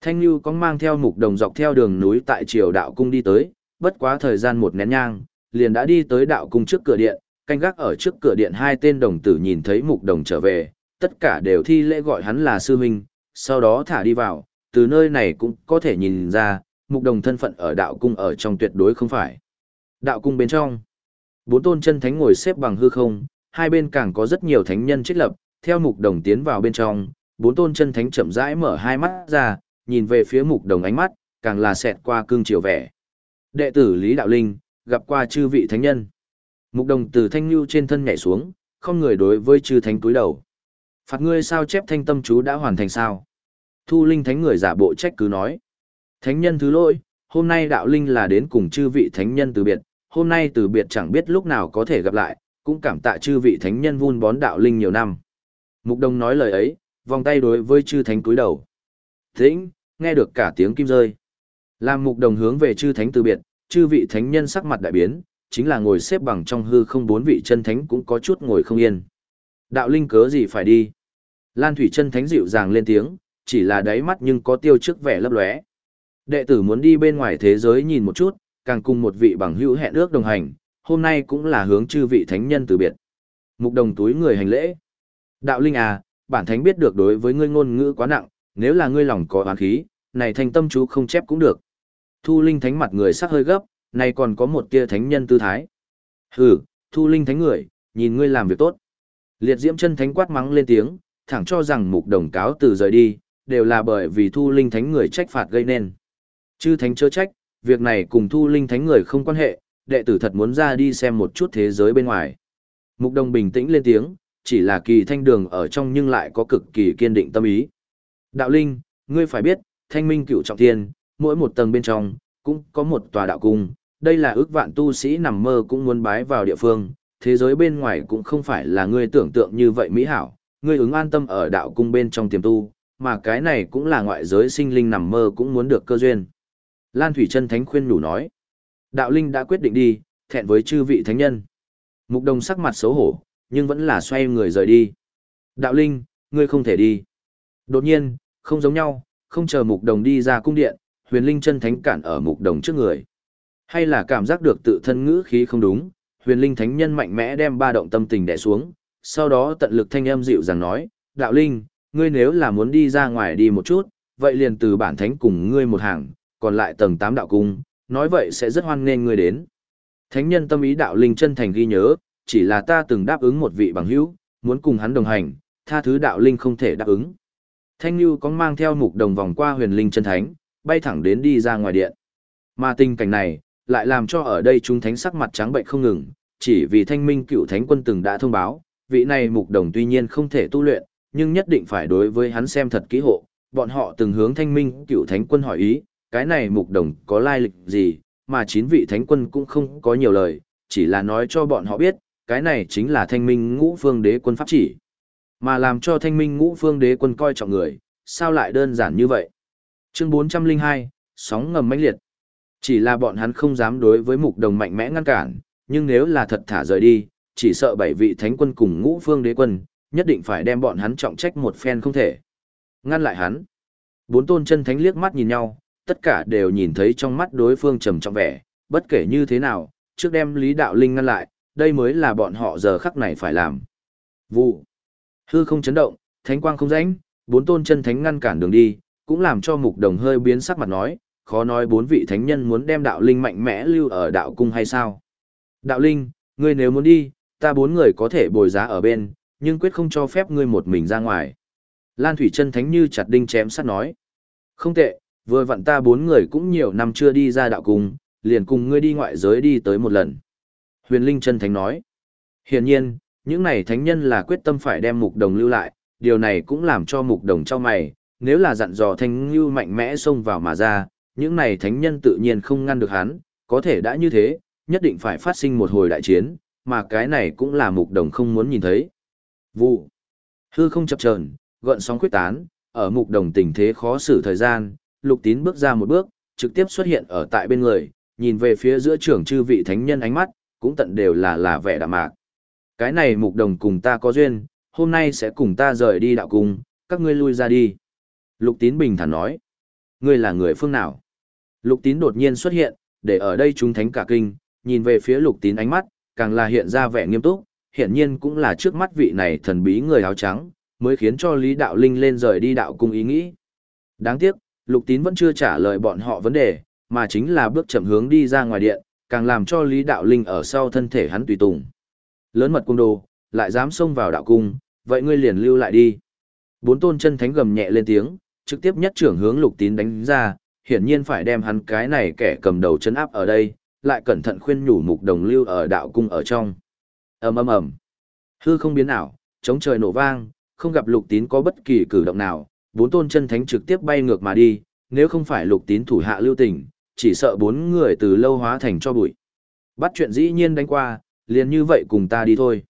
Thanh Nhu có mang theo mục đồng dọc theo đường núi tại triều đạo cung đi tới, bất quá thời gian một nén nhang, liền đã đi tới đạo cung trước cửa điện, canh gác ở trước cửa điện hai tên đồng tử nhìn thấy mục đồng trở về, tất cả đều thi lễ gọi hắn là sư huynh, sau đó thả đi vào, từ nơi này cũng có thể nhìn ra, mục đồng thân phận ở đạo cung ở trong tuyệt đối không phải. Đạo cung bên trong, bốn tôn chân thánh ngồi xếp bằng hư không, hai bên càng có rất nhiều thánh nhân trích lập, theo mục đồng tiến vào bên trong, bốn tôn chân thánh chậm rãi mở hai mắt ra, nhìn về phía mục đồng ánh mắt, càng là xẹt qua cương chiều vẻ. Đệ tử Lý Đạo Linh, gặp qua chư vị thánh nhân. Mục đồng từ thanh lưu trên thân nhảy xuống, không người đối với chư thánh túi đầu. Phạt ngươi sao chép thanh tâm chú đã hoàn thành sao? Thu Linh thánh người giả bộ trách cứ nói. Thánh nhân thứ lỗi, hôm nay đạo linh là đến cùng chư vị thánh nhân từ biệt, hôm nay từ biệt chẳng biết lúc nào có thể gặp lại, cũng cảm tạ chư vị thánh nhân vun bón đạo linh nhiều năm. Mục đồng nói lời ấy, vòng tay đối với chư thánh cúi đầu. Tĩnh, nghe được cả tiếng kim rơi. Làm mục đồng hướng về chư thánh từ biệt, chư vị thánh nhân sắc mặt đại biến, chính là ngồi xếp bằng trong hư không bốn vị chân thánh cũng có chút ngồi không yên. Đạo linh cớ gì phải đi? Lan Thủy chân thánh dịu dàng lên tiếng, chỉ là đáy mắt nhưng có tiêu trước vẻ lấp lóe. Đệ tử muốn đi bên ngoài thế giới nhìn một chút, càng cùng một vị bằng hữu hẹn ước đồng hành, hôm nay cũng là hướng chư vị thánh nhân từ biệt. Mục đồng túi người hành lễ. Đạo linh à, bản thánh biết được đối với ngươi ngôn ngữ quá nặng, nếu là ngươi lòng có oán khí, này thành tâm chú không chép cũng được. Thu linh thánh mặt người sắc hơi gấp, này còn có một tia thánh nhân tư thái. Hừ, thu linh thánh người, nhìn ngươi làm việc tốt. Liệt diễm chân thánh quát mắng lên tiếng, thẳng cho rằng mục đồng cáo từ rời đi, đều là bởi vì thu linh thánh người trách phạt gây nên. Chư thánh chớ trách, việc này cùng thu linh thánh người không quan hệ, đệ tử thật muốn ra đi xem một chút thế giới bên ngoài. Mục đồng bình tĩnh lên tiếng, chỉ là kỳ thanh đường ở trong nhưng lại có cực kỳ kiên định tâm ý. Đạo linh, ngươi phải biết, thanh minh cựu trọng thiên, mỗi một tầng bên trong, cũng có một tòa đạo cung, đây là ước vạn tu sĩ nằm mơ cũng muốn bái vào địa phương, thế giới bên ngoài cũng không phải là ngươi tưởng tượng như vậy mỹ hảo, ngươi ứng an tâm ở đạo cung bên trong tiềm tu, mà cái này cũng là ngoại giới sinh linh nằm mơ cũng muốn được cơ duyên. Lan Thủy chân Thánh khuyên nhủ nói, đạo linh đã quyết định đi, thẹn với chư vị thánh nhân. Mục đồng sắc mặt xấu hổ, nhưng vẫn là xoay người rời đi. Đạo linh, ngươi không thể đi. Đột nhiên, không giống nhau, không chờ mục đồng đi ra cung điện, huyền linh chân thánh cản ở mục đồng trước người. Hay là cảm giác được tự thân ngữ khí không đúng, huyền linh thánh nhân mạnh mẽ đem ba động tâm tình đè xuống, sau đó tận lực thanh âm dịu dàng nói, đạo linh, ngươi nếu là muốn đi ra ngoài đi một chút, vậy liền từ bản thánh cùng ngươi một hàng, còn lại tầng 8 đạo cung, nói vậy sẽ rất hoan nghênh ngươi đến. Thánh nhân tâm ý đạo linh chân thành ghi nhớ, chỉ là ta từng đáp ứng một vị bằng hữu, muốn cùng hắn đồng hành, tha thứ đạo linh không thể đáp ứng. Thanh Nhu có mang theo mục đồng vòng qua huyền linh chân thánh, bay thẳng đến đi ra ngoài điện. Mà tình cảnh này, lại làm cho ở đây chúng thánh sắc mặt trắng bệnh không ngừng, chỉ vì thanh minh cựu thánh quân từng đã thông báo, vị này mục đồng tuy nhiên không thể tu luyện, nhưng nhất định phải đối với hắn xem thật kỹ hộ, bọn họ từng hướng thanh minh cựu thánh quân hỏi ý, cái này mục đồng có lai lịch gì, mà chín vị thánh quân cũng không có nhiều lời, chỉ là nói cho bọn họ biết, cái này chính là thanh minh ngũ phương đế quân pháp chỉ. Mà làm cho thanh minh ngũ phương đế quân coi trọng người, sao lại đơn giản như vậy? Chương 402, sóng ngầm mãnh liệt. Chỉ là bọn hắn không dám đối với mục đồng mạnh mẽ ngăn cản, nhưng nếu là thật thả rời đi, chỉ sợ bảy vị thánh quân cùng ngũ phương đế quân, nhất định phải đem bọn hắn trọng trách một phen không thể. Ngăn lại hắn. Bốn tôn chân thánh liếc mắt nhìn nhau, tất cả đều nhìn thấy trong mắt đối phương trầm trọng vẻ, bất kể như thế nào, trước đem Lý Đạo Linh ngăn lại, đây mới là bọn họ giờ khắc này phải làm. Vụ. Hư không chấn động, thánh quang không rãnh, bốn tôn chân thánh ngăn cản đường đi, cũng làm cho mục đồng hơi biến sắc mặt nói, khó nói bốn vị thánh nhân muốn đem đạo linh mạnh mẽ lưu ở đạo cung hay sao. Đạo linh, ngươi nếu muốn đi, ta bốn người có thể bồi giá ở bên, nhưng quyết không cho phép ngươi một mình ra ngoài. Lan Thủy chân thánh như chặt đinh chém sắt nói. Không tệ, vừa vặn ta bốn người cũng nhiều năm chưa đi ra đạo cung, liền cùng ngươi đi ngoại giới đi tới một lần. Huyền Linh chân thánh nói. Hiển nhiên, những này thánh nhân là quyết tâm phải đem mục đồng lưu lại, điều này cũng làm cho mục đồng cho mày, nếu là dặn dò thanh lưu mạnh mẽ xông vào mà ra, những này thánh nhân tự nhiên không ngăn được hắn, có thể đã như thế, nhất định phải phát sinh một hồi đại chiến, mà cái này cũng là mục đồng không muốn nhìn thấy. Vụ. Hư không chập chờn, gợn sóng quyết tán, ở mục đồng tình thế khó xử thời gian, lục tín bước ra một bước, trực tiếp xuất hiện ở tại bên người, nhìn về phía giữa trưởng chư vị thánh nhân ánh mắt, cũng tận đều là là vẻ đạm mạc. Cái này mục đồng cùng ta có duyên, hôm nay sẽ cùng ta rời đi đạo cung, các ngươi lui ra đi. Lục tín bình thản nói. Ngươi là người phương nào? Lục tín đột nhiên xuất hiện, để ở đây chúng thánh cả kinh, nhìn về phía lục tín ánh mắt, càng là hiện ra vẻ nghiêm túc, hiện nhiên cũng là trước mắt vị này thần bí người áo trắng, mới khiến cho Lý Đạo Linh lên rời đi đạo cung ý nghĩ. Đáng tiếc, lục tín vẫn chưa trả lời bọn họ vấn đề, mà chính là bước chậm hướng đi ra ngoài điện, càng làm cho Lý Đạo Linh ở sau thân thể hắn tùy tùng. Lớn mật cung đồ, lại dám xông vào đạo cung, vậy ngươi liền lưu lại đi. Bốn tôn chân thánh gầm nhẹ lên tiếng, trực tiếp nhất trưởng hướng lục tín đánh ra, hiển nhiên phải đem hắn cái này kẻ cầm đầu chấn áp ở đây, lại cẩn thận khuyên nhủ mục đồng lưu ở đạo cung ở trong. ầm ầm ầm, hư không biến ảo, chống trời nổ vang, không gặp lục tín có bất kỳ cử động nào, bốn tôn chân thánh trực tiếp bay ngược mà đi, nếu không phải lục tín thủ hạ lưu tình, chỉ sợ bốn người từ lâu hóa thành cho bụi. Bắt chuyện dĩ nhiên đánh qua, liền như vậy cùng ta đi thôi.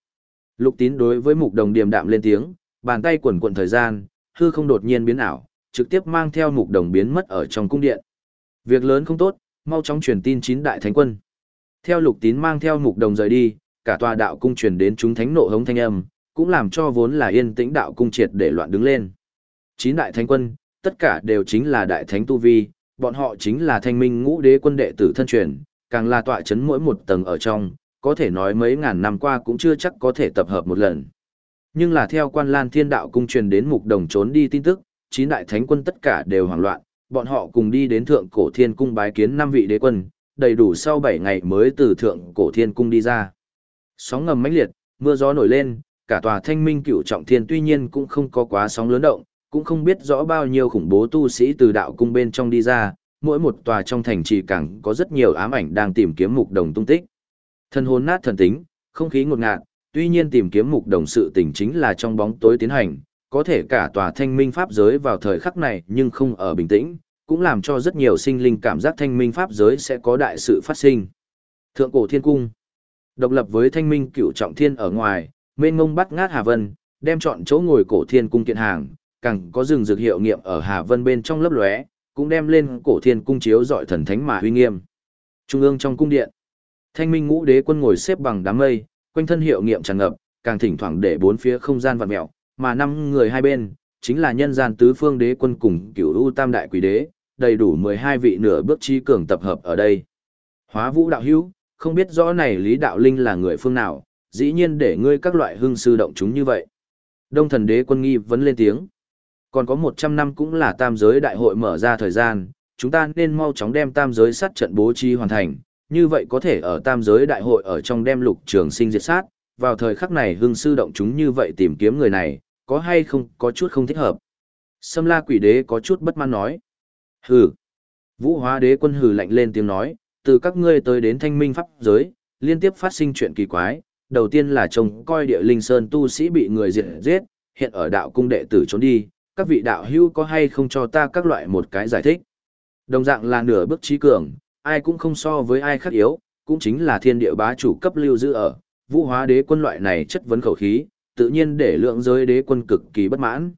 Lục tín đối với mục đồng điềm đạm lên tiếng, bàn tay quẩn quẩn thời gian, hư không đột nhiên biến ảo, trực tiếp mang theo mục đồng biến mất ở trong cung điện. Việc lớn không tốt, mau chóng truyền tin chín đại thánh quân. Theo lục tín mang theo mục đồng rời đi, cả tòa đạo cung truyền đến chúng thánh nộ hống thanh âm, cũng làm cho vốn là yên tĩnh đạo cung triệt để loạn đứng lên. Chín đại thánh quân, tất cả đều chính là đại thánh tu vi, bọn họ chính là thanh minh ngũ đế quân đệ tử thân truyền, càng là tọa chấn mỗi một tầng ở trong, có thể nói mấy ngàn năm qua cũng chưa chắc có thể tập hợp một lần. Nhưng là theo quan lan thiên đạo cung truyền đến mục đồng trốn đi tin tức, chín đại thánh quân tất cả đều hoảng loạn, bọn họ cùng đi đến thượng cổ thiên cung bái kiến năm vị đế quân, đầy đủ sau 7 ngày mới từ thượng cổ thiên cung đi ra. Sóng ngầm mãnh liệt, mưa gió nổi lên, cả tòa thanh minh cửu trọng thiên tuy nhiên cũng không có quá sóng lớn động, cũng không biết rõ bao nhiêu khủng bố tu sĩ từ đạo cung bên trong đi ra, mỗi một tòa trong thành trì càng có rất nhiều ám ảnh đang tìm kiếm mục đồng tung tích. Thân hồn nát thần tính, không khí ngột ngạt, tuy nhiên tìm kiếm mục đồng sự tình chính là trong bóng tối tiến hành, có thể cả tòa thanh minh pháp giới vào thời khắc này nhưng không ở bình tĩnh, cũng làm cho rất nhiều sinh linh cảm giác thanh minh pháp giới sẽ có đại sự phát sinh. Thượng cổ thiên cung Độc lập với thanh minh cựu trọng thiên ở ngoài, mênh ngông bắt ngát Hà Vân, đem chọn chỗ ngồi cổ thiên cung kiện hàng, càng có rừng dược hiệu nghiệm ở Hà Vân bên trong lớp lóe, cũng đem lên cổ thiên cung chiếu dọi thần thánh mà huy nghiêm. Trung ương trong cung điện, thanh minh ngũ đế quân ngồi xếp bằng đám mây, quanh thân hiệu nghiệm tràn ngập, càng thỉnh thoảng để bốn phía không gian vặn mèo, mà năm người hai bên, chính là nhân gian tứ phương đế quân cùng cửu u tam đại quỷ đế, đầy đủ 12 vị nửa bước chi cường tập hợp ở đây. Hóa vũ đạo hữu, không biết rõ này Lý Đạo Linh là người phương nào, dĩ nhiên để ngươi các loại hưng sư động chúng như vậy. Đông thần đế quân nghi vấn lên tiếng. Còn có 100 năm cũng là tam giới đại hội mở ra thời gian, chúng ta nên mau chóng đem tam giới sát trận bố trí hoàn thành, như vậy có thể ở tam giới đại hội ở trong đem lục trường sinh diệt sát, vào thời khắc này hưng sư động chúng như vậy tìm kiếm người này, có hay không có chút không thích hợp. Sâm la quỷ đế có chút bất mãn nói. Hừ. Vũ hóa đế quân hừ lạnh lên tiếng nói, từ các ngươi tới đến thanh minh pháp giới, liên tiếp phát sinh chuyện kỳ quái. Đầu tiên là trông coi địa linh sơn tu sĩ bị người diệt giết, hiện ở đạo cung đệ tử trốn đi, các vị đạo hữu có hay không cho ta các loại một cái giải thích. Đồng dạng là nửa bước trí cường, ai cũng không so với ai khác yếu, cũng chính là thiên địa bá chủ cấp lưu giữ ở, vũ hóa đế quân loại này chất vấn khẩu khí, tự nhiên để lượng giới đế quân cực kỳ bất mãn.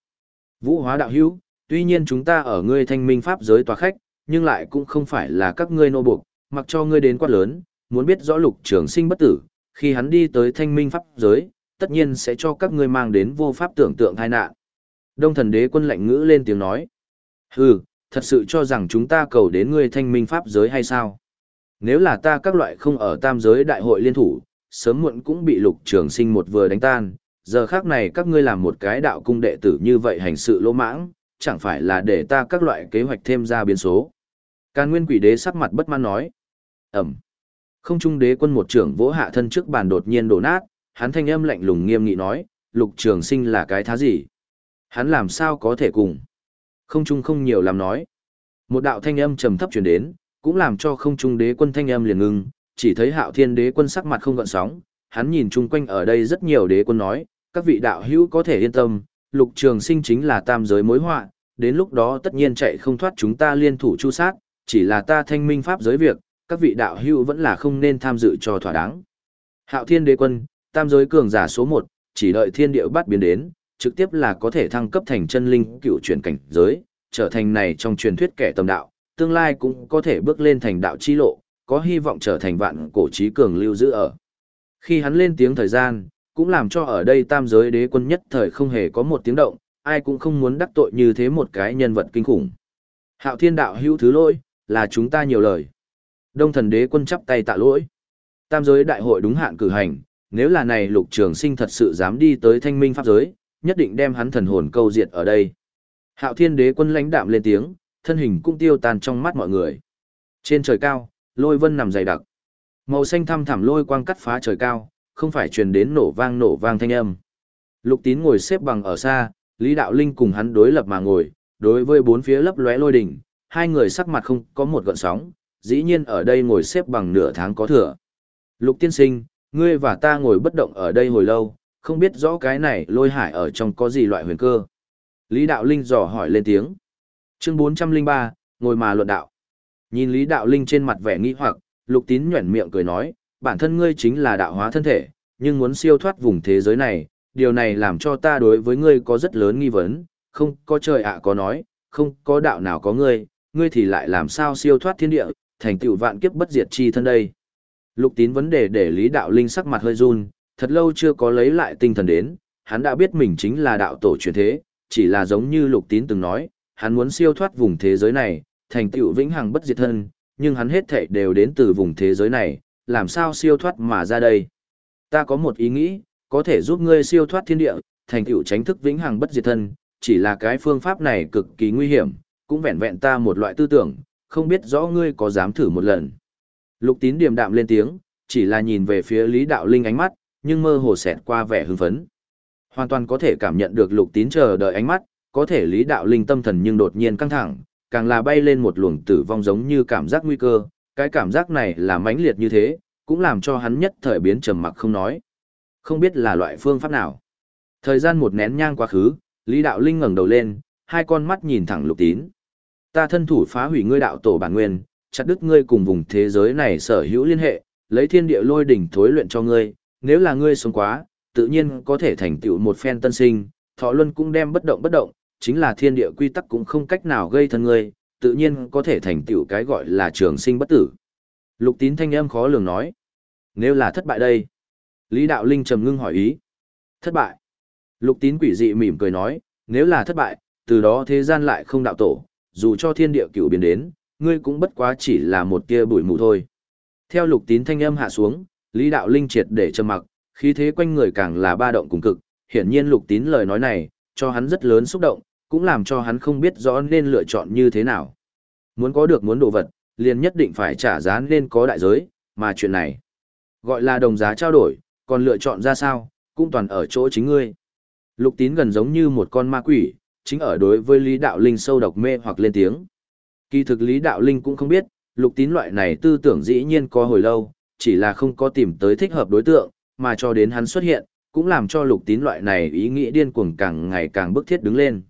Vũ hóa đạo hữu, tuy nhiên chúng ta ở ngươi thanh minh pháp giới tòa khách, nhưng lại cũng không phải là các ngươi nô buộc, mặc cho ngươi đến quát lớn, muốn biết rõ lục trường sinh bất tử, khi hắn đi tới thanh minh pháp giới, tất nhiên sẽ cho các ngươi mang đến vô pháp tưởng tượng tai nạn. Đông thần đế quân lạnh ngữ lên tiếng nói. Hừ, thật sự cho rằng chúng ta cầu đến ngươi thanh minh pháp giới hay sao? Nếu là ta các loại không ở tam giới đại hội liên thủ, sớm muộn cũng bị lục trường sinh một vừa đánh tan, giờ khác này các ngươi làm một cái đạo cung đệ tử như vậy hành sự lỗ mãng, chẳng phải là để ta các loại kế hoạch thêm ra biến số. Càn nguyên quỷ đế sắc mặt bất mãn nói. Ẩm. Không trung đế quân một trưởng vỗ hạ thân trước bàn đột nhiên đổ nát, hắn thanh âm lạnh lùng nghiêm nghị nói, lục trường sinh là cái thá gì? Hắn làm sao có thể cùng? Không trung không nhiều làm nói. Một đạo thanh âm trầm thấp truyền đến, cũng làm cho không trung đế quân thanh âm liền ngưng, chỉ thấy hạo thiên đế quân sắc mặt không gợn sóng, hắn nhìn chung quanh ở đây rất nhiều đế quân nói, các vị đạo hữu có thể yên tâm, lục trường sinh chính là tam giới mối họa, đến lúc đó tất nhiên chạy không thoát chúng ta liên thủ chu sát, chỉ là ta thanh minh pháp giới việc, các vị đạo hữu vẫn là không nên tham dự cho thỏa đáng. Hạo thiên đế quân, tam giới cường giả số 1, chỉ đợi thiên địa bắt biến đến, trực tiếp là có thể thăng cấp thành chân linh cựu chuyển cảnh giới, trở thành này trong truyền thuyết kẻ tầm đạo, tương lai cũng có thể bước lên thành đạo chi lộ, có hy vọng trở thành vạn cổ trí cường lưu giữ ở. Khi hắn lên tiếng thời gian, cũng làm cho ở đây tam giới đế quân nhất thời không hề có một tiếng động, ai cũng không muốn đắc tội như thế một cái nhân vật kinh khủng. Hạo thiên đạo hữu thứ lỗi, là chúng ta nhiều lời. Đông thần đế quân chắp tay tạ lỗi. Tam giới đại hội đúng hạn cử hành, nếu là này lục trường sinh thật sự dám đi tới thanh minh pháp giới, nhất định đem hắn thần hồn câu diệt ở đây. Hạo thiên đế quân lãnh đạm lên tiếng, thân hình cũng tiêu tan trong mắt mọi người. Trên trời cao, lôi vân nằm dày đặc. Màu xanh thăm thẳm lôi quang cắt phá trời cao, không phải truyền đến nổ vang nổ vang thanh âm. Lục tín ngồi xếp bằng ở xa, Lý Đạo Linh cùng hắn đối lập mà ngồi, đối với bốn phía lấp lóe lôi đỉnh, hai người sắc mặt không có một gợn sóng, dĩ nhiên ở đây ngồi xếp bằng nửa tháng có thừa. Lục tiên sinh, ngươi và ta ngồi bất động ở đây hồi lâu, không biết rõ cái này lôi hải ở trong có gì loại huyền cơ. Lý Đạo Linh dò hỏi lên tiếng. Chương 403, ngồi mà luận đạo. Nhìn Lý Đạo Linh trên mặt vẻ nghi hoặc, Lục Tín nhuẩn miệng cười nói, bản thân ngươi chính là đạo hóa thân thể, nhưng muốn siêu thoát vùng thế giới này, điều này làm cho ta đối với ngươi có rất lớn nghi vấn, không có trời ạ có nói, không có đạo nào có ngươi, ngươi thì lại làm sao siêu thoát thiên địa, thành tựu vạn kiếp bất diệt chi thân đây. Lục tín vấn đề để Lý Đạo Linh sắc mặt hơi run, thật lâu chưa có lấy lại tinh thần đến, hắn đã biết mình chính là đạo tổ truyền thế, chỉ là giống như lục tín từng nói, hắn muốn siêu thoát vùng thế giới này, thành tựu vĩnh hằng bất diệt thân, nhưng hắn hết thảy đều đến từ vùng thế giới này, làm sao siêu thoát mà ra đây. Ta có một ý nghĩ, có thể giúp ngươi siêu thoát thiên địa, thành tựu tránh thức vĩnh hằng bất diệt thân, chỉ là cái phương pháp này cực kỳ nguy hiểm, cũng vẹn vẹn ta một loại tư tưởng, không biết rõ ngươi có dám thử một lần. Lục tín điềm đạm lên tiếng, chỉ là nhìn về phía Lý Đạo Linh ánh mắt, nhưng mơ hồ xẹt qua vẻ hưng phấn. Hoàn toàn có thể cảm nhận được lục tín chờ đợi ánh mắt, có thể Lý Đạo Linh tâm thần nhưng đột nhiên căng thẳng, càng là bay lên một luồng tử vong giống như cảm giác nguy cơ, cái cảm giác này là mãnh liệt như thế, cũng làm cho hắn nhất thời biến trầm mặc không nói. Không biết là loại phương pháp nào. Thời gian một nén nhang quá khứ, Lý Đạo Linh ngẩng đầu lên, hai con mắt nhìn thẳng lục tín. Ta thân thủ phá hủy ngươi đạo tổ bản nguyên, chặt đứt ngươi cùng vùng thế giới này sở hữu liên hệ, lấy thiên địa lôi đỉnh thối luyện cho ngươi, nếu là ngươi sống quá, tự nhiên có thể thành tựu một phen tân sinh, thọ luân cũng đem bất động bất động, chính là thiên địa quy tắc cũng không cách nào gây thân ngươi, tự nhiên có thể thành tựu cái gọi là trường sinh bất tử. Lục tín thanh âm khó lường nói. Nếu là thất bại đây? Lý Đạo Linh trầm ngưng hỏi ý. Thất bại. Lục tín quỷ dị mỉm cười nói, nếu là thất bại, từ đó thế gian lại không đạo tổ, dù cho thiên địa cựu biến đến, ngươi cũng bất quá chỉ là một tia bụi mù thôi. Theo lục tín thanh âm hạ xuống, Lý Đạo Linh triệt để trầm mặc, khí thế quanh người càng là ba động cùng cực, hiển nhiên lục tín lời nói này, cho hắn rất lớn xúc động, cũng làm cho hắn không biết rõ nên lựa chọn như thế nào. Muốn có được muốn đồ vật, liền nhất định phải trả giá nên có đại giới, mà chuyện này, gọi là đồng giá trao đổi, còn lựa chọn ra sao, cũng toàn ở chỗ chính ngươi. Lục tín gần giống như một con ma quỷ, chính ở đối với Lý Đạo Linh sâu độc mê hoặc lên tiếng. Kỳ thực Lý Đạo Linh cũng không biết, lục tín loại này tư tưởng dĩ nhiên có hồi lâu, chỉ là không có tìm tới thích hợp đối tượng, mà cho đến hắn xuất hiện, cũng làm cho lục tín loại này ý nghĩ điên cuồng càng ngày càng bức thiết đứng lên.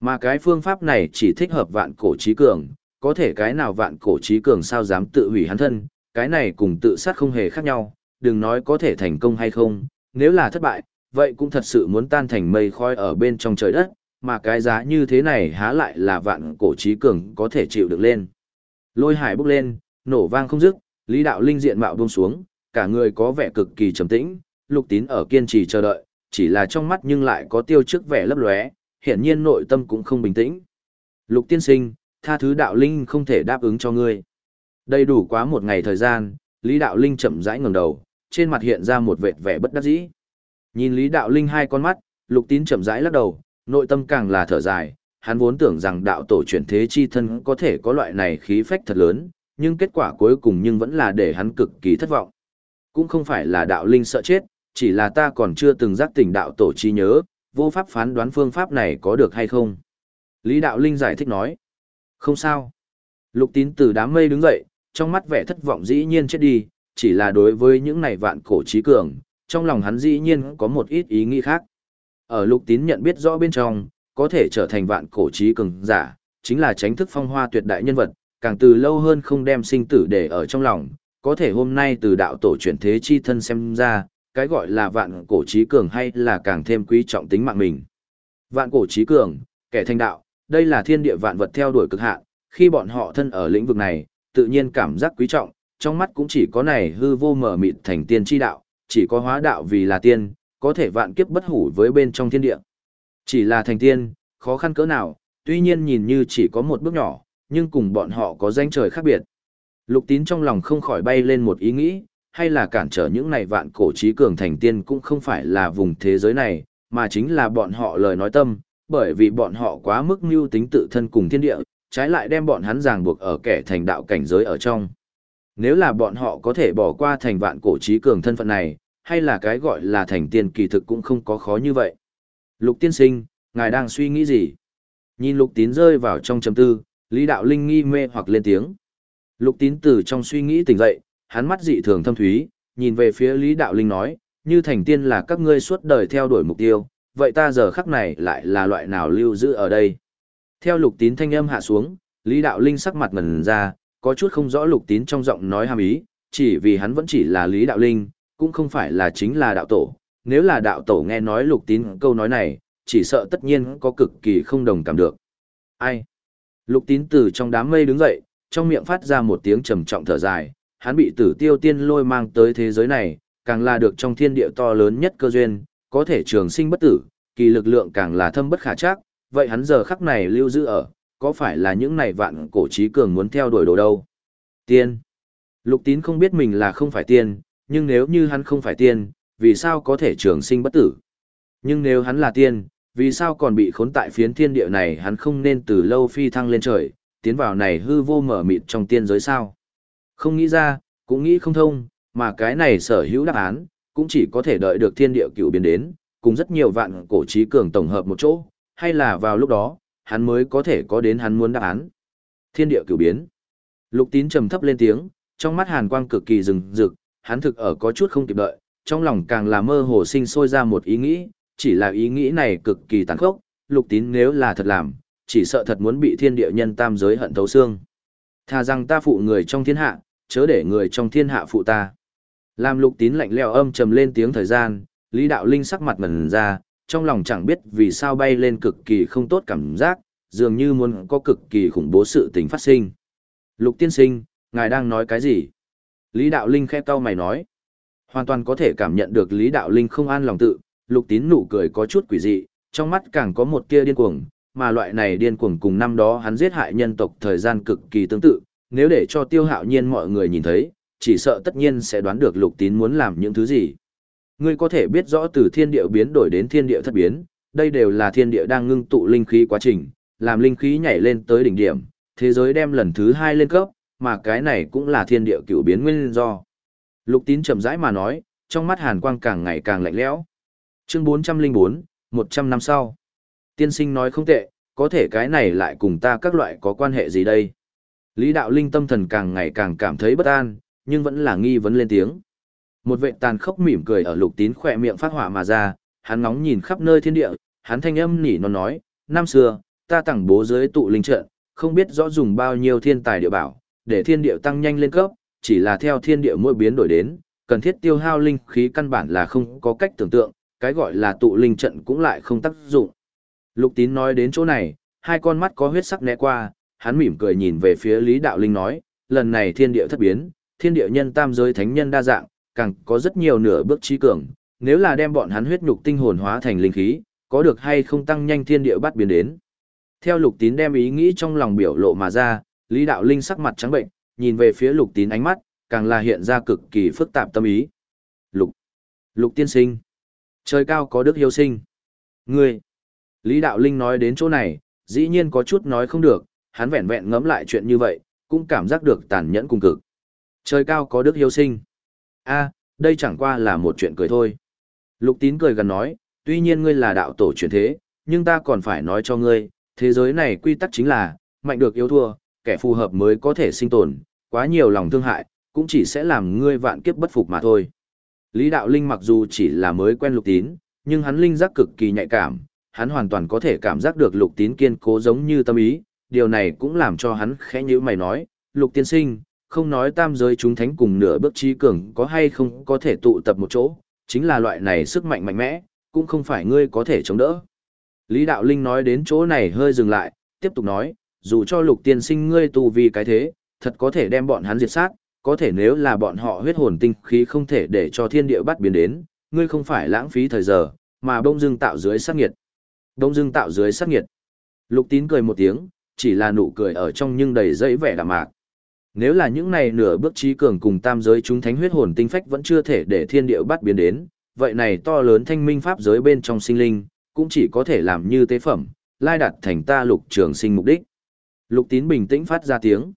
Mà cái phương pháp này chỉ thích hợp vạn cổ trí cường, có thể cái nào vạn cổ trí cường sao dám tự hủy hắn thân, cái này cùng tự sát không hề khác nhau, đừng nói có thể thành công hay không, nếu là thất bại, vậy cũng thật sự muốn tan thành mây khói ở bên trong trời đất, mà cái giá như thế này há lại là vạn cổ trí cường có thể chịu được lên. Lôi hải bốc lên, nổ vang không dứt, lý đạo linh diện mạo buông xuống, cả người có vẻ cực kỳ trầm tĩnh, lục tín ở kiên trì chờ đợi, chỉ là trong mắt nhưng lại có tiêu trước vẻ lấp lóe, hiển nhiên nội tâm cũng không bình tĩnh. Lục tiên sinh, tha thứ đạo linh không thể đáp ứng cho ngươi. Đầy đủ quá một ngày thời gian, Lý Đạo Linh chậm rãi ngẩng đầu, trên mặt hiện ra một vệt vẻ bất đắc dĩ. Nhìn Lý Đạo Linh hai con mắt, Lục Tín chậm rãi lắc đầu, nội tâm càng là thở dài, hắn vốn tưởng rằng đạo tổ chuyển thế chi thân có thể có loại này khí phách thật lớn, nhưng kết quả cuối cùng nhưng vẫn là để hắn cực kỳ thất vọng. Cũng không phải là đạo linh sợ chết, chỉ là ta còn chưa từng giác tỉnh đạo tổ chi nhớ, vô pháp phán đoán phương pháp này có được hay không. Lý đạo linh giải thích nói. Không sao. Lục tín từ đám mây đứng dậy, trong mắt vẻ thất vọng dĩ nhiên chết đi, chỉ là đối với những này vạn cổ trí cường, trong lòng hắn dĩ nhiên có một ít ý nghĩ khác. Ở lục tín nhận biết rõ bên trong, có thể trở thành vạn cổ trí cường giả, chính là tránh thức phong hoa tuyệt đại nhân vật, càng từ lâu hơn không đem sinh tử để ở trong lòng, có thể hôm nay từ đạo tổ chuyển thế chi thân xem ra, cái gọi là vạn cổ trí cường hay là càng thêm quý trọng tính mạng mình. Vạn cổ trí cường, kẻ thành đạo, đây là thiên địa vạn vật theo đuổi cực hạn, khi bọn họ thân ở lĩnh vực này, tự nhiên cảm giác quý trọng, trong mắt cũng chỉ có này hư vô mở mịt thành tiên chi đạo, chỉ có hóa đạo vì là tiên, có thể vạn kiếp bất hủ với bên trong thiên địa. Chỉ là thành tiên, khó khăn cỡ nào, tuy nhiên nhìn như chỉ có một bước nhỏ, nhưng cùng bọn họ có danh trời khác biệt. Lục tín trong lòng không khỏi bay lên một ý nghĩ, hay là cản trở những này vạn cổ trí cường thành tiên cũng không phải là vùng thế giới này, mà chính là bọn họ lời nói tâm, bởi vì bọn họ quá mức mưu tính tự thân cùng thiên địa, trái lại đem bọn hắn ràng buộc ở kẻ thành đạo cảnh giới ở trong. Nếu là bọn họ có thể bỏ qua thành vạn cổ trí cường thân phận này, hay là cái gọi là thành tiên kỳ thực cũng không có khó như vậy. Lục tiên sinh, ngài đang suy nghĩ gì? Nhìn lục tín rơi vào trong chấm tư, Lý Đạo Linh nghi mê hoặc lên tiếng. Lục tín từ trong suy nghĩ tỉnh dậy, hắn mắt dị thường thâm thúy, nhìn về phía Lý Đạo Linh nói, như thành tiên là các ngươi suốt đời theo đuổi mục tiêu, vậy ta giờ khắc này lại là loại nào lưu giữ ở đây? Theo lục tín thanh âm hạ xuống, Lý Đạo Linh sắc mặt ngần ra, có chút không rõ lục tín trong giọng nói hàm ý, chỉ vì hắn vẫn chỉ là Lý Đạo Linh, cũng không phải là chính là đạo tổ. Nếu là đạo tổ nghe nói lục tín câu nói này, chỉ sợ tất nhiên có cực kỳ không đồng cảm được. Ai? Lục tín từ trong đám mây đứng dậy, trong miệng phát ra một tiếng trầm trọng thở dài, hắn bị tử tiêu tiên lôi mang tới thế giới này, càng là được trong thiên địa to lớn nhất cơ duyên, có thể trường sinh bất tử, kỳ lực lượng càng là thâm bất khả chắc, vậy hắn giờ khắc này lưu giữ ở, có phải là những này vạn cổ trí cường muốn theo đuổi đồ đâu? Tiên. Lục tín không biết mình là không phải tiên, nhưng nếu như hắn không phải tiên, vì sao có thể trường sinh bất tử? Nhưng nếu hắn là tiên, vì sao còn bị khốn tại phiến thiên địa này hắn không nên từ lâu phi thăng lên trời, tiến vào này hư vô mở mịt trong tiên giới sao? Không nghĩ ra, cũng nghĩ không thông, mà cái này sở hữu đáp án, cũng chỉ có thể đợi được thiên địa cựu biến đến, cùng rất nhiều vạn cổ trí cường tổng hợp một chỗ, hay là vào lúc đó, hắn mới có thể có đến hắn muốn đáp án. Thiên địa cửu biến. Lục tín trầm thấp lên tiếng, trong mắt hàn quang cực kỳ rừng rực, hắn thực ở có chút không kịp đợi, trong lòng càng là mơ hồ sinh sôi ra một ý nghĩ, chỉ là ý nghĩ này cực kỳ tàn khốc, lục tín nếu là thật làm, chỉ sợ thật muốn bị thiên địa nhân tam giới hận thấu xương. Thà rằng ta phụ người trong thiên hạ, chớ để người trong thiên hạ phụ ta. Làm lục tín lạnh lẽo âm trầm lên tiếng thời gian, Lý Đạo Linh sắc mặt mẩn ra, trong lòng chẳng biết vì sao bay lên cực kỳ không tốt cảm giác, dường như muốn có cực kỳ khủng bố sự tình phát sinh. Lục tiên sinh, ngài đang nói cái gì? Lý Đạo Linh khẽ cau mày nói. Hoàn toàn có thể cảm nhận được Lý Đạo Linh không an lòng tự, lục tín nụ cười có chút quỷ dị, trong mắt càng có một kia điên cuồng, mà loại này điên cuồng cùng năm đó hắn giết hại nhân tộc thời gian cực kỳ tương tự, nếu để cho tiêu hạo nhiên mọi người nhìn thấy, chỉ sợ tất nhiên sẽ đoán được lục tín muốn làm những thứ gì. Ngươi có thể biết rõ từ thiên địa biến đổi đến thiên địa thất biến, đây đều là thiên địa đang ngưng tụ linh khí quá trình, làm linh khí nhảy lên tới đỉnh điểm, thế giới đem lần thứ hai lên cấp, mà cái này cũng là thiên địa cựu biến nguyên do. Lục tín chậm rãi mà nói, trong mắt hàn quang càng ngày càng lạnh lẽo. Chương 404, 100 năm sau. Tiên sinh nói không tệ, có thể cái này lại cùng ta các loại có quan hệ gì đây? Lý đạo linh tâm thần càng ngày càng cảm thấy bất an, nhưng vẫn là nghi vấn lên tiếng. Một vệ tàn khốc mỉm cười ở lục tín khỏe miệng phát hỏa mà ra, hắn ngóng nhìn khắp nơi thiên địa, hắn thanh âm nỉ nó nói, năm xưa, ta tặng bố dưới tụ linh trận, không biết rõ dùng bao nhiêu thiên tài địa bảo, để thiên địa tăng nhanh lên cấp, chỉ là theo thiên địa mỗi biến đổi đến, cần thiết tiêu hao linh khí căn bản là không có cách tưởng tượng, cái gọi là tụ linh trận cũng lại không tác dụng. Lục tín nói đến chỗ này, hai con mắt có huyết sắc né qua, hắn mỉm cười nhìn về phía Lý Đạo Linh nói, lần này thiên địa thất biến, thiên địa nhân tam giới thánh nhân đa dạng, càng có rất nhiều nửa bước trí cường, nếu là đem bọn hắn huyết nhục tinh hồn hóa thành linh khí, có được hay không tăng nhanh thiên địa bắt biến đến. Theo lục tín đem ý nghĩ trong lòng biểu lộ mà ra, Lý Đạo Linh sắc mặt trắng bệnh, nhìn về phía lục tín ánh mắt, càng là hiện ra cực kỳ phức tạp tâm ý. Lục, lục tiên sinh, trời cao có đức hiếu sinh. Ngươi, Lý Đạo Linh nói đến chỗ này, dĩ nhiên có chút nói không được, hắn vẹn vẹn ngẫm lại chuyện như vậy, cũng cảm giác được tàn nhẫn cùng cực. Trời cao có đức hiếu sinh a đây chẳng qua là một chuyện cười thôi. Lục tín cười gần nói, tuy nhiên ngươi là đạo tổ truyền thế, nhưng ta còn phải nói cho ngươi, thế giới này quy tắc chính là, mạnh được yếu thua, kẻ phù hợp mới có thể sinh tồn, quá nhiều lòng thương hại, cũng chỉ sẽ làm ngươi vạn kiếp bất phục mà thôi. Lý Đạo Linh mặc dù chỉ là mới quen lục tín, nhưng hắn linh giác cực kỳ nhạy cảm, hắn hoàn toàn có thể cảm giác được lục tín kiên cố giống như tâm ý, điều này cũng làm cho hắn khẽ nhíu mày nói, lục tiên sinh, không nói tam giới chúng thánh cùng nửa bước trí cường có hay không có thể tụ tập một chỗ, chính là loại này sức mạnh mạnh mẽ, cũng không phải ngươi có thể chống đỡ. Lý Đạo Linh nói đến chỗ này hơi dừng lại, tiếp tục nói, dù cho lục tiên sinh ngươi tù vì cái thế, thật có thể đem bọn hắn diệt sát, có thể nếu là bọn họ huyết hồn tinh khí không thể để cho thiên địa bắt biến đến, ngươi không phải lãng phí thời giờ, mà bông dưng tạo dưới sát nghiệt. Bông dưng tạo dưới sát nghiệt. Lục tín cười một tiếng, chỉ là nụ cười ở trong nhưng đầy dẫy vẻ đạm mạc. Nếu là những này nửa bước trí cường cùng tam giới chúng thánh huyết hồn tinh phách vẫn chưa thể để thiên địa bắt biến đến, vậy này to lớn thanh minh pháp giới bên trong sinh linh, cũng chỉ có thể làm như tế phẩm, lai đặt thành ta lục trường sinh mục đích. Lục tín bình tĩnh phát ra tiếng.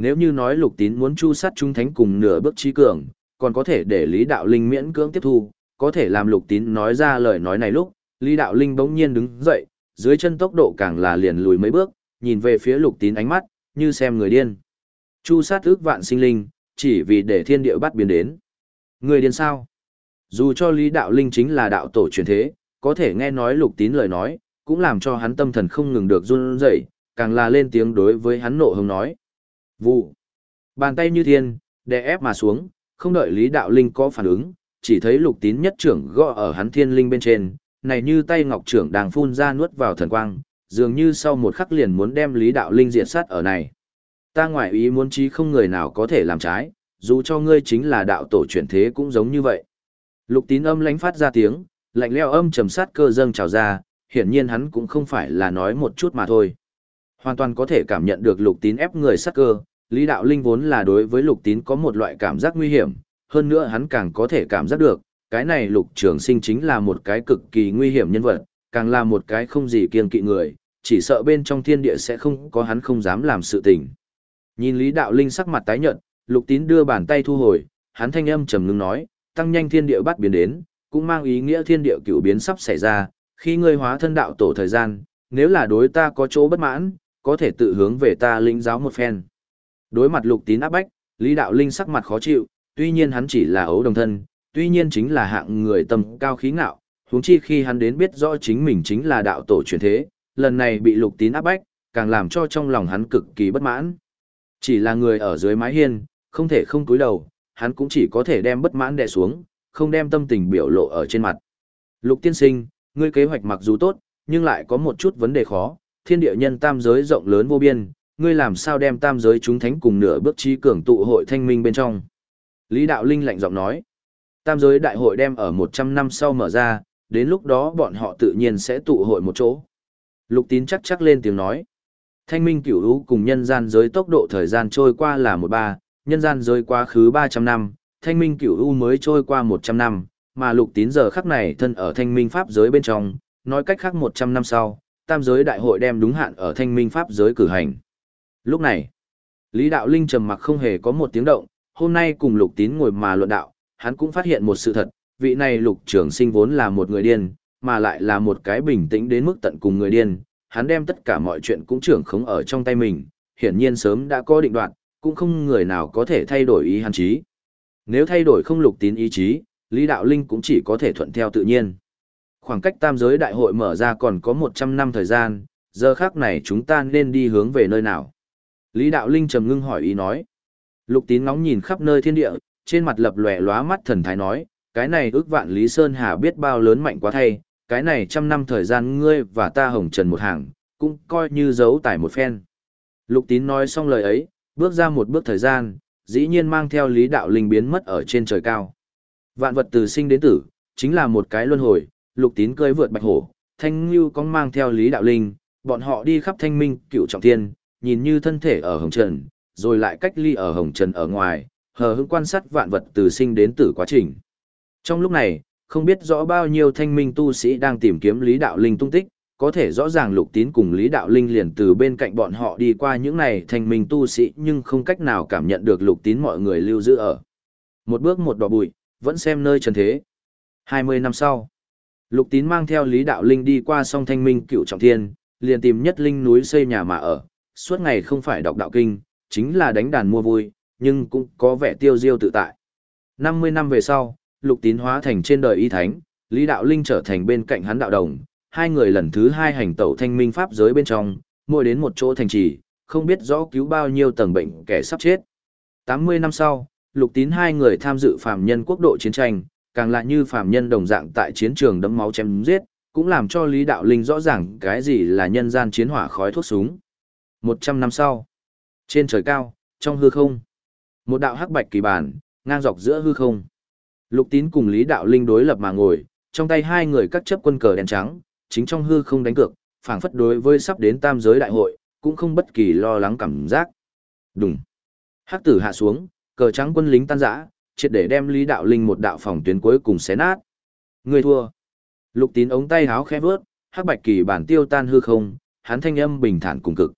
Nếu như nói lục tín muốn chu sát chúng thánh cùng nửa bước trí cường, còn có thể để Lý Đạo Linh miễn cưỡng tiếp thu, có thể làm lục tín nói ra lời nói này lúc, Lý Đạo Linh bỗng nhiên đứng dậy, dưới chân tốc độ càng là liền lùi mấy bước, nhìn về phía lục tín ánh mắt, như xem người điên. Chu sát ước vạn sinh linh, chỉ vì để thiên địa bắt biến đến. Người điên sao? Dù cho Lý Đạo Linh chính là đạo tổ truyền thế, có thể nghe nói lục tín lời nói, cũng làm cho hắn tâm thần không ngừng được run rẩy, càng là lên tiếng đối với hắn nộ hồng nói. Vụ. Bàn tay như thiên, đè ép mà xuống, không đợi Lý Đạo Linh có phản ứng, chỉ thấy lục tín nhất trưởng gõ ở hắn thiên linh bên trên, này như tay ngọc trưởng đang phun ra nuốt vào thần quang, dường như sau một khắc liền muốn đem Lý Đạo Linh diệt sát ở này. Ta ngoại ý muốn chí không người nào có thể làm trái, dù cho ngươi chính là đạo tổ chuyển thế cũng giống như vậy. Lục tín âm lánh phát ra tiếng, lạnh leo âm trầm sát cơ dâng trào ra, hiển nhiên hắn cũng không phải là nói một chút mà thôi. Hoàn toàn có thể cảm nhận được lục tín ép người sát cơ, Lý Đạo Linh vốn là đối với lục tín có một loại cảm giác nguy hiểm, hơn nữa hắn càng có thể cảm giác được, cái này lục trường sinh chính là một cái cực kỳ nguy hiểm nhân vật, càng là một cái không gì kiên kỵ người, chỉ sợ bên trong thiên địa sẽ không có hắn không dám làm sự tình. Nhìn Lý Đạo Linh sắc mặt tái nhợt, lục tín đưa bàn tay thu hồi, hắn thanh âm trầm ngưng nói, tăng nhanh thiên địa bắt biến đến, cũng mang ý nghĩa thiên địa cửu biến sắp xảy ra, khi ngươi hóa thân đạo tổ thời gian, nếu là đối ta có chỗ bất mãn, có thể tự hướng về ta lĩnh giáo một phen. Đối mặt lục tín áp bách, Lý Đạo Linh sắc mặt khó chịu, tuy nhiên hắn chỉ là ấu đồng thân, tuy nhiên chính là hạng người tầm cao khí ngạo, huống chi khi hắn đến biết rõ chính mình chính là đạo tổ truyền thế, lần này bị lục tín áp bách, càng làm cho trong lòng hắn cực kỳ bất mãn. Chỉ là người ở dưới mái hiên, không thể không cúi đầu, hắn cũng chỉ có thể đem bất mãn đè xuống, không đem tâm tình biểu lộ ở trên mặt. Lục tiên sinh, ngươi kế hoạch mặc dù tốt, nhưng lại có một chút vấn đề khó, thiên địa nhân tam giới rộng lớn vô biên, ngươi làm sao đem tam giới chúng thánh cùng nửa bước trí cường tụ hội thanh minh bên trong. Lý Đạo Linh lạnh giọng nói, tam giới đại hội đem ở 100 năm sau mở ra, đến lúc đó bọn họ tự nhiên sẽ tụ hội một chỗ. Lục tín chắc chắc lên tiếng nói, thanh minh cửu hữu cùng nhân gian giới tốc độ thời gian trôi qua là một ba, nhân gian giới quá khứ 300 năm, thanh minh cửu hữu mới trôi qua 100 năm, mà lục tín giờ khắc này thân ở thanh minh pháp giới bên trong, nói cách khác 100 năm sau, tam giới đại hội đem đúng hạn ở thanh minh pháp giới cử hành. Lúc này, Lý Đạo Linh trầm mặc không hề có một tiếng động, hôm nay cùng lục tín ngồi mà luận đạo, hắn cũng phát hiện một sự thật, vị này lục trưởng sinh vốn là một người điên, mà lại là một cái bình tĩnh đến mức tận cùng người điên, hắn đem tất cả mọi chuyện cũng trưởng khống ở trong tay mình, hiển nhiên sớm đã có định đoạn, cũng không người nào có thể thay đổi ý hắn trí. Nếu thay đổi không lục tín ý chí, Lý Đạo Linh cũng chỉ có thể thuận theo tự nhiên. Khoảng cách tam giới đại hội mở ra còn có 100 năm thời gian, giờ khác này chúng ta nên đi hướng về nơi nào? Lý Đạo Linh trầm ngưng hỏi ý nói. Lục tín ngóng nhìn khắp nơi thiên địa, trên mặt lập lòe lóa mắt thần thái nói, cái này ước vạn Lý Sơn Hà biết bao lớn mạnh quá thay, cái này trăm năm thời gian ngươi và ta hồng trần một hàng, cũng coi như giấu tải một phen. Lục tín nói xong lời ấy, bước ra một bước thời gian, dĩ nhiên mang theo Lý Đạo Linh biến mất ở trên trời cao. Vạn vật từ sinh đến tử, chính là một cái luân hồi, lục tín cưỡi vượt bạch hổ, thanh lưu có mang theo Lý Đạo Linh, bọn họ đi khắp thanh minh, cựu trọng thiên, nhìn như thân thể ở hồng trần, rồi lại cách ly ở hồng trần ở ngoài, hờ hững quan sát vạn vật từ sinh đến tử quá trình. Trong lúc này, không biết rõ bao nhiêu thanh minh tu sĩ đang tìm kiếm Lý Đạo Linh tung tích, có thể rõ ràng lục tín cùng Lý Đạo Linh liền từ bên cạnh bọn họ đi qua những này thanh minh tu sĩ nhưng không cách nào cảm nhận được lục tín mọi người lưu giữ ở. Một bước một đỏ bụi, vẫn xem nơi trần thế. 20 năm sau, lục tín mang theo Lý Đạo Linh đi qua song thanh minh cựu trọng thiên, liền tìm nhất linh núi xây nhà mà ở, suốt ngày không phải đọc đạo kinh, chính là đánh đàn mua vui, nhưng cũng có vẻ tiêu diêu tự tại. 50 năm về sau, lục tín hóa thành trên đời y thánh, Lý Đạo Linh trở thành bên cạnh hắn đạo đồng, hai người lần thứ hai hành tẩu thanh minh pháp giới bên trong, mỗi đến một chỗ thành trì, không biết rõ cứu bao nhiêu tầng bệnh kẻ sắp chết. 80 năm sau, lục tín hai người tham dự phàm nhân quốc độ chiến tranh, càng lại như phàm nhân đồng dạng tại chiến trường đấm máu chém giết, cũng làm cho Lý Đạo Linh rõ ràng cái gì là nhân gian chiến hỏa khói thuốc súng. 100 năm sau, trên trời cao, trong hư không, một đạo hắc bạch kỳ bản, ngang dọc giữa hư không. Lục tín cùng Lý Đạo Linh đối lập mà ngồi, trong tay hai người cắt chấp quân cờ đen trắng, chính trong hư không đánh cược, phảng phất đối với sắp đến tam giới đại hội, cũng không bất kỳ lo lắng cảm giác. Đùng. Hắc tử hạ xuống, cờ trắng quân lính tan rã, triệt để đem Lý Đạo Linh một đạo phòng tuyến cuối cùng xé nát. Người thua. Lục tín ống tay háo khẽ vớt, hắc bạch kỳ bản tiêu tan hư không, hắn thanh âm bình thản cùng cực.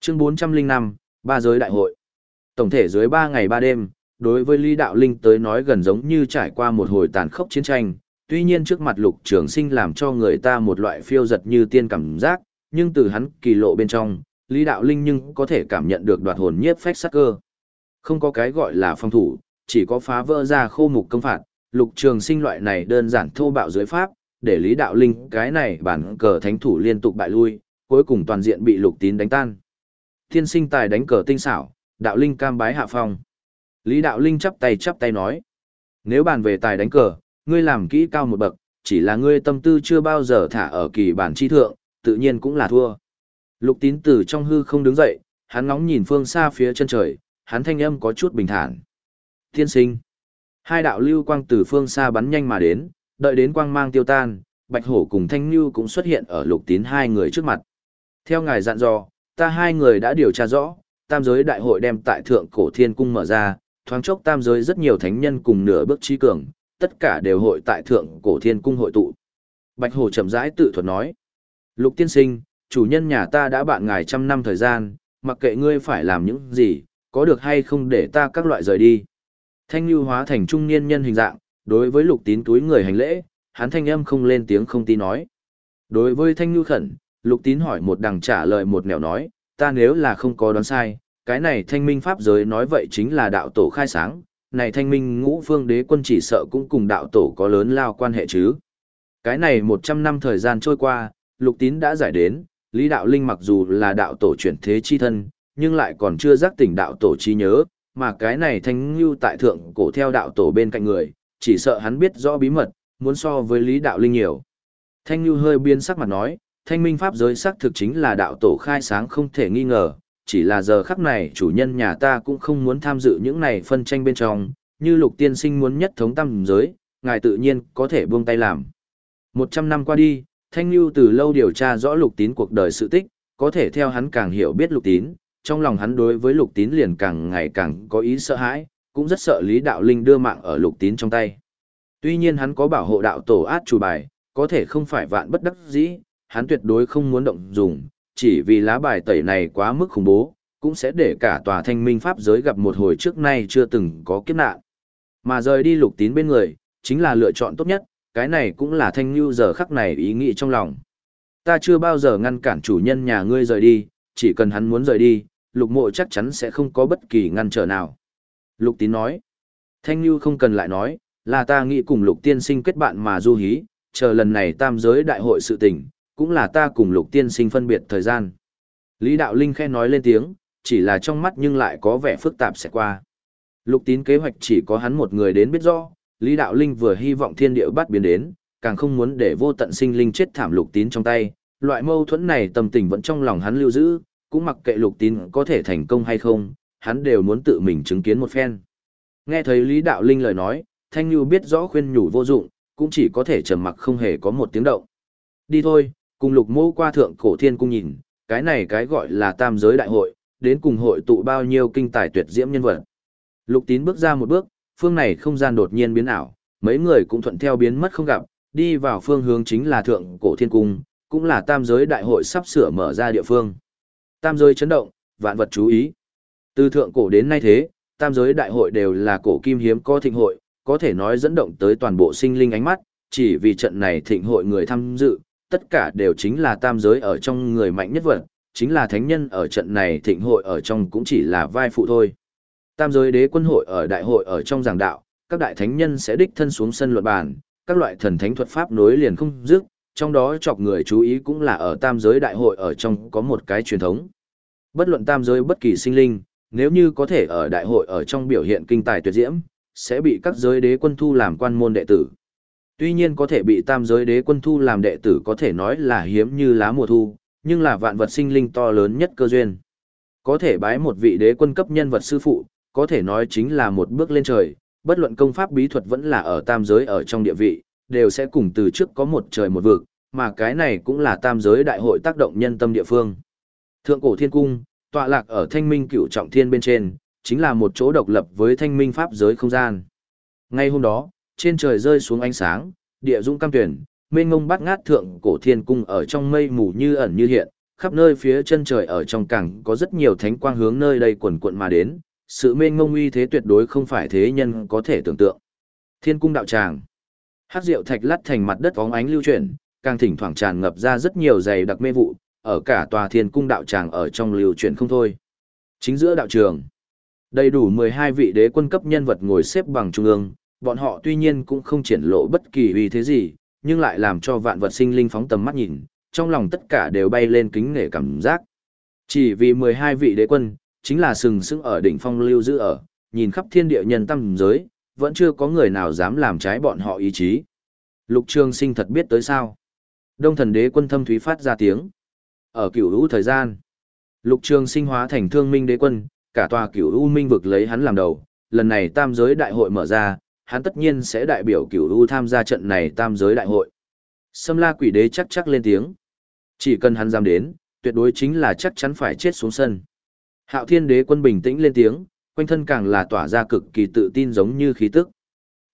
Chương 405, ba giới đại hội. Tổng thể dưới 3 ngày 3 đêm, đối với Lý Đạo Linh tới nói gần giống như trải qua một hồi tàn khốc chiến tranh, tuy nhiên trước mặt lục trường sinh làm cho người ta một loại phiêu giật như tiên cảm giác, nhưng từ hắn kỳ lộ bên trong, Lý Đạo Linh nhưng có thể cảm nhận được đoạt hồn nhiếp phách sắc cơ. Không có cái gọi là phòng thủ, chỉ có phá vỡ ra khô mục công phạt, lục trường sinh loại này đơn giản thô bạo dưới pháp, để Lý Đạo Linh cái này bản cờ thánh thủ liên tục bại lui, cuối cùng toàn diện bị lục tín đánh tan. Thiên sinh tài đánh cờ tinh xảo, Đạo Linh cam bái hạ phong. Lý Đạo Linh chắp tay chắp tay nói, nếu bàn về tài đánh cờ, ngươi làm kỹ cao một bậc, chỉ là ngươi tâm tư chưa bao giờ thả ở kỳ bản chi thượng, tự nhiên cũng là thua. Lục tín từ trong hư không đứng dậy, hắn ngóng nhìn phương xa phía chân trời, hắn thanh âm có chút bình thản. Thiên sinh. Hai đạo lưu quang từ phương xa bắn nhanh mà đến, đợi đến quang mang tiêu tan, Bạch Hổ cùng Thanh Nhu cũng xuất hiện ở lục tín hai người trước mặt. Theo ngài dặn dò, ta hai người đã điều tra rõ, tam giới đại hội đem tại thượng cổ thiên cung mở ra, thoáng chốc tam giới rất nhiều thánh nhân cùng nửa bước trí cường, tất cả đều hội tại thượng cổ thiên cung hội tụ. Bạch Hổ chậm rãi tự thuật nói. Lục tiên sinh, chủ nhân nhà ta đã bạn ngài trăm năm thời gian, mặc kệ ngươi phải làm những gì, có được hay không để ta các loại rời đi. Thanh Lưu hóa thành trung niên nhân hình dạng, đối với lục tín túi người hành lễ, hắn thanh âm không lên tiếng không tí nói. Đối với Thanh Lưu khẩn, lục tín hỏi một đằng trả lời một nẻo nói, ta nếu là không có đoán sai, cái này thanh minh pháp giới nói vậy chính là đạo tổ khai sáng, này thanh minh ngũ phương đế quân chỉ sợ cũng cùng đạo tổ có lớn lao quan hệ chứ. Cái này 100 năm thời gian trôi qua, lục tín đã giải đến, Lý Đạo Linh mặc dù là đạo tổ chuyển thế chi thân, nhưng lại còn chưa giác tỉnh đạo tổ chi nhớ, mà cái này thanh lưu tại thượng cổ theo đạo tổ bên cạnh người, chỉ sợ hắn biết rõ bí mật, muốn so với Lý Đạo Linh nhiều. Thanh lưu hơi biên sắc mặt nói, thanh minh pháp giới xác thực chính là đạo tổ khai sáng không thể nghi ngờ, chỉ là giờ khắc này chủ nhân nhà ta cũng không muốn tham dự những này phân tranh bên trong, như lục tiên sinh muốn nhất thống tam giới, ngài tự nhiên có thể buông tay làm. Một trăm năm qua đi, Thanh Lưu từ lâu điều tra rõ lục tín cuộc đời sự tích, có thể theo hắn càng hiểu biết lục tín, trong lòng hắn đối với lục tín liền càng ngày càng có ý sợ hãi, cũng rất sợ Lý Đạo Linh đưa mạng ở lục tín trong tay. Tuy nhiên hắn có bảo hộ đạo tổ át chủ bài, có thể không phải vạn bất đắc dĩ, hắn tuyệt đối không muốn động dùng, chỉ vì lá bài tẩy này quá mức khủng bố, cũng sẽ để cả tòa thanh minh pháp giới gặp một hồi trước nay chưa từng có kiếp nạn. Mà rời đi lục tín bên người, chính là lựa chọn tốt nhất, cái này cũng là thanh lưu giờ khắc này ý nghĩ trong lòng. Ta chưa bao giờ ngăn cản chủ nhân nhà ngươi rời đi, chỉ cần hắn muốn rời đi, lục mộ chắc chắn sẽ không có bất kỳ ngăn trở nào. Lục tín nói, thanh lưu không cần lại nói, là ta nghĩ cùng lục tiên sinh kết bạn mà du hí, chờ lần này tam giới đại hội sự tình, cũng là ta cùng lục tiên sinh phân biệt thời gian. Lý Đạo Linh khe nói lên tiếng, chỉ là trong mắt nhưng lại có vẻ phức tạp sẽ qua. Lục tín kế hoạch chỉ có hắn một người đến biết rõ, Lý Đạo Linh vừa hy vọng thiên địa bắt biến đến, càng không muốn để vô tận sinh linh chết thảm lục tín trong tay. Loại mâu thuẫn này tâm tình vẫn trong lòng hắn lưu giữ, cũng mặc kệ lục tín có thể thành công hay không, hắn đều muốn tự mình chứng kiến một phen. Nghe thấy Lý Đạo Linh lời nói, Thanh Nhu biết rõ khuyên nhủ vô dụng, cũng chỉ có thể trầm mặc không hề có một tiếng động. Đi thôi, cùng lục mô qua thượng cổ thiên cung nhìn, cái này cái gọi là tam giới đại hội, đến cùng hội tụ bao nhiêu kinh tài tuyệt diễm nhân vật. Lục tín bước ra một bước, phương này không gian đột nhiên biến ảo, mấy người cũng thuận theo biến mất không gặp, đi vào phương hướng chính là thượng cổ thiên cung, cũng là tam giới đại hội sắp sửa mở ra địa phương. Tam giới chấn động, vạn vật chú ý. Từ thượng cổ đến nay thế, tam giới đại hội đều là cổ kim hiếm có thịnh hội, có thể nói dẫn động tới toàn bộ sinh linh ánh mắt, chỉ vì trận này thịnh hội người tham dự, tất cả đều chính là tam giới ở trong người mạnh nhất vật, chính là thánh nhân ở trận này thịnh hội ở trong cũng chỉ là vai phụ thôi. Tam giới đế quân hội ở đại hội ở trong giảng đạo, các đại thánh nhân sẽ đích thân xuống sân luận bàn, các loại thần thánh thuật pháp nối liền không dứt, trong đó chọc người chú ý cũng là ở tam giới đại hội ở trong có một cái truyền thống. Bất luận tam giới bất kỳ sinh linh, nếu như có thể ở đại hội ở trong biểu hiện kinh tài tuyệt diễm, sẽ bị các giới đế quân thu làm quan môn đệ tử. Tuy nhiên có thể bị tam giới đế quân thu làm đệ tử có thể nói là hiếm như lá mùa thu, nhưng là vạn vật sinh linh to lớn nhất cơ duyên. Có thể bái một vị đế quân cấp nhân vật sư phụ, có thể nói chính là một bước lên trời, bất luận công pháp bí thuật vẫn là ở tam giới ở trong địa vị, đều sẽ cùng từ trước có một trời một vực, mà cái này cũng là tam giới đại hội tác động nhân tâm địa phương. Thượng cổ thiên cung, tọa lạc ở thanh minh cựu trọng thiên bên trên, chính là một chỗ độc lập với thanh minh pháp giới không gian. Ngay hôm đó, trên trời rơi xuống ánh sáng, địa dũng cam tuyển, mênh ngông bát ngát thượng cổ thiên cung ở trong mây mù như ẩn như hiện, khắp nơi phía chân trời ở trong cảng có rất nhiều thánh quang hướng nơi đây quần quận mà đến, sự mênh ngông uy thế tuyệt đối không phải thế nhân có thể tưởng tượng. Thiên cung đạo tràng. Hát rượu thạch lắt thành mặt đất vóng ánh lưu chuyển, càng thỉnh thoảng tràn ngập ra rất nhiều dày đặc mê vụ, ở cả tòa thiên cung đạo tràng ở trong lưu chuyển không thôi. Chính giữa đạo trường, đầy đủ 12 vị đế quân cấp nhân vật ngồi xếp bằng trung ương, bọn họ tuy nhiên cũng không triển lộ bất kỳ uy thế gì, nhưng lại làm cho vạn vật sinh linh phóng tầm mắt nhìn, trong lòng tất cả đều bay lên kính nể cảm giác. Chỉ vì 12 vị đế quân, chính là sừng sững ở đỉnh phong lưu giữ ở, nhìn khắp thiên địa nhân tâm giới, vẫn chưa có người nào dám làm trái bọn họ ý chí. Lục Trường Sinh thật biết tới sao? Đông thần đế quân thâm thúy phát ra tiếng. Ở cửu lũ thời gian, Lục Trường Sinh hóa thành thương minh đế quân, cả tòa cửu u minh vực lấy hắn làm đầu, lần này tam giới đại hội mở ra, hắn tất nhiên sẽ đại biểu cửu u tham gia trận này tam giới đại hội. Sâm la quỷ đế chắc chắc lên tiếng. Chỉ cần hắn dám đến, tuyệt đối chính là chắc chắn phải chết xuống sân. Hạo thiên đế quân bình tĩnh lên tiếng, quanh thân càng là tỏa ra cực kỳ tự tin giống như khí tức.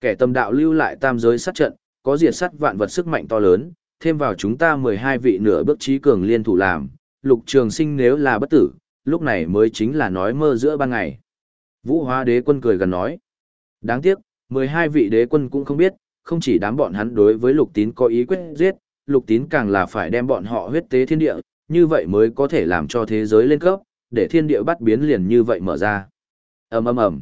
Kẻ tâm đạo lưu lại tam giới sát trận, có diệt sát vạn vật sức mạnh to lớn, thêm vào chúng ta 12 vị nửa bước trí cường liên thủ làm, lục trường sinh nếu là bất tử, lúc này mới chính là nói mơ giữa ban ngày. Vũ hóa đế quân cười gần nói. Đáng tiếc, 12 vị đế quân cũng không biết, không chỉ đám bọn hắn đối với lục tín có ý quyết giết, lục tín càng là phải đem bọn họ huyết tế thiên địa, như vậy mới có thể làm cho thế giới lên cấp, để thiên địa bắt biến liền như vậy mở ra. ầm ầm ầm,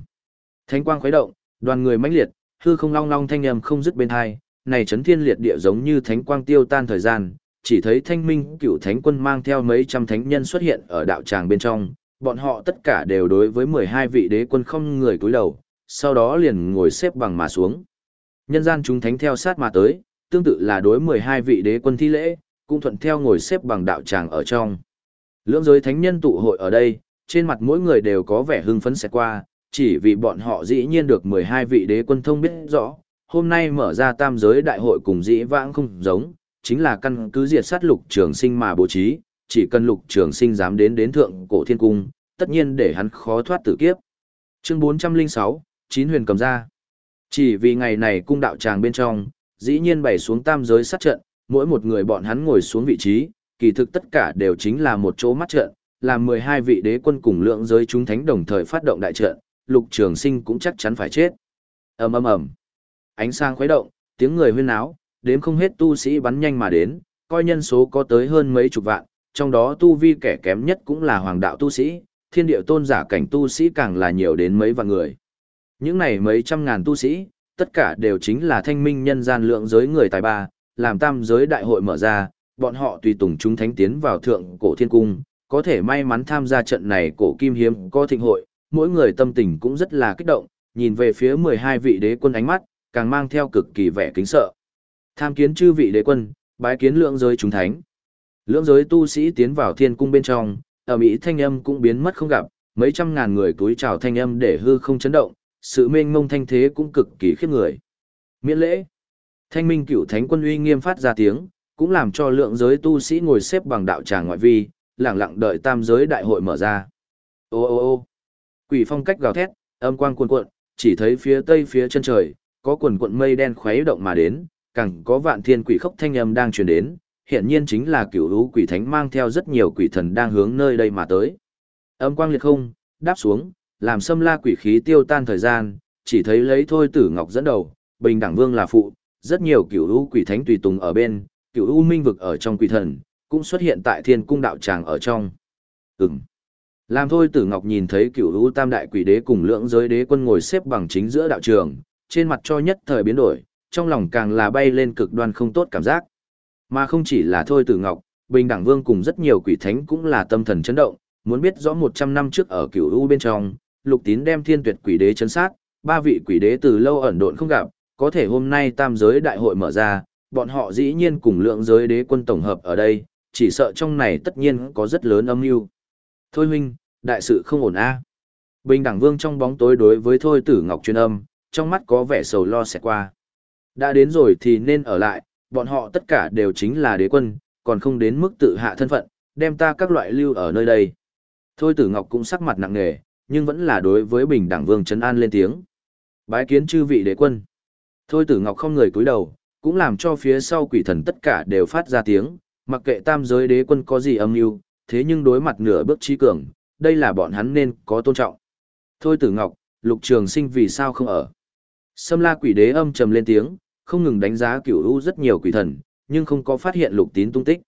thánh quang khuấy động, đoàn người mãnh liệt, hư không long long thanh âm không dứt bên hai, này chấn thiên liệt địa giống như thánh quang tiêu tan thời gian, chỉ thấy thanh minh cựu thánh quân mang theo mấy trăm thánh nhân xuất hiện ở đạo tràng bên trong, bọn họ tất cả đều đối với 12 vị đế quân không người cúi đầu, sau đó liền ngồi xếp bằng mà xuống. Nhân gian chúng thánh theo sát mà tới, tương tự là đối 12 vị đế quân thi lễ, cũng thuận theo ngồi xếp bằng đạo tràng ở trong. Lưỡng giới thánh nhân tụ hội ở đây, trên mặt mỗi người đều có vẻ hưng phấn sẽ qua, chỉ vì bọn họ dĩ nhiên được 12 vị đế quân thông biết rõ, hôm nay mở ra tam giới đại hội cùng dĩ vãng không giống, chính là căn cứ diệt sát lục trường sinh mà bố trí, chỉ cần lục trường sinh dám đến đến thượng cổ thiên cung, tất nhiên để hắn khó thoát tử kiếp. Chương 406, Chín huyền cầm ra. Chỉ vì ngày này cung đạo tràng bên trong, dĩ nhiên bày xuống tam giới sát trận, mỗi một người bọn hắn ngồi xuống vị trí, kỳ thực tất cả đều chính là một chỗ mắt trận, làm 12 vị đế quân cùng lượng giới chúng thánh đồng thời phát động đại trận, lục trường sinh cũng chắc chắn phải chết. ầm ầm ầm Ánh sáng khuấy động, tiếng người huyên náo, đếm không hết tu sĩ bắn nhanh mà đến, coi nhân số có tới hơn mấy chục vạn, trong đó tu vi kẻ kém nhất cũng là hoàng đạo tu sĩ, thiên địa tôn giả cảnh tu sĩ càng là nhiều đến mấy vạn người. Những này mấy trăm ngàn tu sĩ, tất cả đều chính là thanh minh nhân gian lượng giới người tài ba, làm tam giới đại hội mở ra, bọn họ tùy tùng chúng thánh tiến vào thượng cổ thiên cung, có thể may mắn tham gia trận này cổ kim hiếm có thịnh hội, mỗi người tâm tình cũng rất là kích động, nhìn về phía 12 vị đế quân ánh mắt, càng mang theo cực kỳ vẻ kính sợ. Tham kiến chư vị đế quân, bái kiến lượng giới chúng thánh. Lượng giới tu sĩ tiến vào thiên cung bên trong, ở Mỹ thanh âm cũng biến mất không gặp, mấy trăm ngàn người túi chào thanh âm để hư không chấn động, sự mênh mông thanh thế cũng cực kỳ khiếp người. Miễn lễ. Thanh minh cửu thánh quân uy nghiêm phát ra tiếng, cũng làm cho lượng giới tu sĩ ngồi xếp bằng đạo tràng ngoại vi, lặng lặng đợi tam giới đại hội mở ra. Ô ô ô quỷ phong cách gào thét, âm quang cuồn cuộn, chỉ thấy phía tây phía chân trời, có quần cuộn mây đen khuấy động mà đến, càng có vạn thiên quỷ khốc thanh âm đang truyền đến, hiện nhiên chính là cửu lũ quỷ thánh mang theo rất nhiều quỷ thần đang hướng nơi đây mà tới. Âm quang liệt không, đáp xuống, làm xâm la quỷ khí tiêu tan thời gian, chỉ thấy lấy thôi tử ngọc dẫn đầu, bình đẳng vương là phụ, rất nhiều cửu u quỷ thánh tùy tùng ở bên, cửu u minh vực ở trong quỷ thần, cũng xuất hiện tại thiên cung đạo tràng ở trong. Ừm. Làm thôi tử ngọc nhìn thấy cửu u tam đại quỷ đế cùng lưỡng giới đế quân ngồi xếp bằng chính giữa đạo trường, trên mặt cho nhất thời biến đổi, trong lòng càng là bay lên cực đoan không tốt cảm giác. Mà không chỉ là thôi tử ngọc, bình đẳng vương cùng rất nhiều quỷ thánh cũng là tâm thần chấn động, muốn biết rõ 100 năm trước ở cửu u bên trong, lục tín đem thiên tuyệt quỷ đế chấn sát, ba vị quỷ đế từ lâu ẩn độn không gặp, có thể hôm nay tam giới đại hội mở ra, bọn họ dĩ nhiên cùng lượng giới đế quân tổng hợp ở đây, chỉ sợ trong này tất nhiên có rất lớn âm mưu. Thôi huynh, đại sự không ổn a. Bình đẳng vương trong bóng tối đối với Thôi tử Ngọc truyền âm, trong mắt có vẻ sầu lo sẽ qua. Đã đến rồi thì nên ở lại, bọn họ tất cả đều chính là đế quân, còn không đến mức tự hạ thân phận, đem ta các loại lưu ở nơi đây. Thôi tử ngọc cũng sắc mặt nặng nề, nhưng vẫn là đối với bình đẳng vương trấn an lên tiếng. Bái kiến chư vị đế quân. Thôi tử ngọc không người cúi đầu, cũng làm cho phía sau quỷ thần tất cả đều phát ra tiếng, mặc kệ tam giới đế quân có gì âm mưu thế nhưng đối mặt nửa bước trí cường, đây là bọn hắn nên có tôn trọng. Thôi tử ngọc, lục trường sinh vì sao không ở. Sâm la quỷ đế âm trầm lên tiếng, không ngừng đánh giá cửu u rất nhiều quỷ thần, nhưng không có phát hiện lục tín tung tích.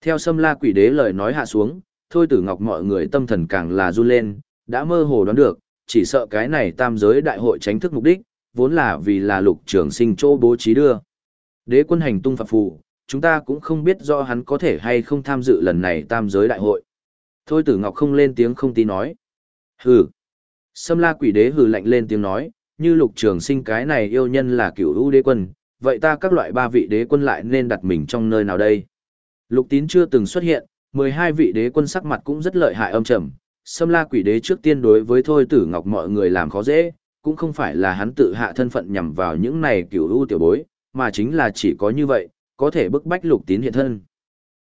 Theo sâm la quỷ đế lời nói hạ xuống, thôi tử ngọc mọi người tâm thần càng là run lên, đã mơ hồ đoán được, chỉ sợ cái này tam giới đại hội tránh thức mục đích, vốn là vì là lục trường sinh chỗ bố trí đưa. Đế quân hành tung phạt phù, chúng ta cũng không biết do hắn có thể hay không tham dự lần này tam giới đại hội. Thôi tử ngọc không lên tiếng không tí nói. Hừ. Sâm la quỷ đế hừ lạnh lên tiếng nói, như lục trường sinh cái này yêu nhân là cửu ưu đế quân, vậy ta các loại ba vị đế quân lại nên đặt mình trong nơi nào đây? Lục tín chưa từng xuất hiện, 12 vị đế quân sắc mặt cũng rất lợi hại âm trầm. Sâm la quỷ đế trước tiên đối với thôi tử ngọc mọi người làm khó dễ, cũng không phải là hắn tự hạ thân phận nhằm vào những này cửu ưu tiểu bối, mà chính là chỉ có như vậy, có thể bức bách lục tín hiện thân.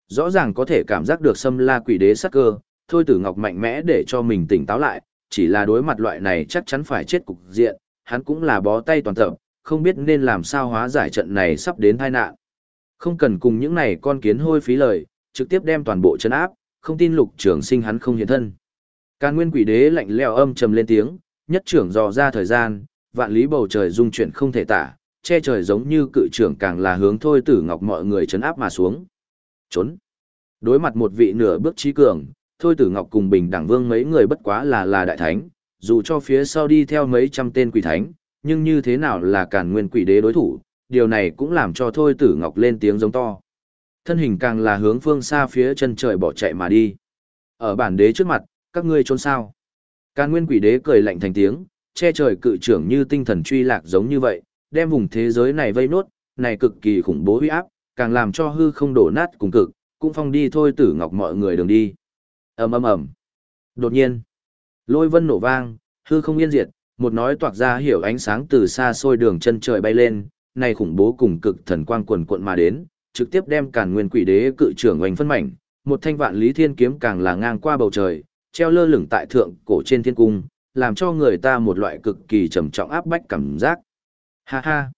Rõ ràng có thể cảm giác được sâm la quỷ đế sắc cơ, thôi tử ngọc mạnh mẽ để cho mình tỉnh táo lại, chỉ là đối mặt loại này chắc chắn phải chết cục diện, hắn cũng là bó tay toàn tập, không biết nên làm sao hóa giải trận này sắp đến tai nạn. Không cần cùng những này con kiến hôi phí lời, trực tiếp đem toàn bộ chân áp, không tin lục trưởng sinh hắn không hiện thân. Càn nguyên quỷ đế lạnh lẽo âm trầm lên tiếng, nhất trưởng dò ra thời gian, vạn lý bầu trời dung chuyển không thể tả, che trời giống như cự trưởng càng là hướng thôi tử ngọc mọi người chấn áp mà xuống. Trốn. Đối mặt một vị nửa bước trí cường, thôi tử ngọc cùng bình đẳng vương mấy người bất quá là là đại thánh, dù cho phía sau đi theo mấy trăm tên quỷ thánh, nhưng như thế nào là càn nguyên quỷ đế đối thủ, điều này cũng làm cho thôi tử ngọc lên tiếng giống to. Thân hình càng là hướng phương xa phía chân trời bỏ chạy mà đi. Ở bản đế trước mặt, các ngươi trốn sao. Càn nguyên quỷ đế cười lạnh thành tiếng, che trời cự trưởng như tinh thần truy lạc giống như vậy, đem vùng thế giới này vây nốt, này cực kỳ khủng bố uy áp, càng làm cho hư không đổ nát cùng cực, cũng phong đi thôi tử ngọc mọi người đường đi. ầm ầm ầm. Đột nhiên, lôi vân nổ vang, hư không yên diệt, một nói toạc ra hiểu ánh sáng từ xa xôi đường chân trời bay lên, này khủng bố cùng cực thần quang quần cuộn mà đến, trực tiếp đem càn nguyên quỷ đế cự trưởng oanh phân mảnh, một thanh vạn lý thiên kiếm càng là ngang qua bầu trời, treo lơ lửng tại thượng cổ trên thiên cung, làm cho người ta một loại cực kỳ trầm trọng áp bách cảm giác. Ha ha!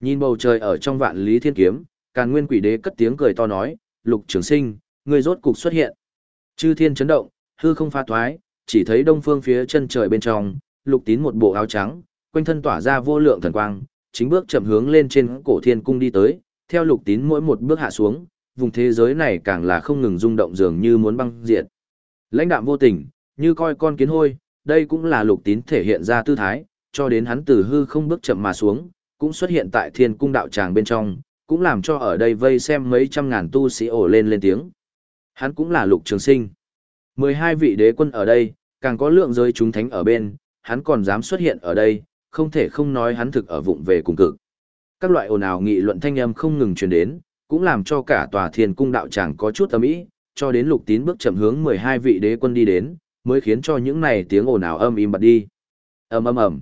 Nhìn bầu trời ở trong vạn lý thiên kiếm, càn nguyên quỷ đế cất tiếng cười to nói, lục trường sinh, người rốt cục xuất hiện. Chư thiên chấn động, hư không pha thoái, chỉ thấy đông phương phía chân trời bên trong, lục tín một bộ áo trắng, quanh thân tỏa ra vô lượng thần quang, chính bước chậm hướng lên trên cổ thiên cung đi tới, theo lục tín mỗi một bước hạ xuống, vùng thế giới này càng là không ngừng rung động dường như muốn băng diệt. Lãnh đạm vô tình, như coi con kiến hôi, đây cũng là lục tín thể hiện ra tư thái, cho đến hắn từ hư không bước chậm mà xuống, cũng xuất hiện tại thiên cung đạo tràng bên trong, cũng làm cho ở đây vây xem mấy trăm ngàn tu sĩ ổ lên lên tiếng. Hắn cũng là lục trường sinh. 12 vị đế quân ở đây, càng có lượng giới chúng thánh ở bên, hắn còn dám xuất hiện ở đây, không thể không nói hắn thực ở vụng về cùng cực. Các loại ồn ào nghị luận thanh âm không ngừng truyền đến, cũng làm cho cả tòa thiên cung đạo tràng có chút âm ý, cho đến lục tín bước chậm hướng 12 vị đế quân đi đến, mới khiến cho những này tiếng ồn ào âm im bặt đi. ầm ầm ầm.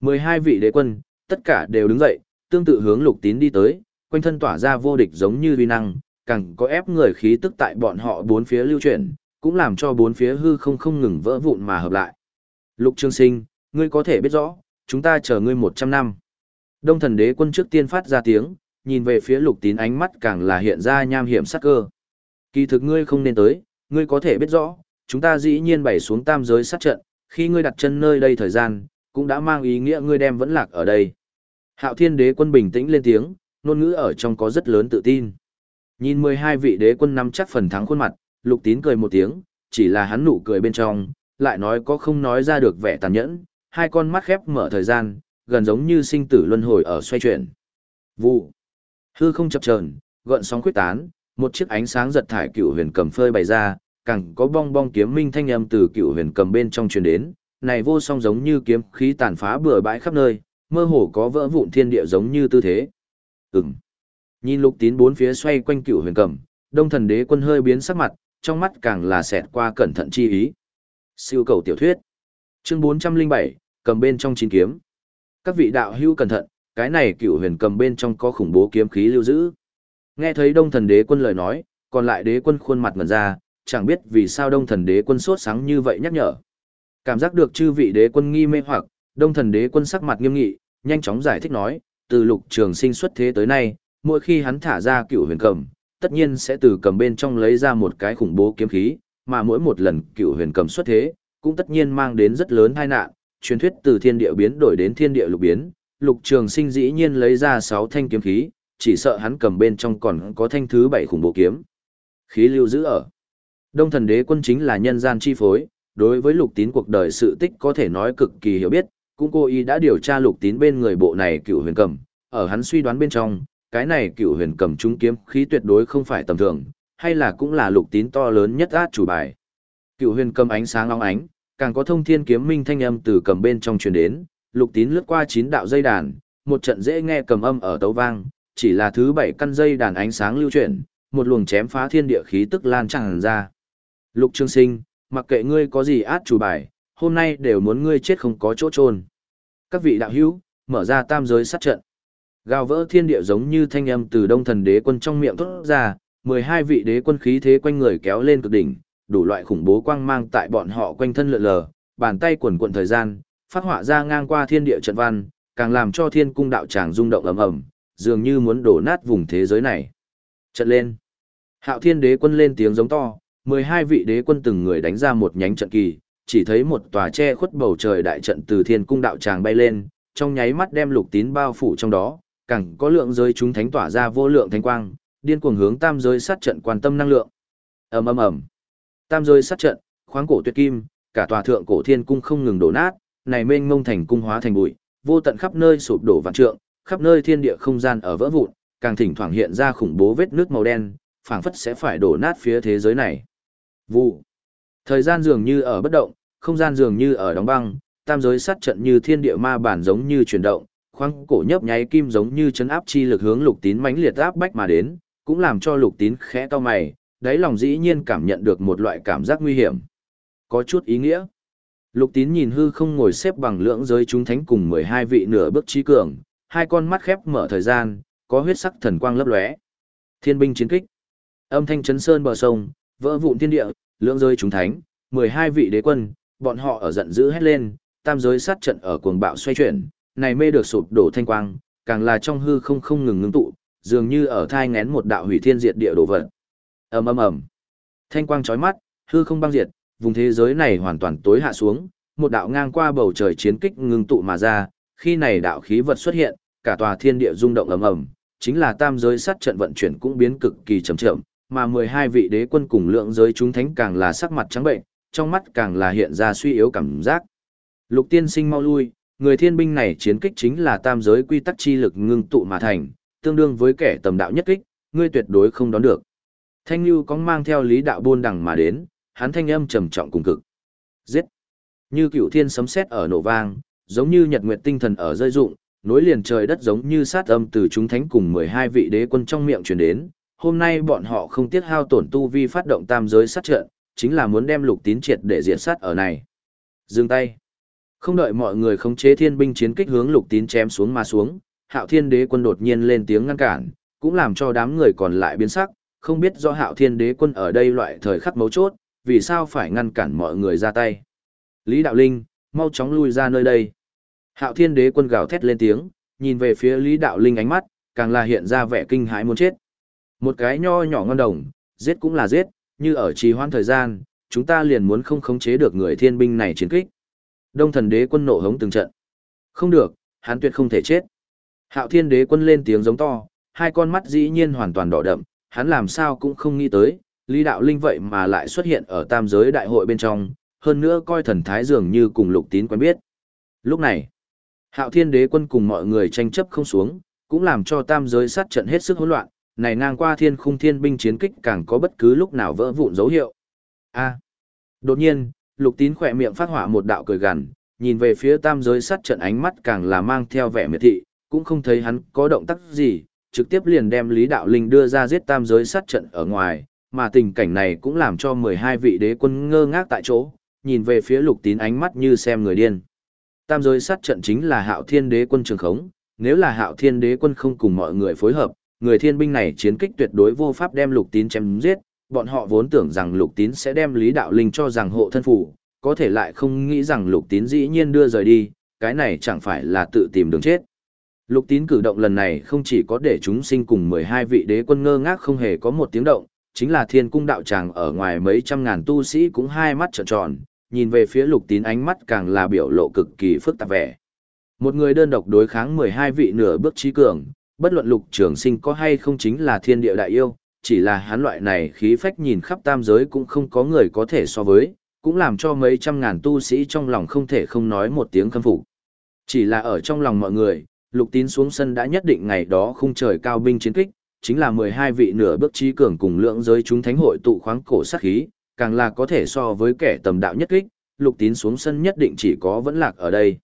12 vị đế quân, tất cả đều đứng dậy, tương tự hướng lục tín đi tới, quanh thân tỏa ra vô địch giống như uy năng, càng có ép người khí tức tại bọn họ bốn phía lưu chuyển, cũng làm cho bốn phía hư không không ngừng vỡ vụn mà hợp lại. Lục Trương Sinh, ngươi có thể biết rõ, chúng ta chờ ngươi 100 năm. Đông thần đế quân trước tiên phát ra tiếng, nhìn về phía lục tín ánh mắt càng là hiện ra nham hiểm sắc cơ. Kỳ thực ngươi không nên tới, ngươi có thể biết rõ, chúng ta dĩ nhiên bày xuống tam giới sát trận, khi ngươi đặt chân nơi đây thời gian, cũng đã mang ý nghĩa ngươi đem vẫn lạc ở đây. Hạo thiên đế quân bình tĩnh lên tiếng, ngôn ngữ ở trong có rất lớn tự tin. Nhìn 12 vị đế quân nắm chắc phần thắng khuôn mặt, lục tín cười một tiếng, chỉ là hắn nụ cười bên trong, lại nói có không nói ra được vẻ tàn nhẫn, hai con mắt khép mở thời gian, gần giống như sinh tử luân hồi ở xoay chuyển. Vụ. Hư không chập chờn, gợn sóng quyết tán, một chiếc ánh sáng giật thải cựu huyền cầm phơi bày ra, càng có bong bong kiếm minh thanh âm từ cựu huyền cầm bên trong truyền đến, này vô song giống như kiếm khí tàn phá bừa bãi khắp nơi, mơ hồ có vỡ vụn thiên địa giống như tư thế. Ừm. Nhìn lục tín bốn phía xoay quanh cựu huyền cầm, đông thần đế quân hơi biến sắc mặt, trong mắt càng là xẹt qua cẩn thận chi ý. Siêu cầu tiểu thuyết. Chương 407, cầm bên trong chín kiếm. Các vị đạo hữu cẩn thận, cái này cựu huyền cầm bên trong có khủng bố kiếm khí lưu giữ. Nghe thấy đông thần đế quân lời nói, còn lại đế quân khuôn mặt ngần ra, chẳng biết vì sao đông thần đế quân sốt sáng như vậy nhắc nhở. Cảm giác được chư vị đế quân nghi mê hoặc, đông thần đế quân sắc mặt nghiêm nghị, nhanh chóng giải thích nói, từ lục trường sinh xuất thế tới nay, mỗi khi hắn thả ra cựu huyền cầm, tất nhiên sẽ từ cầm bên trong lấy ra một cái khủng bố kiếm khí, mà mỗi một lần cựu huyền cầm xuất thế, cũng tất nhiên mang đến rất lớn tai nạn, truyền thuyết từ thiên địa biến đổi đến thiên địa lục biến, lục trường sinh dĩ nhiên lấy ra 6 thanh kiếm khí, chỉ sợ hắn cầm bên trong còn có thanh thứ bảy khủng bố kiếm. Khí lưu giữ ở. Đông thần đế quân chính là nhân gian chi phối, đối với lục tín cuộc đời sự tích có thể nói cực kỳ hiểu biết, cũng cô Y đã điều tra lục tín bên người bộ này cựu huyền cầm, ở hắn suy đoán bên trong, cái này cựu huyền cầm trung kiếm khí tuyệt đối không phải tầm thường, hay là cũng là lục tín to lớn nhất át chủ bài. Cựu huyền cầm ánh sáng long ánh, càng có thông thiên kiếm minh thanh âm từ cầm bên trong truyền đến, lục tín lướt qua chín đạo dây đàn, một trận dễ nghe cầm âm ở tấu vang, chỉ là thứ bảy căn dây đàn ánh sáng lưu chuyển, một luồng chém phá thiên địa khí tức lan tràn ra. Lục Trương Sinh, mặc kệ ngươi có gì át chủ bài, hôm nay đều muốn ngươi chết không có chỗ trôn. Các vị đạo hữu, mở ra tam giới sát trận. Gào vỡ thiên địa giống như thanh âm từ đông thần đế quân trong miệng thốt ra, 12 vị đế quân khí thế quanh người kéo lên cực đỉnh, đủ loại khủng bố quang mang tại bọn họ quanh thân lượn lờ, bàn tay quần quần thời gian, phát họa ra ngang qua thiên địa trận văn, càng làm cho thiên cung đạo tràng rung động ầm ầm, dường như muốn đổ nát vùng thế giới này. Trận lên. Hạo thiên đế quân lên tiếng giống to, 12 vị đế quân từng người đánh ra một nhánh trận kỳ, chỉ thấy một tòa che khuất bầu trời đại trận từ thiên cung đạo tràng bay lên, trong nháy mắt đem lục tín bao phủ trong đó, càng có lượng giới chúng thánh tỏa ra vô lượng thánh quang, điên cuồng hướng tam giới sát trận quan tâm năng lượng. Ầm ầm ầm. Tam giới sát trận, khoáng cổ tuyệt kim, cả tòa thượng cổ thiên cung không ngừng đổ nát, này mênh mông thành cung hóa thành bụi, vô tận khắp nơi sụp đổ vạn trượng, khắp nơi thiên địa không gian ở vỡ vụn, càng thỉnh thoảng hiện ra khủng bố vết nước màu đen, phảng phất sẽ phải đổ nát phía thế giới này. Vụ. Thời gian dường như ở bất động, không gian dường như ở đóng băng, tam giới sát trận như thiên địa ma bản giống như chuyển động, khoáng cổ nhấp nháy kim giống như chấn áp chi lực hướng lục tín mãnh liệt áp bách mà đến, cũng làm cho lục tín khẽ to mày, đáy lòng dĩ nhiên cảm nhận được một loại cảm giác nguy hiểm. Có chút ý nghĩa. Lục tín nhìn hư không ngồi xếp bằng lưỡng giới chúng thánh cùng 12 vị nửa bước trí cường, hai con mắt khép mở thời gian, có huyết sắc thần quang lấp lóe. Thiên binh chiến kích. Âm thanh chấn sơn bờ sông, vỡ vụn thiên địa, lưỡng rơi chúng thánh, 12 vị đế quân, bọn họ ở giận dữ hét lên, tam giới sát trận ở cuồng bạo xoay chuyển, này mê được sụp đổ thanh quang, càng là trong hư không không ngừng ngưng tụ, dường như ở thai ngén một đạo hủy thiên diệt địa đồ vật. Ầm ầm ầm. Thanh quang chói mắt, hư không băng diệt, vùng thế giới này hoàn toàn tối hạ xuống, một đạo ngang qua bầu trời chiến kích ngưng tụ mà ra, khi này đạo khí vật xuất hiện, cả tòa thiên địa rung động ầm ầm, chính là tam giới sát trận vận chuyển cũng biến cực kỳ chậm chậm, mà 12 vị đế quân cùng lượng giới chúng thánh càng là sắc mặt trắng bệnh, trong mắt càng là hiện ra suy yếu cảm giác. Lục tiên sinh mau lui, người thiên binh này chiến kích chính là tam giới quy tắc chi lực ngưng tụ mà thành, tương đương với kẻ tầm đạo nhất kích, ngươi tuyệt đối không đón được. Thanh Nhu có mang theo lý đạo buôn đằng mà đến, hắn thanh âm trầm trọng cùng cực. Giết! Như cựu thiên sấm sét ở nổ vang, giống như nhật nguyệt tinh thần ở rơi rụng, nối liền trời đất giống như sát âm từ chúng thánh cùng 12 vị đế quân trong miệng truyền đến. Hôm nay bọn họ không tiếc hao tổn tu vi phát động tam giới sát trận, chính là muốn đem lục tín triệt để diệt sát ở này. Dừng tay. Không đợi mọi người khống chế thiên binh chiến kích hướng lục tín chém xuống mà xuống, hạo thiên đế quân đột nhiên lên tiếng ngăn cản, cũng làm cho đám người còn lại biến sắc, không biết do hạo thiên đế quân ở đây loại thời khắc mấu chốt, vì sao phải ngăn cản mọi người ra tay. Lý Đạo Linh, mau chóng lui ra nơi đây. Hạo thiên đế quân gào thét lên tiếng, nhìn về phía Lý Đạo Linh ánh mắt, càng là hiện ra vẻ kinh hãi muốn chết. Một cái nho nhỏ ngon đồng, giết cũng là giết, như ở trì hoãn thời gian, chúng ta liền muốn không khống chế được người thiên binh này chiến kích. Đông thần đế quân nộ hống từng trận. Không được, hắn tuyệt không thể chết. Hạo thiên đế quân lên tiếng giống to, hai con mắt dĩ nhiên hoàn toàn đỏ đậm, hắn làm sao cũng không nghĩ tới, Lý Đạo Linh vậy mà lại xuất hiện ở tam giới đại hội bên trong, hơn nữa coi thần thái dường như cùng lục tín quen biết. Lúc này, Hạo thiên đế quân cùng mọi người tranh chấp không xuống, cũng làm cho tam giới sát trận hết sức hỗn loạn, này ngang qua thiên khung thiên binh chiến kích càng có bất cứ lúc nào vỡ vụn dấu hiệu. A. Đột nhiên, Lục Tín khỏe miệng phát hỏa một đạo cười gằn, nhìn về phía tam giới sát trận ánh mắt càng là mang theo vẻ miệt thị, cũng không thấy hắn có động tác gì, trực tiếp liền đem Lý Đạo Linh đưa ra giết tam giới sát trận ở ngoài, mà tình cảnh này cũng làm cho 12 vị đế quân ngơ ngác tại chỗ, nhìn về phía Lục Tín ánh mắt như xem người điên. Tam giới sát trận chính là Hạo Thiên đế quân trường khống, nếu là Hạo Thiên đế quân không cùng mọi người phối hợp, người thiên binh này chiến kích tuyệt đối vô pháp đem Lục Tín chém giết, Bọn họ vốn tưởng rằng lục tín sẽ đem Lý Đạo Linh cho rằng hộ thân phủ, có thể lại không nghĩ rằng lục tín dĩ nhiên đưa rời đi, cái này chẳng phải là tự tìm đường chết. Lục tín cử động lần này không chỉ có để chúng sinh cùng 12 vị đế quân ngơ ngác không hề có một tiếng động, chính là thiên cung đạo tràng ở ngoài mấy trăm ngàn tu sĩ cũng hai mắt trợn tròn, nhìn về phía lục tín ánh mắt càng là biểu lộ cực kỳ phức tạp vẻ. Một người đơn độc đối kháng 12 vị nửa bước trí cường, bất luận lục trường sinh có hay không chính là thiên địa đại yêu, chỉ là hắn loại này khí phách nhìn khắp tam giới cũng không có người có thể so với, cũng làm cho mấy trăm ngàn tu sĩ trong lòng không thể không nói một tiếng khâm phục. Chỉ là ở trong lòng mọi người, lục tín xuống sân đã nhất định ngày đó khung trời cao binh chiến kích, chính là 12 vị nửa bước trí cường cùng lượng giới chúng thánh hội tụ khoáng cổ sát khí, càng là có thể so với kẻ tầm đạo nhất kích, lục tín xuống sân nhất định chỉ có vẫn lạc ở đây.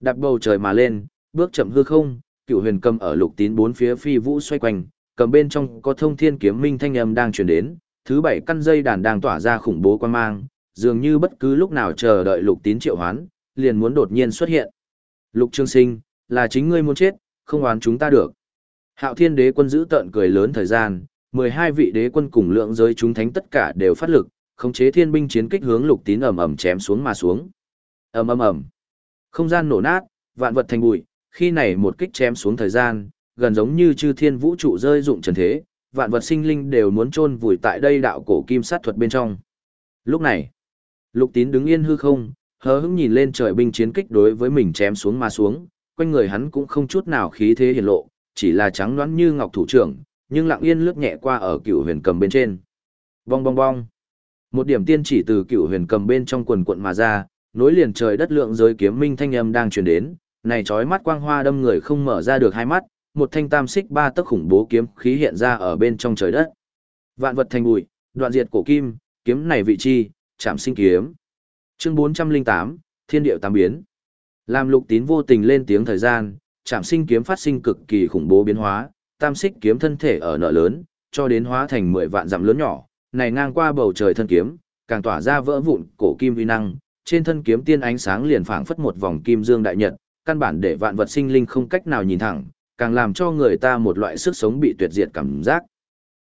Đạp bầu trời mà lên, bước chậm hư không, cựu huyền cầm ở lục tín bốn phía phi vũ xoay quanh, cầm bên trong có thông thiên kiếm minh thanh âm đang truyền đến, thứ bảy căn dây đàn đang tỏa ra khủng bố quan mang, dường như bất cứ lúc nào chờ đợi lục tín triệu hoán, liền muốn đột nhiên xuất hiện. Lục Trương Sinh, là chính ngươi muốn chết, không oán chúng ta được. Hạo Thiên Đế quân giữ tận cười lớn thời gian, 12 vị đế quân cùng lượng giới chúng thánh tất cả đều phát lực, khống chế thiên binh chiến kích hướng lục tín ầm ầm chém xuống mà xuống. Ầm ầm ầm. Không gian nổ nát, vạn vật thành bụi, khi này một kích chém xuống thời gian, gần giống như chư thiên vũ trụ rơi dụng trần thế, vạn vật sinh linh đều muốn chôn vùi tại đây đạo cổ kim sát thuật bên trong. Lúc này, Lục Tín đứng yên hư không, hờ hững nhìn lên trời binh chiến kích đối với mình chém xuống mà xuống, quanh người hắn cũng không chút nào khí thế hiển lộ, chỉ là trắng nõn như ngọc thủ trưởng, nhưng lặng yên lướt nhẹ qua ở cựu huyền cầm bên trên. Bong bong bong. Một điểm tiên chỉ từ cựu huyền cầm bên trong quần quận mà ra, nối liền trời đất lượng giới kiếm minh thanh âm đang truyền đến, này chói mắt quang hoa đâm người không mở ra được hai mắt, một thanh tam xích ba tấc khủng bố kiếm khí hiện ra ở bên trong trời đất. Vạn vật thành bụi, đoạn diệt cổ kim, kiếm này vị chi, chạm sinh kiếm. Chương 408, Thiên điệu tam biến. Làm lục tín vô tình lên tiếng thời gian, chạm sinh kiếm phát sinh cực kỳ khủng bố biến hóa, tam xích kiếm thân thể ở nợ lớn, cho đến hóa thành 10 vạn dặm lớn nhỏ, này ngang qua bầu trời thân kiếm, càng tỏa ra vỡ vụn cổ kim vi năng, trên thân kiếm tiên ánh sáng liền phảng phất một vòng kim dương đại nhật, căn bản để vạn vật sinh linh không cách nào nhìn thẳng, càng làm cho người ta một loại sức sống bị tuyệt diệt cảm giác.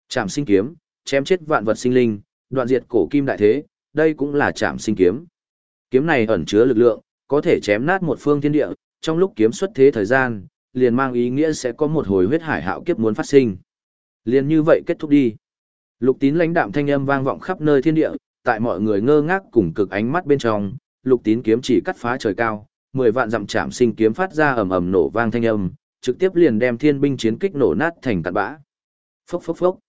Chạm sinh kiếm, chém chết vạn vật sinh linh, đoạn diệt cổ kim đại thế, đây cũng là chạm sinh kiếm. Kiếm này ẩn chứa lực lượng, có thể chém nát một phương thiên địa, trong lúc kiếm xuất thế thời gian, liền mang ý nghĩa sẽ có một hồi huyết hải hạo kiếp muốn phát sinh. Liền như vậy kết thúc đi. Lục tín lãnh đạm thanh âm vang vọng khắp nơi thiên địa, tại mọi người ngơ ngác cùng cực ánh mắt bên trong, lục tín kiếm chỉ cắt phá trời cao, mười vạn dặm chạm sinh kiếm phát ra ầm ầm nổ vang thanh âm, trực tiếp liền đem thiên binh chiến kích nổ nát thành cặn bã. Phốc phốc phốc.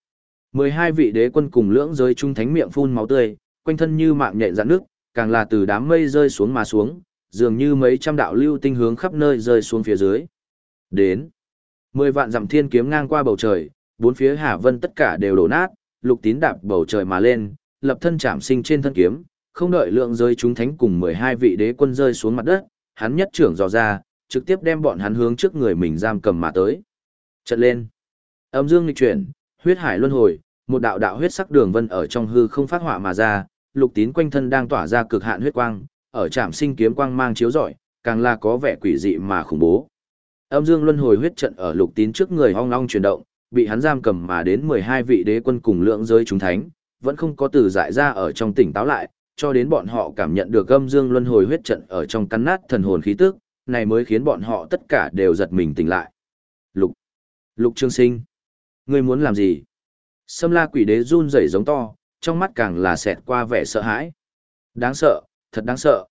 mười hai vị đế quân cùng lưỡng giới trung thánh miệng phun máu tươi, quanh thân như mạng nhện dạn nước, càng là từ đám mây rơi xuống mà xuống, dường như mấy trăm đạo lưu tinh hướng khắp nơi rơi xuống phía dưới. Đến. Mười vạn dặm thiên kiếm ngang qua bầu trời, bốn phía Hà Vân tất cả đều đổ nát, lục tín đạp bầu trời mà lên, lập thân chạm sinh trên thân kiếm, không đợi lượng rơi chúng thánh cùng 12 vị đế quân rơi xuống mặt đất, hắn nhất trưởng dò ra, trực tiếp đem bọn hắn hướng trước người mình giam cầm mà tới. Trận lên. Âm dương nghịch chuyển, huyết hải luân hồi, một đạo đạo huyết sắc đường vân ở trong hư không phát hỏa mà ra, lục tín quanh thân đang tỏa ra cực hạn huyết quang, ở trạm sinh kiếm quang mang chiếu rọi, càng là có vẻ quỷ dị mà khủng bố. Âm dương luân hồi huyết trận ở lục tín trước người ong ong chuyển động, bị hắn giam cầm mà đến 12 vị đế quân cùng lượng giới chúng thánh, vẫn không có từ giải ra ở trong tỉnh táo lại, cho đến bọn họ cảm nhận được âm dương luân hồi huyết trận ở trong căn nát thần hồn khí tức, này mới khiến bọn họ tất cả đều giật mình tỉnh lại. Lục, Lục Trương Sinh, ngươi muốn làm gì? Sâm La Quỷ Đế run rẩy giống to, trong mắt càng là xẹt qua vẻ sợ hãi. Đáng sợ, thật đáng sợ.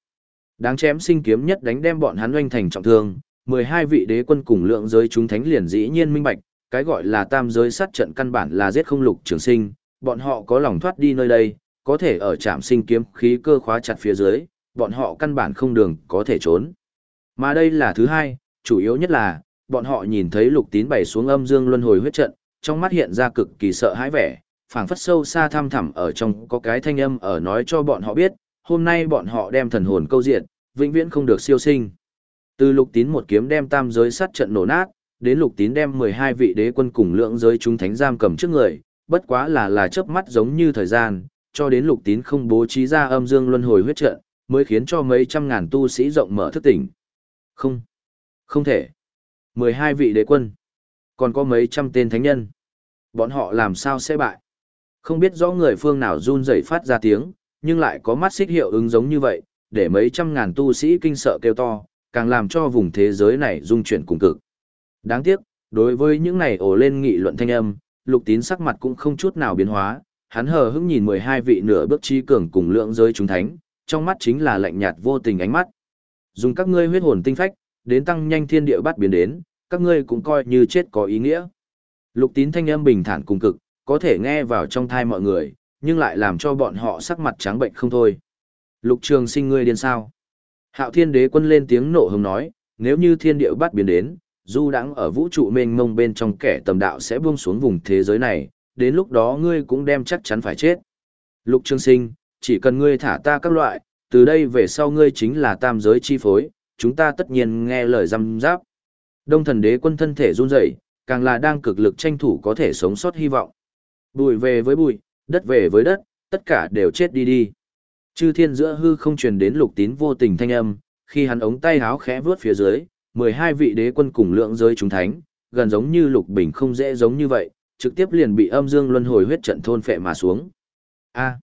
Đáng chém sinh kiếm nhất đánh đem bọn hắn oanh thành trọng thương, 12 vị đế quân cùng lượng giới chúng thánh liền dĩ nhiên minh bạch, cái gọi là tam giới sát trận căn bản là giết không lục trường sinh, bọn họ có lòng thoát đi nơi đây, có thể ở trạm sinh kiếm khí cơ khóa chặt phía dưới, bọn họ căn bản không đường có thể trốn. Mà đây là thứ hai, chủ yếu nhất là, bọn họ nhìn thấy lục tín bày xuống âm dương luân hồi huyết trận, trong mắt hiện ra cực kỳ sợ hãi vẻ, phảng phất sâu xa thăm thẳm ở trong có cái thanh âm ở nói cho bọn họ biết, hôm nay bọn họ đem thần hồn câu diện, vĩnh viễn không được siêu sinh. Từ lục tín một kiếm đem tam giới sát trận nổ nát, đến lục tín đem 12 vị đế quân cùng lượng giới chúng thánh giam cầm trước người, bất quá là là chớp mắt giống như thời gian, cho đến lục tín không bố trí ra âm dương luân hồi huyết trận, mới khiến cho mấy trăm ngàn tu sĩ rộng mở thức tỉnh. Không, không thể. 12 vị đế quân, còn có mấy trăm tên thánh nhân. Bọn họ làm sao sẽ bại? Không biết rõ người phương nào run rẩy phát ra tiếng, nhưng lại có mắt xích hiệu ứng giống như vậy, để mấy trăm ngàn tu sĩ kinh sợ kêu to, càng làm cho vùng thế giới này rung chuyển cùng cực. Đáng tiếc, đối với những này ổ lên nghị luận thanh âm, lục tín sắc mặt cũng không chút nào biến hóa, hắn hờ hững nhìn 12 vị nửa bước chi cường cùng lượng giới chúng thánh, trong mắt chính là lạnh nhạt vô tình ánh mắt. Dùng các ngươi huyết hồn tinh phách, đến tăng nhanh thiên địa bắt biến đến, các ngươi cũng coi như chết có ý nghĩa. Lục tín thanh âm bình thản cùng cực, có thể nghe vào trong thai mọi người, nhưng lại làm cho bọn họ sắc mặt trắng bệnh không thôi. Lục trường sinh ngươi điên sao? Hạo thiên đế quân lên tiếng nộ hồng nói, nếu như thiên địa bắt biến đến, du đãng ở vũ trụ mênh mông bên trong kẻ tầm đạo sẽ buông xuống vùng thế giới này, đến lúc đó ngươi cũng đem chắc chắn phải chết. Lục trường sinh, chỉ cần ngươi thả ta các loại, từ đây về sau ngươi chính là tam giới chi phối, chúng ta tất nhiên nghe lời răm giáp. Đông thần đế quân thân thể run rẩy, càng là đang cực lực tranh thủ có thể sống sót hy vọng. Bụi về với bụi, đất về với đất, tất cả đều chết đi đi. Chư thiên giữa hư không truyền đến lục tín vô tình thanh âm, khi hắn ống tay háo khẽ vướt phía dưới, 12 vị đế quân cùng lượng giới chúng thánh, gần giống như lục bình không dễ giống như vậy, trực tiếp liền bị âm dương luân hồi huyết trận thôn phệ mà xuống. A.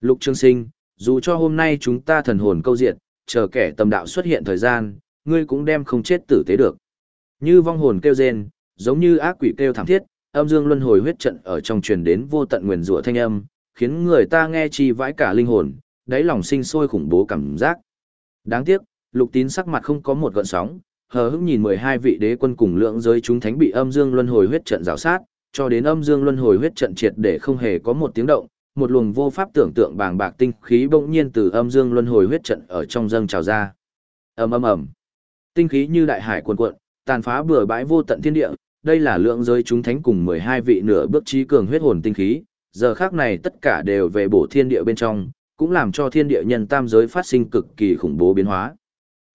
lục Trương Sinh, dù cho hôm nay chúng ta thần hồn câu diệt, chờ kẻ tầm đạo xuất hiện thời gian, ngươi cũng đem không chết tử tế được. Như vong hồn kêu rên, giống như ác quỷ kêu thảm thiết, âm dương luân hồi huyết trận ở trong truyền đến vô tận nguyền rủa thanh âm, khiến người ta nghe chi vãi cả linh hồn, đáy lòng sinh sôi khủng bố cảm giác. Đáng tiếc, Lục Tín sắc mặt không có một gợn sóng, hờ hững nhìn 12 vị đế quân cùng lượng giới chúng thánh bị âm dương luân hồi huyết trận rào sát, cho đến âm dương luân hồi huyết trận triệt để không hề có một tiếng động, một luồng vô pháp tưởng tượng bàng bạc tinh khí bỗng nhiên từ âm dương luân hồi huyết trận ở trong dâng trào ra. Ầm ầm ầm. Tinh khí như đại hải cuồn cuộn, tàn phá bừa bãi vô tận thiên địa, đây là lượng giới chúng thánh cùng 12 vị nửa bước trí cường huyết hồn tinh khí, giờ khác này tất cả đều về bổ thiên địa bên trong, cũng làm cho thiên địa nhân tam giới phát sinh cực kỳ khủng bố biến hóa.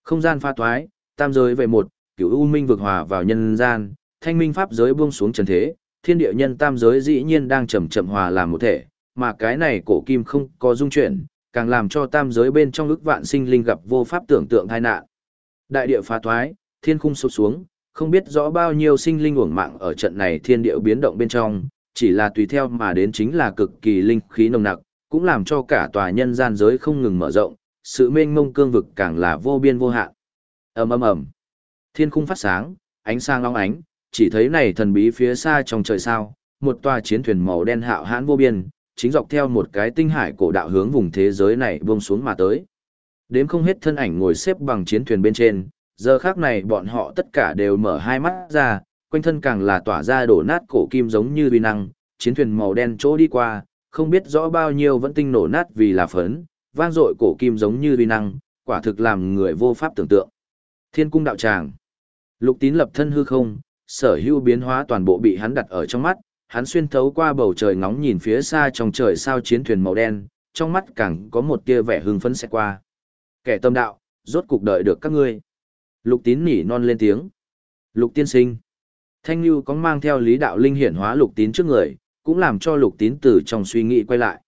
Không gian pha toái tam giới về một, cửu u minh vực hòa vào nhân gian, thanh minh pháp giới buông xuống trần thế, thiên địa nhân tam giới dĩ nhiên đang chậm chậm hòa làm một thể, mà cái này cổ kim không có dung chuyển, càng làm cho tam giới bên trong ức vạn sinh linh gặp vô pháp tưởng tượng tai nạn. Đại địa phá thoái, thiên khung sụp xuống, không biết rõ bao nhiêu sinh linh uổng mạng ở trận này thiên địa biến động bên trong, chỉ là tùy theo mà đến chính là cực kỳ linh khí nồng nặc, cũng làm cho cả tòa nhân gian giới không ngừng mở rộng, sự mênh mông cương vực càng là vô biên vô hạn. Ầm ầm ầm. Thiên khung phát sáng, ánh sáng long ánh, chỉ thấy này thần bí phía xa trong trời sao, một toa chiến thuyền màu đen hạo hãn vô biên, chính dọc theo một cái tinh hải cổ đạo hướng vùng thế giới này buông xuống mà tới. Đếm không hết thân ảnh ngồi xếp bằng chiến thuyền bên trên, giờ khác này bọn họ tất cả đều mở hai mắt ra, quanh thân càng là tỏa ra đổ nát cổ kim giống như uy năng, chiến thuyền màu đen chỗ đi qua, không biết rõ bao nhiêu vẫn tinh nổ nát vì là phấn, vang dội cổ kim giống như uy năng, quả thực làm người vô pháp tưởng tượng. Thiên cung đạo tràng. Lục tín lập thân hư không, sở hữu biến hóa toàn bộ bị hắn đặt ở trong mắt, hắn xuyên thấu qua bầu trời ngóng nhìn phía xa trong trời sao chiến thuyền màu đen, trong mắt càng có một tia vẻ hưng phấn sẽ qua. Kẻ tâm đạo, rốt cục đợi được các ngươi. Lục tín nỉ non lên tiếng. Lục tiên sinh. Thanh Lưu có mang theo lý đạo linh hiển hóa lục tín trước người, cũng làm cho lục tín từ trong suy nghĩ quay lại.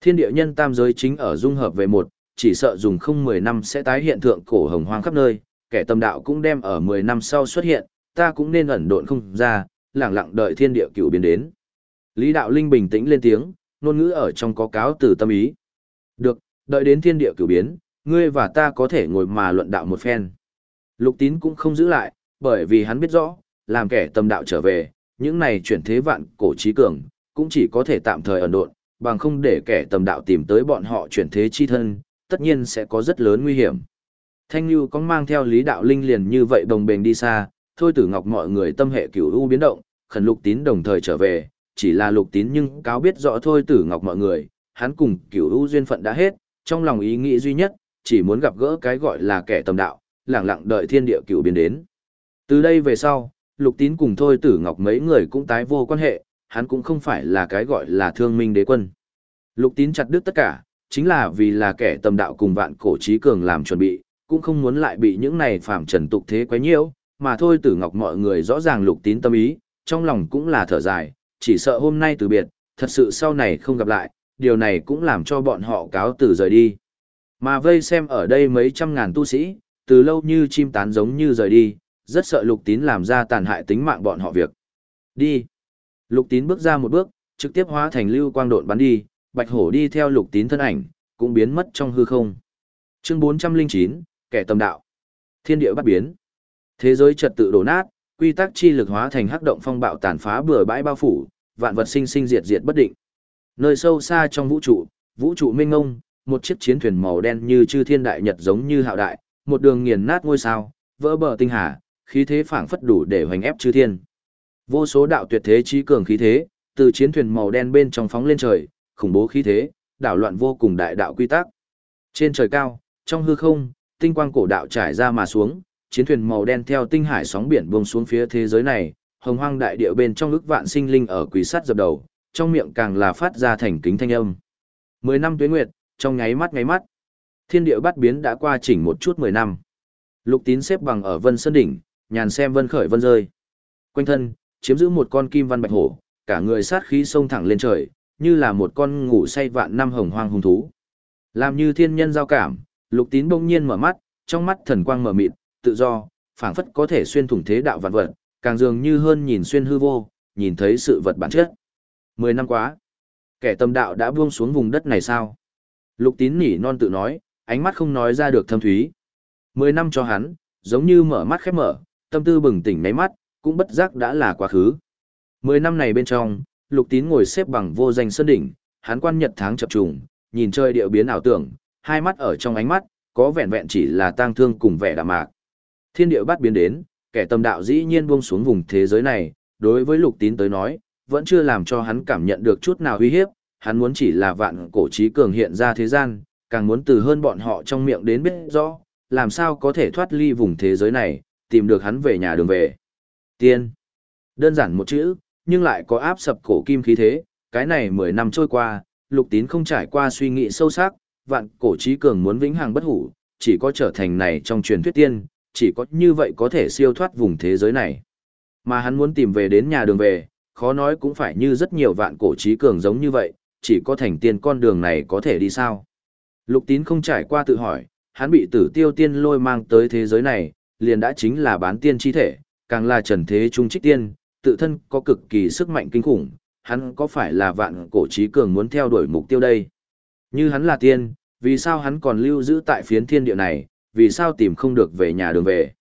Thiên địa nhân tam giới chính ở dung hợp về một, chỉ sợ dùng không 10 năm sẽ tái hiện thượng cổ hồng hoang khắp nơi, kẻ tâm đạo cũng đem ở 10 năm sau xuất hiện, ta cũng nên ẩn độn không ra, lặng lặng đợi thiên địa cửu biến đến. Lý đạo linh bình tĩnh lên tiếng, ngôn ngữ ở trong có cáo từ tâm ý. Được, đợi đến thiên địa cửu biến, ngươi và ta có thể ngồi mà luận đạo một phen. Lục tín cũng không giữ lại, bởi vì hắn biết rõ, làm kẻ tâm đạo trở về, những này chuyển thế vạn cổ trí cường, cũng chỉ có thể tạm thời ẩn độn, bằng không để kẻ tầm đạo tìm tới bọn họ chuyển thế chi thân, tất nhiên sẽ có rất lớn nguy hiểm. Thanh Nhu có mang theo lý đạo linh liền như vậy đồng bền đi xa, thôi tử ngọc mọi người tâm hệ cửu u biến động, khẩn lục tín đồng thời trở về, chỉ là lục tín nhưng cáo biết rõ thôi tử ngọc mọi người, hắn cùng cửu u duyên phận đã hết, trong lòng ý nghĩ duy nhất, chỉ muốn gặp gỡ cái gọi là kẻ tầm đạo, lặng lặng đợi thiên địa cửu biến đến. Từ đây về sau, lục tín cùng thôi tử ngọc mấy người cũng tái vô quan hệ, hắn cũng không phải là cái gọi là thương minh đế quân. Lục tín chặt đứt tất cả, chính là vì là kẻ tầm đạo cùng vạn cổ trí cường làm chuẩn bị, cũng không muốn lại bị những này phạm trần tục thế quấy nhiễu, mà thôi tử ngọc mọi người rõ ràng lục tín tâm ý, trong lòng cũng là thở dài, chỉ sợ hôm nay từ biệt, thật sự sau này không gặp lại, điều này cũng làm cho bọn họ cáo từ rời đi. Mà vây xem ở đây mấy trăm ngàn tu sĩ, từ lâu như chim tán giống như rời đi, rất sợ lục tín làm ra tàn hại tính mạng bọn họ việc. Đi. Lục tín bước ra một bước, trực tiếp hóa thành lưu quang độn bắn đi, bạch hổ đi theo lục tín thân ảnh, cũng biến mất trong hư không. Chương 409, kẻ tầm đạo. Thiên địa bắt biến. Thế giới trật tự đổ nát, quy tắc chi lực hóa thành hắc động phong bạo tàn phá bừa bãi bao phủ, vạn vật sinh sinh diệt diệt bất định. Nơi sâu xa trong vũ trụ, vũ trụ mênh mông, một chiếc chiến thuyền màu đen như chư thiên đại nhật giống như hạo đại, một đường nghiền nát ngôi sao, vỡ bờ tinh hà, khí thế phảng phất đủ để hoành ép chư thiên. Vô số đạo tuyệt thế trí cường khí thế, từ chiến thuyền màu đen bên trong phóng lên trời, khủng bố khí thế, đảo loạn vô cùng đại đạo quy tắc. Trên trời cao, trong hư không, tinh quang cổ đạo trải ra mà xuống, chiến thuyền màu đen theo tinh hải sóng biển buông xuống phía thế giới này, hồng hoang đại địa bên trong ức vạn sinh linh ở quỷ sắt dập đầu, trong miệng càng là phát ra thành kính thanh âm. Mười năm tuế nguyệt, trong nháy mắt nháy mắt, thiên địa bắt biến đã qua chỉnh một chút mười năm. Lục tín xếp bằng ở vân sơn đỉnh, nhàn xem vân khởi vân rơi. Quanh thân, chiếm giữ một con kim văn bạch hổ, cả người sát khí sông thẳng lên trời, như là một con ngủ say vạn năm hồng hoang hung thú. Làm như thiên nhân giao cảm, lục tín bỗng nhiên mở mắt, trong mắt thần quang mở mịt, tự do, phảng phất có thể xuyên thủng thế đạo vạn vật, càng dường như hơn nhìn xuyên hư vô, nhìn thấy sự vật bản chất. Mười năm quá, kẻ tâm đạo đã buông xuống vùng đất này sao? Lục tín nỉ non tự nói, ánh mắt không nói ra được thâm thúy. Mười năm cho hắn, giống như mở mắt khép mở, tâm tư bừng tỉnh nháy mắt, cũng bất giác đã là quá khứ. Mười năm này bên trong, lục tín ngồi xếp bằng vô danh sơn đỉnh, hắn quan nhật tháng chập trùng, nhìn chơi địa biến ảo tưởng, hai mắt ở trong ánh mắt, có vẹn vẹn chỉ là tang thương cùng vẻ đạm mạc. Thiên địa bắt biến đến, kẻ tâm đạo dĩ nhiên buông xuống vùng thế giới này, đối với lục tín tới nói, vẫn chưa làm cho hắn cảm nhận được chút nào uy hiếp, hắn muốn chỉ là vạn cổ trí cường hiện ra thế gian, càng muốn từ hơn bọn họ trong miệng đến biết rõ, làm sao có thể thoát ly vùng thế giới này, tìm được hắn về nhà đường về. Tiên. Đơn giản một chữ, nhưng lại có áp sập cổ kim khí thế, cái này 10 năm trôi qua, lục tín không trải qua suy nghĩ sâu sắc, vạn cổ trí cường muốn vĩnh hằng bất hủ, chỉ có trở thành này trong truyền thuyết tiên, chỉ có như vậy có thể siêu thoát vùng thế giới này. Mà hắn muốn tìm về đến nhà đường về, khó nói cũng phải như rất nhiều vạn cổ trí cường giống như vậy, chỉ có thành tiên con đường này có thể đi sao. Lục tín không trải qua tự hỏi, hắn bị tử tiêu tiên lôi mang tới thế giới này, liền đã chính là bán tiên chi thể, càng là trần thế trung trích tiên, tự thân có cực kỳ sức mạnh kinh khủng, hắn có phải là vạn cổ trí cường muốn theo đuổi mục tiêu đây? Như hắn là tiên, vì sao hắn còn lưu giữ tại phiến thiên địa này, vì sao tìm không được về nhà đường về?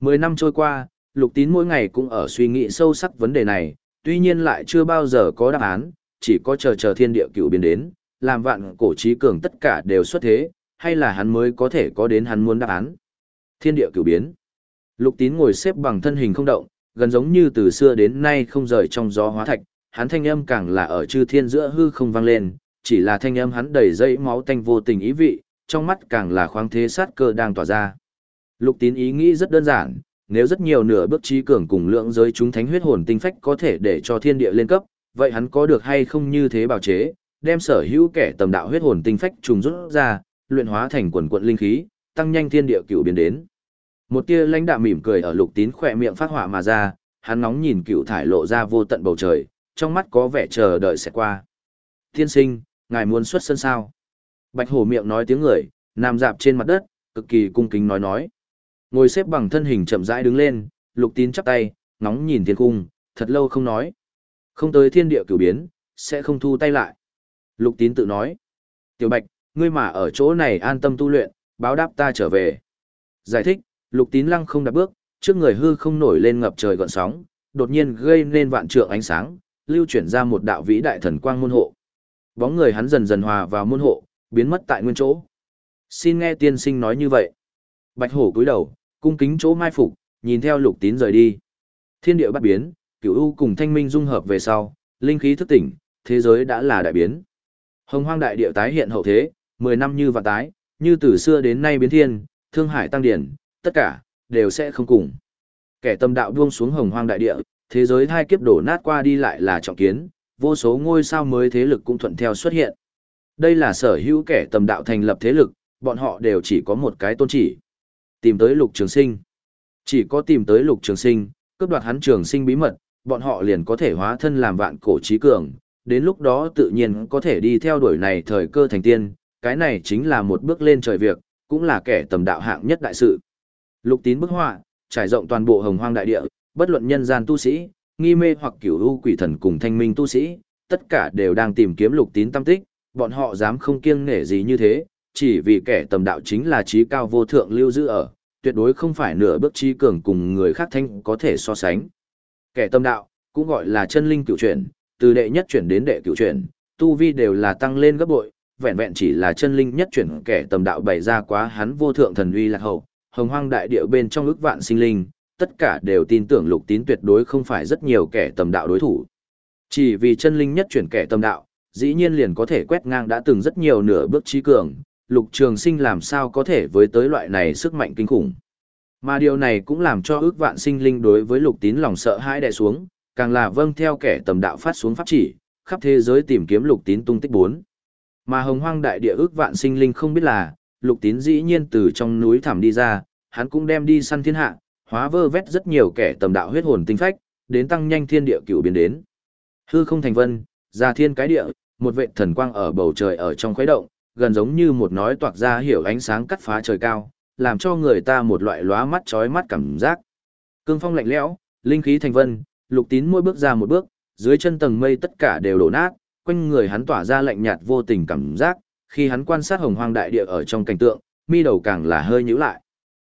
Mười năm trôi qua, lục tín mỗi ngày cũng ở suy nghĩ sâu sắc vấn đề này, tuy nhiên lại chưa bao giờ có đáp án, chỉ có chờ chờ thiên địa cựu biến đến, làm vạn cổ trí cường tất cả đều xuất thế, hay là hắn mới có thể có đến hắn muốn đáp án. Thiên địa cựu biến. Lục tín ngồi xếp bằng thân hình không động, gần giống như từ xưa đến nay không rời trong gió hóa thạch, hắn thanh âm càng là ở chư thiên giữa hư không vang lên, chỉ là thanh âm hắn đầy dây máu tanh vô tình ý vị, trong mắt càng là khoáng thế sát cơ đang tỏa ra. Lục tín ý nghĩ rất đơn giản, nếu rất nhiều nửa bước trí cường cùng lượng giới chúng thánh huyết hồn tinh phách có thể để cho thiên địa lên cấp, vậy hắn có được hay không như thế bảo chế, đem sở hữu kẻ tầm đạo huyết hồn tinh phách trùng rút ra, luyện hóa thành quần quận linh khí, tăng nhanh thiên địa cựu biến đến. Một tia lãnh đạm mỉm cười ở lục tín khỏe miệng phát họa mà ra, hắn nóng nhìn cựu thải lộ ra vô tận bầu trời, trong mắt có vẻ chờ đợi sẽ qua. Thiên sinh, ngài muốn xuất sân sao? Bạch hổ miệng nói tiếng người, nằm dạp trên mặt đất, cực kỳ cung kính nói nói. Ngồi xếp bằng thân hình chậm rãi đứng lên, lục tín chắp tay, ngóng nhìn thiên cung, thật lâu không nói. Không tới thiên địa cửu biến, sẽ không thu tay lại. Lục tín tự nói. Tiểu bạch, ngươi mà ở chỗ này an tâm tu luyện, báo đáp ta trở về. Giải thích, lục tín lăng không đạp bước, trước người hư không nổi lên ngập trời gọn sóng, đột nhiên gây nên vạn trượng ánh sáng, lưu chuyển ra một đạo vĩ đại thần quang môn hộ. Bóng người hắn dần dần hòa vào môn hộ, biến mất tại nguyên chỗ. Xin nghe tiên sinh nói như vậy. Bạch hổ cúi đầu, cung kính chỗ mai phục, nhìn theo lục tín rời đi. Thiên địa bắt biến, cửu u cùng thanh minh dung hợp về sau, linh khí thức tỉnh, thế giới đã là đại biến. Hồng hoang đại địa tái hiện hậu thế, 10 năm như vạn tái, như từ xưa đến nay biến thiên, thương hải tăng điển, tất cả, đều sẽ không cùng. Kẻ tâm đạo buông xuống hồng hoang đại địa, thế giới thai kiếp đổ nát qua đi lại là trọng kiến, vô số ngôi sao mới thế lực cũng thuận theo xuất hiện. Đây là sở hữu kẻ tầm đạo thành lập thế lực, bọn họ đều chỉ có một cái tôn chỉ. Tìm tới lục trường sinh. Chỉ có tìm tới lục trường sinh, cướp đoạt hắn trường sinh bí mật, bọn họ liền có thể hóa thân làm vạn cổ trí cường. Đến lúc đó tự nhiên có thể đi theo đuổi này thời cơ thành tiên, cái này chính là một bước lên trời việc, cũng là kẻ tầm đạo hạng nhất đại sự. Lục tín bức họa, trải rộng toàn bộ hồng hoang đại địa, bất luận nhân gian tu sĩ, nghi mê hoặc cửu u quỷ thần cùng thanh minh tu sĩ, tất cả đều đang tìm kiếm lục tín tâm tích, bọn họ dám không kiêng nể gì như thế, chỉ vì kẻ tầm đạo chính là trí cao vô thượng lưu giữ ở, tuyệt đối không phải nửa bước trí cường cùng người khác thanh có thể so sánh. Kẻ tâm đạo, cũng gọi là chân linh cựu chuyển, từ đệ nhất chuyển đến đệ cựu chuyển, tu vi đều là tăng lên gấp bội, vẹn vẹn chỉ là chân linh nhất chuyển kẻ tầm đạo bày ra quá hắn vô thượng thần uy lạc hậu, hồng hoang đại địa bên trong ước vạn sinh linh, tất cả đều tin tưởng lục tín tuyệt đối không phải rất nhiều kẻ tầm đạo đối thủ. Chỉ vì chân linh nhất chuyển kẻ tầm đạo, dĩ nhiên liền có thể quét ngang đã từng rất nhiều nửa bước trí cường, lục trường sinh làm sao có thể với tới loại này sức mạnh kinh khủng. Mà điều này cũng làm cho ước vạn sinh linh đối với lục tín lòng sợ hãi đè xuống, càng là vâng theo kẻ tầm đạo phát xuống pháp chỉ, khắp thế giới tìm kiếm lục tín tung tích bốn. Mà hồng hoang đại địa ước vạn sinh linh không biết là, lục tín dĩ nhiên từ trong núi thẳm đi ra, hắn cũng đem đi săn thiên hạ, hóa vơ vét rất nhiều kẻ tầm đạo huyết hồn tinh phách, đến tăng nhanh thiên địa cửu biến đến. Hư không thành vân, ra thiên cái địa, một vệ thần quang ở bầu trời ở trong khuấy động, gần giống như một nói toạc ra hiểu ánh sáng cắt phá trời cao, làm cho người ta một loại lóa mắt chói mắt cảm giác. Cương phong lạnh lẽo, linh khí thành vân, lục tín mỗi bước ra một bước, dưới chân tầng mây tất cả đều đổ nát, quanh người hắn tỏa ra lạnh nhạt vô tình cảm giác, khi hắn quan sát hồng hoang đại địa ở trong cảnh tượng, mi đầu càng là hơi nhíu lại.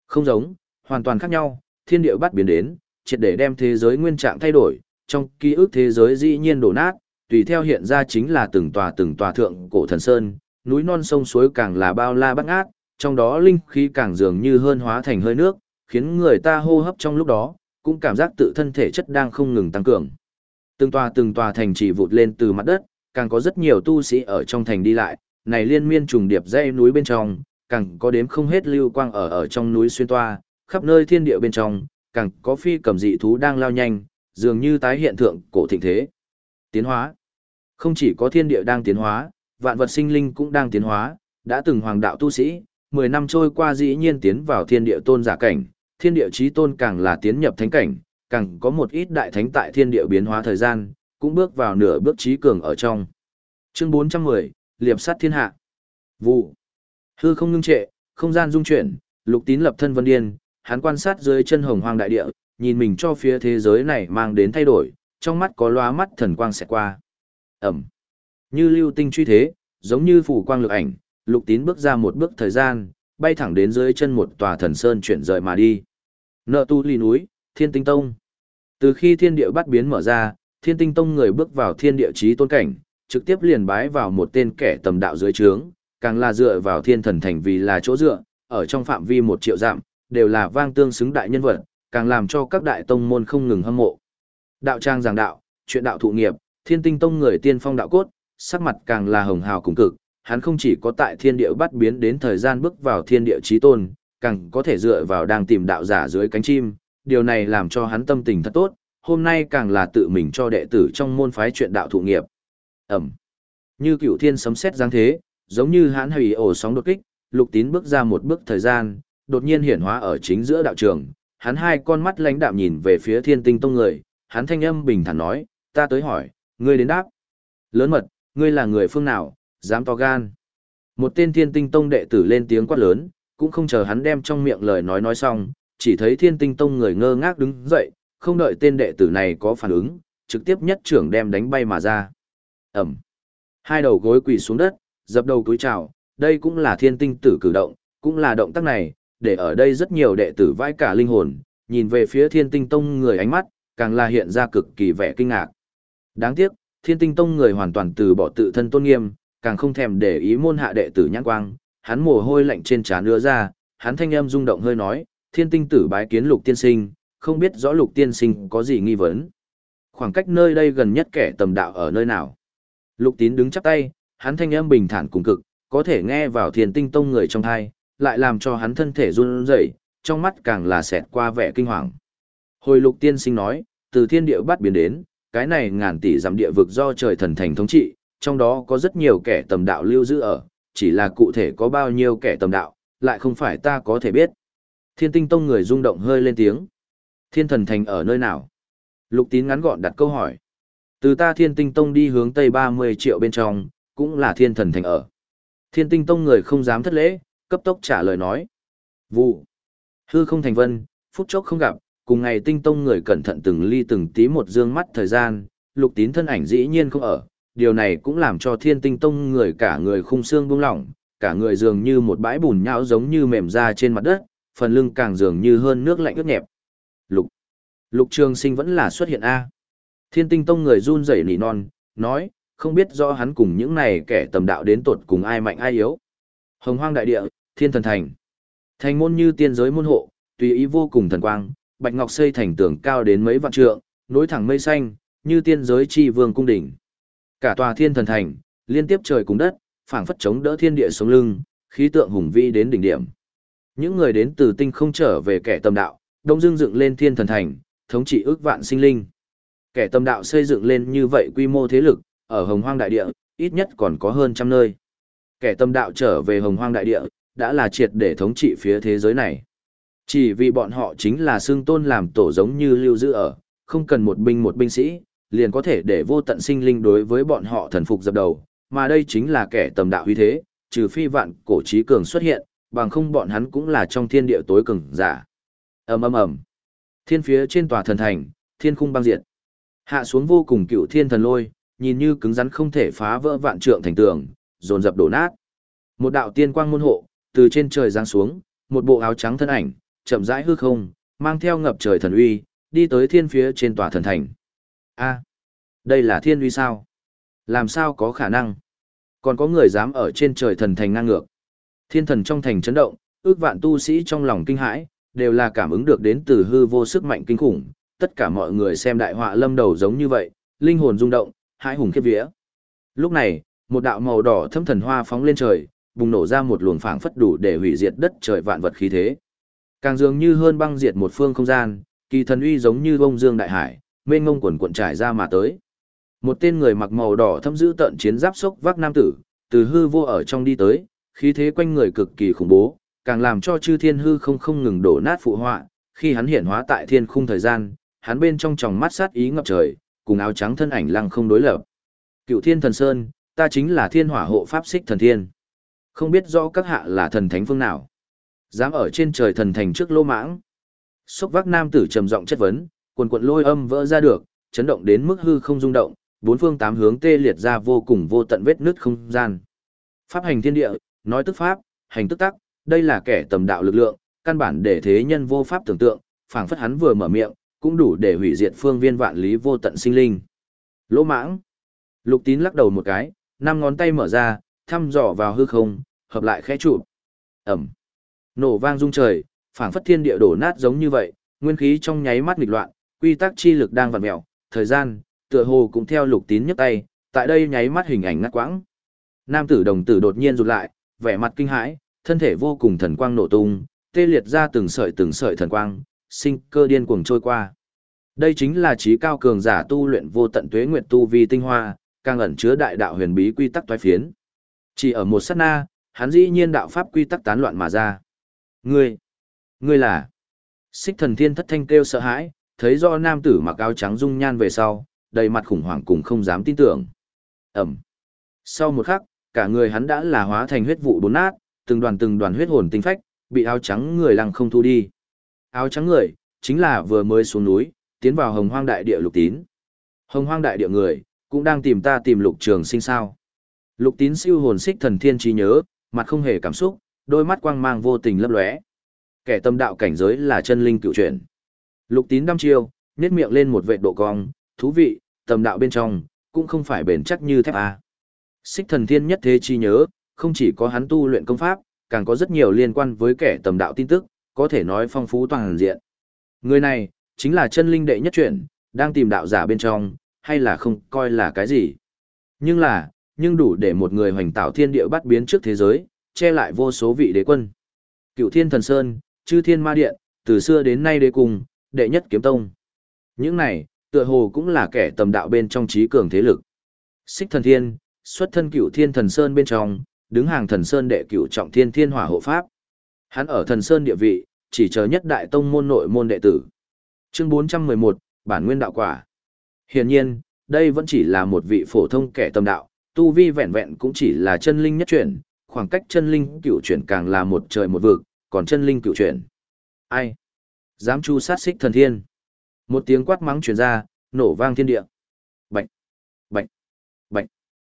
Không giống, hoàn toàn khác nhau, thiên địa bắt biến đến, triệt để đem thế giới nguyên trạng thay đổi, trong ký ức thế giới dĩ nhiên đổ nát, tùy theo hiện ra chính là từng tòa từng tòa thượng cổ thần sơn, núi non sông suối càng là bao la bát ngát, trong đó linh khí càng dường như hơn hóa thành hơi nước, khiến người ta hô hấp trong lúc đó, cũng cảm giác tự thân thể chất đang không ngừng tăng cường. Từng tòa từng tòa thành chỉ vụt lên từ mặt đất, càng có rất nhiều tu sĩ ở trong thành đi lại, này liên miên trùng điệp dãy núi bên trong, càng có đếm không hết lưu quang ở ở trong núi xuyên toa, khắp nơi thiên địa bên trong, càng có phi cầm dị thú đang lao nhanh, dường như tái hiện thượng cổ thịnh thế. Tiến hóa. Không chỉ có thiên địa đang tiến hóa, vạn vật sinh linh cũng đang tiến hóa, đã từng hoàng đạo tu sĩ, 10 năm trôi qua dĩ nhiên tiến vào thiên địa tôn giả cảnh, thiên địa chí tôn càng là tiến nhập thánh cảnh, càng có một ít đại thánh tại thiên địa biến hóa thời gian, cũng bước vào nửa bước trí cường ở trong. Chương 410, liệp sát thiên hạ. Vụ. Hư không ngưng trệ, không gian dung chuyển, lục tín lập thân vân điên, hắn quan sát dưới chân hồng hoang đại địa, nhìn mình cho phía thế giới này mang đến thay đổi, trong mắt có loa mắt thần quang sẽ qua. Ẩm. Như lưu tinh truy thế, giống như phủ quang lực ảnh, lục tín bước ra một bước thời gian, bay thẳng đến dưới chân một tòa thần sơn chuyển rời mà đi. Nợ tu ly núi, thiên tinh tông. Từ khi thiên địa bắt biến mở ra, thiên tinh tông người bước vào thiên địa trí tôn cảnh, trực tiếp liền bái vào một tên kẻ tầm đạo dưới trướng, càng là dựa vào thiên thần thành vì là chỗ dựa, ở trong phạm vi một triệu dặm, đều là vang tương xứng đại nhân vật, càng làm cho các đại tông môn không ngừng hâm mộ. Đạo trang giảng đạo, chuyện đạo thụ nghiệp, thiên tinh tông người tiên phong đạo cốt, sắc mặt càng là hồng hào cùng cực, hắn không chỉ có tại thiên địa bắt biến đến thời gian bước vào thiên địa trí tôn, càng có thể dựa vào đang tìm đạo giả dưới cánh chim, điều này làm cho hắn tâm tình thật tốt, hôm nay càng là tự mình cho đệ tử trong môn phái chuyện đạo thụ nghiệp. Ẩm. Như cửu thiên sấm sét giáng thế, giống như hãn hủy ổ sóng đột kích, lục tín bước ra một bước thời gian, đột nhiên hiển hóa ở chính giữa đạo trường, hắn hai con mắt lãnh đạm nhìn về phía thiên tinh tông người, hắn thanh âm bình thản nói, ta tới hỏi, ngươi đến đáp. Lớn mật, ngươi là người phương nào, dám to gan. Một tên thiên tinh tông đệ tử lên tiếng quát lớn, cũng không chờ hắn đem trong miệng lời nói nói xong, chỉ thấy thiên tinh tông người ngơ ngác đứng dậy, không đợi tên đệ tử này có phản ứng, trực tiếp nhất trưởng đem đánh bay mà ra. Ẩm. Hai đầu gối quỳ xuống đất, dập đầu túi chào, đây cũng là thiên tinh tử cử động, cũng là động tác này, để ở đây rất nhiều đệ tử vãi cả linh hồn, nhìn về phía thiên tinh tông người ánh mắt, càng là hiện ra cực kỳ vẻ kinh ngạc. Đáng tiếc, thiên tinh tông người hoàn toàn từ bỏ tự thân tôn nghiêm, càng không thèm để ý môn hạ đệ tử nhãn quang, hắn mồ hôi lạnh trên trán đưa ra, hắn thanh âm rung động hơi nói, thiên tinh tử bái kiến lục tiên sinh, không biết rõ lục tiên sinh có gì nghi vấn. Khoảng cách nơi đây gần nhất kẻ tầm đạo ở nơi nào. Lục tín đứng chắp tay, hắn thanh âm bình thản cùng cực, có thể nghe vào thiên tinh tông người trong thai, lại làm cho hắn thân thể run rẩy, trong mắt càng là xẹt qua vẻ kinh hoàng. Hồi lục tiên sinh nói, từ thiên địa bắt biến đến, cái này ngàn tỷ giảm địa vực do trời thần thành thống trị, trong đó có rất nhiều kẻ tầm đạo lưu giữ ở, chỉ là cụ thể có bao nhiêu kẻ tầm đạo, lại không phải ta có thể biết. Thiên tinh tông người rung động hơi lên tiếng. Thiên thần thành ở nơi nào? Lục tín ngắn gọn đặt câu hỏi. Từ ta thiên tinh tông đi hướng tây 30 triệu bên trong, cũng là thiên thần thành ở. Thiên tinh tông người không dám thất lễ, cấp tốc trả lời nói. Vụ. Hư không thành vân, phút chốc không gặp, cùng ngày tinh tông người cẩn thận từng ly từng tí một dương mắt thời gian, lục tín thân ảnh dĩ nhiên không ở, điều này cũng làm cho thiên tinh tông người cả người khung xương buông lỏng, cả người dường như một bãi bùn nhão giống như mềm ra trên mặt đất, phần lưng càng dường như hơn nước lạnh ướt nhẹp. Lục. Lục Trường Sinh vẫn là xuất hiện A. Thiên tinh tông người run rẩy nỉ non, nói, không biết rõ hắn cùng những này kẻ tầm đạo đến tột cùng ai mạnh ai yếu. Hồng hoang đại địa, thiên thần thành. Thành môn như tiên giới môn hộ, tùy ý vô cùng thần quang, bạch ngọc xây thành tường cao đến mấy vạn trượng, nối thẳng mây xanh, như tiên giới chi vương cung đỉnh. Cả tòa thiên thần thành, liên tiếp trời cùng đất, phảng phất chống đỡ thiên địa sống lưng, khí tượng hùng vĩ đến đỉnh điểm. Những người đến từ tinh không trở về kẻ tâm đạo, đông dương dựng lên thiên thần thành, thống trị ước vạn sinh linh. Kẻ tâm đạo xây dựng lên như vậy quy mô thế lực, ở hồng hoang đại địa, ít nhất còn có hơn trăm nơi. Kẻ tâm đạo trở về hồng hoang đại địa, đã là triệt để thống trị phía thế giới này. Chỉ vì bọn họ chính là xương tôn làm tổ giống như lưu giữ ở, không cần một binh một binh sĩ, liền có thể để vô tận sinh linh đối với bọn họ thần phục dập đầu, mà đây chính là kẻ tầm đạo huy thế, trừ phi vạn cổ trí cường xuất hiện, bằng không bọn hắn cũng là trong thiên địa tối cường giả. ầm ầm ầm, thiên phía trên tòa thần thành, thiên khung băng diệt, hạ xuống vô cùng cựu thiên thần lôi, nhìn như cứng rắn không thể phá vỡ vạn trượng thành tường, dồn dập đổ nát. Một đạo tiên quang môn hộ, từ trên trời giáng xuống, một bộ áo trắng thân ảnh, chậm rãi hư không, mang theo ngập trời thần uy, đi tới thiên phía trên tòa thần thành. A, đây là thiên uy sao? Làm sao có khả năng? Còn có người dám ở trên trời thần thành ngang ngược. Thiên thần trong thành chấn động, ước vạn tu sĩ trong lòng kinh hãi, đều là cảm ứng được đến từ hư vô sức mạnh kinh khủng. Tất cả mọi người xem đại họa lâm đầu giống như vậy, linh hồn rung động, hãi hùng khiếp vía. Lúc này, một đạo màu đỏ thâm thần hoa phóng lên trời, bùng nổ ra một luồng phảng phất đủ để hủy diệt đất trời vạn vật khí thế. Càng dường như hơn băng diệt một phương không gian, kỳ thần uy giống như bông dương đại hải, mênh ngông quần cuộn trải ra mà tới. Một tên người mặc màu đỏ thâm giữ tận chiến giáp sốc vác nam tử, từ hư vô ở trong đi tới, khí thế quanh người cực kỳ khủng bố, càng làm cho chư thiên hư không không ngừng đổ nát phụ họa, khi hắn hiện hóa tại thiên khung thời gian, hắn bên trong tròng mắt sát ý ngập trời, cùng áo trắng thân ảnh lăng không đối lập. Cựu Thiên Thần Sơn, ta chính là Thiên Hỏa hộ pháp xích thần thiên. Không biết rõ các hạ là thần thánh phương nào. Dám ở trên trời thần thành trước lô mãng. Xúc vác nam tử trầm giọng chất vấn, quần quận lôi âm vỡ ra được, chấn động đến mức hư không rung động, bốn phương tám hướng tê liệt ra vô cùng vô tận vết nứt không gian. Pháp hành thiên địa, nói tức pháp, hành tức tắc, đây là kẻ tầm đạo lực lượng, căn bản để thế nhân vô pháp tưởng tượng, phảng phất hắn vừa mở miệng, cũng đủ để hủy diệt phương viên vạn lý vô tận sinh linh. Lỗ mãng. Lục tín lắc đầu một cái, năm ngón tay mở ra, thăm dò vào hư không, hợp lại khẽ trụ. Ẩm. Nổ vang rung trời, phảng phất thiên địa đổ nát giống như vậy, nguyên khí trong nháy mắt nghịch loạn, quy tắc chi lực đang vặn mèo, thời gian, tựa hồ cũng theo lục tín nhấc tay, tại đây nháy mắt hình ảnh ngắt quãng. Nam tử đồng tử đột nhiên rụt lại, vẻ mặt kinh hãi, thân thể vô cùng thần quang nổ tung, tê liệt ra từng sợi từng sợi thần quang, sinh cơ điên cuồng trôi qua. Đây chính là trí cao cường giả tu luyện vô tận tuế nguyệt tu vi tinh hoa, càng ẩn chứa đại đạo huyền bí quy tắc toái phiến. Chỉ ở một sát na, hắn dĩ nhiên đạo pháp quy tắc tán loạn mà ra. Ngươi, ngươi là? Xích thần thiên thất thanh kêu sợ hãi, thấy do nam tử mặc áo trắng dung nhan về sau, đầy mặt khủng hoảng cùng không dám tin tưởng. Ẩm. Sau một khắc, cả người hắn đã là hóa thành huyết vụ bốn nát, từng đoàn từng đoàn huyết hồn tinh phách, bị áo trắng người lăng không thu đi. Áo trắng người, chính là vừa mới xuống núi, tiến vào hồng hoang đại địa lục tín. Hồng hoang đại địa người, cũng đang tìm ta tìm lục trường sinh sao. Lục tín siêu hồn xích thần thiên trí nhớ, mặt không hề cảm xúc, đôi mắt quang mang vô tình lấp lóe. Kẻ tâm đạo cảnh giới là chân linh cựu chuyển. Lục tín đăm chiêu, nhét miệng lên một vệ độ cong, thú vị, tầm đạo bên trong, cũng không phải bền chắc như thép A. À. Xích thần thiên nhất thế chi nhớ, không chỉ có hắn tu luyện công pháp, càng có rất nhiều liên quan với kẻ tầm đạo tin tức, có thể nói phong phú toàn diện. Người này, chính là chân linh đệ nhất chuyển, đang tìm đạo giả bên trong, hay là không coi là cái gì. Nhưng là, nhưng đủ để một người hoành tạo thiên địa bắt biến trước thế giới, che lại vô số vị đế quân. Cựu thiên thần sơn, chư thiên ma điện, từ xưa đến nay đế cùng, đệ nhất kiếm tông. Những này, tựa hồ cũng là kẻ tầm đạo bên trong trí cường thế lực. Xích thần thiên, xuất thân cựu thiên thần sơn bên trong, đứng hàng thần sơn đệ cựu trọng thiên thiên hỏa hộ pháp. Hắn ở thần sơn địa vị, chỉ chờ nhất đại tông môn nội môn đệ tử. Chương 411, bản nguyên đạo quả. Hiển nhiên, đây vẫn chỉ là một vị phổ thông kẻ tâm đạo, tu vi vẹn vẹn cũng chỉ là chân linh nhất chuyển, khoảng cách chân linh cựu chuyển càng là một trời một vực, còn chân linh cựu chuyển. Ai? Dám chu sát xích thần thiên. Một tiếng quát mắng truyền ra, nổ vang thiên địa. Bạch, bạch, bạch.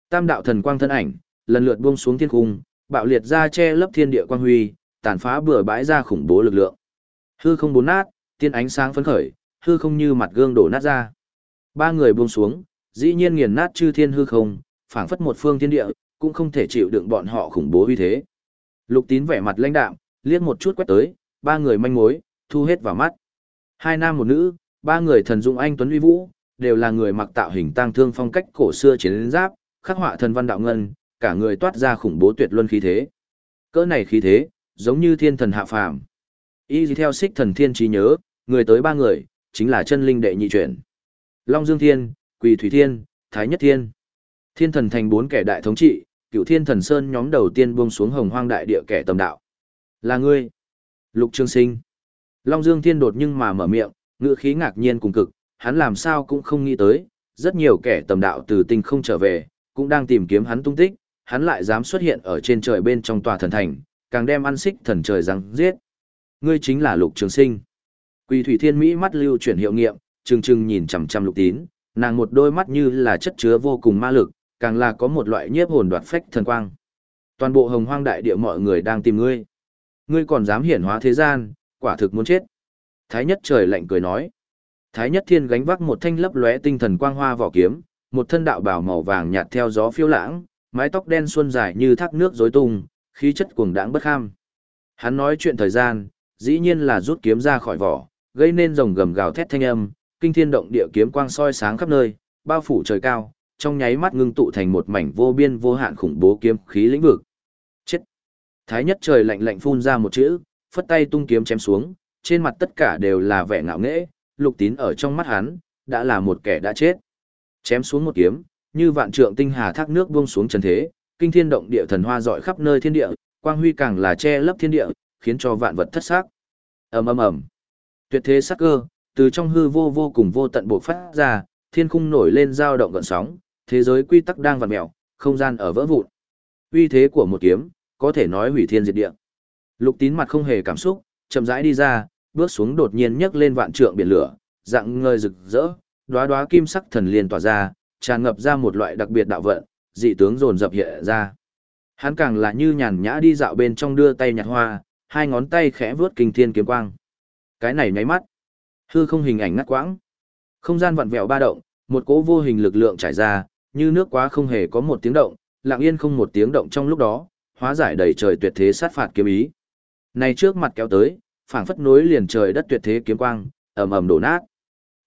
Tam đạo thần quang thân ảnh, lần lượt buông xuống thiên cung, bạo liệt ra che lấp thiên địa quang huy, tàn phá bừa bãi ra khủng bố lực lượng. Hư không bốn nát, tiên ánh sáng phấn khởi, hư không như mặt gương đổ nát ra. Ba người buông xuống, dĩ nhiên nghiền nát chư thiên hư không, phảng phất một phương thiên địa, cũng không thể chịu đựng bọn họ khủng bố uy thế. Lục Tín vẻ mặt lãnh đạm, liếc một chút quét tới, ba người manh mối, thu hết vào mắt. Hai nam một nữ, ba người thần dụng anh tuấn uy vũ, đều là người mặc tạo hình tang thương phong cách cổ xưa chiến giáp, khắc họa thần văn đạo ngân, cả người toát ra khủng bố tuyệt luân khí thế. Cỡ này khí thế, giống như thiên thần hạ phàm. Y theo xích thần thiên trí nhớ, người tới ba người, chính là chân linh đệ nhị chuyển. Long Dương Thiên, Quỳ Thủy Thiên, Thái Nhất Thiên. Thiên thần thành bốn kẻ đại thống trị, cựu thiên thần sơn nhóm đầu tiên buông xuống hồng hoang đại địa kẻ tầm đạo. Là ngươi. Lục Trương Sinh. Long Dương Thiên đột nhưng mà mở miệng, ngữ khí ngạc nhiên cùng cực, hắn làm sao cũng không nghĩ tới, rất nhiều kẻ tầm đạo từ tinh không trở về, cũng đang tìm kiếm hắn tung tích, hắn lại dám xuất hiện ở trên trời bên trong tòa thần thành, càng đem ăn xích thần trời răng giết. Ngươi chính là Lục Trường Sinh. Quỳ Thủy Thiên Mỹ mắt lưu chuyển hiệu nghiệm, trừng trừng nhìn chằm chằm Lục Tín, nàng một đôi mắt như là chất chứa vô cùng ma lực, càng là có một loại nhiếp hồn đoạt phách thần quang. Toàn bộ hồng hoang đại địa mọi người đang tìm ngươi. Ngươi còn dám hiển hóa thế gian, quả thực muốn chết. Thái nhất trời lạnh cười nói. Thái nhất thiên gánh vác một thanh lấp lóe tinh thần quang hoa vỏ kiếm, một thân đạo bảo màu vàng nhạt theo gió phiêu lãng, mái tóc đen xuân dài như thác nước rối tung, khí chất cuồng đãng bất kham. Hắn nói chuyện thời gian, dĩ nhiên là rút kiếm ra khỏi vỏ, gây nên rồng gầm gào thét thanh âm, kinh thiên động địa kiếm quang soi sáng khắp nơi, bao phủ trời cao, trong nháy mắt ngưng tụ thành một mảnh vô biên vô hạn khủng bố kiếm khí lĩnh vực. Chết! Thái nhất trời lạnh lạnh phun ra một chữ, phất tay tung kiếm chém xuống, trên mặt tất cả đều là vẻ ngạo nghễ, lục tín ở trong mắt hắn, đã là một kẻ đã chết. Chém xuống một kiếm, như vạn trượng tinh hà thác nước buông xuống trần thế, kinh thiên động địa thần hoa rọi khắp nơi thiên địa, quang huy càng là che lấp thiên địa, khiến cho vạn vật thất sắc. Ầm ầm ầm. Tuyệt thế sắc cơ, từ trong hư vô vô cùng vô tận bộc phát ra, thiên khung nổi lên dao động gợn sóng, thế giới quy tắc đang vặn mèo, không gian ở vỡ vụn. Uy thế của một kiếm, có thể nói hủy thiên diệt địa. Lục Tín mặt không hề cảm xúc, chậm rãi đi ra, bước xuống đột nhiên nhấc lên vạn trượng biển lửa, dạng ngời rực rỡ, đóa đóa kim sắc thần liên tỏa ra, tràn ngập ra một loại đặc biệt đạo vận, dị tướng dồn dập hiện ra. Hắn càng là như nhàn nhã đi dạo bên trong đưa tay nhặt hoa, hai ngón tay khẽ vướt kinh thiên kiếm quang. Cái này nháy mắt, hư không hình ảnh ngắt quãng. Không gian vặn vẹo ba động, một cỗ vô hình lực lượng trải ra, như nước quá không hề có một tiếng động, lặng yên không một tiếng động trong lúc đó, hóa giải đầy trời tuyệt thế sát phạt kiếm ý. Này trước mặt kéo tới, phảng phất nối liền trời đất tuyệt thế kiếm quang, ầm ầm đổ nát.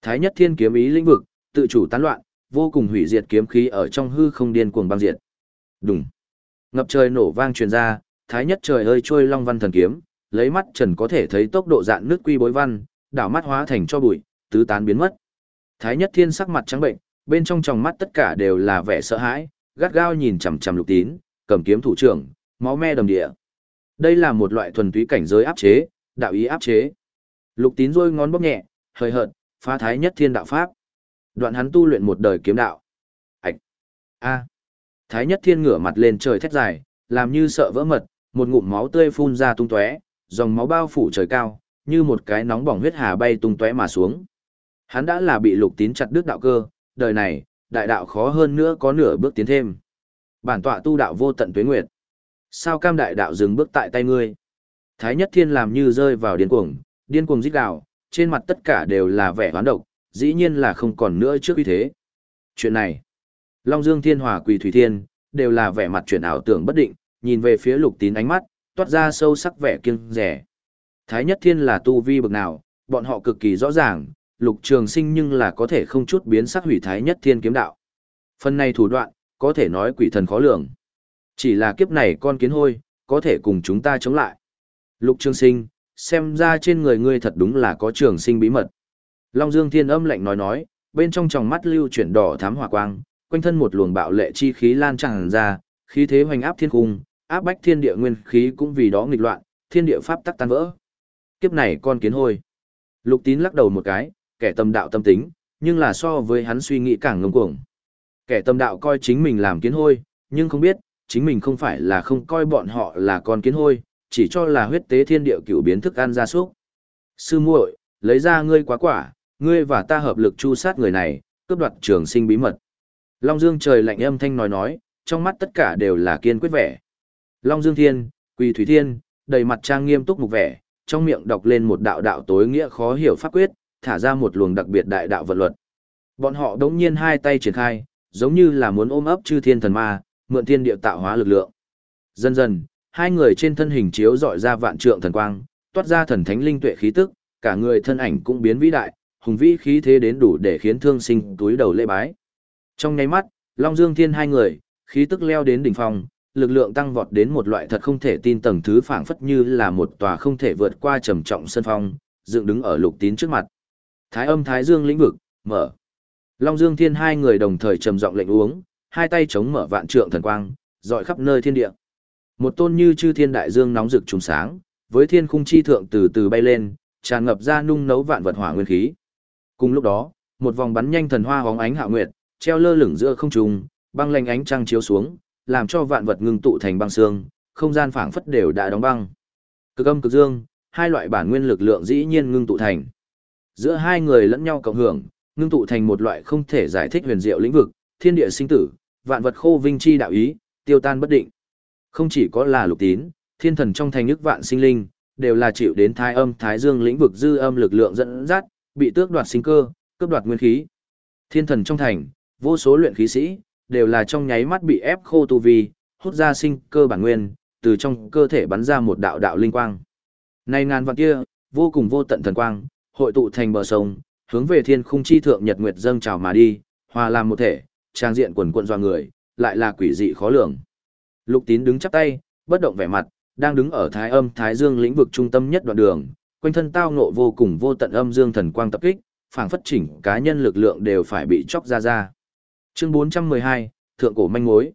Thái nhất thiên kiếm ý lĩnh vực, tự chủ tán loạn, vô cùng hủy diệt kiếm khí ở trong hư không điên cuồng băng diệt. Đùng. Ngập trời nổ vang truyền ra, thái nhất trời ơi trôi long văn thần kiếm, lấy mắt trần có thể thấy tốc độ dạn nước quy bối văn, đảo mắt hóa thành cho bụi, tứ tán biến mất. Thái nhất thiên sắc mặt trắng bệnh, bên trong tròng mắt tất cả đều là vẻ sợ hãi, gắt gao nhìn chằm chằm lục tín, cầm kiếm thủ trưởng, máu me đầm địa. Đây là một loại thuần túy cảnh giới áp chế, đạo ý áp chế. Lục tín rôi ngón bóp nhẹ, hơi hợt, phá thái nhất thiên đạo pháp. Đoạn hắn tu luyện một đời kiếm đạo. Ảch! A! Thái nhất thiên ngửa mặt lên trời thét dài, làm như sợ vỡ mật, một ngụm máu tươi phun ra tung tóe, dòng máu bao phủ trời cao, như một cái nóng bỏng huyết hà bay tung tóe mà xuống. Hắn đã là bị lục tín chặt đứt đạo cơ, đời này, đại đạo khó hơn nữa có nửa bước tiến thêm. Bản tọa tu đạo vô tận tuế nguyệt. Sao cam đại đạo dừng bước tại tay ngươi? Thái nhất thiên làm như rơi vào điên cuồng, điên cuồng giết đạo, trên mặt tất cả đều là vẻ hoán độc, dĩ nhiên là không còn nữa trước uy thế. Chuyện này, Long Dương Thiên Hòa Quỳ Thủy Thiên, đều là vẻ mặt chuyển ảo tưởng bất định, nhìn về phía lục tín ánh mắt, toát ra sâu sắc vẻ kiêng rẻ. Thái Nhất Thiên là tu vi bực nào, bọn họ cực kỳ rõ ràng, lục trường sinh nhưng là có thể không chút biến sắc hủy Thái Nhất Thiên kiếm đạo. Phần này thủ đoạn, có thể nói quỷ thần khó lường. Chỉ là kiếp này con kiến hôi, có thể cùng chúng ta chống lại. Lục trường sinh, xem ra trên người ngươi thật đúng là có trường sinh bí mật. Long Dương Thiên âm lạnh nói nói, bên trong tròng mắt lưu chuyển đỏ thám hỏa quang, quanh thân một luồng bạo lệ chi khí lan tràn ra, khí thế hoành áp thiên cung, áp bách thiên địa nguyên khí cũng vì đó nghịch loạn, thiên địa pháp tắc tan vỡ. Kiếp này con kiến hôi. Lục Tín lắc đầu một cái, kẻ tâm đạo tâm tính, nhưng là so với hắn suy nghĩ càng ngông cuồng. Kẻ tâm đạo coi chính mình làm kiến hôi, nhưng không biết, chính mình không phải là không coi bọn họ là con kiến hôi, chỉ cho là huyết tế thiên địa cựu biến thức ăn ra súc. Sư muội, lấy ra ngươi quá quả, ngươi và ta hợp lực chu sát người này, cướp đoạt trường sinh bí mật. Long Dương trời lạnh âm thanh nói nói, trong mắt tất cả đều là kiên quyết vẻ. Long Dương Thiên, Quỳ Thủy Thiên, đầy mặt trang nghiêm túc mục vẻ, trong miệng đọc lên một đạo đạo tối nghĩa khó hiểu pháp quyết, thả ra một luồng đặc biệt đại đạo vật luật. Bọn họ đống nhiên hai tay triển khai, giống như là muốn ôm ấp chư thiên thần ma, mượn thiên địa tạo hóa lực lượng. Dần dần, hai người trên thân hình chiếu dọi ra vạn trượng thần quang, toát ra thần thánh linh tuệ khí tức, cả người thân ảnh cũng biến vĩ đại, hùng vĩ khí thế đến đủ để khiến thương sinh túi đầu lễ bái. Trong nháy mắt, Long Dương Thiên hai người, khí tức leo đến đỉnh phong, lực lượng tăng vọt đến một loại thật không thể tin tầng thứ phảng phất như là một tòa không thể vượt qua trầm trọng sân phong, dựng đứng ở lục tín trước mặt. Thái âm Thái Dương lĩnh vực, mở. Long Dương Thiên hai người đồng thời trầm giọng lệnh uống, hai tay chống mở vạn trượng thần quang, dọi khắp nơi thiên địa. Một tôn như chư thiên đại dương nóng rực trùng sáng, với thiên khung chi thượng từ từ bay lên, tràn ngập ra nung nấu vạn vật hỏa nguyên khí. Cùng lúc đó, một vòng bắn nhanh thần hoa hóng ánh hạ nguyệt, treo lơ lửng giữa không trung, băng lanh ánh trăng chiếu xuống, làm cho vạn vật ngưng tụ thành băng xương, không gian phảng phất đều đã đóng băng. Cực âm cực dương, hai loại bản nguyên lực lượng dĩ nhiên ngưng tụ thành. Giữa hai người lẫn nhau cộng hưởng, ngưng tụ thành một loại không thể giải thích huyền diệu lĩnh vực, thiên địa sinh tử, vạn vật khô vinh chi đạo ý, tiêu tan bất định. Không chỉ có là lục tín, thiên thần trong thành nước vạn sinh linh, đều là chịu đến thái âm thái dương lĩnh vực dư âm lực lượng dẫn dắt, bị tước đoạt sinh cơ, cướp đoạt nguyên khí. Thiên thần trong thành, vô số luyện khí sĩ, đều là trong nháy mắt bị ép khô tu vi, hút ra sinh cơ bản nguyên, từ trong cơ thể bắn ra một đạo đạo linh quang. Này ngàn vạn kia, vô cùng vô tận thần quang, hội tụ thành bờ sông, hướng về thiên khung chi thượng nhật nguyệt dâng trào mà đi, hòa làm một thể, trang diện quần quận do người, lại là quỷ dị khó lường. Lục tín đứng chắp tay, bất động vẻ mặt, đang đứng ở thái âm thái dương lĩnh vực trung tâm nhất đoạn đường, quanh thân tao ngộ vô cùng vô tận âm dương thần quang tập kích, phảng phất chỉnh cá nhân lực lượng đều phải bị chóc ra ra. Chương 412, Thượng cổ manh mối.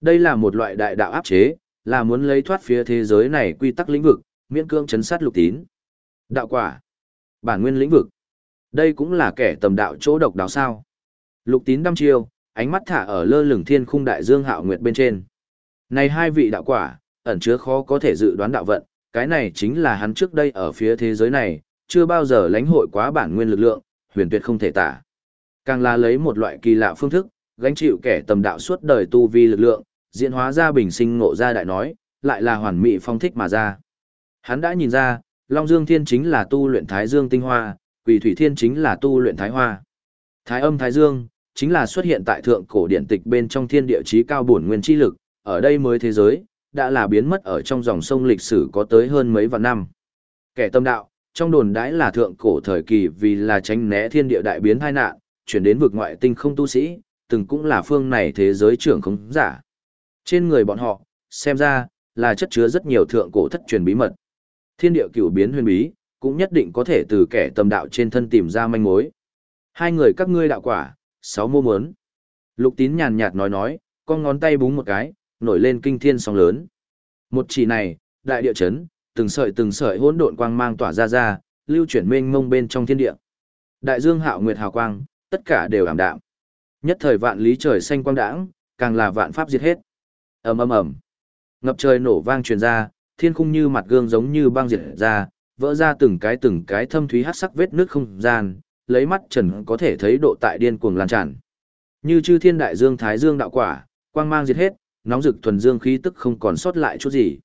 Đây là một loại đại đạo áp chế, là muốn lấy thoát phía thế giới này quy tắc lĩnh vực, miễn cương chấn sát lục tín. Đạo quả. Bản nguyên lĩnh vực. Đây cũng là kẻ tầm đạo chỗ độc đáo sao. Lục tín đăm chiêu, ánh mắt thả ở lơ lửng thiên khung đại dương hạo nguyệt bên trên. Này hai vị đạo quả, ẩn chứa khó có thể dự đoán đạo vận, cái này chính là hắn trước đây ở phía thế giới này, chưa bao giờ lãnh hội quá bản nguyên lực lượng, huyền tuyệt không thể tả. Càng là lấy một loại kỳ lạ phương thức, gánh chịu kẻ tầm đạo suốt đời tu vi lực lượng, diễn hóa ra bình sinh ngộ ra đại nói, lại là hoàn mỹ phong thích mà ra. Hắn đã nhìn ra, Long Dương Thiên chính là tu luyện Thái Dương tinh hoa, Quỷ Thủy Thiên chính là tu luyện Thái Hoa. Thái Âm Thái Dương chính là xuất hiện tại thượng cổ điển tịch bên trong thiên địa chí cao bổn nguyên chi lực, ở đây mới thế giới, đã là biến mất ở trong dòng sông lịch sử có tới hơn mấy vạn năm. Kẻ tâm đạo, trong đồn đãi là thượng cổ thời kỳ vì là tránh né thiên địa đại biến tai nạn, chuyển đến vực ngoại tinh không tu sĩ, từng cũng là phương này thế giới trưởng không giả. Trên người bọn họ, xem ra, là chất chứa rất nhiều thượng cổ thất truyền bí mật. Thiên địa cửu biến huyền bí, cũng nhất định có thể từ kẻ tâm đạo trên thân tìm ra manh mối. Hai người các ngươi đạo quả, sáu mô muốn. Lục tín nhàn nhạt nói nói, con ngón tay búng một cái, nổi lên kinh thiên sóng lớn. Một chỉ này, đại địa chấn, từng sợi từng sợi hỗn độn quang mang tỏa ra ra, lưu chuyển mênh mông bên trong thiên địa. Đại dương hạo nguyệt hào quang, tất cả đều ảm đạm. Nhất thời vạn lý trời xanh quang đãng, càng là vạn pháp diệt hết. Ầm ầm ầm. Ngập trời nổ vang truyền ra, thiên khung như mặt gương giống như băng diệt ra, vỡ ra từng cái từng cái thâm thúy hắc sắc vết nước không gian, lấy mắt trần có thể thấy độ tại điên cuồng lan tràn. Như chư thiên đại dương thái dương đạo quả, quang mang diệt hết, nóng rực thuần dương khí tức không còn sót lại chút gì.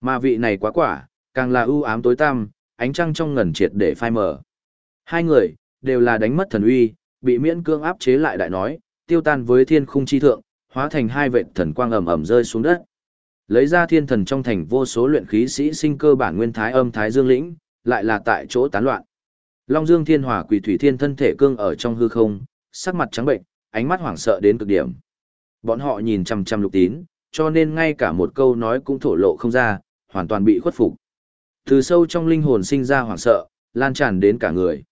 Mà vị này quá quả, càng là ưu ám tối tăm, ánh trăng trong ngần triệt để phai mờ. Hai người, đều là đánh mất thần uy, bị miễn cương áp chế lại đại nói, tiêu tan với thiên khung chi thượng, hóa thành hai vệt thần quang ầm ầm rơi xuống đất. Lấy ra thiên thần trong thành vô số luyện khí sĩ sinh cơ bản nguyên thái âm thái dương lĩnh, lại là tại chỗ tán loạn. Long Dương Thiên Hỏa Quỷ Thủy Thiên thân thể cương ở trong hư không, sắc mặt trắng bệnh, ánh mắt hoảng sợ đến cực điểm. Bọn họ nhìn chằm chằm Lục Tín, cho nên ngay cả một câu nói cũng thổ lộ không ra, hoàn toàn bị khuất phục. Từ sâu trong linh hồn sinh ra hoảng sợ, lan tràn đến cả người.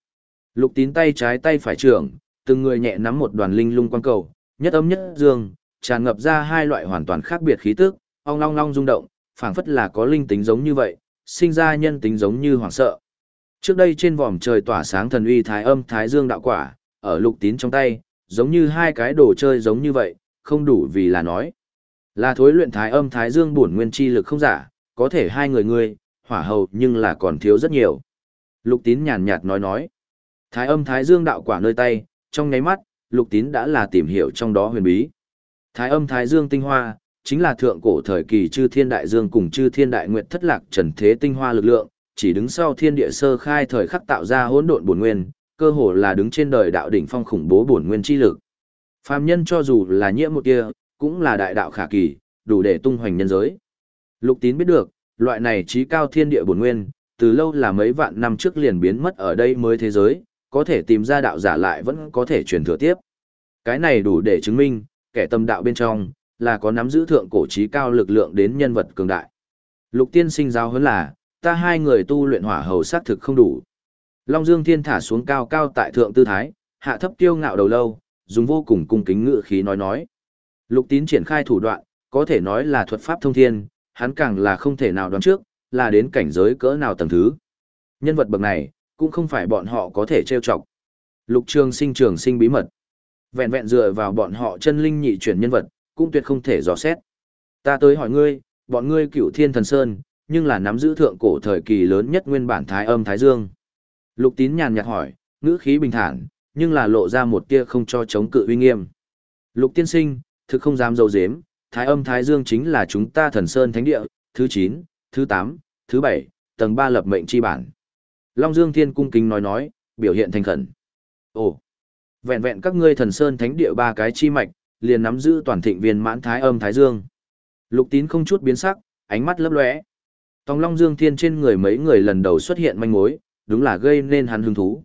Lục Tín tay trái tay phải trưởng, từng người nhẹ nắm một đoàn linh lung quang cầu, nhất âm nhất dương, tràn ngập ra hai loại hoàn toàn khác biệt khí tức, ong long long rung động, phảng phất là có linh tính giống như vậy, sinh ra nhân tính giống như hoảng sợ. Trước đây trên vòm trời tỏa sáng thần uy thái âm thái dương đạo quả, ở lục tín trong tay, giống như hai cái đồ chơi giống như vậy, không đủ vì là nói. Là thối luyện thái âm thái dương bổn nguyên chi lực không giả, có thể hai người ngươi, hỏa hầu nhưng là còn thiếu rất nhiều. Lục tín nhàn nhạt nói nói. Thái âm thái dương đạo quả nơi tay, trong nháy mắt, lục tín đã là tìm hiểu trong đó huyền bí. Thái âm Thái Dương tinh hoa, chính là thượng cổ thời kỳ chư thiên đại dương cùng chư thiên đại nguyệt thất lạc trần thế tinh hoa lực lượng, chỉ đứng sau thiên địa sơ khai thời khắc tạo ra hỗn độn bổn nguyên, cơ hồ là đứng trên đời đạo đỉnh phong khủng bố bổn nguyên chi lực. Phàm nhân cho dù là nhiễm một tia, cũng là đại đạo khả kỳ, đủ để tung hoành nhân giới. Lục Tín biết được, loại này trí cao thiên địa bổn nguyên, từ lâu là mấy vạn năm trước liền biến mất ở đây mới thế giới, có thể tìm ra đạo giả lại vẫn có thể truyền thừa tiếp. Cái này đủ để chứng minh, kẻ tâm đạo bên trong, là có nắm giữ thượng cổ trí cao lực lượng đến nhân vật cường đại. Lục tiên sinh giáo huấn là, ta hai người tu luyện hỏa hầu sát thực không đủ. Long Dương Thiên thả xuống cao cao tại thượng tư thái, hạ thấp tiêu ngạo đầu lâu, dùng vô cùng cung kính ngự khí nói nói. Lục tín triển khai thủ đoạn, có thể nói là thuật pháp thông thiên, hắn càng là không thể nào đoán trước, là đến cảnh giới cỡ nào tầng thứ. Nhân vật bậc này, cũng không phải bọn họ có thể trêu chọc. Lục trường sinh trường sinh bí mật. Vẹn vẹn dựa vào bọn họ chân linh nhị chuyển nhân vật, cũng tuyệt không thể dò xét. Ta tới hỏi ngươi, bọn ngươi cựu thiên thần sơn, nhưng là nắm giữ thượng cổ thời kỳ lớn nhất nguyên bản thái âm thái dương. Lục tín nhàn nhạt hỏi, ngữ khí bình thản, nhưng là lộ ra một tia không cho chống cự uy nghiêm. Lục tiên sinh, thực không dám dầu dếm, thái âm thái dương chính là chúng ta thần sơn thánh địa, thứ 9, thứ 8, thứ 7, tầng 3 lập mệnh chi bản. Long Dương Thiên cung kính nói nói, biểu hiện thành khẩn. Ồ, vẹn vẹn các ngươi thần sơn thánh địa ba cái chi mạch, liền nắm giữ toàn thịnh viên mãn thái âm thái dương. Lục tín không chút biến sắc, ánh mắt lấp lóe. Tòng Long Dương Thiên trên người mấy người lần đầu xuất hiện manh mối, đúng là gây nên hắn hứng thú.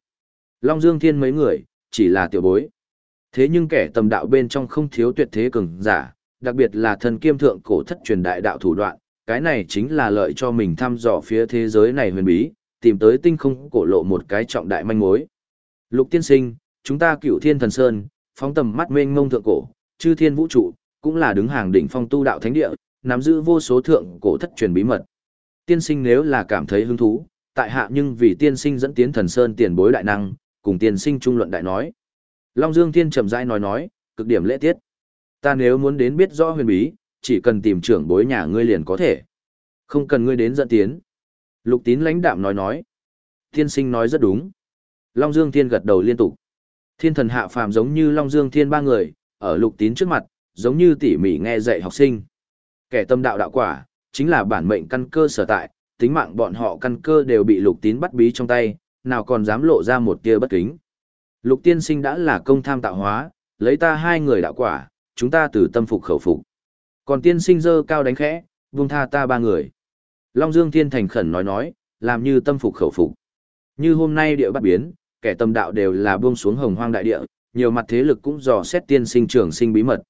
Long Dương Thiên mấy người, chỉ là tiểu bối. Thế nhưng kẻ tầm đạo bên trong không thiếu tuyệt thế cường giả, đặc biệt là thần kiêm thượng cổ thất truyền đại đạo thủ đoạn, cái này chính là lợi cho mình thăm dò phía thế giới này huyền bí, tìm tới tinh không cổ lộ một cái trọng đại manh mối. Lục tiên sinh, chúng ta cửu thiên thần sơn, phóng tầm mắt mênh mông thượng cổ, chư thiên vũ trụ, cũng là đứng hàng đỉnh phong tu đạo thánh địa, nắm giữ vô số thượng cổ thất truyền bí mật. Tiên sinh nếu là cảm thấy hứng thú, tại hạ nhưng vì tiên sinh dẫn tiến thần sơn tiền bối đại năng, cùng tiên sinh trung luận đại nói. Long Dương Thiên trầm rãi nói nói, cực điểm lễ tiết. Ta nếu muốn đến biết rõ huyền bí, chỉ cần tìm trưởng bối nhà ngươi liền có thể. Không cần ngươi đến dẫn tiến. Lục tín lãnh đạm nói nói. Thiên sinh nói rất đúng. Long Dương Thiên gật đầu liên tục. Thiên thần hạ phàm giống như Long Dương Thiên ba người, ở lục tín trước mặt, giống như tỉ mỉ nghe dạy học sinh. Kẻ tâm đạo đạo quả, chính là bản mệnh căn cơ sở tại, tính mạng bọn họ căn cơ đều bị lục tín bắt bí trong tay, nào còn dám lộ ra một tia bất kính. Lục tiên sinh đã là công tham tạo hóa, lấy ta hai người đạo quả, chúng ta từ tâm phục khẩu phục. Còn tiên sinh dơ cao đánh khẽ, vung tha ta ba người. Long Dương Thiên thành khẩn nói nói, làm như tâm phục khẩu phục. Như hôm nay địa bắt biến, kẻ tâm đạo đều là buông xuống hồng hoang đại địa, nhiều mặt thế lực cũng dò xét tiên sinh trưởng sinh bí mật.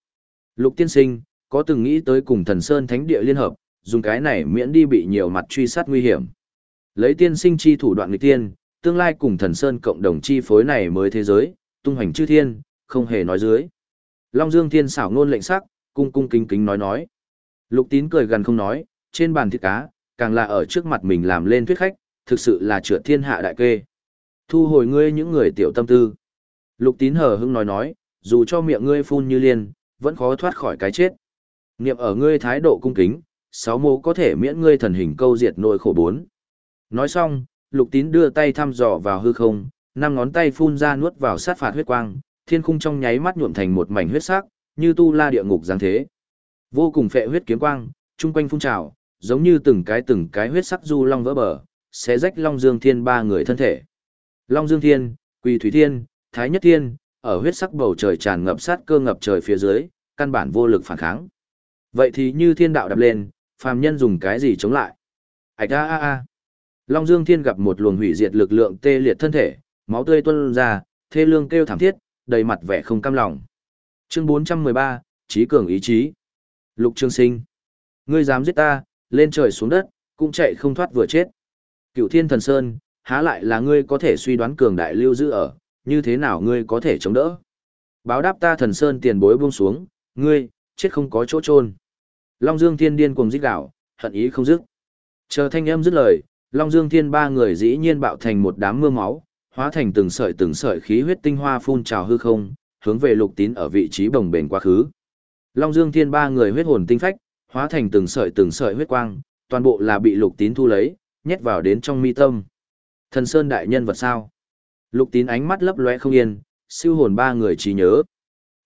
Lục tiên sinh, có từng nghĩ tới cùng thần sơn thánh địa liên hợp, dùng cái này miễn đi bị nhiều mặt truy sát nguy hiểm. Lấy tiên sinh chi thủ đoạn nghịch tiên, tương lai cùng thần sơn cộng đồng chi phối này mới thế giới, tung hoành chư thiên, không hề nói dưới. Long Dương Thiên xảo ngôn lệnh sắc, cung cung kính kính nói nói. Lục tín cười gần không nói, trên bàn thịt cá, càng là ở trước mặt mình làm lên thuyết khách, thực sự là trượt thiên hạ đại kê. Thu hồi ngươi những người tiểu tâm tư. Lục tín hờ hững nói nói, dù cho miệng ngươi phun như liên, vẫn khó thoát khỏi cái chết. Niệm ở ngươi thái độ cung kính, sáu mô có thể miễn ngươi thần hình câu diệt nội khổ bốn. Nói xong, lục tín đưa tay thăm dò vào hư không, năm ngón tay phun ra nuốt vào sát phạt huyết quang, thiên khung trong nháy mắt nhuộm thành một mảnh huyết sắc, như tu la địa ngục giáng thế. Vô cùng phệ huyết kiếm quang, trung quanh phun trào, giống như từng cái từng cái huyết sắc du long vỡ bờ, sẽ rách Long Dương Thiên ba người thân thể. Long Dương Thiên, Quỳ Thủy Thiên, Thái Nhất Thiên, ở huyết sắc bầu trời tràn ngập sát cơ ngập trời phía dưới, căn bản vô lực phản kháng. Vậy thì như thiên đạo đập lên, phàm nhân dùng cái gì chống lại? Ảch a a a. Long Dương Thiên gặp một luồng hủy diệt lực lượng tê liệt thân thể, máu tươi tuôn ra, thê lương kêu thảm thiết, đầy mặt vẻ không cam lòng. Chương 413, Trí cường ý chí. Lục Trương Sinh. Ngươi dám giết ta, lên trời xuống đất, cũng chạy không thoát vừa chết. Cựu Thiên Thần Sơn, há lại là ngươi có thể suy đoán cường đại lưu giữ ở, như thế nào ngươi có thể chống đỡ? Báo đáp ta Thần Sơn tiền bối buông xuống, ngươi, chết không có chỗ trôn. Long Dương Thiên điên cuồng rít gào, hận ý không dứt. Chờ thanh âm dứt lời, Long Dương Thiên ba người dĩ nhiên bạo thành một đám mưa máu, hóa thành từng sợi từng sợi khí huyết tinh hoa phun trào hư không, hướng về Lục Tín ở vị trí bồng bềnh quá khứ. Long Dương Thiên ba người huyết hồn tinh phách, hóa thành từng sợi từng sợi huyết quang, toàn bộ là bị Lục Tín thu lấy, nhét vào đến trong mi tâm. Thần Sơn đại nhân vật sao? Lục Tín ánh mắt lấp lóe không yên, siêu hồn ba người trí nhớ.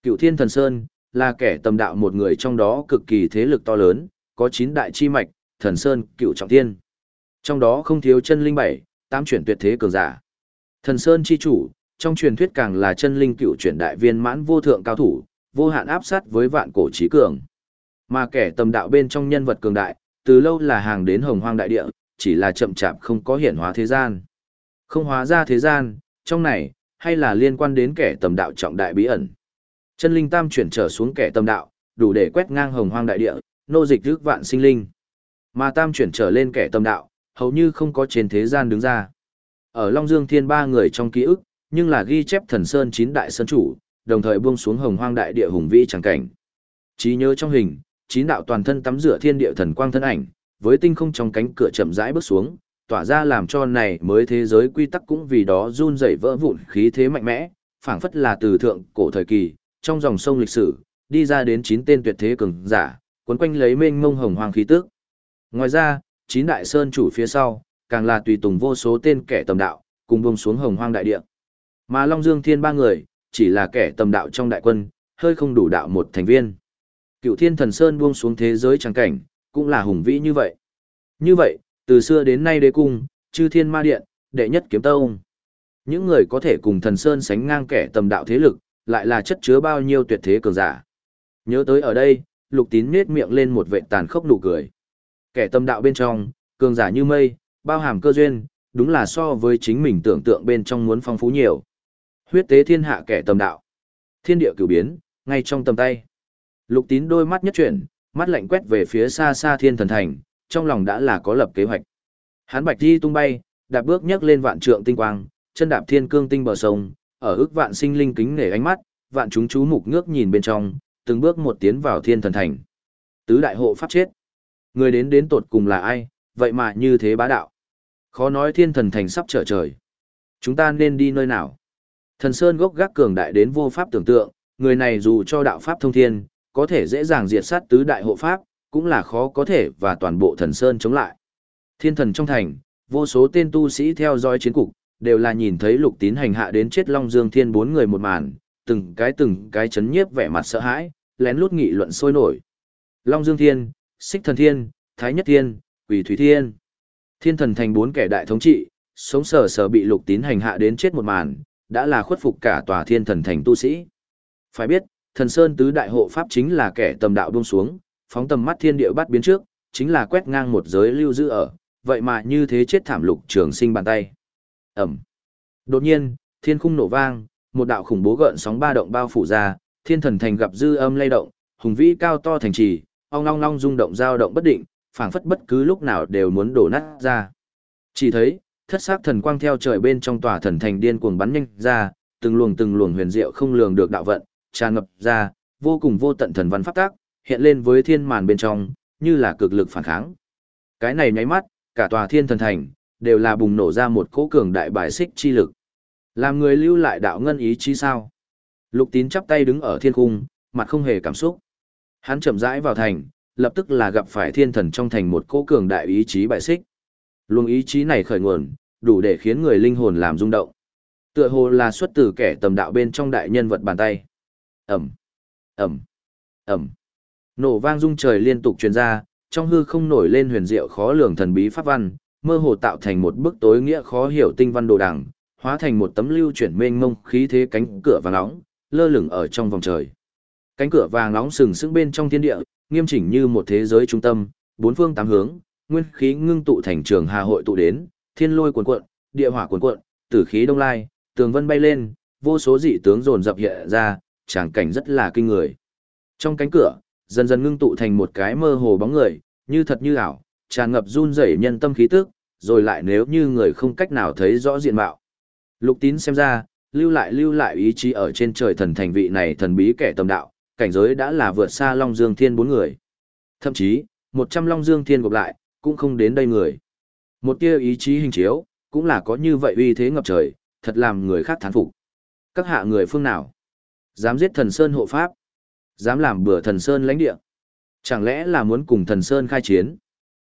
Cựu Thiên Thần Sơn, là kẻ tầm đạo một người trong đó cực kỳ thế lực to lớn, có 9 đại chi mạch, thần sơn, cựu trọng thiên. Trong đó không thiếu chân linh bảy, tám chuyển tuyệt thế cường giả. Thần sơn chi chủ, trong truyền thuyết càng là chân linh cựu chuyển đại viên mãn vô thượng cao thủ, vô hạn áp sát với vạn cổ trí cường. Mà kẻ tầm đạo bên trong nhân vật cường đại, từ lâu là hàng đến hồng hoang đại địa, chỉ là chậm chạp không có hiển hóa thế gian. Không hóa ra thế gian, trong này, hay là liên quan đến kẻ tầm đạo trọng đại bí ẩn. Chân linh tam chuyển trở xuống kẻ tầm đạo, đủ để quét ngang hồng hoang đại địa, nô dịch rước vạn sinh linh. Mà tam chuyển trở lên kẻ tầm đạo, hầu như không có trên thế gian đứng ra. Ở Long Dương Thiên ba người trong ký ức, nhưng là ghi chép thần sơn chín đại sơn chủ, đồng thời buông xuống hồng hoang đại địa hùng vĩ chẳng cảnh. Trí nhớ trong hình, chín đạo toàn thân tắm rửa thiên địa thần quang thân ảnh, với tinh không trong cánh cửa chậm rãi bước xuống, tỏa ra làm cho này mới thế giới quy tắc cũng vì đó run rẩy vỡ vụn khí thế mạnh mẽ, phảng phất là từ thượng cổ thời kỳ, trong dòng sông lịch sử, đi ra đến chín tên tuyệt thế cường giả, cuốn quanh lấy mênh mông hồng hoàng khí tức. Ngoài ra, chín đại sơn chủ phía sau, càng là tùy tùng vô số tên kẻ tầm đạo, cùng buông xuống hồng hoang đại địa. Mà Long Dương Thiên ba người, chỉ là kẻ tầm đạo trong đại quân, hơi không đủ đạo một thành viên. Cựu Thiên Thần Sơn buông xuống thế giới tràng cảnh, cũng là hùng vĩ như vậy. Như vậy, từ xưa đến nay đế cung, chư thiên ma điện, đệ nhất kiếm tông. Những người có thể cùng thần sơn sánh ngang kẻ tầm đạo thế lực, lại là chất chứa bao nhiêu tuyệt thế cường giả. Nhớ tới ở đây, lục tín nết miệng lên một vệ tàn khốc nụ cười. Kẻ tâm đạo bên trong, cường giả như mây, bao hàm cơ duyên, đúng là so với chính mình tưởng tượng bên trong muốn phong phú nhiều. Huyết tế thiên hạ kẻ tâm đạo. Thiên địa cửu biến, ngay trong tầm tay. Lục tín đôi mắt nhất chuyển, mắt lạnh quét về phía xa xa thiên thần thành, trong lòng đã là có lập kế hoạch. Hán bạch đi tung bay, đạp bước nhấc lên vạn trượng tinh quang, chân đạp thiên cương tinh bờ sông, ở ước vạn sinh linh kính nể ánh mắt, vạn chúng chú mục ngước nhìn bên trong, từng bước một tiến vào thiên thần thành. Tứ đại hộ pháp chết. Người đến đến tột cùng là ai, vậy mà như thế bá đạo. Khó nói thiên thần thành sắp trở trời. Chúng ta nên đi nơi nào? Thần Sơn gốc gác cường đại đến vô pháp tưởng tượng, người này dù cho đạo pháp thông thiên, có thể dễ dàng diệt sát tứ đại hộ pháp, cũng là khó có thể và toàn bộ thần Sơn chống lại. Thiên thần trong thành, vô số tên tu sĩ theo dõi chiến cục, đều là nhìn thấy lục tín hành hạ đến chết Long Dương Thiên bốn người một màn, từng cái từng cái chấn nhiếp vẻ mặt sợ hãi, lén lút nghị luận sôi nổi. Long Dương Thiên, Xích Thần Thiên, Thái Nhất Thiên, Quỷ Thủy Thiên. Thiên thần thành bốn kẻ đại thống trị, sống sờ sờ bị lục tín hành hạ đến chết một màn, đã là khuất phục cả tòa thiên thần thành tu sĩ. Phải biết, thần sơn tứ đại hộ pháp chính là kẻ tầm đạo buông xuống, phóng tầm mắt thiên địa bắt biến trước, chính là quét ngang một giới lưu giữ ở, vậy mà như thế chết thảm lục trường sinh bàn tay. Ẩm. Đột nhiên, thiên khung nổ vang, một đạo khủng bố gợn sóng ba động bao phủ ra, thiên thần thành gặp dư âm lay động, hùng vĩ cao to thành trì, ong long long rung động dao động bất định, phảng phất bất cứ lúc nào đều muốn đổ nát ra. Chỉ thấy, thất sắc thần quang theo trời bên trong tòa thần thành điên cuồng bắn nhanh ra, từng luồng từng luồng huyền diệu không lường được đạo vận, tràn ngập ra, vô cùng vô tận thần văn pháp tác, hiện lên với thiên màn bên trong, như là cực lực phản kháng. Cái này nháy mắt, cả tòa thiên thần thành, đều là bùng nổ ra một cỗ cường đại bài xích chi lực. Làm người lưu lại đạo ngân ý chí sao? Lục tín chắp tay đứng ở thiên cung, mặt không hề cảm xúc. Hắn chậm rãi vào thành, lập tức là gặp phải thiên thần trong thành một cỗ cường đại ý chí bài xích. Luồng ý chí này khởi nguồn, đủ để khiến người linh hồn làm rung động. Tựa hồ là xuất từ kẻ tầm đạo bên trong đại nhân vật bàn tay. Ẩm, Ẩm, Ẩm. Nổ vang rung trời liên tục truyền ra, trong hư không nổi lên huyền diệu khó lường thần bí pháp văn, mơ hồ tạo thành một bức tối nghĩa khó hiểu tinh văn đồ đằng, hóa thành một tấm lưu chuyển mênh mông khí thế cánh cửa vàng nóng, lơ lửng ở trong vòng trời. Cánh cửa vàng nóng sừng sững bên trong thiên địa, nghiêm chỉnh như một thế giới trung tâm, bốn phương tám hướng, nguyên khí ngưng tụ thành trường hà hội tụ đến, thiên lôi cuồn cuộn, địa hỏa cuồn cuộn, tử khí đông lai, tường vân bay lên, vô số dị tướng dồn dập hiện ra, tràng cảnh rất là kinh người. Trong cánh cửa, dần dần ngưng tụ thành một cái mơ hồ bóng người, như thật như ảo, tràn ngập run rẩy nhân tâm khí tức, rồi lại nếu như người không cách nào thấy rõ diện mạo. Lục tín xem ra, lưu lại lưu lại ý chí ở trên trời thần thành vị này thần bí kẻ tầm đạo, cảnh giới đã là vượt xa Long Dương Thiên bốn người. Thậm chí, một trăm Long Dương Thiên gộp lại, cũng không đến đây người. Một tia ý chí hình chiếu, cũng là có như vậy uy thế ngập trời, thật làm người khác thán phục. Các hạ người phương nào? Dám giết thần Sơn hộ pháp? Dám làm bừa thần Sơn lãnh địa? Chẳng lẽ là muốn cùng thần Sơn khai chiến?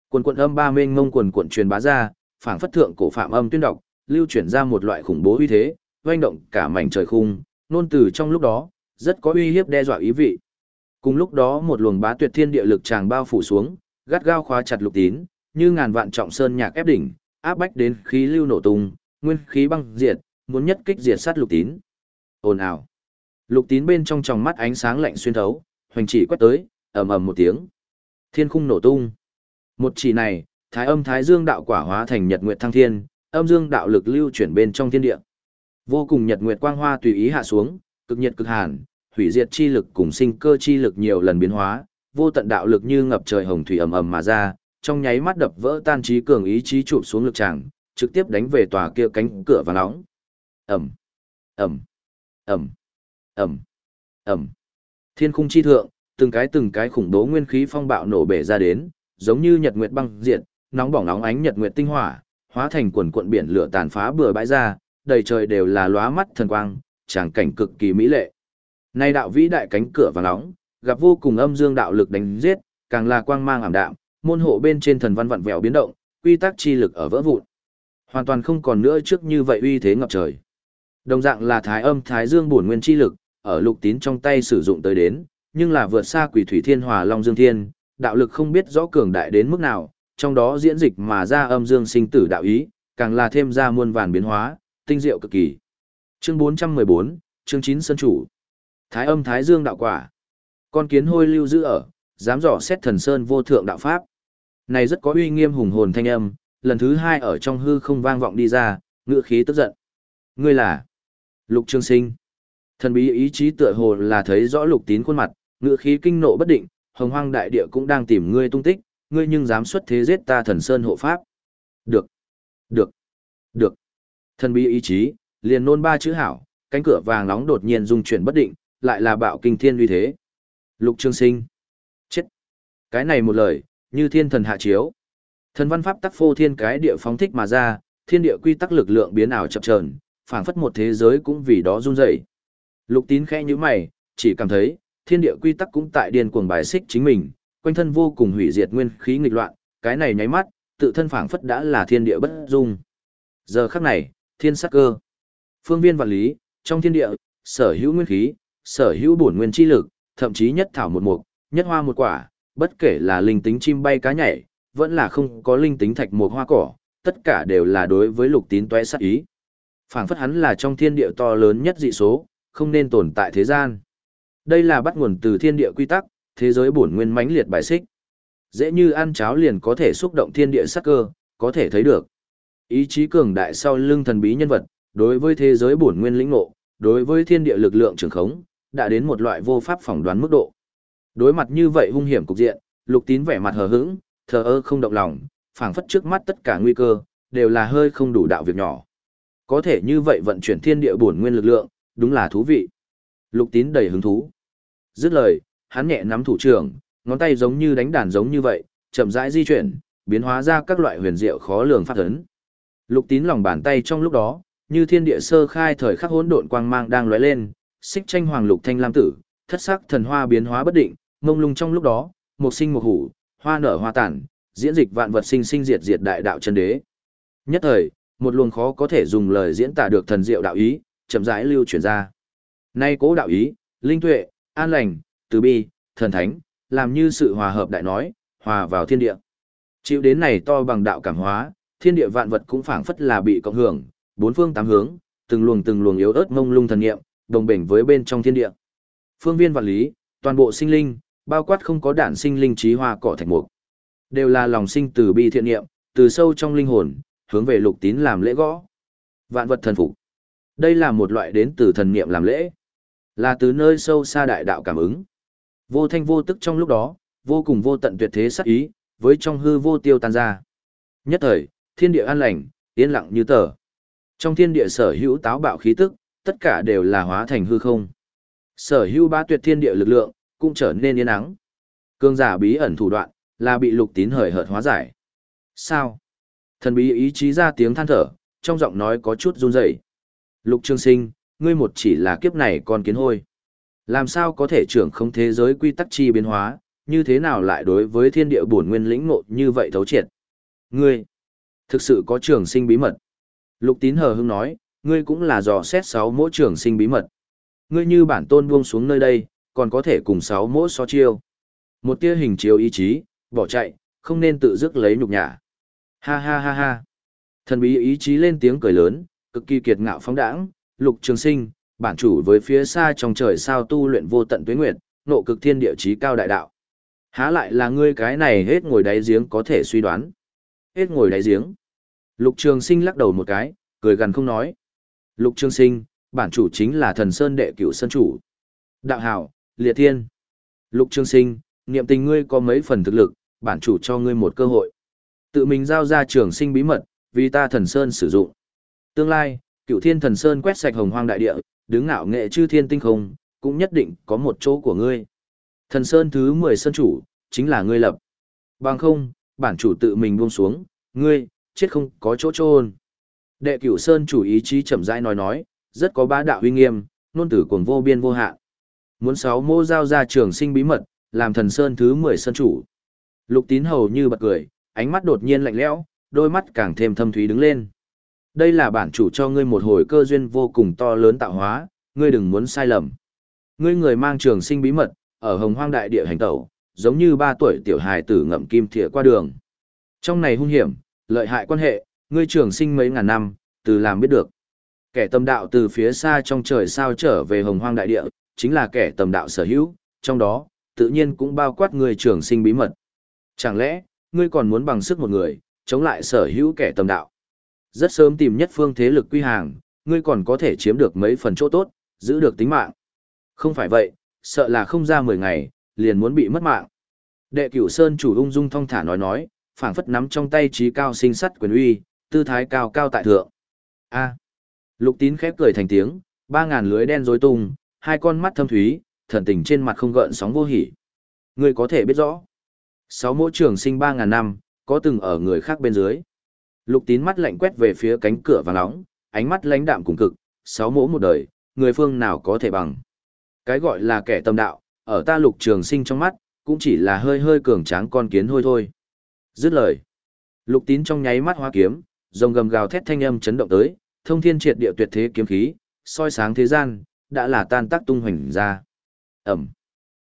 Quần quận âm ba mênh mông quần quận truyền bá ra, phảng phất thượng cổ phạm âm tuyên đọc, lưu chuyển ra một loại khủng bố uy thế, oanh động cả mảnh trời khung, nôn từ trong lúc đó, rất có uy hiếp đe dọa ý vị. Cùng lúc đó một luồng bá tuyệt thiên địa lực tràng bao phủ xuống, gắt gao khóa chặt lục tín, như ngàn vạn trọng sơn nhạc ép đỉnh, áp bách đến khí lưu nổ tung, nguyên khí băng diệt, muốn nhất kích diệt sát lục tín. Ồn ào. Lục tín bên trong tròng mắt ánh sáng lạnh xuyên thấu, hoành chỉ quét tới, ầm ầm một tiếng. Thiên khung nổ tung. Một chỉ này, thái âm thái dương đạo quả hóa thành nhật nguyệt thăng thiên, âm dương đạo lực lưu chuyển bên trong thiên địa. Vô cùng nhật nguyệt quang hoa tùy ý hạ xuống, cực nhiệt cực hàn, hủy diệt chi lực cùng sinh cơ chi lực nhiều lần biến hóa, vô tận đạo lực như ngập trời hồng thủy ầm ầm mà ra, trong nháy mắt đập vỡ tan trí cường ý chí chụp xuống lực tràng, trực tiếp đánh về tòa kia cánh cửa và nóng. Ầm, ầm, ầm, ầm, ầm. Thiên khung chi thượng, từng cái từng cái khủng bố nguyên khí phong bạo nổ bể ra đến, giống như nhật nguyệt băng diệt, nóng bỏng nóng ánh nhật nguyệt tinh hỏa, hóa thành quần cuộn biển lửa tàn phá bừa bãi ra, đầy trời đều là lóa mắt thần quang, tràng cảnh cực kỳ mỹ lệ. Nay đạo vĩ đại cánh cửa và nóng, gặp vô cùng âm dương đạo lực đánh giết, càng là quang mang ảm đạm, môn hộ bên trên thần văn vặn vẹo biến động, quy tắc chi lực ở vỡ vụn. Hoàn toàn không còn nữa trước như vậy uy thế ngập trời. Đồng dạng là thái âm thái dương bổn nguyên chi lực, ở lục tín trong tay sử dụng tới đến, nhưng là vượt xa quỷ thủy thiên hòa long dương thiên, đạo lực không biết rõ cường đại đến mức nào, trong đó diễn dịch mà ra âm dương sinh tử đạo ý, càng là thêm ra muôn vàn biến hóa, tinh diệu cực kỳ. Chương 414, chương 9 sân chủ. Thái âm thái dương đạo quả. Con kiến hôi lưu giữ ở, dám dò xét thần sơn vô thượng đạo pháp. Này rất có uy nghiêm hùng hồn thanh âm, lần thứ hai ở trong hư không vang vọng đi ra, ngựa khí tức giận. Ngươi là Lục Trương Sinh. Thần bí ý chí tựa hồ là thấy rõ Lục Tín khuôn mặt, ngựa khí kinh nộ bất định, hồng hoang đại địa cũng đang tìm ngươi tung tích, ngươi nhưng dám xuất thế giết ta thần sơn hộ pháp. Được, được, được. Thần bí ý chí, liền nôn ba chữ hảo, cánh cửa vàng nóng đột nhiên rung chuyển bất định, lại là bạo kinh thiên uy thế. Lục Trương Sinh. Chết. Cái này một lời, như thiên thần hạ chiếu. Thần văn pháp tắc phô thiên cái địa phóng thích mà ra, thiên địa quy tắc lực lượng biến ảo chập chờn, phảng phất một thế giới cũng vì đó run rẩy. Lục Tín khẽ nhíu mày, chỉ cảm thấy, thiên địa quy tắc cũng tại điên cuồng bài xích chính mình, quanh thân vô cùng hủy diệt nguyên khí nghịch loạn, cái này nháy mắt, tự thân phảng phất đã là thiên địa bất dung. Giờ khắc này, thiên sắc cơ. Phương viên vạn lý, trong thiên địa, sở hữu nguyên khí, sở hữu bổn nguyên chi lực, thậm chí nhất thảo một mục, nhất hoa một quả, bất kể là linh tính chim bay cá nhảy, vẫn là không có linh tính thạch một hoa cỏ, tất cả đều là đối với lục tín toé sát ý. phảng phất hắn là trong thiên địa to lớn nhất dị số, không nên tồn tại thế gian. Đây là bắt nguồn từ thiên địa quy tắc, thế giới bổn nguyên mãnh liệt bài xích. Dễ như ăn cháo liền có thể xúc động thiên địa sắc cơ, có thể thấy được. Ý chí cường đại sau lưng thần bí nhân vật, đối với thế giới bổn nguyên lĩnh ngộ, đối với thiên địa lực lượng trường khống, đã đến một loại vô pháp phỏng đoán mức độ. Đối mặt như vậy hung hiểm cục diện, Lục Tín vẻ mặt hờ hững, thờ ơ không động lòng, phảng phất trước mắt tất cả nguy cơ đều là hơi không đủ đạo việc nhỏ. Có thể như vậy vận chuyển thiên địa bổn nguyên lực lượng, đúng là thú vị. Lục Tín đầy hứng thú. Dứt lời, hắn nhẹ nắm thủ trưởng, ngón tay giống như đánh đàn giống như vậy, chậm rãi di chuyển, biến hóa ra các loại huyền diệu khó lường pháp ấn. Lục Tín lòng bàn tay trong lúc đó, như thiên địa sơ khai thời khắc hỗn độn quang mang đang lóe lên, xích tranh hoàng lục thanh lam tử, thất sắc thần hoa biến hóa bất định, mông lung trong lúc đó, một sinh một hủ, hoa nở hoa tàn, diễn dịch vạn vật sinh sinh diệt diệt đại đạo chân đế. Nhất thời, một luồng khó có thể dùng lời diễn tả được thần diệu đạo ý, chậm rãi lưu chuyển ra. Nay cố đạo ý, linh tuệ, an lành, từ bi, thần thánh, làm như sự hòa hợp đại nói, hòa vào thiên địa. Chịu đến này to bằng đạo cảm hóa, thiên địa vạn vật cũng phảng phất là bị cộng hưởng, bốn phương tám hướng, từng luồng từng luồng yếu ớt mông lung thần nghiệm, đồng bền với bên trong thiên địa. Phương viên vạn lý, toàn bộ sinh linh, bao quát không có đản sinh linh trí hoa cỏ thạch mục, đều là lòng sinh từ bi thiện niệm, từ sâu trong linh hồn, hướng về lục tín làm lễ gõ. Vạn vật thần phục. Đây là một loại đến từ thần niệm làm lễ, là từ nơi sâu xa đại đạo cảm ứng. Vô thanh vô tức trong lúc đó, vô cùng vô tận tuyệt thế sắc ý, với trong hư vô tiêu tan ra. Nhất thời, thiên địa an lành, yên lặng như tờ. Trong thiên địa sở hữu táo bạo khí tức, tất cả đều là hóa thành hư không. Sở hữu ba tuyệt thiên địa lực lượng, cũng trở nên yên ắng. Cương giả bí ẩn thủ đoạn, là bị lục tín hời hợt hóa giải. Sao? Thần bí ý chí ra tiếng than thở, trong giọng nói có chút run rẩy. Lục Trương Sinh, ngươi một chỉ là kiếp này còn kiến hôi. Làm sao có thể trưởng không thế giới quy tắc chi biến hóa, như thế nào lại đối với thiên địa bổn nguyên lĩnh ngộ như vậy thấu triệt? Ngươi, thực sự có trường sinh bí mật. Lục tín hờ hưng nói, ngươi cũng là dò xét sáu mỗi trường sinh bí mật. Ngươi như bản tôn buông xuống nơi đây, còn có thể cùng sáu mỗ so chiêu. Một tia hình chiếu ý chí, bỏ chạy, không nên tự dứt lấy nhục nhã. Ha ha ha ha. Thần bí ý chí lên tiếng cười lớn, cực kỳ kiệt ngạo phóng đãng, lục trường sinh, bản chủ với phía xa trong trời sao tu luyện vô tận tuế nguyệt, nộ cực thiên địa chí cao đại đạo. Há lại là ngươi cái này hết ngồi đáy giếng có thể suy đoán. Hết ngồi đáy giếng. Lục trường sinh lắc đầu một cái, cười gần không nói. Lục trường sinh, bản chủ chính là thần sơn đệ cửu sơn chủ. Đạo hảo, liệt thiên. Lục trường sinh, niệm tình ngươi có mấy phần thực lực, bản chủ cho ngươi một cơ hội. Tự mình giao ra trường sinh bí mật, vì ta thần sơn sử dụng. Tương lai, cựu thiên thần sơn quét sạch hồng hoang đại địa, đứng ngạo nghệ chư thiên tinh không, cũng nhất định có một chỗ của ngươi. Thần sơn thứ 10 sơn chủ, chính là ngươi lập. Bằng không, bản chủ tự mình buông xuống, ngươi, chết không có chỗ trôn. Đệ cửu sơn chủ ý chí chậm rãi nói nói, rất có bá đạo uy nghiêm, nôn tử cuồng vô biên vô hạn. Muốn sáu mô giao ra trường sinh bí mật, làm thần sơn thứ 10 sơn chủ. Lục tín hầu như bật cười, ánh mắt đột nhiên lạnh lẽo, đôi mắt càng thêm thâm thúy đứng lên. Đây là bản chủ cho ngươi một hồi cơ duyên vô cùng to lớn tạo hóa, ngươi đừng muốn sai lầm. Ngươi người mang trường sinh bí mật, ở hồng hoang đại địa hành tẩu, giống như ba tuổi tiểu hài tử ngậm kim thìa qua đường. Trong này hung hiểm, lợi hại quan hệ, ngươi trường sinh mấy ngàn năm, từ làm biết được. Kẻ tâm đạo từ phía xa trong trời sao trở về hồng hoang đại địa, chính là kẻ tầm đạo sở hữu, trong đó, tự nhiên cũng bao quát người trường sinh bí mật. Chẳng lẽ, ngươi còn muốn bằng sức một người, chống lại sở hữu kẻ tầm đạo? Rất sớm tìm nhất phương thế lực quy hàng, ngươi còn có thể chiếm được mấy phần chỗ tốt, giữ được tính mạng. Không phải vậy, sợ là không ra 10 ngày, liền muốn bị mất mạng. Đệ cửu Sơn chủ ung dung thong thả nói nói, phảng phất nắm trong tay trí cao sinh sắt quyền uy, tư thái cao cao tại thượng. A. Lục tín khép cười thành tiếng, ba ngàn lưới đen rối tung, hai con mắt thâm thúy, thần tình trên mặt không gợn sóng vô hỉ. Ngươi có thể biết rõ. Sáu mỗi trường sinh ba ngàn năm, có từng ở người khác bên dưới. Lục tín mắt lạnh quét về phía cánh cửa vàng nóng, ánh mắt lãnh đạm cùng cực, sáu mỗ một đời, người phương nào có thể bằng. Cái gọi là kẻ tâm đạo, ở ta lục trường sinh trong mắt, cũng chỉ là hơi hơi cường tráng con kiến hôi thôi. Dứt lời. Lục tín trong nháy mắt hoa kiếm, rồng gầm gào thét thanh âm chấn động tới, thông thiên triệt địa tuyệt thế kiếm khí, soi sáng thế gian, đã là tan tác tung hoành ra. Ẩm.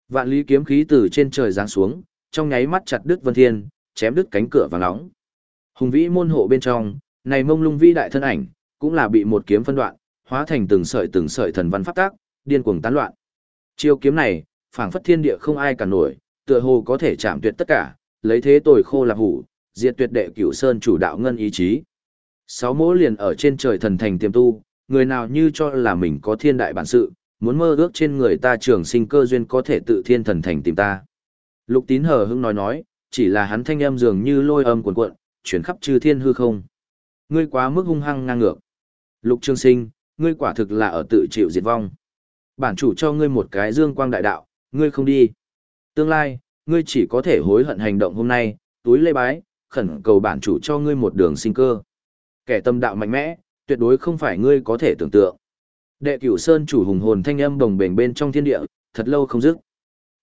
Vạn lý kiếm khí từ trên trời giáng xuống, trong nháy mắt chặt đứt vân thiên, chém đứt cánh cửa vàng nóng. Hùng vĩ môn hộ bên trong, này mông lung vĩ đại thân ảnh, cũng là bị một kiếm phân đoạn, hóa thành từng sợi từng sợi thần văn pháp tác, điên cuồng tán loạn. Chiêu kiếm này, phảng phất thiên địa không ai cả nổi, tựa hồ có thể chạm tuyệt tất cả, lấy thế tồi khô là hủ, diệt tuyệt đệ cửu sơn chủ đạo ngân ý chí. Sáu mỗ liền ở trên trời thần thành tiềm tu, người nào như cho là mình có thiên đại bản sự, muốn mơ ước trên người ta trường sinh cơ duyên có thể tự thiên thần thành tìm ta. Lục tín hờ hững nói nói, chỉ là hắn thanh âm dường như lôi âm cuộn cuộn, chuyển khắp chư thiên hư không. Ngươi quá mức hung hăng ngang ngược. Lục trường sinh, ngươi quả thực là ở tự chịu diệt vong. Bản chủ cho ngươi một cái dương quang đại đạo, ngươi không đi. Tương lai, ngươi chỉ có thể hối hận hành động hôm nay, túi lê bái, khẩn cầu bản chủ cho ngươi một đường sinh cơ. Kẻ tâm đạo mạnh mẽ, tuyệt đối không phải ngươi có thể tưởng tượng. Đệ cửu sơn chủ hùng hồn thanh âm đồng bền bên trong thiên địa, thật lâu không dứt.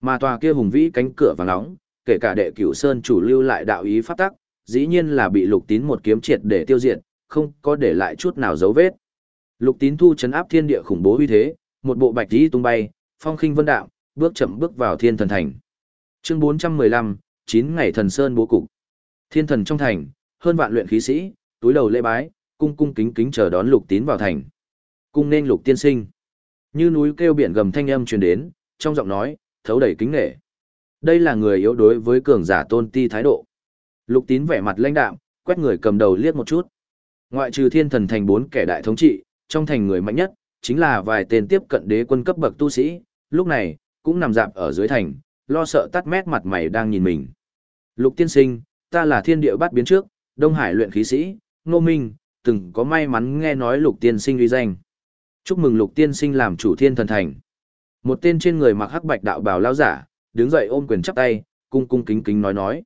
Mà tòa kia hùng vĩ cánh cửa vàng nóng, kể cả đệ cửu sơn chủ lưu lại đạo ý pháp tắc, dĩ nhiên là bị lục tín một kiếm triệt để tiêu diệt, không có để lại chút nào dấu vết. Lục tín thu chấn áp thiên địa khủng bố uy thế, một bộ bạch tí tung bay, phong khinh vân đạo, bước chậm bước vào thiên thần thành. Chương 415, 9 ngày thần sơn bố cục. Thiên thần trong thành, hơn vạn luyện khí sĩ, túi đầu lễ bái, cung cung kính kính chờ đón lục tín vào thành. Cung nên lục tiên sinh. Như núi kêu biển gầm thanh âm truyền đến, trong giọng nói, thấu đầy kính nghệ. Đây là người yếu đối với cường giả tôn ti thái độ. Lục tín vẻ mặt lãnh đạm, quét người cầm đầu liếc một chút. Ngoại trừ thiên thần thành bốn kẻ đại thống trị, trong thành người mạnh nhất, chính là vài tên tiếp cận đế quân cấp bậc tu sĩ, lúc này, cũng nằm dạp ở dưới thành, lo sợ tắt mét mặt mày đang nhìn mình. Lục tiên sinh, ta là thiên địa bát biến trước, Đông Hải luyện khí sĩ, Ngô Minh, từng có may mắn nghe nói lục tiên sinh uy danh. Chúc mừng lục tiên sinh làm chủ thiên thần thành. Một tên trên người mặc hắc bạch đạo bào lao giả, đứng dậy ôm quyền chắp tay, cung cung kính kính nói nói.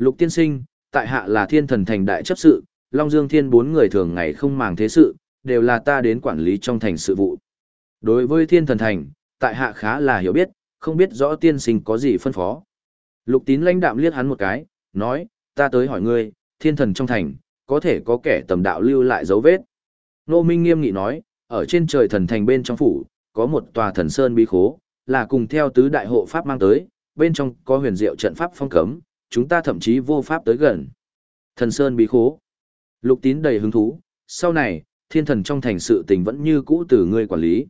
Lục tiên sinh, tại hạ là thiên thần thành đại chấp sự, Long Dương Thiên bốn người thường ngày không màng thế sự, đều là ta đến quản lý trong thành sự vụ. Đối với thiên thần thành, tại hạ khá là hiểu biết, không biết rõ tiên sinh có gì phân phó. Lục tín lãnh đạm liếc hắn một cái, nói, ta tới hỏi ngươi, thiên thần trong thành, có thể có kẻ tầm đạo lưu lại dấu vết. Nô Minh nghiêm nghị nói, ở trên trời thần thành bên trong phủ, có một tòa thần sơn bí khố, là cùng theo tứ đại hộ pháp mang tới, bên trong có huyền diệu trận pháp phong cấm, chúng ta thậm chí vô pháp tới gần. Thần Sơn bí khố. Lục tín đầy hứng thú, sau này, thiên thần trong thành sự tình vẫn như cũ từ ngươi quản lý.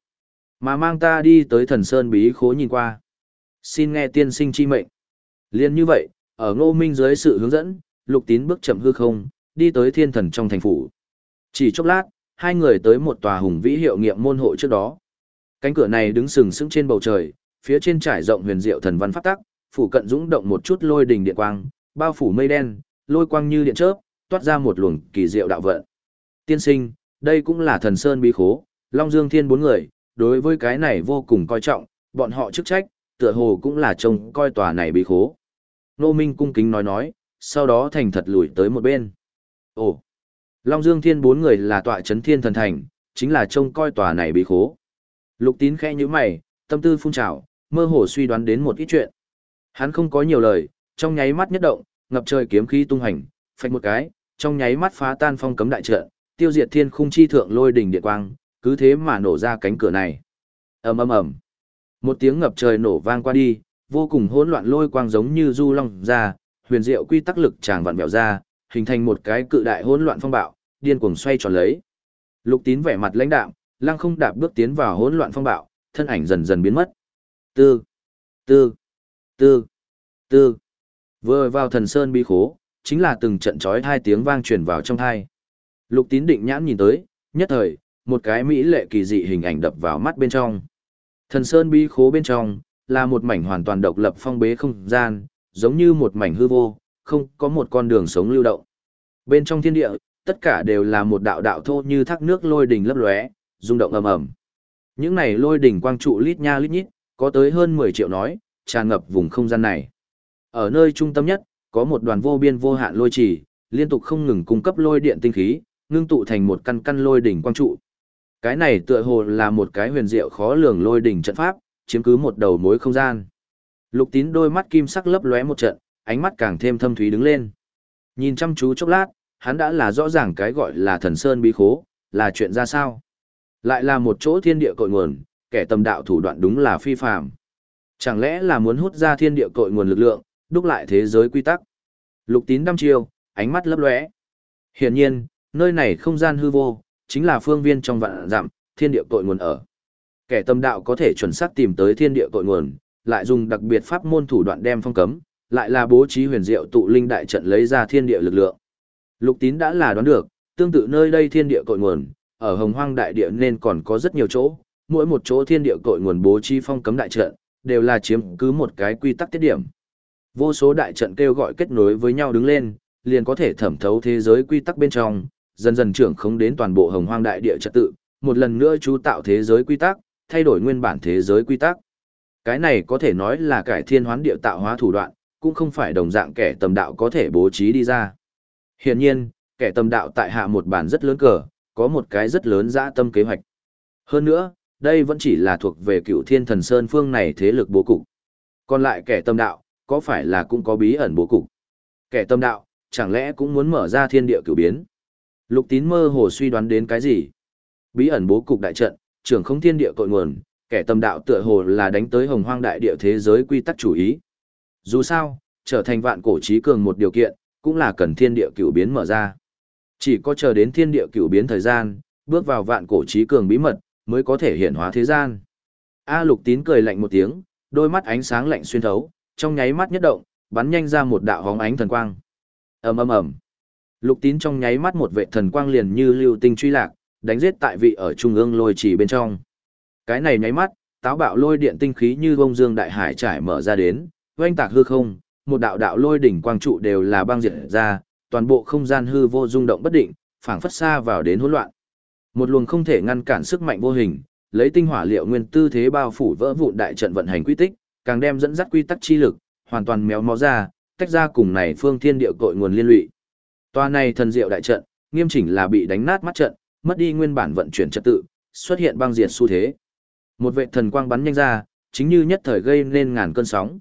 Mà mang ta đi tới thần Sơn bí khố nhìn qua. Xin nghe tiên sinh chi mệnh. Liên như vậy, ở ngô minh dưới sự hướng dẫn, lục tín bước chậm hư không, đi tới thiên thần trong thành phủ. Chỉ chốc lát, hai người tới một tòa hùng vĩ hiệu nghiệm môn hộ trước đó. Cánh cửa này đứng sừng sững trên bầu trời, phía trên trải rộng huyền diệu thần văn pháp tắc, phủ cận dũng động một chút lôi đình điện quang, bao phủ mây đen, lôi quang như điện chớp, toát ra một luồng kỳ diệu đạo vận. Tiên sinh, đây cũng là thần sơn bí khố, Long Dương Thiên bốn người, đối với cái này vô cùng coi trọng, bọn họ chức trách, tựa hồ cũng là trông coi tòa này bí khố. Nô Minh cung kính nói nói, sau đó thành thật lùi tới một bên. Ồ, Long Dương Thiên bốn người là tọa chấn thiên thần thành, chính là trông coi tòa này bí khố. Lục tín khẽ như mày, tâm tư phun trào, mơ hồ suy đoán đến một ít chuyện. Hắn không có nhiều lời, trong nháy mắt nhất động, ngập trời kiếm khí tung hành, phách một cái, trong nháy mắt phá tan phong cấm đại trận, tiêu diệt thiên khung chi thượng lôi đỉnh điện quang, cứ thế mà nổ ra cánh cửa này. Ầm ầm ầm. Một tiếng ngập trời nổ vang qua đi, vô cùng hỗn loạn lôi quang giống như du long ra, huyền diệu quy tắc lực tràng vặn vẹo ra, hình thành một cái cự đại hỗn loạn phong bạo, điên cuồng xoay tròn lấy. Lục Tín vẻ mặt lãnh đạm, lăng không đạp bước tiến vào hỗn loạn phong bạo, thân ảnh dần dần biến mất. Tư, tư, tư, tư. Vừa vào thần sơn bí khố, chính là từng trận trói hai tiếng vang truyền vào trong thai. Lục Tín định nhãn nhìn tới, nhất thời, một cái mỹ lệ kỳ dị hình ảnh đập vào mắt bên trong. Thần sơn bí khố bên trong là một mảnh hoàn toàn độc lập phong bế không gian, giống như một mảnh hư vô, không có một con đường sống lưu động. Bên trong thiên địa, tất cả đều là một đạo đạo thô như thác nước lôi đỉnh lấp lóe, rung động ầm ầm. Những này lôi đỉnh quang trụ lít nha lít nhít, có tới hơn 10 triệu nói, tràn ngập vùng không gian này. Ở nơi trung tâm nhất, có một đoàn vô biên vô hạn lôi trì, liên tục không ngừng cung cấp lôi điện tinh khí, ngưng tụ thành một căn căn lôi đỉnh quang trụ. Cái này tựa hồ là một cái huyền diệu khó lường lôi đỉnh trận pháp, chiếm cứ một đầu mối không gian. Lục Tín đôi mắt kim sắc lấp lóe một trận, ánh mắt càng thêm thâm thúy đứng lên. Nhìn chăm chú chốc lát, hắn đã là rõ ràng cái gọi là thần sơn bí khố, là chuyện ra sao. Lại là một chỗ thiên địa cội nguồn, kẻ tầm đạo thủ đoạn đúng là phi phàm. Chẳng lẽ là muốn hút ra thiên địa cội nguồn lực lượng, đúc lại thế giới quy tắc. Lục tín đăm chiêu, ánh mắt lấp lóe. Hiển nhiên, nơi này không gian hư vô, chính là phương viên trong vạn dặm, thiên địa cội nguồn ở. Kẻ tâm đạo có thể chuẩn xác tìm tới thiên địa cội nguồn, lại dùng đặc biệt pháp môn thủ đoạn đem phong cấm, lại là bố trí huyền diệu tụ linh đại trận lấy ra thiên địa lực lượng. Lục tín đã là đoán được, tương tự nơi đây thiên địa cội nguồn, ở hồng hoang đại địa nên còn có rất nhiều chỗ, mỗi một chỗ thiên địa cội nguồn bố trí phong cấm đại trận, đều là chiếm cứ một cái quy tắc tiết điểm. Vô số đại trận kêu gọi kết nối với nhau đứng lên, liền có thể thẩm thấu thế giới quy tắc bên trong, dần dần trưởng không đến toàn bộ hồng hoang đại địa trật tự, một lần nữa chú tạo thế giới quy tắc, thay đổi nguyên bản thế giới quy tắc. Cái này có thể nói là cải thiên hoán địa tạo hóa thủ đoạn, cũng không phải đồng dạng kẻ tầm đạo có thể bố trí đi ra. Hiển nhiên, kẻ tầm đạo tại hạ một bản rất lớn cờ, có một cái rất lớn dã tâm kế hoạch. Hơn nữa, đây vẫn chỉ là thuộc về cựu thiên thần sơn phương này thế lực bố cục. Còn lại kẻ tâm đạo, có phải là cũng có bí ẩn bố cục? Kẻ tâm đạo, chẳng lẽ cũng muốn mở ra thiên địa cửu biến? Lục tín mơ hồ suy đoán đến cái gì? Bí ẩn bố cục đại trận, trưởng không thiên địa cội nguồn, kẻ tâm đạo tựa hồ là đánh tới hồng hoang đại địa thế giới quy tắc chủ ý. Dù sao, trở thành vạn cổ trí cường một điều kiện, cũng là cần thiên địa cửu biến mở ra. Chỉ có chờ đến thiên địa cửu biến thời gian, bước vào vạn cổ trí cường bí mật, mới có thể hiện hóa thế gian. A lục tín cười lạnh một tiếng, đôi mắt ánh sáng lạnh xuyên thấu, trong nháy mắt nhất động, bắn nhanh ra một đạo hóng ánh thần quang. ầm ầm ầm. Lục tín trong nháy mắt một vệ thần quang liền như lưu tinh truy lạc, đánh giết tại vị ở trung ương lôi chỉ bên trong. Cái này nháy mắt, táo bạo lôi điện tinh khí như bông dương đại hải trải mở ra đến, oanh tạc hư không, một đạo đạo lôi đỉnh quang trụ đều là băng diệt ra, toàn bộ không gian hư vô rung động bất định, phảng phất xa vào đến hỗn loạn. Một luồng không thể ngăn cản sức mạnh vô hình, lấy tinh hỏa liệu nguyên tư thế bao phủ vỡ vụn đại trận vận hành quy tích, càng đem dẫn dắt quy tắc chi lực, hoàn toàn méo mó ra, tách ra cùng này phương thiên địa cội nguồn liên lụy. Toa này thần diệu đại trận, nghiêm chỉnh là bị đánh nát mắt trận, mất đi nguyên bản vận chuyển trật tự, xuất hiện băng diệt xu thế. Một vệ thần quang bắn nhanh ra, chính như nhất thời gây nên ngàn cơn sóng.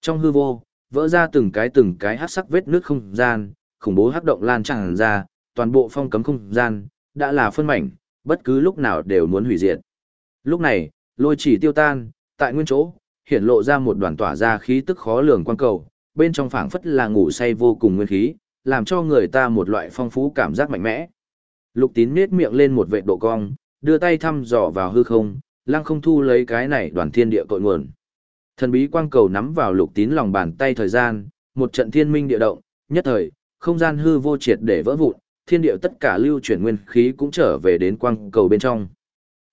Trong hư vô, vỡ ra từng cái từng cái hắc sắc vết nước không gian, khủng bố hắc động lan tràn ra, toàn bộ phong cấm không gian, đã là phân mảnh, bất cứ lúc nào đều muốn hủy diệt. Lúc này, lôi chỉ tiêu tan, Tại nguyên chỗ, hiện lộ ra một đoàn tỏa ra khí tức khó lường quan cầu, bên trong phảng phất là ngủ say vô cùng nguyên khí, làm cho người ta một loại phong phú cảm giác mạnh mẽ. Lục tín nết miệng lên một vệ độ cong, đưa tay thăm dò vào hư không, lăng không thu lấy cái này đoàn thiên địa cội nguồn. Thần bí quang cầu nắm vào lục tín lòng bàn tay thời gian, một trận thiên minh địa động, nhất thời, không gian hư vô triệt để vỡ vụn, thiên địa tất cả lưu chuyển nguyên khí cũng trở về đến quang cầu bên trong.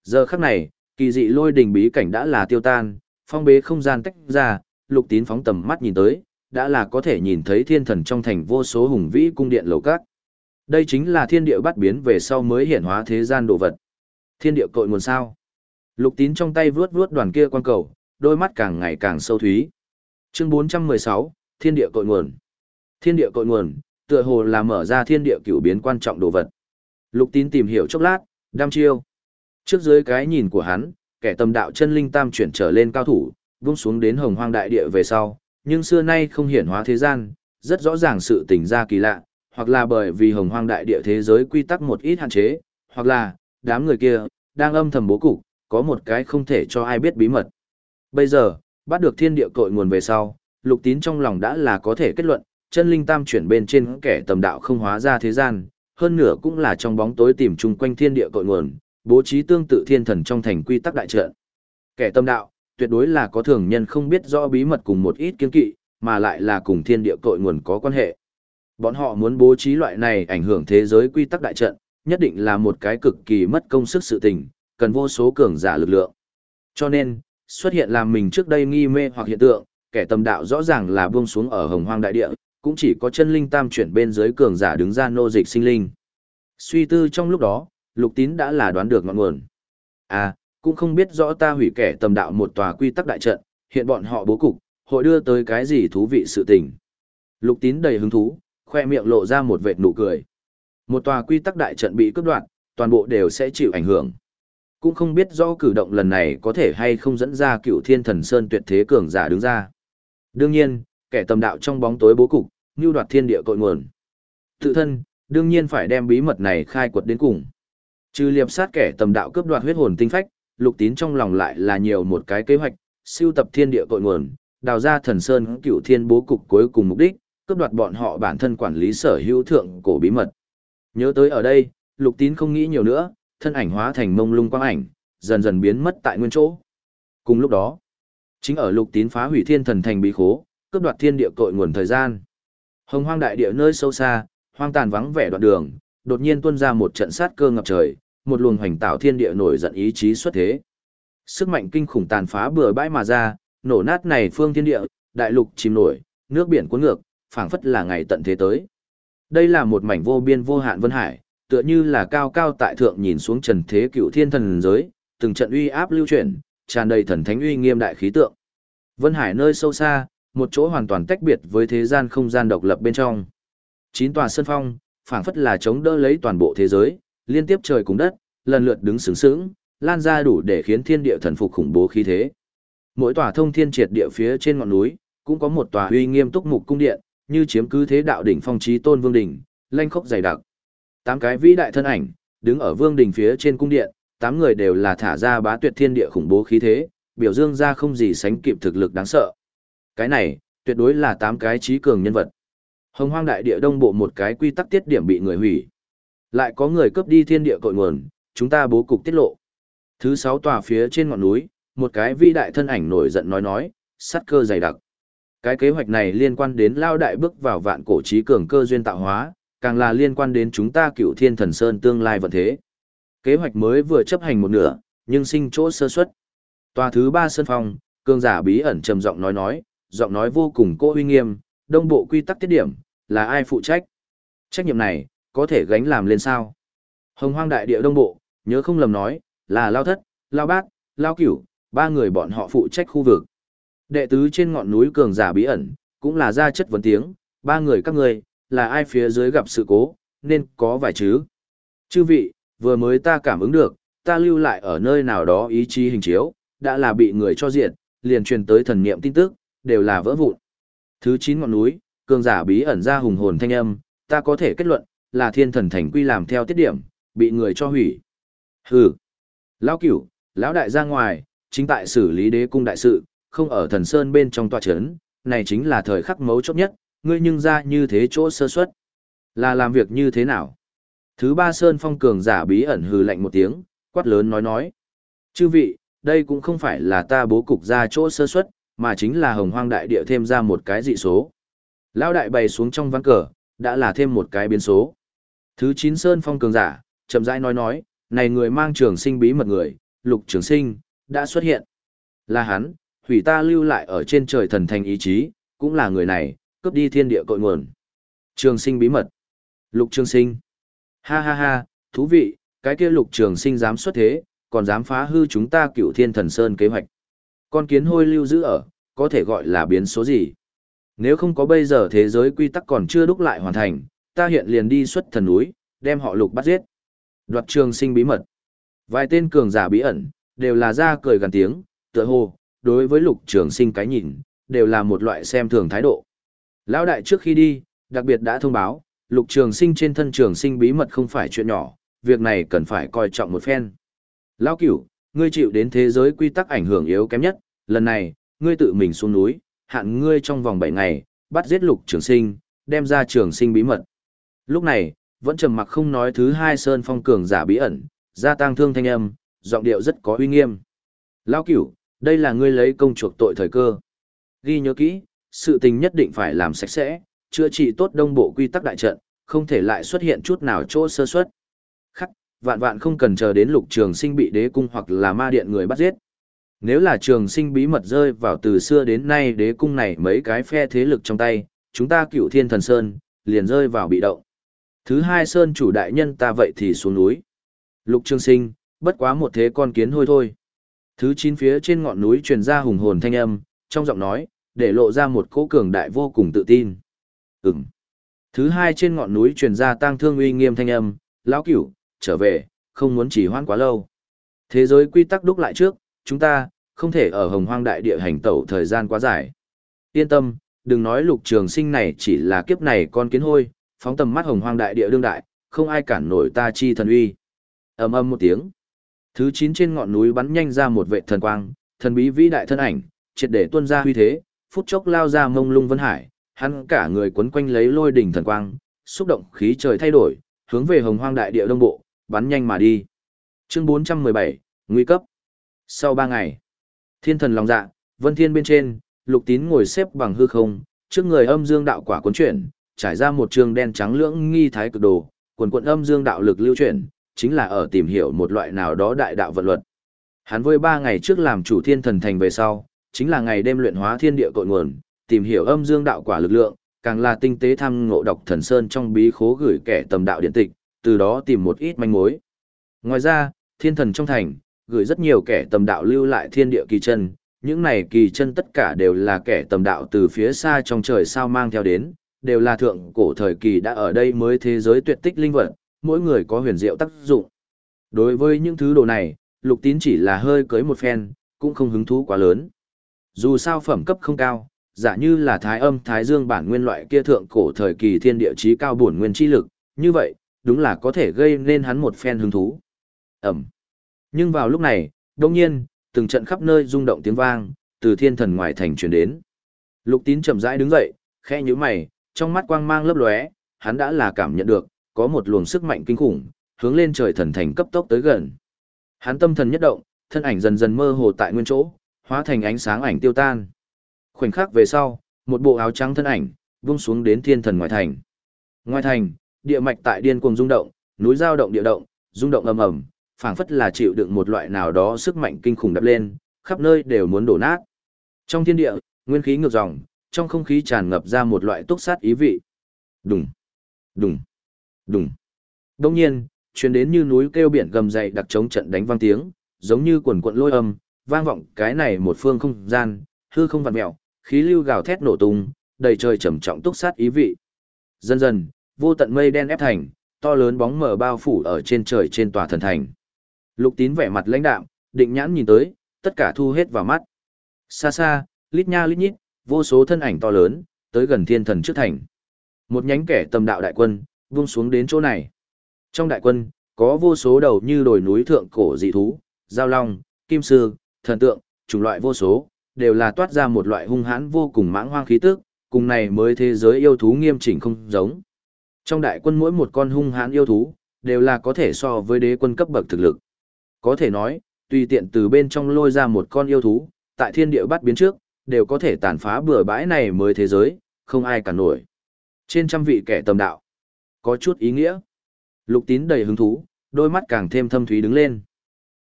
Giờ khắc này, kỳ dị lôi đình bí cảnh đã là tiêu tan, phong bế không gian tách ra, lục tín phóng tầm mắt nhìn tới, đã là có thể nhìn thấy thiên thần trong thành vô số hùng vĩ cung điện lầu các. Đây chính là thiên địa bắt biến về sau mới hiện hóa thế gian đồ vật. Thiên địa cội nguồn sao. Lục tín trong tay vướt vướt đoàn kia quang cầu, đôi mắt càng ngày càng sâu thúy. Chương 416, Thiên địa cội nguồn. Thiên địa cội nguồn, tựa hồ là mở ra thiên địa cửu biến quan trọng đồ vật. Lục tín tìm hiểu chốc lát, đam chiêu. Trước dưới cái nhìn của hắn, kẻ tâm đạo chân linh tam chuyển trở lên cao thủ, vung xuống đến hồng hoang đại địa về sau, nhưng xưa nay không hiển hóa thế gian, rất rõ ràng sự tình ra kỳ lạ, hoặc là bởi vì hồng hoang đại địa thế giới quy tắc một ít hạn chế, hoặc là, đám người kia, đang âm thầm bố cục, có một cái không thể cho ai biết bí mật. Bây giờ, bắt được thiên địa cội nguồn về sau, lục tín trong lòng đã là có thể kết luận, chân linh tam chuyển bên trên kẻ tầm đạo không hóa ra thế gian, hơn nữa cũng là trong bóng tối tìm chung quanh thiên địa cội nguồn, bố trí tương tự thiên thần trong thành quy tắc đại trận. Kẻ tâm đạo, tuyệt đối là có thường nhân không biết rõ bí mật cùng một ít kiên kỵ, mà lại là cùng thiên địa cội nguồn có quan hệ. Bọn họ muốn bố trí loại này ảnh hưởng thế giới quy tắc đại trận, nhất định là một cái cực kỳ mất công sức sự tình, cần vô số cường giả lực lượng. Cho nên, xuất hiện làm mình trước đây nghi mê hoặc hiện tượng, kẻ tâm đạo rõ ràng là buông xuống ở hồng hoang đại địa, cũng chỉ có chân linh tam chuyển bên dưới cường giả đứng ra nô dịch sinh linh. Suy tư trong lúc đó, lục tín đã là đoán được ngọn nguồn. À, cũng không biết rõ ta hủy kẻ tầm đạo một tòa quy tắc đại trận, hiện bọn họ bố cục, hội đưa tới cái gì thú vị sự tình. Lục tín đầy hứng thú, khoe miệng lộ ra một vệt nụ cười. Một tòa quy tắc đại trận bị cướp đoạt, toàn bộ đều sẽ chịu ảnh hưởng. Cũng không biết rõ cử động lần này có thể hay không dẫn ra cựu thiên thần sơn tuyệt thế cường giả đứng ra. Đương nhiên, kẻ tầm đạo trong bóng tối bố cục, như đoạt thiên địa cội nguồn. Tự thân, đương nhiên phải đem bí mật này khai quật đến cùng. Trừ liệp sát kẻ tầm đạo cướp đoạt huyết hồn tinh phách, lục tín trong lòng lại là nhiều một cái kế hoạch, siêu tập thiên địa cội nguồn, đào ra thần sơn cựu thiên bố cục cuối cùng mục đích, cướp đoạt bọn họ bản thân quản lý sở hữu thượng cổ bí mật. Nhớ tới ở đây, lục tín không nghĩ nhiều nữa, thân ảnh hóa thành mông lung quang ảnh, dần dần biến mất tại nguyên chỗ. Cùng lúc đó, chính ở lục tín phá hủy thiên thần thành bí khố, cướp đoạt thiên địa cội nguồn thời gian. Hồng hoang đại địa nơi sâu xa, hoang tàn vắng vẻ đoạn đường, đột nhiên tuôn ra một trận sát cơ ngập trời, một luồng hoành tạo thiên địa nổi giận ý chí xuất thế. Sức mạnh kinh khủng tàn phá bừa bãi mà ra, nổ nát này phương thiên địa, đại lục chìm nổi, nước biển cuốn ngược, phảng phất là ngày tận thế tới. Đây là một mảnh vô biên vô hạn vân hải, tựa như là cao cao tại thượng nhìn xuống trần thế cựu thiên thần giới, từng trận uy áp lưu chuyển, tràn đầy thần thánh uy nghiêm đại khí tượng. Vân hải nơi sâu xa, một chỗ hoàn toàn tách biệt với thế gian không gian độc lập bên trong. Chín tòa sơn phong, phảng phất là chống đỡ lấy toàn bộ thế giới, liên tiếp trời cùng đất, lần lượt đứng sướng sướng, lan ra đủ để khiến thiên địa thần phục khủng bố khí thế. Mỗi tòa thông thiên triệt địa phía trên ngọn núi, cũng có một tòa uy nghiêm túc mục cung điện, như chiếm cứ thế đạo đỉnh phong chí tôn vương đỉnh, lanh khốc dày đặc. Tám cái vĩ đại thân ảnh, đứng ở vương đỉnh phía trên cung điện, tám người đều là thả ra bá tuyệt thiên địa khủng bố khí thế, biểu dương ra không gì sánh kịp thực lực đáng sợ. Cái này, tuyệt đối là tám cái trí cường nhân vật. Hồng hoang đại địa đông bộ một cái quy tắc tiết điểm bị người hủy. Lại có người cướp đi thiên địa cội nguồn, chúng ta bố cục tiết lộ. Thứ sáu tòa phía trên ngọn núi, một cái vĩ đại thân ảnh nổi giận nói nói, sắt cơ dày đặc. Cái kế hoạch này liên quan đến lao đại bước vào vạn cổ trí cường cơ duyên tạo hóa, càng là liên quan đến chúng ta cựu thiên thần sơn tương lai vận thế. Kế hoạch mới vừa chấp hành một nửa, nhưng sinh chỗ sơ suất. Tòa thứ ba sân phòng, cường giả bí ẩn trầm giọng nói nói, giọng nói vô cùng cô uy nghiêm, đông bộ quy tắc tiết điểm, là ai phụ trách? Trách nhiệm này, có thể gánh làm lên sao? Hồng hoang đại địa đông bộ, nhớ không lầm nói, là lao thất, lao bát, lao cửu, ba người bọn họ phụ trách khu vực. Đệ tứ trên ngọn núi cường giả bí ẩn, cũng là ra chất vấn tiếng, ba người các người, là ai phía dưới gặp sự cố, nên có vài chứ. Chư vị, vừa mới ta cảm ứng được, ta lưu lại ở nơi nào đó ý chí hình chiếu, đã là bị người cho diện, liền truyền tới thần niệm tin tức, đều là vỡ vụn. Thứ 9 ngọn núi, cường giả bí ẩn ra hùng hồn thanh âm, ta có thể kết luận, là thiên thần thành quy làm theo tiết điểm, bị người cho hủy. Hừ. Lão cửu, lão đại ra ngoài, chính tại xử lý đế cung đại sự, không ở thần sơn bên trong tòa chấn, này chính là thời khắc mấu chốt nhất, ngươi nhưng ra như thế chỗ sơ suất. Là làm việc như thế nào? Thứ ba Sơn Phong cường giả bí ẩn hừ lạnh một tiếng, quát lớn nói nói. Chư vị, đây cũng không phải là ta bố cục ra chỗ sơ suất, mà chính là hồng hoang đại địa thêm ra một cái dị số. Lão đại bày xuống trong ván cờ, đã là thêm một cái biến số. Thứ 9 Sơn Phong cường giả, chậm rãi nói nói, này người mang trường sinh bí mật người, lục trường sinh, đã xuất hiện. Là hắn, hủy ta lưu lại ở trên trời thần thành ý chí, cũng là người này, cướp đi thiên địa cội nguồn. Trường sinh bí mật. Lục trường sinh. Ha ha ha, thú vị, cái kia lục trường sinh dám xuất thế, còn dám phá hư chúng ta cựu thiên thần sơn kế hoạch. Con kiến hôi lưu giữ ở, có thể gọi là biến số gì? Nếu không có bây giờ thế giới quy tắc còn chưa đúc lại hoàn thành, ta hiện liền đi xuất thần núi, đem họ lục bắt giết. Đoạt trường sinh bí mật. Vài tên cường giả bí ẩn, đều là ra cười gần tiếng, tựa hồ, đối với lục trường sinh cái nhìn, đều là một loại xem thường thái độ. Lão đại trước khi đi, đặc biệt đã thông báo, lục trường sinh trên thân trường sinh bí mật không phải chuyện nhỏ, việc này cần phải coi trọng một phen. Lão cửu, ngươi chịu đến thế giới quy tắc ảnh hưởng yếu kém nhất, lần này, ngươi tự mình xuống núi, hạn ngươi trong vòng 7 ngày, bắt giết lục trường sinh, đem ra trường sinh bí mật. Lúc này, vẫn trầm mặc không nói thứ hai sơn phong cường giả bí ẩn, gia tăng thương thanh âm, giọng điệu rất có uy nghiêm. Lão cửu, đây là ngươi lấy công chuộc tội thời cơ. Ghi nhớ kỹ, sự tình nhất định phải làm sạch sẽ, chữa trị tốt đông bộ quy tắc đại trận, không thể lại xuất hiện chút nào chỗ sơ suất. Khắc, vạn vạn không cần chờ đến lục trường sinh bị đế cung hoặc là ma điện người bắt giết. Nếu là trường sinh bí mật rơi vào từ xưa đến nay đế cung này mấy cái phe thế lực trong tay, chúng ta cựu thiên thần sơn, liền rơi vào bị động. Thứ hai sơn chủ đại nhân ta vậy thì xuống núi. Lục trường sinh, bất quá một thế con kiến hôi thôi. Thứ chín phía trên ngọn núi truyền ra hùng hồn thanh âm, trong giọng nói, để lộ ra một cỗ cường đại vô cùng tự tin. Ừm. Thứ hai trên ngọn núi truyền ra tang thương uy nghiêm thanh âm, lão cửu, trở về, không muốn chỉ hoãn quá lâu. Thế giới quy tắc đúc lại trước, chúng ta, không thể ở hồng hoang đại địa hành tẩu thời gian quá dài. Yên tâm, đừng nói lục trường sinh này chỉ là kiếp này con kiến hôi, phóng tầm mắt hồng hoang đại địa đương đại, không ai cản nổi ta chi thần uy. ầm ầm một tiếng. Thứ chín trên ngọn núi bắn nhanh ra một vệ thần quang, thần bí vĩ đại thân ảnh, triệt để tuôn ra huy thế, phút chốc lao ra mông lung vân hải, hắn cả người quấn quanh lấy lôi đỉnh thần quang, xúc động khí trời thay đổi, hướng về hồng hoang đại địa đông bộ, bắn nhanh mà đi. Chương 417, Nguy cấp. Sau ba ngày, thiên thần lòng dạ, vân thiên bên trên, lục tín ngồi xếp bằng hư không, trước người âm dương đạo quả cuốn chuyển, trải ra một trường đen trắng lưỡng nghi thái cực đồ, quần quận âm dương đạo lực lưu chuyển, chính là ở tìm hiểu một loại nào đó đại đạo vận luật. Hắn với ba ngày trước làm chủ thiên thần thành về sau, chính là ngày đêm luyện hóa thiên địa cội nguồn, tìm hiểu âm dương đạo quả lực lượng, càng là tinh tế thăm ngộ độc thần sơn trong bí khố gửi kẻ tầm đạo điện tịch, từ đó tìm một ít manh mối. Ngoài ra, thiên thần trong thành, gửi rất nhiều kẻ tầm đạo lưu lại thiên địa kỳ chân, những này kỳ chân tất cả đều là kẻ tầm đạo từ phía xa trong trời sao mang theo đến, đều là thượng cổ thời kỳ đã ở đây mới thế giới tuyệt tích linh vật, mỗi người có huyền diệu tác dụng. Đối với những thứ đồ này, lục tín chỉ là hơi cưới một phen, cũng không hứng thú quá lớn. Dù sao phẩm cấp không cao, giả như là thái âm thái dương bản nguyên loại kia thượng cổ thời kỳ thiên địa chí cao bổn nguyên chi lực, như vậy, đúng là có thể gây nên hắn một phen hứng thú. Ẩm. Nhưng vào lúc này, đột nhiên, từng trận khắp nơi rung động tiếng vang, từ thiên thần ngoài thành truyền đến. Lục tín chậm rãi đứng dậy, khẽ nhíu mày, trong mắt quang mang lấp lóe, hắn đã là cảm nhận được, có một luồng sức mạnh kinh khủng, hướng lên trời thần thành cấp tốc tới gần. Hắn tâm thần nhất động, thân ảnh dần dần mơ hồ tại nguyên chỗ, hóa thành ánh sáng ảnh tiêu tan. Khoảnh khắc về sau, một bộ áo trắng thân ảnh, vung xuống đến thiên thần ngoài thành. Ngoài thành, địa mạch tại điên cuồng rung động, núi giao động địa động, rung động ầm ầm, phảng phất là chịu đựng một loại nào đó sức mạnh kinh khủng đập lên, khắp nơi đều muốn đổ nát. Trong thiên địa, nguyên khí ngược dòng, trong không khí tràn ngập ra một loại túc sát ý vị. Đùng, đùng, đùng. Đông nhiên, truyền đến như núi kêu biển gầm dậy đặc chống trận đánh vang tiếng, giống như quần quận lôi âm, vang vọng cái này một phương không gian, hư không vặn mèo, khí lưu gào thét nổ tung, đầy trời trầm trọng túc sát ý vị. Dần dần, vô tận mây đen ép thành, to lớn bóng mờ bao phủ ở trên trời trên tòa thần thành. Lục Tín vẻ mặt lãnh đạm, định nhãn nhìn tới, tất cả thu hết vào mắt. Xa xa, lít nha lít nhít, vô số thân ảnh to lớn, tới gần thiên thần trước thành. Một nhánh kẻ tầm đạo đại quân, vung xuống đến chỗ này. Trong đại quân, có vô số đầu như đồi núi thượng cổ dị thú, giao long, kim sư, thần tượng, chủng loại vô số, đều là toát ra một loại hung hãn vô cùng mãng hoang khí tức, cùng này mới thế giới yêu thú nghiêm chỉnh không giống. Trong đại quân mỗi một con hung hãn yêu thú, đều là có thể so với đế quân cấp bậc thực lực. Có thể nói, tùy tiện từ bên trong lôi ra một con yêu thú, tại thiên địa bắt biến trước, đều có thể tàn phá bừa bãi này mới thế giới, không ai cả nổi. Trên trăm vị kẻ tầm đạo, có chút ý nghĩa. Lục tín đầy hứng thú, đôi mắt càng thêm thâm thúy đứng lên.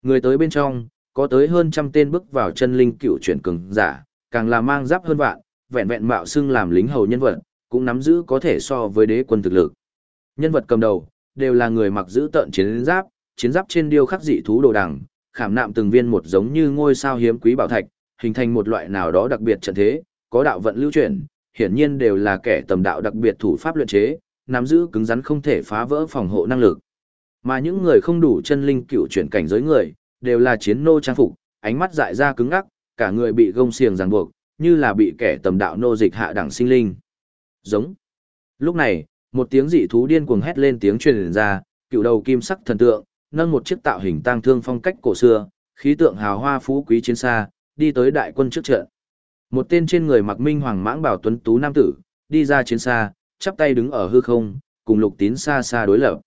Người tới bên trong, có tới hơn trăm tên bước vào chân linh cựu chuyển cường giả, càng là mang giáp hơn vạn, vẹn vẹn mạo xưng làm lính hầu nhân vật, cũng nắm giữ có thể so với đế quân thực lực. Nhân vật cầm đầu, đều là người mặc giữ tận chiến giáp, chiến giáp trên điêu khắc dị thú đồ đằng, khảm nạm từng viên một giống như ngôi sao hiếm quý bảo thạch, hình thành một loại nào đó đặc biệt trận thế, có đạo vận lưu chuyển, hiển nhiên đều là kẻ tầm đạo đặc biệt thủ pháp luyện chế, nắm giữ cứng rắn không thể phá vỡ phòng hộ năng lực. Mà những người không đủ chân linh cựu chuyển cảnh giới người, đều là chiến nô trang phục, ánh mắt dại ra cứng ngắc, cả người bị gông xiềng ràng buộc, như là bị kẻ tầm đạo nô dịch hạ đẳng sinh linh. Giống. Lúc này, một tiếng dị thú điên cuồng hét lên tiếng truyền ra, cựu đầu kim sắc thần tượng, nâng một chiếc tạo hình tang thương phong cách cổ xưa, khí tượng hào hoa phú quý chiến xa, đi tới đại quân trước trận. Một tên trên người mặc minh hoàng mãng bảo tuấn tú nam tử, đi ra chiến xa, chắp tay đứng ở hư không, cùng lục tín xa xa đối lập.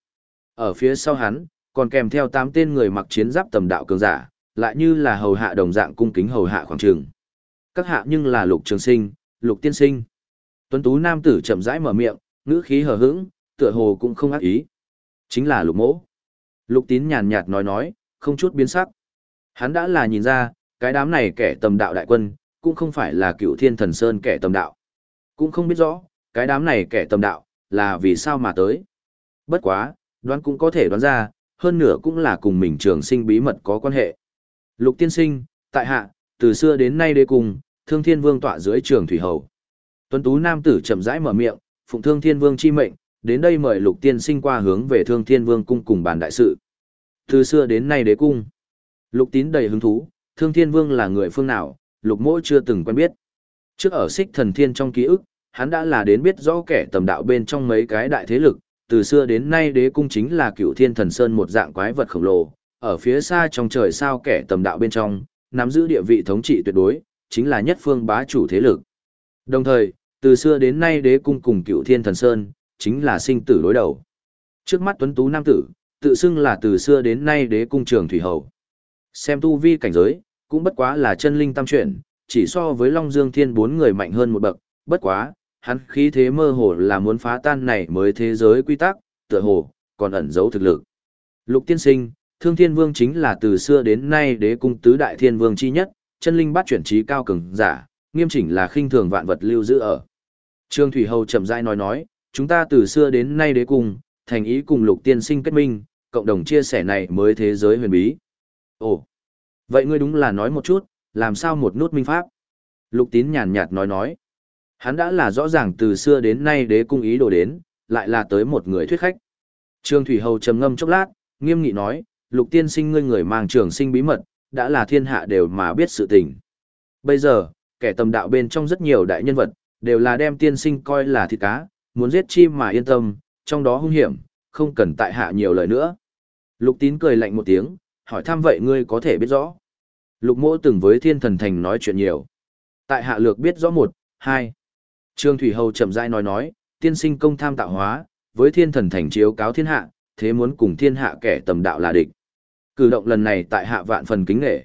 Ở phía sau hắn, còn kèm theo tám tên người mặc chiến giáp tầm đạo cường giả, lại như là hầu hạ đồng dạng cung kính hầu hạ khoảng trường. Các hạ nhưng là lục trường sinh, lục tiên sinh. Tuấn tú nam tử chậm rãi mở miệng, ngữ khí hờ hững, tựa hồ cũng không ác ý. Chính là lục mỗ. Lục tín nhàn nhạt nói nói, không chút biến sắc. Hắn đã là nhìn ra, cái đám này kẻ tầm đạo đại quân, cũng không phải là cựu thiên thần sơn kẻ tầm đạo. Cũng không biết rõ, cái đám này kẻ tầm đạo, là vì sao mà tới. Bất quá, đoán cũng có thể đoán ra, hơn nửa cũng là cùng mình trường sinh bí mật có quan hệ. Lục tiên sinh, tại hạ, từ xưa đến nay đế cùng, thương thiên vương tọa dưới trường thủy hầu. Tuấn tú nam tử chậm rãi mở miệng, phụng thương thiên vương chi mệnh, đến đây mời lục tiên sinh qua hướng về thương thiên vương cung cùng bàn đại sự. Từ xưa đến nay đế cung. Lục tín đầy hứng thú, thương thiên vương là người phương nào, lục mỗi chưa từng quen biết. Trước ở xích thần thiên trong ký ức, hắn đã là đến biết rõ kẻ tầm đạo bên trong mấy cái đại thế lực, từ xưa đến nay đế cung chính là cựu thiên thần sơn một dạng quái vật khổng lồ, ở phía xa trong trời sao kẻ tầm đạo bên trong, nắm giữ địa vị thống trị tuyệt đối, chính là nhất phương bá chủ thế lực. Đồng thời, từ xưa đến nay đế cung cùng cựu thiên thần sơn, chính là sinh tử đối đầu. Trước mắt tuấn tú nam tử, tự xưng là từ xưa đến nay đế cung trường thủy hầu. Xem tu vi cảnh giới, cũng bất quá là chân linh tam chuyển, chỉ so với Long Dương Thiên bốn người mạnh hơn một bậc, bất quá, hắn khí thế mơ hồ là muốn phá tan này mới thế giới quy tắc, tựa hồ, còn ẩn giấu thực lực. Lục tiên sinh, Thương Thiên Vương chính là từ xưa đến nay đế cung tứ đại thiên vương chi nhất, chân linh bát chuyển trí cao cường giả, nghiêm chỉnh là khinh thường vạn vật lưu giữ ở. Trương Thủy Hầu chậm rãi nói nói, chúng ta từ xưa đến nay đế cung, thành ý cùng Lục tiên sinh kết minh, cộng đồng chia sẻ này mới thế giới huyền bí. Ồ, vậy ngươi đúng là nói một chút, làm sao một nút minh pháp? Lục tín nhàn nhạt nói nói. Hắn đã là rõ ràng từ xưa đến nay đế cung ý đồ đến, lại là tới một người thuyết khách. Trương Thủy Hầu trầm ngâm chốc lát, nghiêm nghị nói, lục tiên sinh ngươi người mang trường sinh bí mật, đã là thiên hạ đều mà biết sự tình. Bây giờ, kẻ tầm đạo bên trong rất nhiều đại nhân vật, đều là đem tiên sinh coi là thịt cá, muốn giết chim mà yên tâm, trong đó hung hiểm, không cần tại hạ nhiều lời nữa. Lục tín cười lạnh một tiếng, hỏi thăm vậy ngươi có thể biết rõ. Lục mỗ từng với thiên thần thành nói chuyện nhiều. Tại hạ lược biết rõ một, hai. Trương Thủy Hầu chậm rãi nói nói, tiên sinh công tham tạo hóa, với thiên thần thành chiếu cáo thiên hạ, thế muốn cùng thiên hạ kẻ tầm đạo là địch. Cử động lần này tại hạ vạn phần kính nghệ.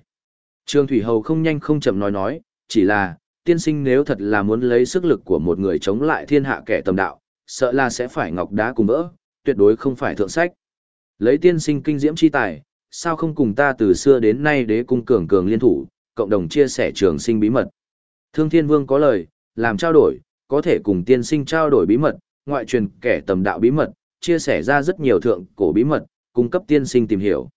Trương Thủy Hầu không nhanh không chậm nói nói, chỉ là, tiên sinh nếu thật là muốn lấy sức lực của một người chống lại thiên hạ kẻ tầm đạo, sợ là sẽ phải ngọc đá cùng vỡ, tuyệt đối không phải thượng sách. Lấy tiên sinh kinh diễm chi tài, sao không cùng ta từ xưa đến nay đế cung cường cường liên thủ, cộng đồng chia sẻ trường sinh bí mật. Thương Thiên Vương có lời, làm trao đổi, có thể cùng tiên sinh trao đổi bí mật, ngoại truyền kẻ tầm đạo bí mật, chia sẻ ra rất nhiều thượng cổ bí mật, cung cấp tiên sinh tìm hiểu.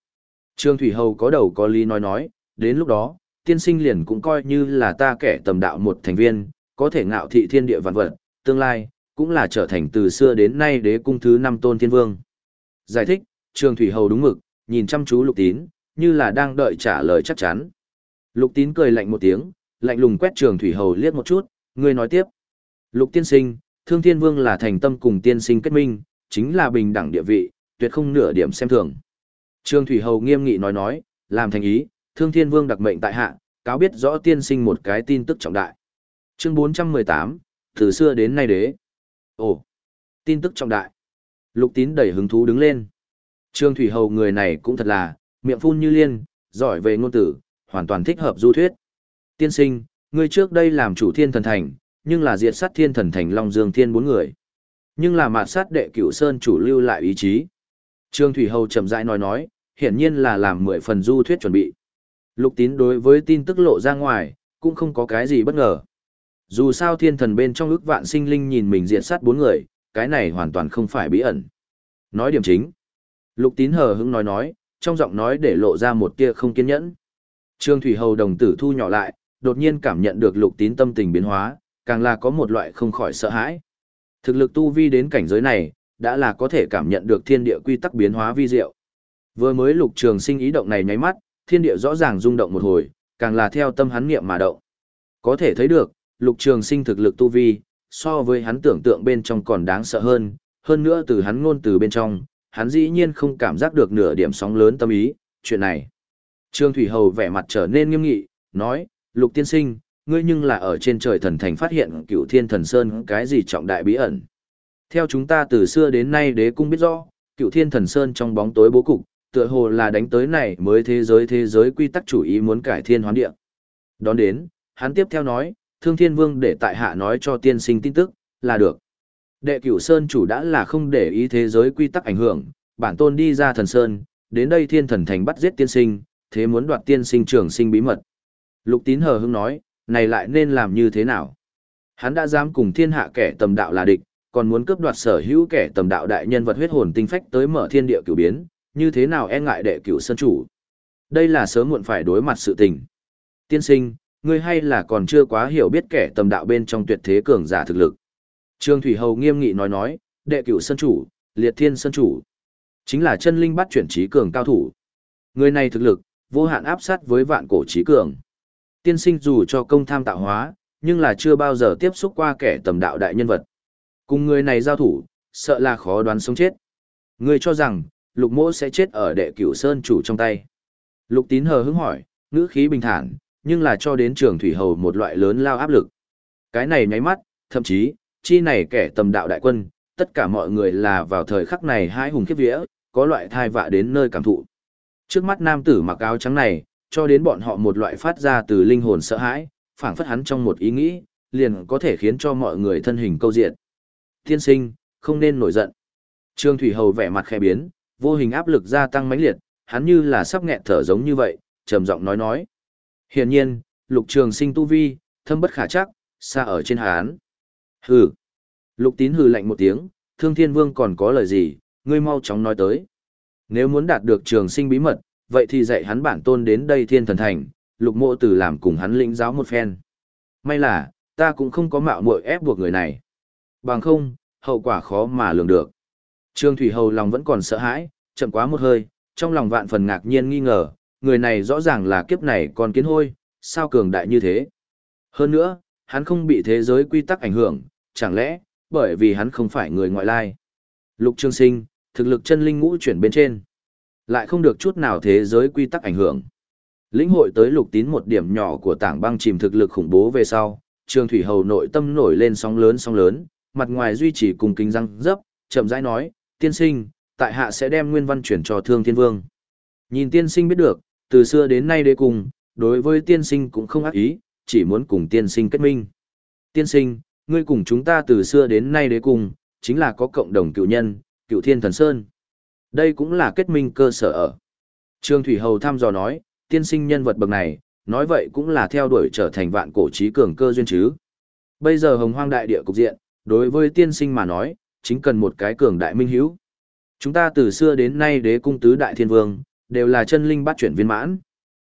Trương Thủy Hầu có đầu có lý nói nói, đến lúc đó, tiên sinh liền cũng coi như là ta kẻ tầm đạo một thành viên, có thể ngạo thị thiên địa vạn vật, tương lai, cũng là trở thành từ xưa đến nay đế cung thứ năm tôn thiên vương. Giải thích, Trương Thủy Hầu đúng mực, nhìn chăm chú lục tín, như là đang đợi trả lời chắc chắn. Lục tín cười lạnh một tiếng, lạnh lùng quét Trường Thủy Hầu liếc một chút, người nói tiếp. Lục tiên sinh, Thương Thiên Vương là thành tâm cùng tiên sinh kết minh, chính là bình đẳng địa vị, tuyệt không nửa điểm xem thường. Trường Thủy Hầu nghiêm nghị nói nói, làm thành ý, Thương Thiên Vương đặc mệnh tại hạ, cáo biết rõ tiên sinh một cái tin tức trọng đại. Chương 418, từ xưa đến nay đế. Ồ, tin tức trọng đại. Lục tín đầy hứng thú đứng lên. Trương Thủy Hầu người này cũng thật là, miệng phun như liên, giỏi về ngôn tử, hoàn toàn thích hợp du thuyết. Tiên sinh, ngươi trước đây làm chủ thiên thần thành, nhưng là diệt sát thiên thần thành Long Dương Thiên bốn người. Nhưng là mạt sát đệ cửu sơn chủ lưu lại ý chí. Trương Thủy Hầu chậm rãi nói nói, hiển nhiên là làm mười phần du thuyết chuẩn bị. Lục tín đối với tin tức lộ ra ngoài, cũng không có cái gì bất ngờ. Dù sao thiên thần bên trong ước vạn sinh linh nhìn mình diện sát bốn người, cái này hoàn toàn không phải bí ẩn. Nói điểm chính. Lục tín hờ hững nói nói, trong giọng nói để lộ ra một tia không kiên nhẫn. Trương Thủy Hầu đồng tử thu nhỏ lại, đột nhiên cảm nhận được lục tín tâm tình biến hóa, càng là có một loại không khỏi sợ hãi. Thực lực tu vi đến cảnh giới này, đã là có thể cảm nhận được thiên địa quy tắc biến hóa vi diệu. Vừa mới lục trường sinh ý động này nháy mắt, thiên địa rõ ràng rung động một hồi, càng là theo tâm hắn niệm mà động. Có thể thấy được, lục trường sinh thực lực tu vi, so với hắn tưởng tượng bên trong còn đáng sợ hơn, hơn nữa từ hắn ngôn từ bên trong, hắn dĩ nhiên không cảm giác được nửa điểm sóng lớn tâm ý, chuyện này. Trương Thủy Hầu vẻ mặt trở nên nghiêm nghị, nói, lục tiên sinh, ngươi nhưng là ở trên trời thần thành phát hiện cựu thiên thần sơn cái gì trọng đại bí ẩn. Theo chúng ta từ xưa đến nay đế cung biết rõ, cựu thiên thần sơn trong bóng tối bố cục, tựa hồ là đánh tới này mới thế giới thế giới quy tắc chủ ý muốn cải thiên hoán địa. Đón đến, hắn tiếp theo nói, thương thiên vương để tại hạ nói cho tiên sinh tin tức, là được. Đệ cửu sơn chủ đã là không để ý thế giới quy tắc ảnh hưởng, bản tôn đi ra thần sơn, đến đây thiên thần thành bắt giết tiên sinh, thế muốn đoạt tiên sinh trường sinh bí mật. Lục tín hờ hững nói, này lại nên làm như thế nào? Hắn đã dám cùng thiên hạ kẻ tầm đạo là địch, còn muốn cướp đoạt sở hữu kẻ tầm đạo đại nhân vật huyết hồn tinh phách tới mở thiên địa cửu biến, như thế nào e ngại đệ cửu sơn chủ? Đây là sớm muộn phải đối mặt sự tình. Tiên sinh, ngươi hay là còn chưa quá hiểu biết kẻ tầm đạo bên trong tuyệt thế cường giả thực lực. Trương Thủy Hầu nghiêm nghị nói nói, đệ cửu sơn chủ, liệt thiên sơn chủ, chính là chân linh bắt chuyển trí cường cao thủ. Người này thực lực, vô hạn áp sát với vạn cổ trí cường. Tiên sinh dù cho công tham tạo hóa, nhưng là chưa bao giờ tiếp xúc qua kẻ tầm đạo đại nhân vật. Cùng người này giao thủ, sợ là khó đoán sống chết. Người cho rằng, lục mỗ sẽ chết ở đệ cửu sơn chủ trong tay. Lục tín hờ hứng hỏi, ngữ khí bình thản, nhưng là cho đến trường thủy hầu một loại lớn lao áp lực. Cái này nháy mắt, thậm chí, chi này kẻ tầm đạo đại quân, tất cả mọi người là vào thời khắc này hai hùng kiếp vía, có loại thai vạ đến nơi cảm thụ. Trước mắt nam tử mặc áo trắng này, cho đến bọn họ một loại phát ra từ linh hồn sợ hãi, phảng phất hắn trong một ý nghĩ, liền có thể khiến cho mọi người thân hình câu diện. Thiên sinh, không nên nổi giận. Trương Thủy Hầu vẻ mặt khẽ biến, vô hình áp lực gia tăng mãnh liệt, hắn như là sắp nghẹn thở giống như vậy, trầm giọng nói nói. Hiển nhiên, lục trường sinh tu vi, thâm bất khả chắc, xa ở trên hán. Hừ. Lục tín hừ lạnh một tiếng, thương thiên vương còn có lời gì, ngươi mau chóng nói tới. Nếu muốn đạt được trường sinh bí mật, vậy thì dạy hắn bản tôn đến đây thiên thần thành, lục mộ tử làm cùng hắn lĩnh giáo một phen. May là, ta cũng không có mạo muội ép buộc người này. Bằng không, hậu quả khó mà lường được. Trương Thủy Hầu lòng vẫn còn sợ hãi, chậm quá một hơi, trong lòng vạn phần ngạc nhiên nghi ngờ, người này rõ ràng là kiếp này còn kiến hôi, sao cường đại như thế. Hơn nữa, hắn không bị thế giới quy tắc ảnh hưởng, chẳng lẽ, bởi vì hắn không phải người ngoại lai. Lục Trương Sinh, thực lực chân linh ngũ chuyển bên trên. Lại không được chút nào thế giới quy tắc ảnh hưởng. Lĩnh hội tới lục tín một điểm nhỏ của tảng băng chìm thực lực khủng bố về sau, Trường Thủy Hầu nội tâm nổi lên sóng lớn sóng lớn, mặt ngoài duy trì cùng kính răng dấp, chậm rãi nói, tiên sinh, tại hạ sẽ đem nguyên văn chuyển cho thương thiên vương. Nhìn tiên sinh biết được, từ xưa đến nay đế cùng, đối với tiên sinh cũng không ác ý, chỉ muốn cùng tiên sinh kết minh. Tiên sinh, ngươi cùng chúng ta từ xưa đến nay đế cùng, chính là có cộng đồng cựu nhân, cựu thiên thần sơn. Đây cũng là kết minh cơ sở ở. Trương Thủy Hầu thăm dò nói, tiên sinh nhân vật bậc này, nói vậy cũng là theo đuổi trở thành vạn cổ trí cường cơ duyên chứ. Bây giờ hồng hoang đại địa cục diện, đối với tiên sinh mà nói, chính cần một cái cường đại minh hiếu. Chúng ta từ xưa đến nay đế cung tứ đại thiên vương, đều là chân linh bắt chuyển viên mãn.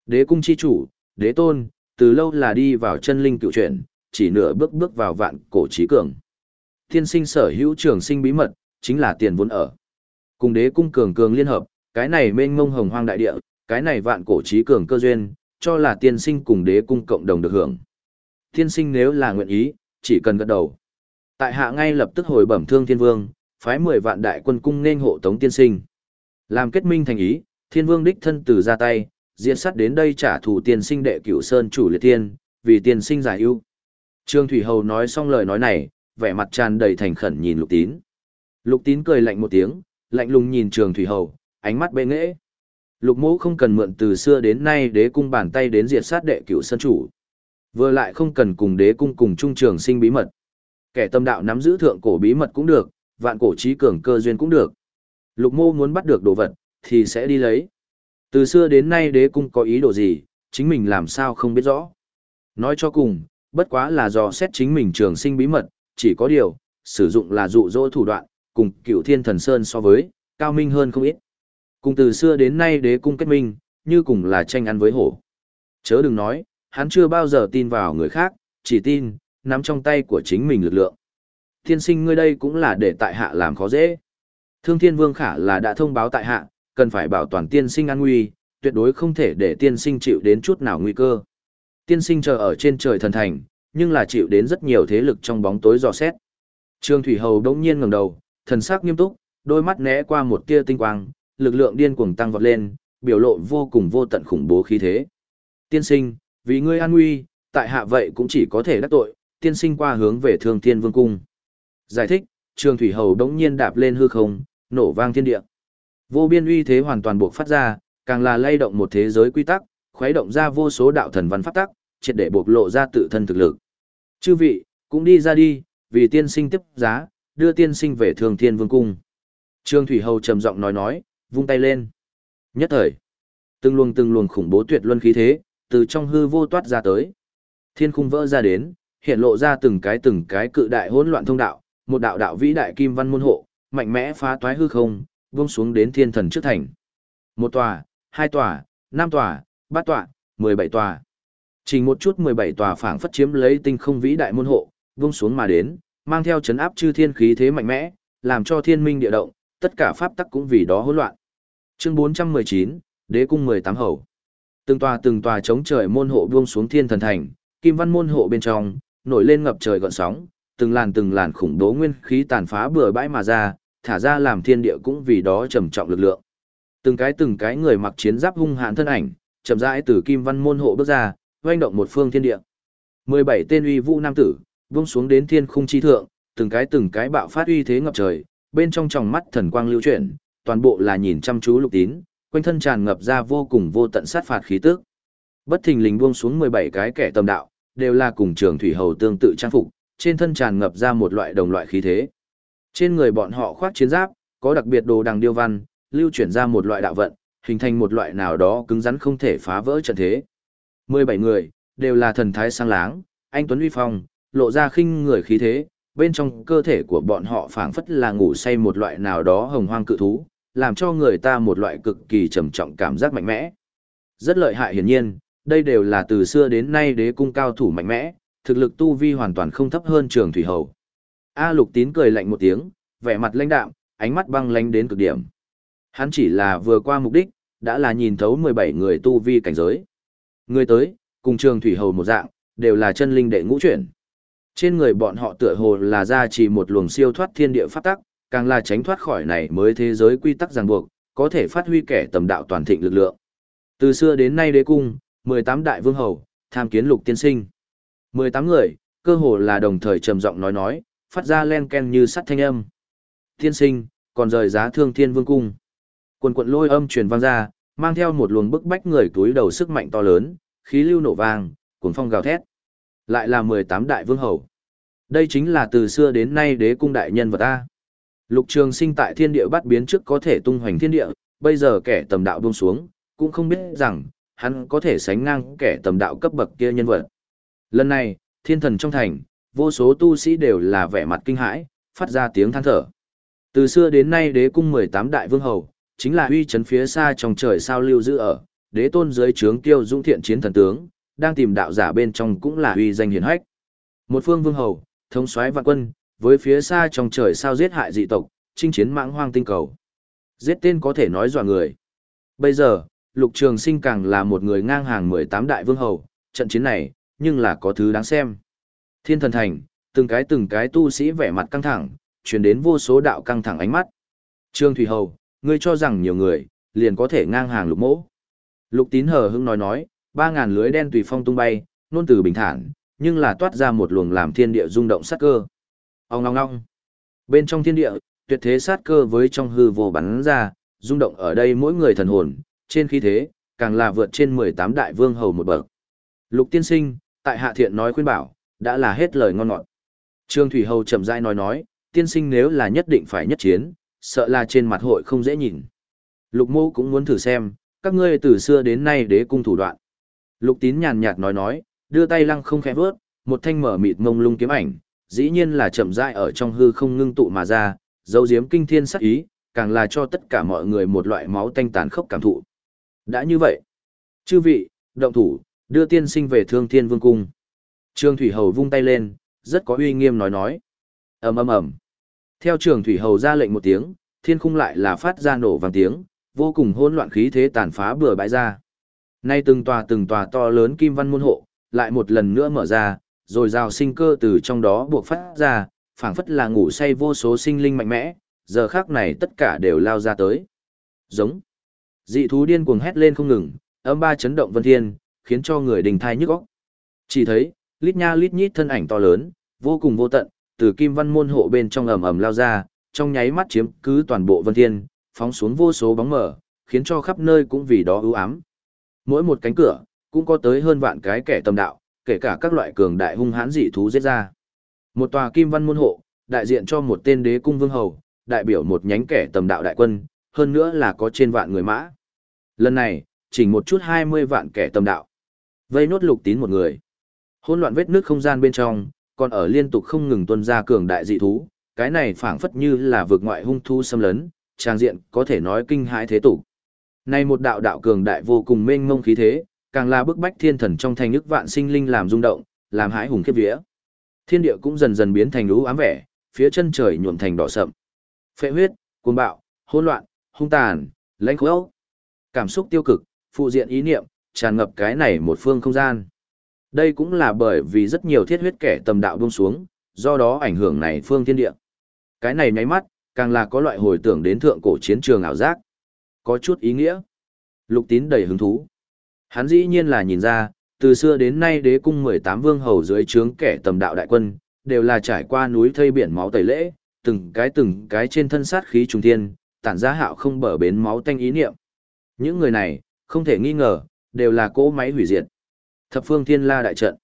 Đế cung chi chủ, đế tôn, từ lâu là đi vào chân linh cựu chuyển, chỉ nửa bước bước vào vạn cổ trí cường. thiên sinh sở hữu trường sinh bí mật, chính là tiền vốn ở. Cùng đế cung cường cường liên hợp, cái này mênh mông hồng hoang đại địa, cái này vạn cổ trí cường cơ duyên, cho là tiên sinh cùng đế cung cộng đồng được hưởng. Tiên sinh nếu là nguyện ý, chỉ cần gật đầu. Tại hạ ngay lập tức hồi bẩm thương thiên vương, phái 10 vạn đại quân cung nên hộ tống tiên sinh. Làm kết minh thành ý, thiên vương đích thân từ ra tay, diệt sát đến đây trả thù tiên sinh đệ cửu sơn chủ liệt tiên, vì tiên sinh giải ưu. Trương Thủy Hầu nói xong lời nói này, vẻ mặt tràn đầy thành khẩn nhìn Lục Tín. Lục Tín cười lạnh một tiếng, lạnh lùng nhìn Trường Thủy Hầu, ánh mắt bệ nghễ. Lục Mỗ không cần mượn từ xưa đến nay đế cung bàn tay đến diệt sát đệ cửu sơn chủ. Vừa lại không cần cùng đế cung cùng trung trường sinh bí mật. Kẻ tâm đạo nắm giữ thượng cổ bí mật cũng được, vạn cổ trí cường cơ duyên cũng được. Lục Mô muốn bắt được đồ vật, thì sẽ đi lấy. Từ xưa đến nay đế cung có ý đồ gì, chính mình làm sao không biết rõ. Nói cho cùng, bất quá là do xét chính mình trường sinh bí mật, chỉ có điều, sử dụng là dụ dỗ thủ đoạn, cùng cựu thiên thần sơn so với, cao minh hơn không ít. Cùng từ xưa đến nay đế cung kết minh, như cùng là tranh ăn với hổ. Chớ đừng nói, hắn chưa bao giờ tin vào người khác, chỉ tin, nắm trong tay của chính mình lực lượng. Thiên sinh ngươi đây cũng là để tại hạ làm khó dễ. Thương thiên vương khả là đã thông báo tại hạ, cần phải bảo toàn tiên sinh an nguy, tuyệt đối không thể để tiên sinh chịu đến chút nào nguy cơ. Tiên sinh chờ ở trên trời thần thành, nhưng là chịu đến rất nhiều thế lực trong bóng tối dò xét. Trương Thủy Hầu đống nhiên ngẩng đầu, thần sắc nghiêm túc, đôi mắt né qua một tia tinh quang, lực lượng điên cuồng tăng vọt lên, biểu lộ vô cùng vô tận khủng bố khí thế. Tiên sinh, vì ngươi an nguy, tại hạ vậy cũng chỉ có thể đắc tội, tiên sinh qua hướng về Thương Thiên Vương cung. Giải thích, Trường Thủy Hầu đống nhiên đạp lên hư không, nổ vang thiên địa. Vô biên uy thế hoàn toàn buộc phát ra, càng là lay động một thế giới quy tắc, khuấy động ra vô số đạo thần văn pháp tắc, triệt để bộc lộ ra tự thân thực lực. Chư vị, cũng đi ra đi, vì tiên sinh tiếp giá, đưa tiên sinh về Thường Thiên Vương cung. Trương Thủy Hầu trầm giọng nói nói, vung tay lên. Nhất thời, từng luồng từng luồng khủng bố tuyệt luân khí thế, từ trong hư vô toát ra tới. Thiên khung vỡ ra đến, hiện lộ ra từng cái từng cái cự đại hỗn loạn thông đạo, một đạo đạo vĩ đại kim văn môn hộ, mạnh mẽ phá toái hư không, buông xuống đến thiên thần trước thành. Một tòa, hai tòa, năm tòa, bát tòa, mười bảy tòa. Chỉ một chút mười bảy tòa phảng phất chiếm lấy tinh không vĩ đại môn hộ, buông xuống mà đến, mang theo chấn áp chư thiên khí thế mạnh mẽ, làm cho thiên minh địa động, tất cả pháp tắc cũng vì đó hỗn loạn. Chương bốn trăm mười chín Đế cung mười tám hầu. Từng tòa từng tòa chống trời môn hộ buông xuống thiên thần thành, kim văn môn hộ bên trong, nổi lên ngập trời gợn sóng, từng làn từng làn khủng bố nguyên khí tàn phá bừa bãi mà ra, thả ra làm thiên địa cũng vì đó trầm trọng lực lượng. Từng cái từng cái người mặc chiến giáp hung hãn thân ảnh, chậm rãi từ kim văn môn hộ bước ra, oanh động một phương thiên địa. 17 tên uy vũ nam tử, buông xuống đến thiên khung chi thượng, từng cái từng cái bạo phát uy thế ngập trời, bên trong tròng mắt thần quang lưu chuyển, toàn bộ là nhìn chăm chú lục tín, quanh thân tràn ngập ra vô cùng vô tận sát phạt khí tức. Bất thình lình buông xuống 17 cái kẻ tầm đạo, đều là cùng trường thủy hầu tương tự trang phục, trên thân tràn ngập ra một loại đồng loại khí thế. Trên người bọn họ khoác chiến giáp, có đặc biệt đồ đằng điêu văn, lưu chuyển ra một loại đạo vận, hình thành một loại nào đó cứng rắn không thể phá vỡ trận thế. 17 người, đều là thần thái sang láng, anh Tuấn uy phong, lộ ra khinh người khí thế, bên trong cơ thể của bọn họ phảng phất là ngủ say một loại nào đó hồng hoang cự thú, làm cho người ta một loại cực kỳ trầm trọng cảm giác mạnh mẽ. Rất lợi hại hiển nhiên, đây đều là từ xưa đến nay đế cung cao thủ mạnh mẽ, thực lực tu vi hoàn toàn không thấp hơn trường thủy hầu. A lục tín cười lạnh một tiếng, vẻ mặt lãnh đạm, ánh mắt băng lãnh đến cực điểm. Hắn chỉ là vừa qua mục đích, đã là nhìn thấu 17 người tu vi cảnh giới. Người tới, cùng trường thủy hầu một dạng, đều là chân linh đệ ngũ chuyển. Trên người bọn họ tựa hồ là ra chỉ một luồng siêu thoát thiên địa pháp tắc, càng là tránh thoát khỏi này mới thế giới quy tắc ràng buộc, có thể phát huy kẻ tầm đạo toàn thịnh lực lượng. Từ xưa đến nay đế cung, 18 đại vương hầu, tham kiến lục tiên sinh. 18 người, cơ hồ là đồng thời trầm giọng nói nói, phát ra len ken như sắt thanh âm. Thiên sinh, còn rời giá thương thiên vương cung. Quần quận lôi âm truyền vang ra, mang theo một luồng bức bách người túi đầu sức mạnh to lớn, khí lưu nổ vang, cuốn phong gào thét. Lại là 18 đại vương hầu. Đây chính là từ xưa đến nay đế cung đại nhân vật ta. Lục trường sinh tại thiên địa bắt biến trước có thể tung hoành thiên địa, bây giờ kẻ tầm đạo buông xuống, cũng không biết rằng, hắn có thể sánh ngang kẻ tầm đạo cấp bậc kia nhân vật. Lần này, thiên thần trong thành, vô số tu sĩ đều là vẻ mặt kinh hãi, phát ra tiếng than thở. Từ xưa đến nay đế cung 18 đại vương hầu, chính là uy chấn phía xa trong trời sao lưu giữ ở, đế tôn dưới trướng tiêu dũng thiện chiến thần tướng, đang tìm đạo giả bên trong cũng là uy danh hiển hách. Một phương vương hầu, thống soái vạn quân, với phía xa trong trời sao giết hại dị tộc, chinh chiến mãng hoang tinh cầu. Giết tên có thể nói dọa người. Bây giờ, Lục Trường Sinh càng là một người ngang hàng 18 đại vương hầu, trận chiến này, nhưng là có thứ đáng xem. Thiên thần thành, từng cái từng cái tu sĩ vẻ mặt căng thẳng, truyền đến vô số đạo căng thẳng ánh mắt. Trương Thủy Hầu, ngươi cho rằng nhiều người, liền có thể ngang hàng lục mỗ. Lục tín hờ hững nói nói, ba ngàn lưới đen tùy phong tung bay, nôn từ bình thản, nhưng là toát ra một luồng làm thiên địa rung động sát cơ. Ông ngong ngong. Bên trong thiên địa, tuyệt thế sát cơ với trong hư vô bắn ra, rung động ở đây mỗi người thần hồn, trên khí thế, càng là vượt trên 18 đại vương hầu một bậc. Lục tiên sinh, tại hạ thiện nói khuyên bảo, đã là hết lời ngon ngọt. Trương Thủy Hầu chậm rãi nói nói, tiên sinh nếu là nhất định phải nhất chiến, sợ là trên mặt hội không dễ nhìn. Lục mô cũng muốn thử xem, các ngươi từ xưa đến nay đế cung thủ đoạn. Lục tín nhàn nhạt nói nói, đưa tay lăng không khẽ vớt, một thanh mở mịt mông lung kiếm ảnh, dĩ nhiên là chậm rãi ở trong hư không ngưng tụ mà ra, dấu diếm kinh thiên sắc ý, càng là cho tất cả mọi người một loại máu tanh tàn khốc cảm thụ. Đã như vậy, chư vị, động thủ, đưa tiên sinh về thương thiên vương cung. Trương Thủy Hầu vung tay lên, rất có uy nghiêm nói nói. ầm ầm ầm. Theo Trường Thủy Hầu ra lệnh một tiếng, thiên khung lại là phát ra nổ vàng tiếng, vô cùng hỗn loạn khí thế tàn phá bừa bãi ra. Nay từng tòa từng tòa to lớn kim văn môn hộ, lại một lần nữa mở ra, rồi rào sinh cơ từ trong đó buộc phát ra, phảng phất là ngủ say vô số sinh linh mạnh mẽ, giờ khác này tất cả đều lao ra tới. Giống. Dị thú điên cuồng hét lên không ngừng, âm ba chấn động vân thiên, khiến cho người đình thai nhức óc. Chỉ thấy, lít nha lít nhít thân ảnh to lớn, vô cùng vô tận, từ kim văn môn hộ bên trong ầm ầm lao ra, trong nháy mắt chiếm cứ toàn bộ vân thiên, phóng xuống vô số bóng mờ, khiến cho khắp nơi cũng vì đó ưu ám. Mỗi một cánh cửa, cũng có tới hơn vạn cái kẻ tầm đạo, kể cả các loại cường đại hung hãn dị thú giết ra. Một tòa kim văn môn hộ, đại diện cho một tên đế cung vương hầu, đại biểu một nhánh kẻ tầm đạo đại quân, hơn nữa là có trên vạn người mã. Lần này, chỉnh một chút 20 vạn kẻ tầm đạo. Vây nốt lục tín một người. Hỗn loạn vết nước không gian bên trong, còn ở liên tục không ngừng tuân ra cường đại dị thú, cái này phảng phất như là vượt ngoại hung thu xâm lấn, trang diện có thể nói kinh hãi thế tục. Nay một đạo đạo cường đại vô cùng mênh mông khí thế, càng là bức bách thiên thần trong thành nước vạn sinh linh làm rung động, làm hãi hùng khiếp vía. Thiên địa cũng dần dần biến thành lũ ám vẻ, phía chân trời nhuộm thành đỏ sậm. Phệ huyết, cuồng bạo, hỗn loạn, hung tàn, lãnh khốc. Cảm xúc tiêu cực, phụ diện ý niệm, tràn ngập cái này một phương không gian. Đây cũng là bởi vì rất nhiều thiết huyết kẻ tầm đạo buông xuống, do đó ảnh hưởng này phương thiên địa. Cái này nháy mắt, càng là có loại hồi tưởng đến thượng cổ chiến trường ảo giác. Có chút ý nghĩa. Lục tín đầy hứng thú. Hắn dĩ nhiên là nhìn ra, từ xưa đến nay đế cung 18 vương hầu dưới trướng kẻ tầm đạo đại quân, đều là trải qua núi thây biển máu tẩy lễ, từng cái từng cái trên thân sát khí trùng thiên, tản ra hạo không bở bến máu tanh ý niệm. Những người này, không thể nghi ngờ, đều là cỗ máy hủy diệt. Thập phương thiên la đại trận.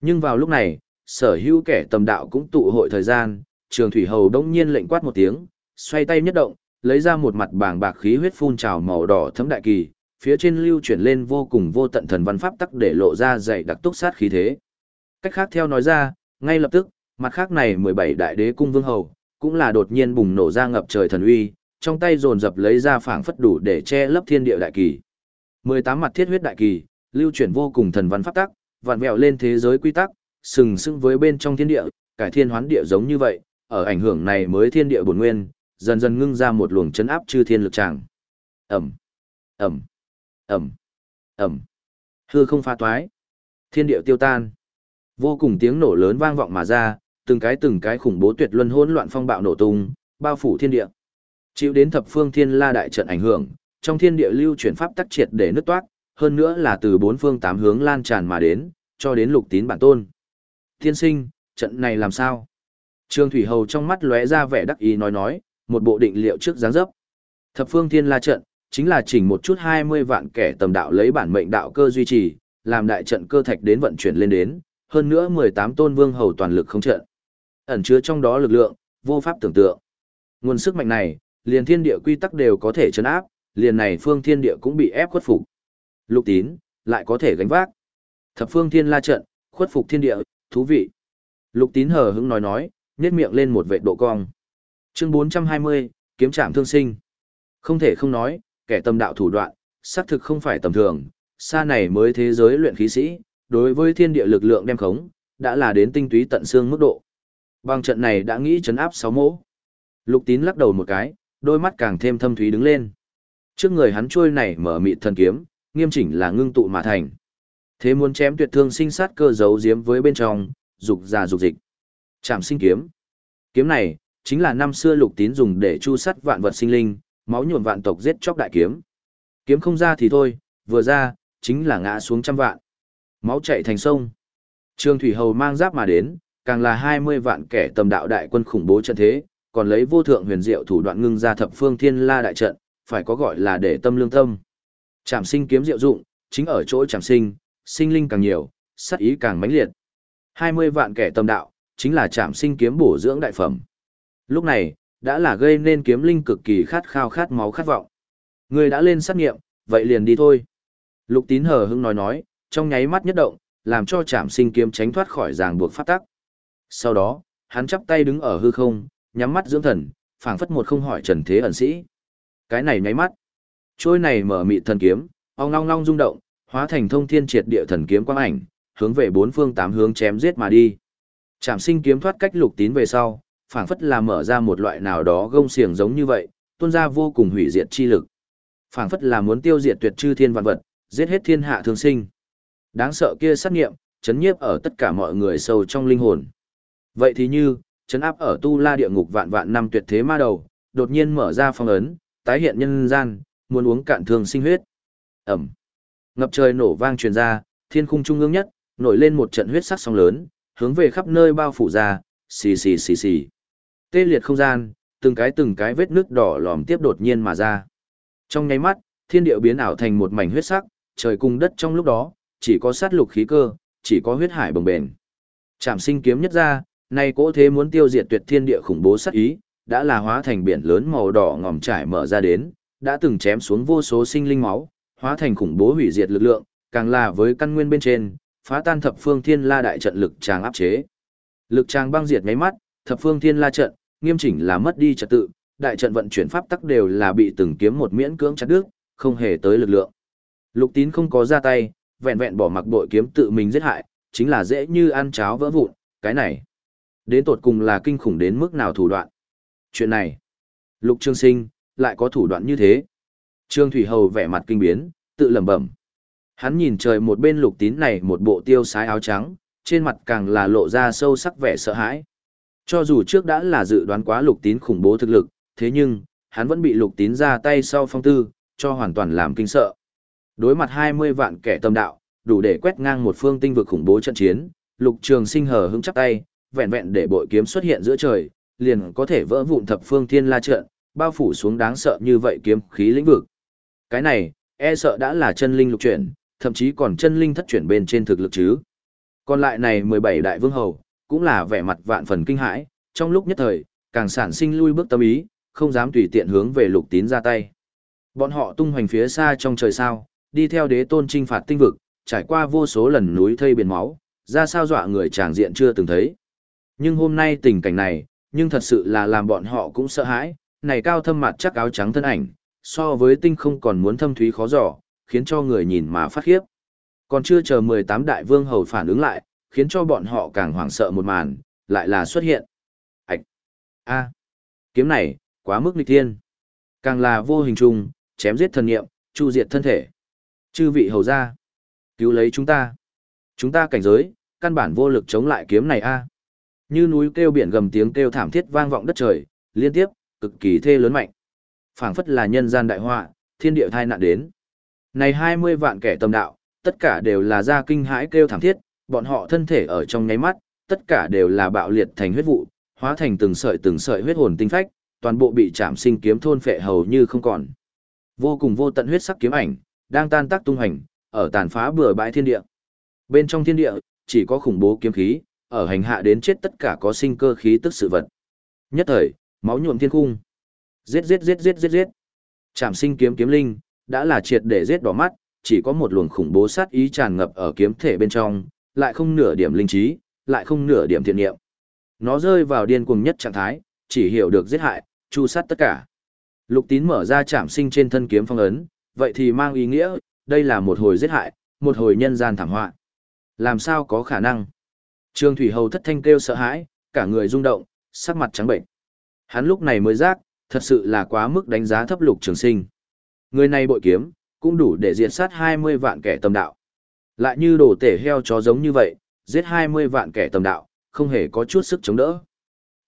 Nhưng vào lúc này, sở hữu kẻ tầm đạo cũng tụ hội thời gian, trường thủy hầu đông nhiên lệnh quát một tiếng, xoay tay nhất động, lấy ra một mặt bảng bạc khí huyết phun trào màu đỏ thấm đại kỳ, phía trên lưu chuyển lên vô cùng vô tận thần văn pháp tắc để lộ ra dày đặc túc sát khí thế. Cách khác theo nói ra, ngay lập tức, mặt khác này 17 đại đế cung vương hầu, cũng là đột nhiên bùng nổ ra ngập trời thần uy, trong tay dồn dập lấy ra phảng phất đủ để che lấp thiên địa đại kỳ. 18 mặt thiết huyết đại kỳ, lưu chuyển vô cùng thần văn pháp tắc, vạn vẹo lên thế giới quy tắc, sừng sững với bên trong thiên địa, cải thiên hoán địa giống như vậy, ở ảnh hưởng này mới thiên địa bổn nguyên, dần dần ngưng ra một luồng chấn áp chư thiên lực tràng. Ầm, ầm, ầm, ầm. Hư không pha toái, thiên địa tiêu tan. Vô cùng tiếng nổ lớn vang vọng mà ra, từng cái từng cái khủng bố tuyệt luân hỗn loạn phong bạo nổ tung, bao phủ thiên địa. Chịu đến thập phương thiên la đại trận ảnh hưởng, trong thiên địa lưu chuyển pháp tắc triệt để nứt toát, hơn nữa là từ bốn phương tám hướng lan tràn mà đến, cho đến lục tín bản tôn. Thiên sinh, trận này làm sao? Trương Thủy Hầu trong mắt lóe ra vẻ đắc ý nói nói, một bộ định liệu trước dáng dấp. Thập phương thiên la trận, chính là chỉnh một chút 20 vạn kẻ tầm đạo lấy bản mệnh đạo cơ duy trì, làm đại trận cơ thạch đến vận chuyển lên đến, hơn nữa 18 tôn vương hầu toàn lực không trận. Ẩn chứa trong đó lực lượng, vô pháp tưởng tượng. Nguồn sức mạnh này, liền thiên địa quy tắc đều có thể chấn áp, liền này phương thiên địa cũng bị ép khuất phục. Lục tín, lại có thể gánh vác. Thập phương thiên la trận, khuất phục thiên địa, thú vị. Lục tín hờ hững nói nói, nhét miệng lên một vệ độ cong. Chương 420, kiếm trạm thương sinh. Không thể không nói, kẻ tâm đạo thủ đoạn, xác thực không phải tầm thường, xa này mới thế giới luyện khí sĩ, đối với thiên địa lực lượng đem khống, đã là đến tinh túy tận xương mức độ. Bằng trận này đã nghĩ chấn áp sáu mỗ. Lục tín lắc đầu một cái, đôi mắt càng thêm thâm thúy đứng lên. Trước người hắn trôi này mở mịt thần kiếm, nghiêm chỉnh là ngưng tụ mà thành. Thế muốn chém tuyệt thương sinh sát cơ giấu giếm với bên trong, dục già dục dịch. Trảm sinh kiếm. Kiếm này, chính là năm xưa lục tín dùng để chu sắt vạn vật sinh linh, máu nhuộm vạn tộc giết chóc đại kiếm. Kiếm không ra thì thôi, vừa ra, chính là ngã xuống trăm vạn. Máu chảy thành sông. Trương Thủy Hầu mang giáp mà đến, càng là 20 vạn kẻ tầm đạo đại quân khủng bố trận thế, còn lấy vô thượng huyền diệu thủ đoạn ngưng ra thập phương thiên la đại trận, phải có gọi là để tâm lương tâm. Trảm sinh kiếm diệu dụng, chính ở chỗ trảm sinh, sinh linh càng nhiều, sát ý càng mãnh liệt. 20 vạn kẻ tâm đạo, chính là trảm sinh kiếm bổ dưỡng đại phẩm. Lúc này, đã là gây nên kiếm linh cực kỳ khát khao khát máu khát vọng. Người đã lên sát nghiệm, vậy liền đi thôi. Lục tín hờ hững nói nói, trong nháy mắt nhất động, làm cho trảm sinh kiếm tránh thoát khỏi ràng buộc phát tắc. Sau đó, hắn chắp tay đứng ở hư không, nhắm mắt dưỡng thần, phảng phất một không hỏi trần thế ẩn sĩ. Cái này nháy mắt, trôi này mở mị thần kiếm, ong long long rung động, hóa thành thông thiên triệt địa thần kiếm quang ảnh, hướng về bốn phương tám hướng chém giết mà đi. Trảm sinh kiếm thoát cách lục tín về sau, phảng phất là mở ra một loại nào đó gông xiềng giống như vậy, tuôn ra vô cùng hủy diệt chi lực. Phảng phất là muốn tiêu diệt tuyệt chư thiên vạn vật, giết hết thiên hạ thương sinh. Đáng sợ kia sát nghiệm, chấn nhiếp ở tất cả mọi người sâu trong linh hồn. Vậy thì như, chấn áp ở tu la địa ngục vạn vạn năm tuyệt thế ma đầu, đột nhiên mở ra phong ấn, tái hiện nhân gian, muốn uống cạn thương sinh huyết. Ẩm. Ngập trời nổ vang truyền ra, thiên khung trung ương nhất, nổi lên một trận huyết sắc sóng lớn, hướng về khắp nơi bao phủ ra, xì xì xì xì. Tê liệt không gian, từng cái từng cái vết nước đỏ lòm tiếp đột nhiên mà ra. Trong nháy mắt, thiên địa biến ảo thành một mảnh huyết sắc, trời cùng đất trong lúc đó, chỉ có sát lục khí cơ, chỉ có huyết hải bồng bền. Trảm sinh kiếm nhất ra, nay cỗ thế muốn tiêu diệt tuyệt thiên địa khủng bố sát ý, đã là hóa thành biển lớn màu đỏ ngòm trải mở ra đến, đã từng chém xuống vô số sinh linh máu, hóa thành khủng bố hủy diệt lực lượng, càng là với căn nguyên bên trên, phá tan thập phương thiên la đại trận lực tràng áp chế. Lực tràng băng diệt mấy mắt, thập phương thiên la trận, nghiêm chỉnh là mất đi trật tự, đại trận vận chuyển pháp tắc đều là bị từng kiếm một miễn cưỡng chặt đứt, không hề tới lực lượng. Lục Tín không có ra tay, vẹn vẹn bỏ mặc bội kiếm tự mình giết hại, chính là dễ như ăn cháo vỡ vụn, cái này. Đến tột cùng là kinh khủng đến mức nào thủ đoạn. Chuyện này, Lục Trương Sinh, lại có thủ đoạn như thế. Trương Thủy Hầu vẻ mặt kinh biến, tự lẩm bẩm. Hắn nhìn trời một bên lục tín này một bộ tiêu sái áo trắng, trên mặt càng là lộ ra sâu sắc vẻ sợ hãi. Cho dù trước đã là dự đoán quá lục tín khủng bố thực lực, thế nhưng, hắn vẫn bị lục tín ra tay sau phong tư, cho hoàn toàn làm kinh sợ. Đối mặt 20 vạn kẻ tâm đạo, đủ để quét ngang một phương tinh vực khủng bố trận chiến, lục trường sinh hờ hững chắp tay, vẹn vẹn để bội kiếm xuất hiện giữa trời, liền có thể vỡ vụn thập phương thiên la trận, bao phủ xuống đáng sợ như vậy kiếm khí lĩnh vực. Cái này, e sợ đã là chân linh lục chuyển, thậm chí còn chân linh thất chuyển bên trên thực lực chứ. Còn lại này 17 đại vương hầu, cũng là vẻ mặt vạn phần kinh hãi, trong lúc nhất thời, càng sản sinh lui bước tâm ý, không dám tùy tiện hướng về lục tín ra tay. Bọn họ tung hoành phía xa trong trời sao, đi theo đế tôn trinh phạt tinh vực, trải qua vô số lần núi thây biển máu, ra sao dọa người tràng diện chưa từng thấy. Nhưng hôm nay tình cảnh này, nhưng thật sự là làm bọn họ cũng sợ hãi, này cao thâm mặt chắc áo trắng thân ảnh, so với tinh không còn muốn thâm thúy khó dò, khiến cho người nhìn mà phát khiếp. Còn chưa chờ 18 đại vương hầu phản ứng lại, khiến cho bọn họ càng hoảng sợ một màn, lại là xuất hiện. Ảch! a Kiếm này, quá mức nghịch thiên. Càng là vô hình trùng, chém giết thần nghiệm, chu diệt thân thể. Chư vị hầu ra, cứu lấy chúng ta. Chúng ta cảnh giới, căn bản vô lực chống lại kiếm này a. Như núi kêu biển gầm tiếng kêu thảm thiết vang vọng đất trời, liên tiếp, cực kỳ thê lớn mạnh. Phảng phất là nhân gian đại họa, thiên địa thai nạn đến. Này 20 vạn kẻ tầm đạo, tất cả đều là ra kinh hãi kêu thảm thiết, bọn họ thân thể ở trong nháy mắt, tất cả đều là bạo liệt thành huyết vụ, hóa thành từng sợi từng sợi huyết hồn tinh phách, toàn bộ bị chạm sinh kiếm thôn phệ hầu như không còn. Vô cùng vô tận huyết sắc kiếm ảnh, đang tan tác tung hành, ở tàn phá bừa bãi thiên địa. Bên trong thiên địa, chỉ có khủng bố kiếm khí, ở hành hạ đến chết tất cả có sinh cơ khí tức sự vật. Nhất thời, máu nhuộm thiên cung. Giết giết giết giết giết giết. Trảm sinh kiếm kiếm linh, đã là triệt để giết đỏ mắt, chỉ có một luồng khủng bố sát ý tràn ngập ở kiếm thể bên trong, lại không nửa điểm linh trí, lại không nửa điểm thiện niệm. Nó rơi vào điên cuồng nhất trạng thái, chỉ hiểu được giết hại, chu sát tất cả. Lục Tín mở ra trảm sinh trên thân kiếm phong ấn, vậy thì mang ý nghĩa, đây là một hồi giết hại, một hồi nhân gian thảm họa. Làm sao có khả năng? Trương Thủy Hầu thất thanh kêu sợ hãi, cả người rung động, sắc mặt trắng bệnh. Hắn lúc này mới giác, thật sự là quá mức đánh giá thấp Lục Trường Sinh. Người này bội kiếm, cũng đủ để diệt sát 20 vạn kẻ tầm đạo. Lại như đồ tể heo chó giống như vậy, giết 20 vạn kẻ tầm đạo, không hề có chút sức chống đỡ.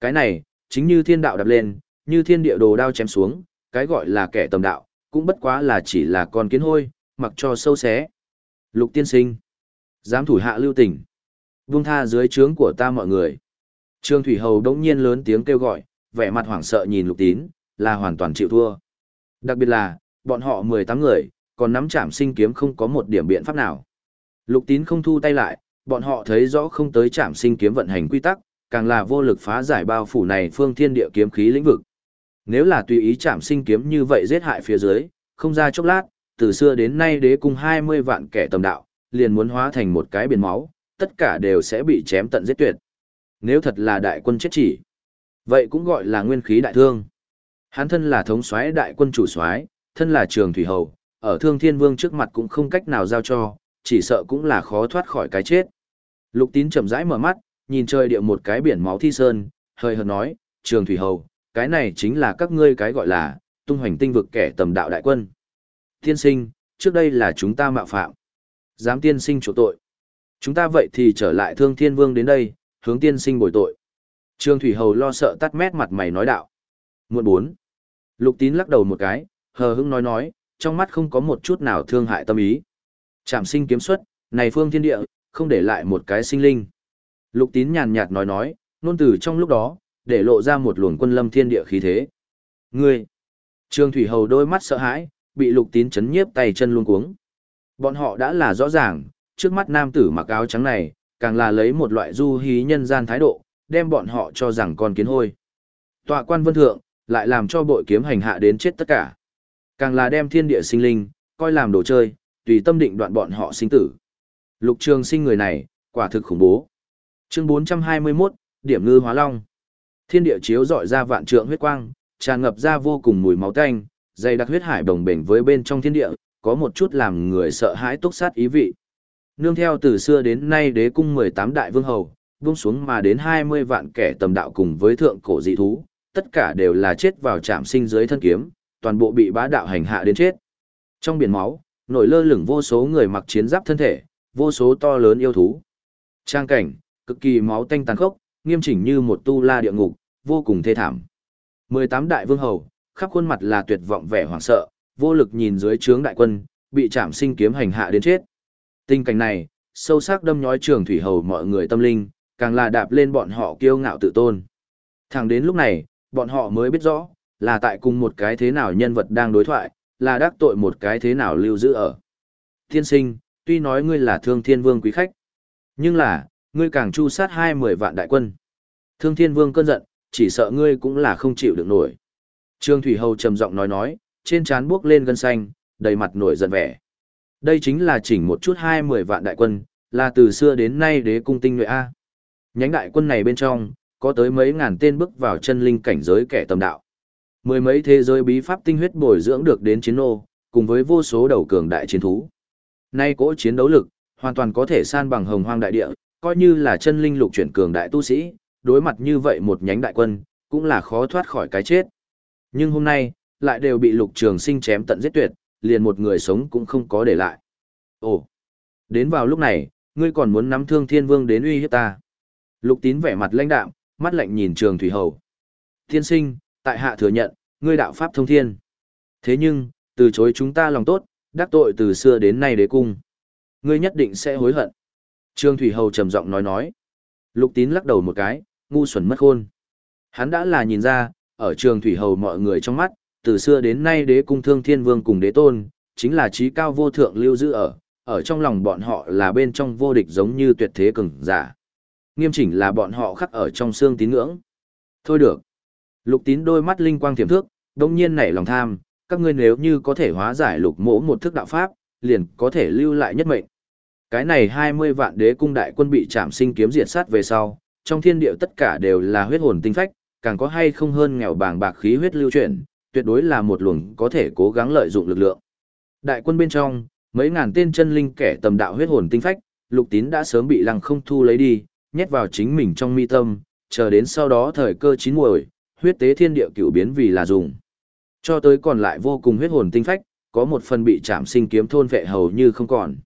Cái này, chính như thiên đạo đập lên, như thiên địa đồ đao chém xuống, cái gọi là kẻ tầm đạo, cũng bất quá là chỉ là con kiến hôi, mặc cho sâu xé. Lục tiên sinh. Dám thủ hạ lưu tình. Vung tha dưới trướng của ta mọi người. Trương Thủy Hầu đống nhiên lớn tiếng kêu gọi, vẻ mặt hoảng sợ nhìn lục tín, là hoàn toàn chịu thua. Đặc biệt là, bọn họ 18 người, còn nắm chạm sinh kiếm không có một điểm biện pháp nào. Lục tín không thu tay lại, bọn họ thấy rõ không tới chạm sinh kiếm vận hành quy tắc, càng là vô lực phá giải bao phủ này phương thiên địa kiếm khí lĩnh vực. Nếu là tùy ý chạm sinh kiếm như vậy giết hại phía dưới, không ra chốc lát, từ xưa đến nay đế cung 20 vạn kẻ tầm đạo, liền muốn hóa thành một cái biển máu, tất cả đều sẽ bị chém tận giết tuyệt. Nếu thật là đại quân chết chỉ, vậy cũng gọi là nguyên khí đại thương. Hắn thân là thống soái đại quân chủ soái, thân là trường thủy hầu, ở thương thiên vương trước mặt cũng không cách nào giao cho, chỉ sợ cũng là khó thoát khỏi cái chết. Lục tín chậm rãi mở mắt, nhìn trời địa một cái biển máu thi sơn, hơi hợt nói, trường thủy hầu, cái này chính là các ngươi cái gọi là, tung hoành tinh vực kẻ tầm đạo đại quân. Tiên sinh, trước đây là chúng ta mạo phạm. Dám tiên sinh chỗ tội. Chúng ta vậy thì trở lại thương thiên vương đến đây, hướng tiên sinh bồi tội. Trương Thủy Hầu lo sợ tắt mét mặt mày nói đạo. Muộn bốn. Lục tín lắc đầu một cái, hờ hững nói nói, trong mắt không có một chút nào thương hại tâm ý. Trảm sinh kiếm xuất, này phương thiên địa, không để lại một cái sinh linh. Lục tín nhàn nhạt nói nói, nôn từ trong lúc đó, để lộ ra một luồng quân lâm thiên địa khí thế. Ngươi! Trương Thủy Hầu đôi mắt sợ hãi, bị lục tín chấn nhiếp tay chân luôn cuống. Bọn họ đã là rõ ràng, trước mắt nam tử mặc áo trắng này, càng là lấy một loại du hí nhân gian thái độ, đem bọn họ cho rằng con kiến hôi. Tọa quan vân thượng, lại làm cho bội kiếm hành hạ đến chết tất cả. Càng là đem thiên địa sinh linh, coi làm đồ chơi, tùy tâm định đoạn bọn họ sinh tử. Lục trường sinh người này, quả thực khủng bố. Chương 421, Điểm ngư hóa long. Thiên địa chiếu dọi ra vạn trượng huyết quang, tràn ngập ra vô cùng mùi máu tanh, dày đặc huyết hải đồng bền với bên trong thiên địa, có một chút làm người sợ hãi túc sát ý vị. Nương theo từ xưa đến nay đế cung 18 đại vương hầu, vung xuống mà đến 20 vạn kẻ tầm đạo cùng với thượng cổ dị thú, tất cả đều là chết vào trạm sinh dưới thân kiếm, toàn bộ bị bá đạo hành hạ đến chết. Trong biển máu, nổi lơ lửng vô số người mặc chiến giáp thân thể, vô số to lớn yêu thú. Trang cảnh, cực kỳ máu tanh tàn khốc, nghiêm chỉnh như một tu la địa ngục, vô cùng thê thảm. 18 đại vương hầu, khắp khuôn mặt là tuyệt vọng vẻ hoảng sợ, vô lực nhìn dưới trướng đại quân, bị chạm sinh kiếm hành hạ đến chết. Tình cảnh này, sâu sắc đâm nhói trường thủy hầu mọi người tâm linh, càng là đạp lên bọn họ kiêu ngạo tự tôn. Thẳng đến lúc này, bọn họ mới biết rõ, là tại cùng một cái thế nào nhân vật đang đối thoại, là đắc tội một cái thế nào lưu giữ ở. Thiên sinh, tuy nói ngươi là thương thiên vương quý khách, nhưng là, ngươi càng chu sát hai mười vạn đại quân. Thương thiên vương cơn giận, chỉ sợ ngươi cũng là không chịu được nổi. Trương Thủy Hầu trầm giọng nói nói, trên trán buốc lên gân xanh, đầy mặt nổi giận vẻ. Đây chính là chỉnh một chút hai mười vạn đại quân, là từ xưa đến nay đế cung tinh nhuệ A. Nhánh đại quân này bên trong, có tới mấy ngàn tên bước vào chân linh cảnh giới kẻ tầm đạo. Mười mấy thế giới bí pháp tinh huyết bồi dưỡng được đến chiến nô, cùng với vô số đầu cường đại chiến thú. Nay cỗ chiến đấu lực, hoàn toàn có thể san bằng hồng hoang đại địa, coi như là chân linh lục chuyển cường đại tu sĩ, đối mặt như vậy một nhánh đại quân, cũng là khó thoát khỏi cái chết. Nhưng hôm nay, lại đều bị lục trường sinh chém tận giết tuyệt, liền một người sống cũng không có để lại. Ồ, đến vào lúc này, ngươi còn muốn nắm thương thiên vương đến uy hiếp ta. Lục tín vẻ mặt lãnh đạm, mắt lạnh nhìn trường thủy hầu. Thiên sinh, tại hạ thừa nhận, ngươi đạo pháp thông thiên. Thế nhưng, từ chối chúng ta lòng tốt, đắc tội từ xưa đến nay đế cung. Ngươi nhất định sẽ hối hận. Trương Thủy Hầu trầm giọng nói nói. Lục tín lắc đầu một cái, ngu xuẩn mất khôn. Hắn đã là nhìn ra, ở trường Thủy Hầu mọi người trong mắt, từ xưa đến nay đế cung thương thiên vương cùng đế tôn, chính là trí cao vô thượng lưu giữ ở, ở trong lòng bọn họ là bên trong vô địch giống như tuyệt thế cường giả. Nghiêm chỉnh là bọn họ khắc ở trong xương tín ngưỡng. Thôi được. Lục tín đôi mắt linh quang tiềm thước, đồng nhiên nảy lòng tham, các ngươi nếu như có thể hóa giải lục mỗ một thức đạo pháp, liền có thể lưu lại nhất mệnh. Cái này 20 vạn đế cung đại quân bị chạm sinh kiếm diệt sát về sau, trong thiên địa tất cả đều là huyết hồn tinh phách, càng có hay không hơn nghèo bàng bạc khí huyết lưu chuyển, tuyệt đối là một luồng có thể cố gắng lợi dụng lực lượng. Đại quân bên trong, mấy ngàn tên chân linh kẻ tầm đạo huyết hồn tinh phách, lục tín đã sớm bị lăng không thu lấy đi, nhét vào chính mình trong mi tâm, chờ đến sau đó thời cơ chín muồi, huyết tế thiên địa cựu biến vì là dùng. Cho tới còn lại vô cùng huyết hồn tinh phách, có một phần bị chạm sinh kiếm thôn vệ hầu như không còn.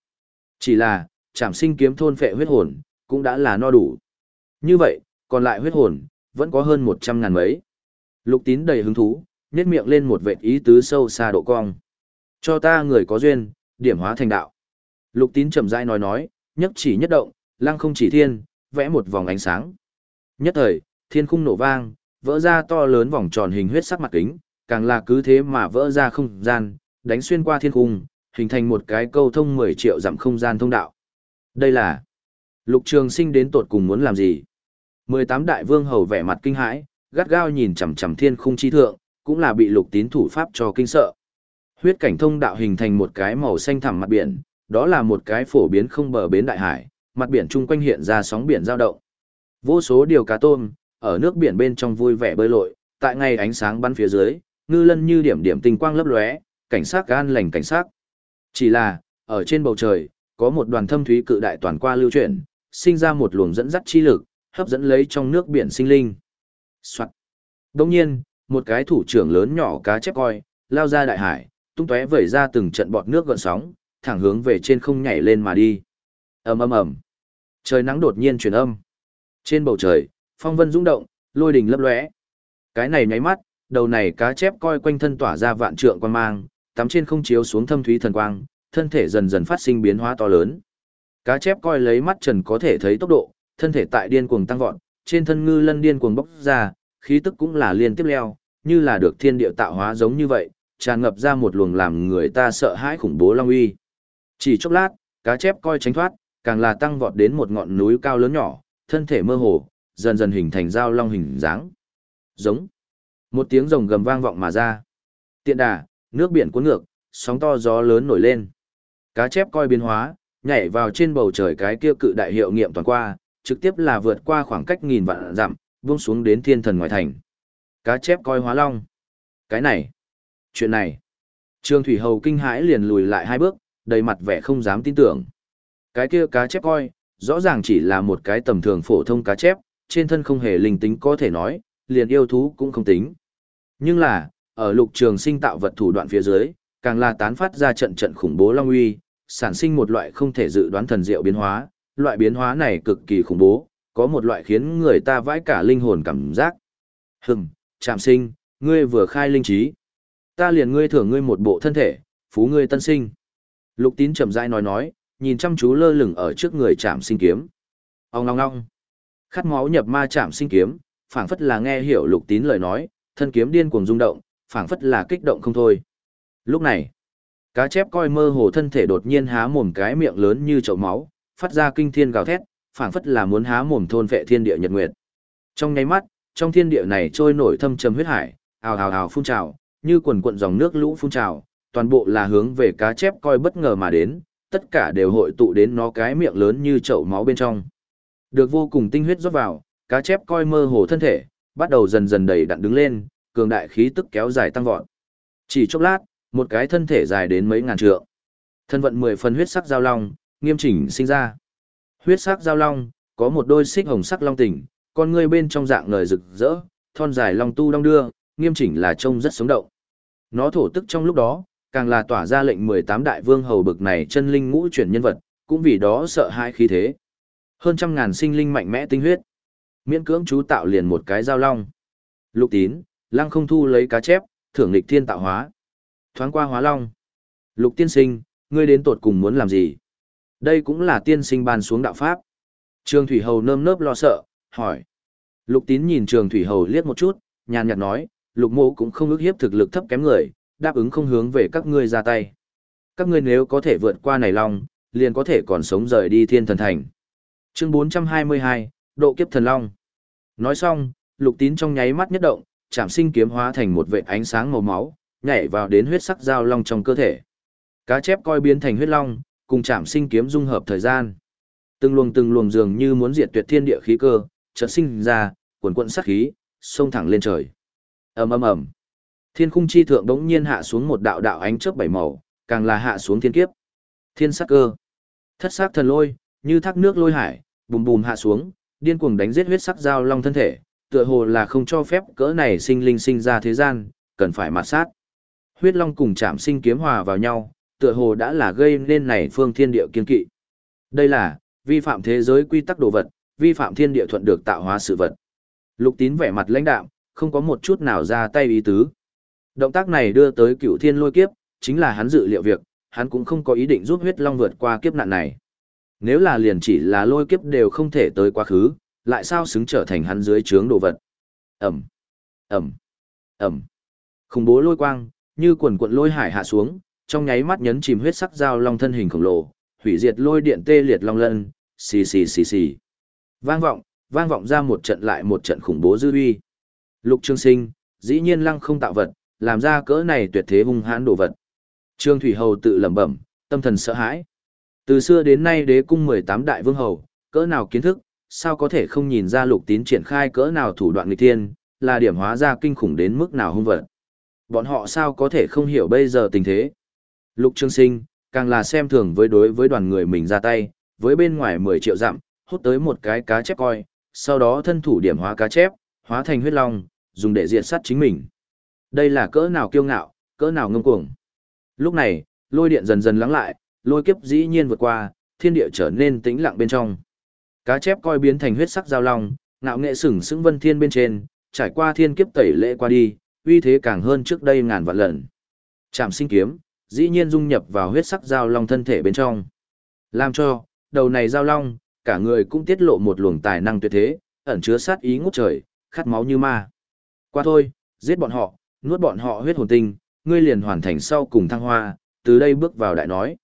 Chỉ là, chạm sinh kiếm thôn vệ huyết hồn, cũng đã là no đủ. Như vậy, còn lại huyết hồn, vẫn có hơn một trăm ngàn mấy. Lục tín đầy hứng thú, nhét miệng lên một vệt ý tứ sâu xa độ cong. Cho ta người có duyên, điểm hóa thành đạo. Lục tín chậm rãi nói nói, nhất chỉ nhất động, lăng không chỉ thiên, vẽ một vòng ánh sáng. Nhất thời, thiên khung nổ vang, vỡ ra to lớn vòng tròn hình huyết sắc mặt kính, càng là cứ thế mà vỡ ra không gian, đánh xuyên qua thiên khung, hình thành một cái câu thông 10 triệu dặm không gian thông đạo. Đây là Lục Trường Sinh đến tột cùng muốn làm gì? 18 đại vương hầu vẻ mặt kinh hãi, gắt gao nhìn chằm chằm thiên khung chi thượng, cũng là bị Lục Tín thủ pháp cho kinh sợ. Huyết cảnh thông đạo hình thành một cái màu xanh thẳm mặt biển, đó là một cái phổ biến không bờ bến đại hải, mặt biển chung quanh hiện ra sóng biển dao động. Vô số điều cá tôm ở nước biển bên trong vui vẻ bơi lội, tại ngay ánh sáng bắn phía dưới, ngư lân như điểm điểm tinh quang lấp lóe, cảnh sát gan lành cảnh sát. Chỉ là, ở trên bầu trời, có một đoàn thâm thúy cự đại toàn qua lưu chuyển, sinh ra một luồng dẫn dắt chi lực, hấp dẫn lấy trong nước biển sinh linh. Soạn. Đồng nhiên, một cái thủ trưởng lớn nhỏ cá chép coi, lao ra đại hải, tung tóe vẩy ra từng trận bọt nước gợn sóng, thẳng hướng về trên không nhảy lên mà đi. ầm ầm ầm, trời nắng đột nhiên chuyển âm. Trên bầu trời, phong vân rung động, lôi đình lấp lóe. Cái này nháy mắt, đầu này cá chép coi quanh thân tỏa ra vạn trượng quan mang, tắm trên không chiếu xuống thâm thúy thần quang, thân thể dần dần phát sinh biến hóa to lớn. Cá chép coi lấy mắt trần có thể thấy tốc độ, thân thể tại điên cuồng tăng vọt, trên thân ngư lân điên cuồng bốc ra, khí tức cũng là liên tiếp leo, như là được thiên địa tạo hóa giống như vậy, tràn ngập ra một luồng làm người ta sợ hãi khủng bố long uy. Chỉ chốc lát, cá chép coi tránh thoát, càng là tăng vọt đến một ngọn núi cao lớn nhỏ, thân thể mơ hồ, dần dần hình thành dao long hình dáng. Giống. Một tiếng rồng gầm vang vọng mà ra. Tiện đà, nước biển cuốn ngược, sóng to gió lớn nổi lên. Cá chép coi biến hóa, nhảy vào trên bầu trời cái kia cự đại hiệu nghiệm toàn qua, trực tiếp là vượt qua khoảng cách nghìn vạn dặm, buông xuống đến thiên thần ngoại thành. Cá chép coi hóa long. Cái này, chuyện này. Trương Thủy Hầu kinh hãi liền lùi lại hai bước, đầy mặt vẻ không dám tin tưởng. Cái kia cá chép coi, rõ ràng chỉ là một cái tầm thường phổ thông cá chép, trên thân không hề linh tính có thể nói, liền yêu thú cũng không tính. Nhưng là, ở lục trường sinh tạo vật thủ đoạn phía dưới, càng là tán phát ra trận trận khủng bố long uy, sản sinh một loại không thể dự đoán thần diệu biến hóa, loại biến hóa này cực kỳ khủng bố, có một loại khiến người ta vãi cả linh hồn cảm giác. Hừm, Trạm sinh, ngươi vừa khai linh trí. Ta liền ngươi thưởng ngươi một bộ thân thể, phú ngươi tân sinh. Lục tín chậm rãi nói nói, nhìn chăm chú lơ lửng ở trước người Trạm sinh kiếm. Ông ngong ngong. Khát máu nhập ma Trạm sinh kiếm, phảng phất là nghe hiểu lục tín lời nói, thân kiếm điên cuồng rung động, phảng phất là kích động không thôi. Lúc này, cá chép coi mơ hồ thân thể đột nhiên há mồm cái miệng lớn như chậu máu, phát ra kinh thiên gào thét, phảng phất là muốn há mồm thôn vệ thiên địa nhật nguyệt. Trong nháy mắt, trong thiên địa này trôi nổi thâm trầm huyết hải, ào ào ào phun trào, như quần cuộn dòng nước lũ phun trào, toàn bộ là hướng về cá chép coi bất ngờ mà đến, tất cả đều hội tụ đến nó cái miệng lớn như chậu máu bên trong. Được vô cùng tinh huyết rót vào, cá chép coi mơ hồ thân thể, bắt đầu dần dần đầy đặn đứng lên, cường đại khí tức kéo dài tăng vọt. Chỉ chốc lát, một cái thân thể dài đến mấy ngàn trượng. Thân vận mười phần huyết sắc giao long, nghiêm chỉnh sinh ra. Huyết sắc giao long, có một đôi xích hồng sắc long tỉnh, con ngươi bên trong dạng ngời rực rỡ, thon dài long tu đong đưa, nghiêm chỉnh là trông rất sống động. Nó thổ tức trong lúc đó, càng là tỏa ra lệnh 18 đại vương hầu bực này chân linh ngũ chuyển nhân vật, cũng vì đó sợ hãi khí thế. Hơn trăm ngàn sinh linh mạnh mẽ tinh huyết. Miễn cưỡng chú tạo liền một cái giao long. Lục tín, lăng không thu lấy cá chép, thưởng lịch thiên tạo hóa. Thoáng qua hóa long. Lục tiên sinh, ngươi đến tột cùng muốn làm gì? Đây cũng là tiên sinh ban xuống đạo pháp. trương Thủy Hầu nơm nớp lo sợ, hỏi. Lục tín nhìn Trường Thủy Hầu liếc một chút, nhàn nhạt nói, lục mô cũng không ước hiếp thực lực thấp kém người, đáp ứng không hướng về các ngươi ra tay. Các ngươi nếu có thể vượt qua này long, liền có thể còn sống rời đi thiên thần thành. Chương 422, Độ kiếp thần long. Nói xong, lục tín trong nháy mắt nhất động, chạm sinh kiếm hóa thành một vệt ánh sáng màu máu, nhảy vào đến huyết sắc giao long trong cơ thể. Cá chép coi biến thành huyết long, cùng chạm sinh kiếm dung hợp thời gian. Từng luồng từng luồng dường như muốn diệt tuyệt thiên địa khí cơ, chợt sinh ra, cuồn cuộn sát khí, xông thẳng lên trời. Ầm ầm ầm. Thiên khung chi thượng đống nhiên hạ xuống một đạo đạo ánh chớp bảy màu, càng là hạ xuống thiên kiếp. Thiên sắc cơ. Thất sắc thần lôi, như thác nước lôi hải, bùm bùm hạ xuống, điên cuồng đánh giết huyết sắc giao long thân thể, tựa hồ là không cho phép cỡ này sinh linh sinh ra thế gian, cần phải mạt sát. Huyết long cùng chạm sinh kiếm hòa vào nhau, tựa hồ đã là gây nên này phương thiên địa kiên kỵ. Đây là, vi phạm thế giới quy tắc đồ vật, vi phạm thiên địa thuận được tạo hóa sự vật. Lục tín vẻ mặt lãnh đạm, không có một chút nào ra tay ý tứ. Động tác này đưa tới cựu thiên lôi kiếp, chính là hắn dự liệu việc, hắn cũng không có ý định giúp huyết long vượt qua kiếp nạn này. Nếu là liền chỉ là lôi kiếp đều không thể tới quá khứ, lại sao xứng trở thành hắn dưới trướng đồ vật. Ẩm, Ẩm, Ẩm. Khủng bố lôi quang, như quần cuộn lôi hải hạ xuống, trong nháy mắt nhấn chìm huyết sắc dao long thân hình khổng lồ, hủy diệt lôi điện tê liệt long lân, xì xì xì xì. Vang vọng, vang vọng ra một trận lại một trận khủng bố dư uy. Lục Trương Sinh, dĩ nhiên lăng không tạo vật, làm ra cỡ này tuyệt thế hung hãn đồ vật. Trương Thủy Hầu tự lẩm bẩm, tâm thần sợ hãi. Từ xưa đến nay đế cung 18 đại vương hầu, cỡ nào kiến thức, sao có thể không nhìn ra lục tín triển khai cỡ nào thủ đoạn nghịch thiên, là điểm hóa ra kinh khủng đến mức nào hung vật. Bọn họ sao có thể không hiểu bây giờ tình thế. Lục Trương Sinh, càng là xem thường với đối với đoàn người mình ra tay, với bên ngoài 10 triệu dặm, hút tới một cái cá chép coi, sau đó thân thủ điểm hóa cá chép, hóa thành huyết long, dùng để diệt sát chính mình. Đây là cỡ nào kiêu ngạo, cỡ nào ngông cuồng. Lúc này, lôi điện dần dần lắng lại, lôi kiếp dĩ nhiên vượt qua, thiên địa trở nên tĩnh lặng bên trong. Cá chép coi biến thành huyết sắc giao long, ngạo nghệ sừng sững vân thiên bên trên, trải qua thiên kiếp tẩy lễ qua đi, uy thế càng hơn trước đây ngàn vạn lần. Trảm sinh kiếm, dĩ nhiên dung nhập vào huyết sắc giao long thân thể bên trong. Làm cho, đầu này giao long, cả người cũng tiết lộ một luồng tài năng tuyệt thế, ẩn chứa sát ý ngút trời, khát máu như ma. Qua thôi, giết bọn họ, nuốt bọn họ huyết hồn tinh, ngươi liền hoàn thành sau cùng thăng hoa, từ đây bước vào đại nói.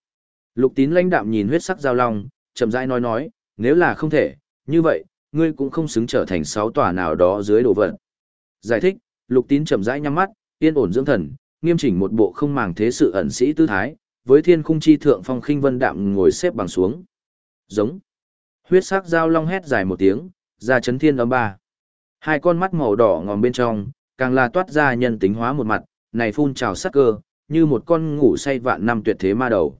Lục tín lãnh đạm nhìn huyết sắc giao long, chậm rãi nói nói, nếu là không thể, như vậy, ngươi cũng không xứng trở thành sáu tòa nào đó dưới đồ vật. Giải thích, lục tín chậm rãi nhắm mắt, yên ổn dưỡng thần, nghiêm chỉnh một bộ không màng thế sự ẩn sĩ tư thái, với thiên khung chi thượng phong khinh vân đạm ngồi xếp bằng xuống. Giống. Huyết sắc giao long hét dài một tiếng, ra chấn thiên âm ba. Hai con mắt màu đỏ ngòm bên trong, càng là toát ra nhân tính hóa một mặt, này phun trào sắc cơ, như một con ngủ say vạn năm tuyệt thế ma đầu.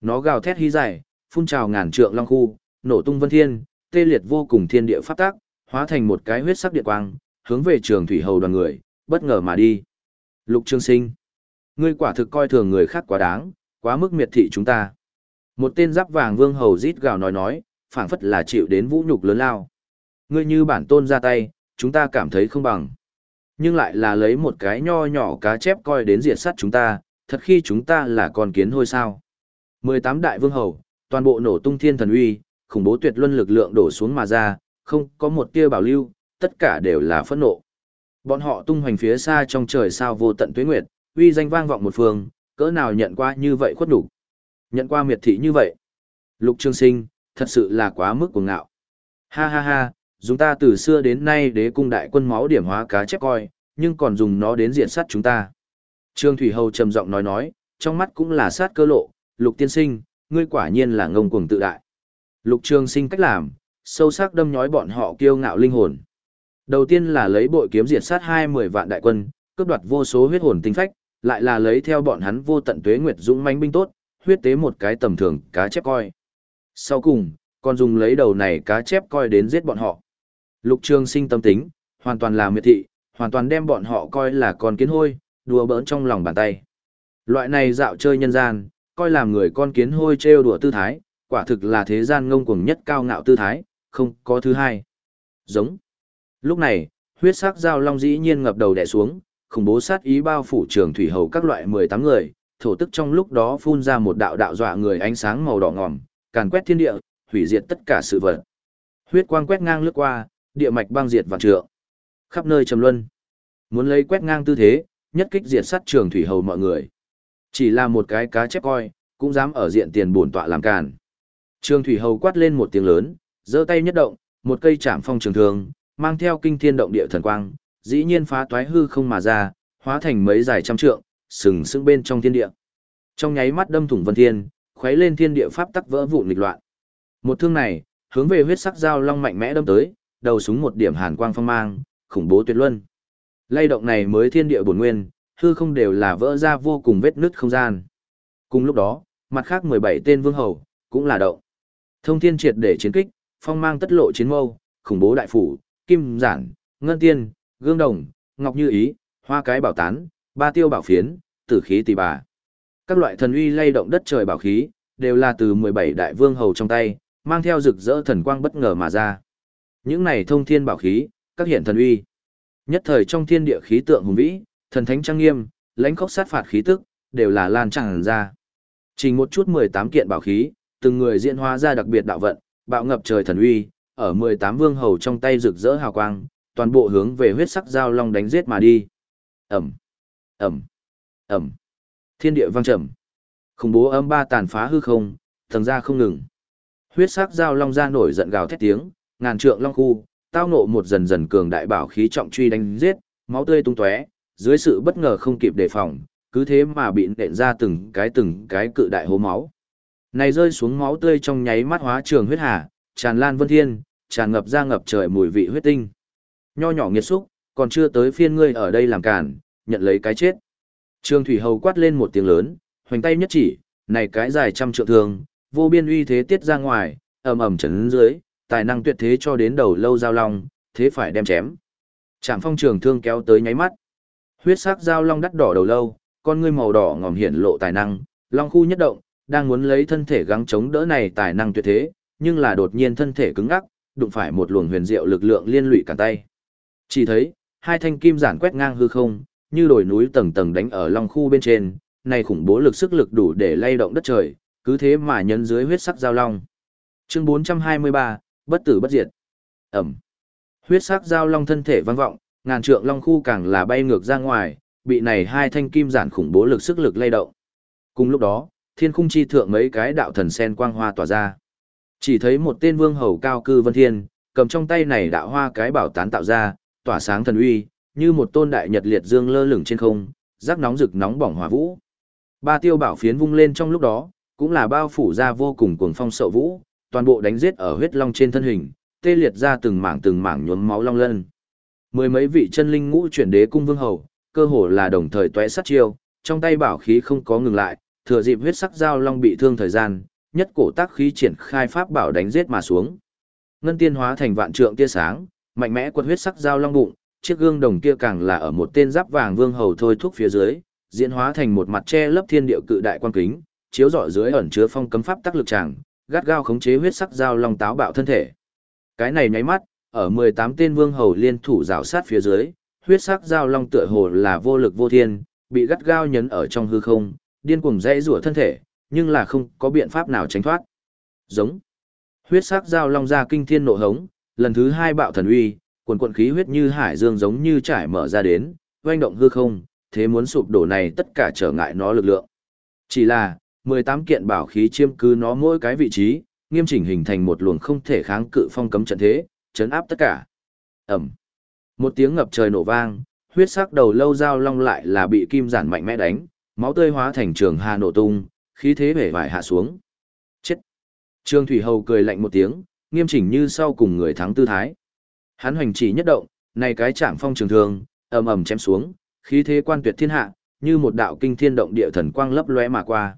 Nó gào thét hí dài, phun trào ngàn trượng long khu, nổ tung vân thiên, tê liệt vô cùng thiên địa pháp tác, hóa thành một cái huyết sắc địa quang, hướng về trường thủy hầu đoàn người, bất ngờ mà đi. Lục Trương Sinh, ngươi quả thực coi thường người khác quá đáng, quá mức miệt thị chúng ta. Một tên giáp vàng vương hầu rít gào nói nói, phảng phất là chịu đến vũ nhục lớn lao. Ngươi như bản tôn ra tay, chúng ta cảm thấy không bằng. Nhưng lại là lấy một cái nho nhỏ cá chép coi đến diệt sát chúng ta, thật khi chúng ta là con kiến hôi sao. 18 đại vương hầu, toàn bộ nổ tung thiên thần uy, khủng bố tuyệt luân lực lượng đổ xuống mà ra, không có một tia bảo lưu, tất cả đều là phẫn nộ. Bọn họ tung hoành phía xa trong trời sao vô tận tuế nguyệt, uy danh vang vọng một phương, cỡ nào nhận qua như vậy khuất đủ. Nhận qua miệt thị như vậy. Lục Trương Sinh, thật sự là quá mức cuồng ngạo. Ha ha ha, dùng ta từ xưa đến nay đế cung đại quân máu điểm hóa cá chép coi, nhưng còn dùng nó đến diện sát chúng ta. Trương Thủy Hầu trầm giọng nói nói, trong mắt cũng là sát cơ lộ, lục tiên sinh, ngươi quả nhiên là ngông cuồng tự đại. Lục Trương sinh cách làm, sâu sắc đâm nhói bọn họ kiêu ngạo linh hồn. Đầu tiên là lấy bội kiếm diệt sát hai mười vạn đại quân, cướp đoạt vô số huyết hồn tinh phách, lại là lấy theo bọn hắn vô tận tuế nguyệt dũng mãnh binh tốt, huyết tế một cái tầm thường cá chép coi. Sau cùng, còn dùng lấy đầu này cá chép coi đến giết bọn họ. Lục Trường sinh tâm tính, hoàn toàn là miệt thị, hoàn toàn đem bọn họ coi là con kiến hôi, đùa bỡn trong lòng bàn tay. Loại này dạo chơi nhân gian, coi làm người con kiến hôi trêu đùa tư thái, quả thực là thế gian ngông cuồng nhất cao ngạo tư thái, không có thứ hai. Giống. Lúc này, huyết sắc dao long dĩ nhiên ngập đầu đè xuống, khủng bố sát ý bao phủ trường thủy hầu các loại 18 người, thổ tức trong lúc đó phun ra một đạo đạo dọa người ánh sáng màu đỏ ngòm, càn quét thiên địa, hủy diệt tất cả sự vật. Huyết quang quét ngang lướt qua, địa mạch băng diệt vạn trượng. Khắp nơi trầm luân. Muốn lấy quét ngang tư thế, nhất kích diệt sát trường thủy hầu mọi người. Chỉ là một cái cá chép coi, cũng dám ở diện tiền bổn tọa làm càn. Trường thủy hầu quát lên một tiếng lớn, giơ tay nhất động, một cây chạm phong trường thường, mang theo kinh thiên động địa thần quang, dĩ nhiên phá toái hư không mà ra, hóa thành mấy dài trăm trượng, sừng sững bên trong thiên địa. Trong nháy mắt đâm thủng vân thiên, khuấy lên thiên địa pháp tắc vỡ vụn nghịch loạn. Một thương này, hướng về huyết sắc dao long mạnh mẽ đâm tới, đầu súng một điểm hàn quang phong mang, khủng bố tuyệt luân. Lay động này mới thiên địa bổn nguyên, hư không đều là vỡ ra vô cùng vết nứt không gian. Cùng lúc đó, mặt khác 17 tên vương hầu, cũng là động. Thông thiên triệt để chiến kích, phong mang tất lộ chiến mâu, khủng bố đại phủ, kim giản, ngân tiên, gương đồng, ngọc như ý, hoa cái bảo tán, ba tiêu bảo phiến, tử khí tỷ bà. Các loại thần uy lay động đất trời bảo khí, đều là từ 17 đại vương hầu trong tay, mang theo rực rỡ thần quang bất ngờ mà ra. Những này thông thiên bảo khí, các hiện thần uy. Nhất thời trong thiên địa khí tượng hùng vĩ, thần thánh trang nghiêm, lãnh khốc sát phạt khí tức, đều là lan tràn ra. Chỉ một chút 18 kiện bảo khí, từng người diễn hóa ra đặc biệt đạo vận, bạo ngập trời thần uy, ở 18 vương hầu trong tay rực rỡ hào quang, toàn bộ hướng về huyết sắc giao long đánh giết mà đi. Ầm, ầm, ầm. Thiên địa vang trầm. Khủng bố âm ba tàn phá hư không, thần ra không ngừng. Huyết sắc dao long ra nổi giận gào thét tiếng, ngàn trượng long khu, tao nộ một dần dần cường đại bảo khí trọng truy đánh giết, máu tươi tung tóe, dưới sự bất ngờ không kịp đề phòng, cứ thế mà bị nện ra từng cái từng cái cự đại hố máu. Này rơi xuống máu tươi trong nháy mắt hóa trường huyết hà, tràn lan vân thiên, tràn ngập ra ngập trời mùi vị huyết tinh. Nho nhỏ nghiệt xúc, còn chưa tới phiên ngươi ở đây làm cản, nhận lấy cái chết. Trương Thủy Hầu quát lên một tiếng lớn, hoành tay nhất chỉ, này cái dài trăm trượng thường, vô biên uy thế tiết ra ngoài, ầm ầm chấn dưới, tài năng tuyệt thế cho đến đầu lâu giao long, thế phải đem chém. Trạm phong trường thương kéo tới nháy mắt. Huyết sắc giao long đắt đỏ đầu lâu, con ngươi màu đỏ ngòm hiện lộ tài năng, long khu nhất động, đang muốn lấy thân thể gắng chống đỡ này tài năng tuyệt thế, nhưng là đột nhiên thân thể cứng ngắc, đụng phải một luồng huyền diệu lực lượng liên lụy cả tay. Chỉ thấy, hai thanh kim giản quét ngang hư không, như đồi núi tầng tầng đánh ở long khu bên trên, này khủng bố lực sức lực đủ để lay động đất trời, cứ thế mà nhấn dưới huyết sắc giao long. Chương 423, bất tử bất diệt. Ẩm. Huyết sắc giao long thân thể vang vọng, ngàn trượng long khu càng là bay ngược ra ngoài, bị này hai thanh kim giản khủng bố lực sức lực lay động. Cùng lúc đó, thiên khung chi thượng mấy cái đạo thần sen quang hoa tỏa ra. Chỉ thấy một tên vương hầu cao cư vân thiên, cầm trong tay này đạo hoa cái bảo tán tạo ra, tỏa sáng thần uy, như một tôn đại nhật liệt dương lơ lửng trên không, rắc nóng rực nóng bỏng hỏa vũ. Ba tiêu bảo phiến vung lên trong lúc đó, cũng là bao phủ ra vô cùng cuồng phong sậu vũ, toàn bộ đánh giết ở huyết long trên thân hình, tê liệt ra từng mảng từng mảng nhuốm máu long lân. Mười mấy vị chân linh ngũ chuyển đế cung vương hầu, cơ hồ là đồng thời tóe sát chiêu, trong tay bảo khí không có ngừng lại, thừa dịp huyết sắc giao long bị thương thời gian, nhất cổ tác khí triển khai pháp bảo đánh giết mà xuống. Ngân tiên hóa thành vạn trượng tia sáng, mạnh mẽ quật huyết sắc giao long bụng, chiếc gương đồng kia càng là ở một tên giáp vàng vương hầu thôi thúc phía dưới, diễn hóa thành một mặt che lấp thiên địa cự đại quan kính, chiếu rọi dưới ẩn chứa phong cấm pháp tác lực tràng, gắt gao khống chế huyết sắc dao long táo bạo thân thể. Cái này nháy mắt, ở 18 tên vương hầu liên thủ rào sát phía dưới, huyết sắc dao long tựa hồ là vô lực vô thiên, bị gắt gao nhấn ở trong hư không, điên cuồng dãy rủa thân thể, nhưng là không có biện pháp nào tránh thoát. Giống. Huyết sắc dao long ra kinh thiên nộ hống, lần thứ hai bạo thần uy, quần quần khí huyết như hải dương giống như trải mở ra đến, oanh động hư không, thế muốn sụp đổ này tất cả trở ngại nó lực lượng. Chỉ là, 18 kiện bảo khí chiêm cứ nó mỗi cái vị trí, nghiêm chỉnh hình thành một luồng không thể kháng cự phong cấm trận thế, chấn áp tất cả. Ẩm. Một tiếng ngập trời nổ vang, huyết sắc đầu lâu dao long lại là bị kim giản mạnh mẽ đánh, máu tươi hóa thành trường hà nổ tung, khí thế bể vải hạ xuống. Chết. Trương Thủy Hầu cười lạnh một tiếng, nghiêm chỉnh như sau cùng người thắng tư thái. Hắn hoành chỉ nhất động, này cái chạm phong trường thường, ầm ầm chém xuống, khí thế quan tuyệt thiên hạ, như một đạo kinh thiên động địa thần quang lấp lóe mà qua.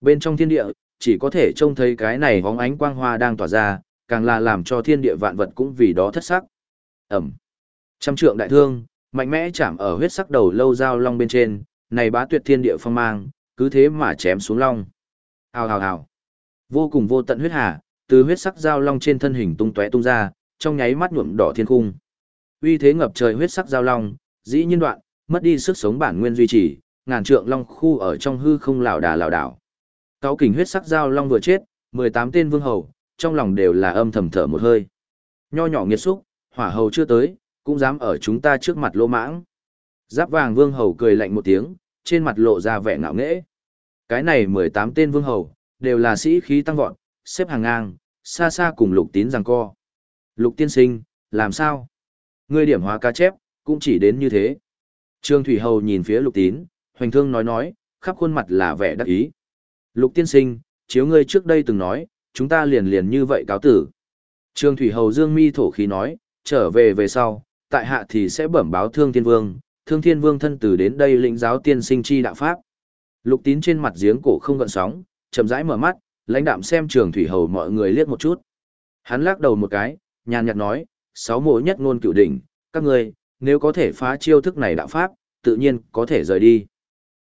Bên trong thiên địa, chỉ có thể trông thấy cái này hóng ánh quang hoa đang tỏa ra, càng là làm cho thiên địa vạn vật cũng vì đó thất sắc. Ẩm. Trăm trượng đại thương, mạnh mẽ chạm ở huyết sắc đầu lâu dao long bên trên, này bá tuyệt thiên địa phong mang, cứ thế mà chém xuống long. Hào hào hào. Vô cùng vô tận huyết hà, từ huyết sắc dao long trên thân hình tung tóe tung ra, trong nháy mắt nhuộm đỏ thiên cung. Uy thế ngập trời huyết sắc giao long, dĩ nhiên đoạn, mất đi sức sống bản nguyên duy trì, ngàn trượng long khu ở trong hư không lảo đà lảo đảo. Cáo kình huyết sắc giao long vừa chết, 18 tên vương hầu, trong lòng đều là âm thầm thở một hơi. Nho nhỏ nghiệt xúc, hỏa hầu chưa tới, cũng dám ở chúng ta trước mặt lô mãng. Giáp vàng vương hầu cười lạnh một tiếng, trên mặt lộ ra vẻ ngạo nghễ. Cái này 18 tên vương hầu, đều là sĩ khí tăng vọt, xếp hàng ngang, xa xa cùng lục tín rằng co. Lục tiên sinh, làm sao? Ngươi điểm hóa cá chép, cũng chỉ đến như thế. Trương Thủy Hầu nhìn phía lục tín, hoành thương nói nói, khắp khuôn mặt là vẻ đắc ý. Lục tiên sinh, chiếu ngươi trước đây từng nói, chúng ta liền liền như vậy cáo tử. Trương Thủy Hầu Dương mi thổ khí nói, trở về về sau, tại hạ thì sẽ bẩm báo Thương Thiên Vương, Thương Thiên Vương thân tử đến đây lĩnh giáo tiên sinh chi đạo pháp. Lục tín trên mặt giếng cổ không gợn sóng, chậm rãi mở mắt, lãnh đạm xem Trường Thủy Hầu mọi người liếc một chút. Hắn lắc đầu một cái, nhàn nhạt nói, sáu mộ nhất ngôn cựu đỉnh, các ngươi, nếu có thể phá chiêu thức này đạo pháp, tự nhiên có thể rời đi.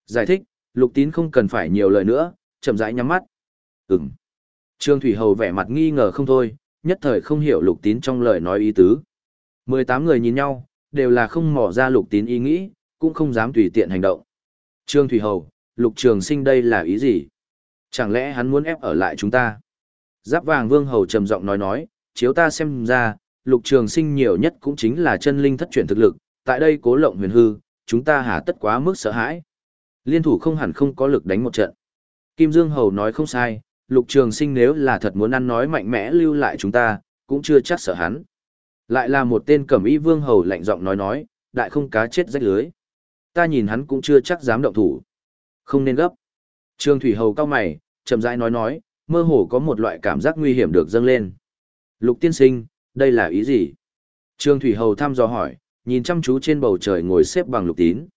Giải thích, lục tín không cần phải nhiều lời nữa, chậm rãi nhắm mắt. Ừm. Trương Thủy Hầu vẻ mặt nghi ngờ không thôi, nhất thời không hiểu lục tín trong lời nói ý tứ. 18 người nhìn nhau, đều là không mò ra lục tín ý nghĩ, cũng không dám tùy tiện hành động. Trương Thủy Hầu, lục trường sinh đây là ý gì? Chẳng lẽ hắn muốn ép ở lại chúng ta? Giáp vàng vương hầu trầm giọng nói nói, chiếu ta xem ra, lục trường sinh nhiều nhất cũng chính là chân linh thất chuyển thực lực, tại đây cố lộng huyền hư, chúng ta hà tất quá mức sợ hãi. Liên thủ không hẳn không có lực đánh một trận. Kim Dương Hầu nói không sai, lục trường sinh nếu là thật muốn ăn nói mạnh mẽ lưu lại chúng ta, cũng chưa chắc sợ hắn. Lại là một tên cẩm y vương hầu lạnh giọng nói nói, đại không cá chết rách lưới. Ta nhìn hắn cũng chưa chắc dám động thủ. Không nên gấp. Trương Thủy Hầu cao mày, chậm rãi nói nói, mơ hồ có một loại cảm giác nguy hiểm được dâng lên. Lục tiên sinh, đây là ý gì? Trương Thủy Hầu thăm dò hỏi, nhìn chăm chú trên bầu trời ngồi xếp bằng lục tín.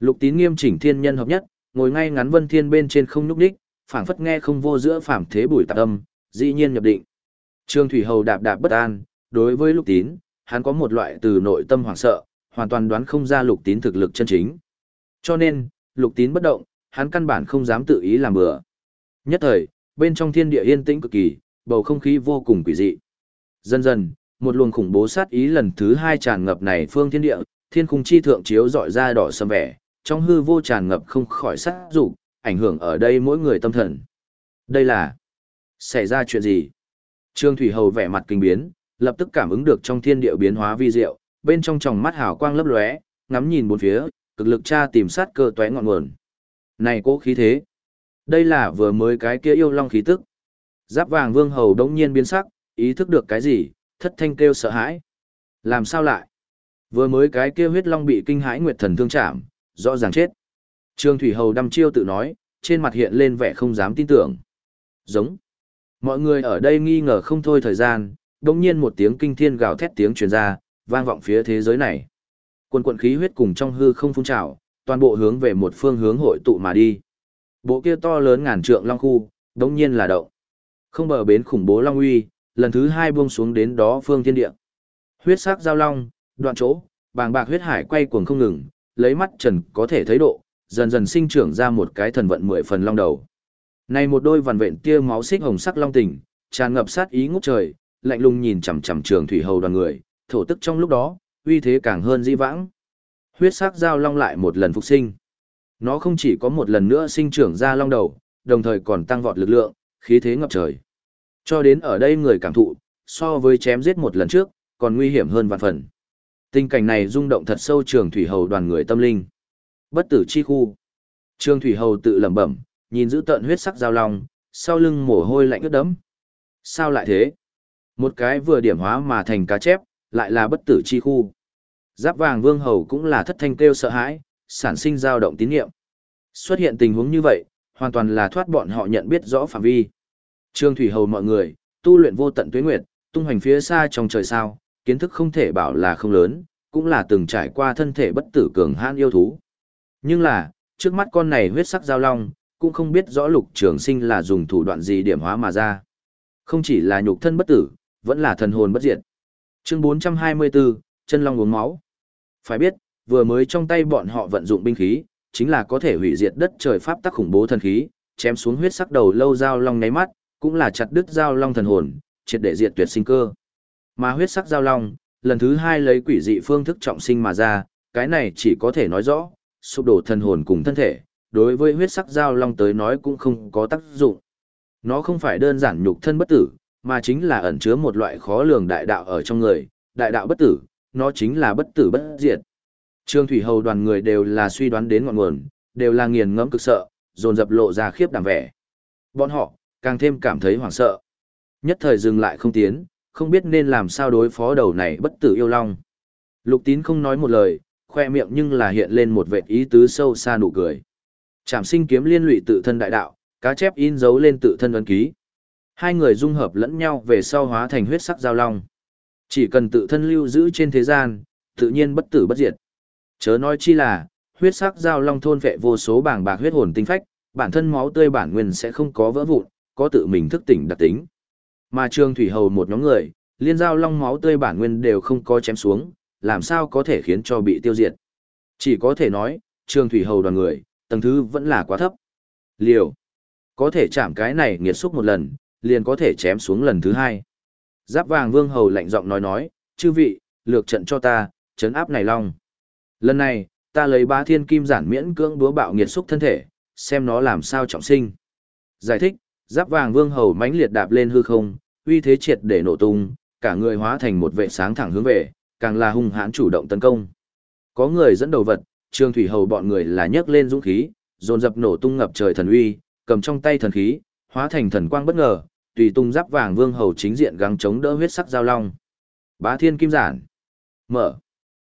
Lục tín nghiêm chỉnh thiên nhân hợp nhất, ngồi ngay ngắn vân thiên bên trên không nhúc đích, phảng phất nghe không vô giữa phảng thế bùi tạp âm, dĩ nhiên nhập định. Trương Thủy Hầu đạp đạp bất an, đối với lục tín, hắn có một loại từ nội tâm hoảng sợ, hoàn toàn đoán không ra lục tín thực lực chân chính. Cho nên, lục tín bất động, hắn căn bản không dám tự ý làm bừa. Nhất thời, bên trong thiên địa yên tĩnh cực kỳ, bầu không khí vô cùng quỷ dị. Dần dần, một luồng khủng bố sát ý lần thứ hai tràn ngập này phương thiên địa, thiên khung chi thượng chiếu dọi ra đỏ sầm vẻ, trong hư vô tràn ngập không khỏi sát dục, ảnh hưởng ở đây mỗi người tâm thần. Đây là xảy ra chuyện gì? Trương Thủy Hầu vẻ mặt kinh biến, lập tức cảm ứng được trong thiên địa biến hóa vi diệu, bên trong tròng mắt hào quang lấp lóe, ngắm nhìn bốn phía, cực lực tra tìm sát cơ toé ngọn nguồn. Này cố khí thế, đây là vừa mới cái kia yêu long khí tức. Giáp vàng vương hầu đống nhiên biến sắc, ý thức được cái gì, thất thanh kêu sợ hãi. Làm sao lại? Vừa mới cái kia huyết long bị kinh hãi nguyệt thần thương chạm, rõ ràng chết. Trương Thủy Hầu đăm chiêu tự nói, trên mặt hiện lên vẻ không dám tin tưởng. Giống. Mọi người ở đây nghi ngờ không thôi thời gian, đống nhiên một tiếng kinh thiên gào thét tiếng truyền ra, vang vọng phía thế giới này. Quần quận khí huyết cùng trong hư không phun trào, toàn bộ hướng về một phương hướng hội tụ mà đi. Bộ kia to lớn ngàn trượng long khu, đống nhiên là động. Không bờ bến khủng bố long uy, lần thứ hai buông xuống đến đó phương thiên địa. Huyết sắc giao long, đoạn chỗ, bàng bạc huyết hải quay cuồng không ngừng, lấy mắt trần có thể thấy độ, dần dần sinh trưởng ra một cái thần vận mười phần long đầu. Này một đôi vằn vện tia máu xích hồng sắc long tình, tràn ngập sát ý ngút trời, lạnh lùng nhìn chằm chằm trường thủy hầu đoàn người, thổ tức trong lúc đó, uy thế càng hơn di vãng. Huyết sắc giao long lại một lần phục sinh. Nó không chỉ có một lần nữa sinh trưởng ra long đầu, đồng thời còn tăng vọt lực lượng, khí thế ngập trời. Cho đến ở đây người cảm thụ, so với chém giết một lần trước, còn nguy hiểm hơn vạn phần. Tình cảnh này rung động thật sâu trường thủy hầu đoàn người tâm linh. Bất tử chi khu. Trường thủy hầu tự lẩm bẩm, nhìn giữ tận huyết sắc giao long, sau lưng mồ hôi lạnh ướt đẫm. Sao lại thế? Một cái vừa điểm hóa mà thành cá chép, lại là bất tử chi khu. Giáp vàng vương hầu cũng là thất thanh kêu sợ hãi, sản sinh dao động tín nhiệm. Xuất hiện tình huống như vậy, hoàn toàn là thoát bọn họ nhận biết rõ phạm vi. Trương Thủy Hầu mọi người, tu luyện vô tận tuế nguyệt, tung hoành phía xa trong trời sao, kiến thức không thể bảo là không lớn, cũng là từng trải qua thân thể bất tử cường hãn yêu thú. Nhưng là, trước mắt con này huyết sắc giao long, cũng không biết rõ lục trường sinh là dùng thủ đoạn gì điểm hóa mà ra. Không chỉ là nhục thân bất tử, vẫn là thần hồn bất diệt. Chương 424, chân long uống máu. Phải biết, vừa mới trong tay bọn họ vận dụng binh khí, chính là có thể hủy diệt đất trời pháp tắc khủng bố thần khí, chém xuống huyết sắc đầu lâu dao long nháy mắt, cũng là chặt đứt giao long thần hồn, triệt để diệt tuyệt sinh cơ. Mà huyết sắc giao long, lần thứ hai lấy quỷ dị phương thức trọng sinh mà ra, cái này chỉ có thể nói rõ, sụp đổ thần hồn cùng thân thể, đối với huyết sắc giao long tới nói cũng không có tác dụng. Nó không phải đơn giản nhục thân bất tử, mà chính là ẩn chứa một loại khó lường đại đạo ở trong người, đại đạo bất tử, nó chính là bất tử bất diệt. Trương Thủy Hầu đoàn người đều là suy đoán đến ngọn nguồn, đều là nghiền ngẫm cực sợ, dồn dập lộ ra khiếp đảm vẻ. Bọn họ, càng thêm cảm thấy hoảng sợ. Nhất thời dừng lại không tiến, không biết nên làm sao đối phó đầu này bất tử yêu long. Lục tín không nói một lời, khoe miệng nhưng là hiện lên một vệ ý tứ sâu xa nụ cười. Trảm sinh kiếm liên lụy tự thân đại đạo, cá chép in dấu lên tự thân ấn ký. Hai người dung hợp lẫn nhau về sau hóa thành huyết sắc giao long. Chỉ cần tự thân lưu giữ trên thế gian, tự nhiên bất tử bất diệt. Chớ nói chi là, huyết sắc giao long thôn vệ vô số bảng bạc huyết hồn tinh phách, bản thân máu tươi bản nguyên sẽ không có vỡ vụn, có tự mình thức tỉnh đặc tính. Mà Trương Thủy Hầu một nhóm người, liên giao long máu tươi bản nguyên đều không có chém xuống, làm sao có thể khiến cho bị tiêu diệt. Chỉ có thể nói, Trương Thủy Hầu đoàn người, tầng thứ vẫn là quá thấp. Liều. Có thể chạm cái này nghiệt xúc một lần, liền có thể chém xuống lần thứ hai. Giáp vàng vương hầu lạnh giọng nói nói, chư vị, lược trận cho ta, chấn áp này long. Lần này, ta lấy ba thiên kim giản miễn cưỡng đúa bạo nghiệt xúc thân thể, xem nó làm sao trọng sinh. Giải thích, giáp vàng vương hầu mãnh liệt đạp lên hư không, uy thế triệt để nổ tung, cả người hóa thành một vệ sáng thẳng hướng về, càng là hung hãn chủ động tấn công. Có người dẫn đầu vật, Trương Thủy Hầu bọn người là nhấc lên dũng khí, dồn dập nổ tung ngập trời thần uy, cầm trong tay thần khí, hóa thành thần quang bất ngờ, tùy tung giáp vàng vương hầu chính diện gắng chống đỡ huyết sắc giao long. Bá Thiên Kim Giản. Mở.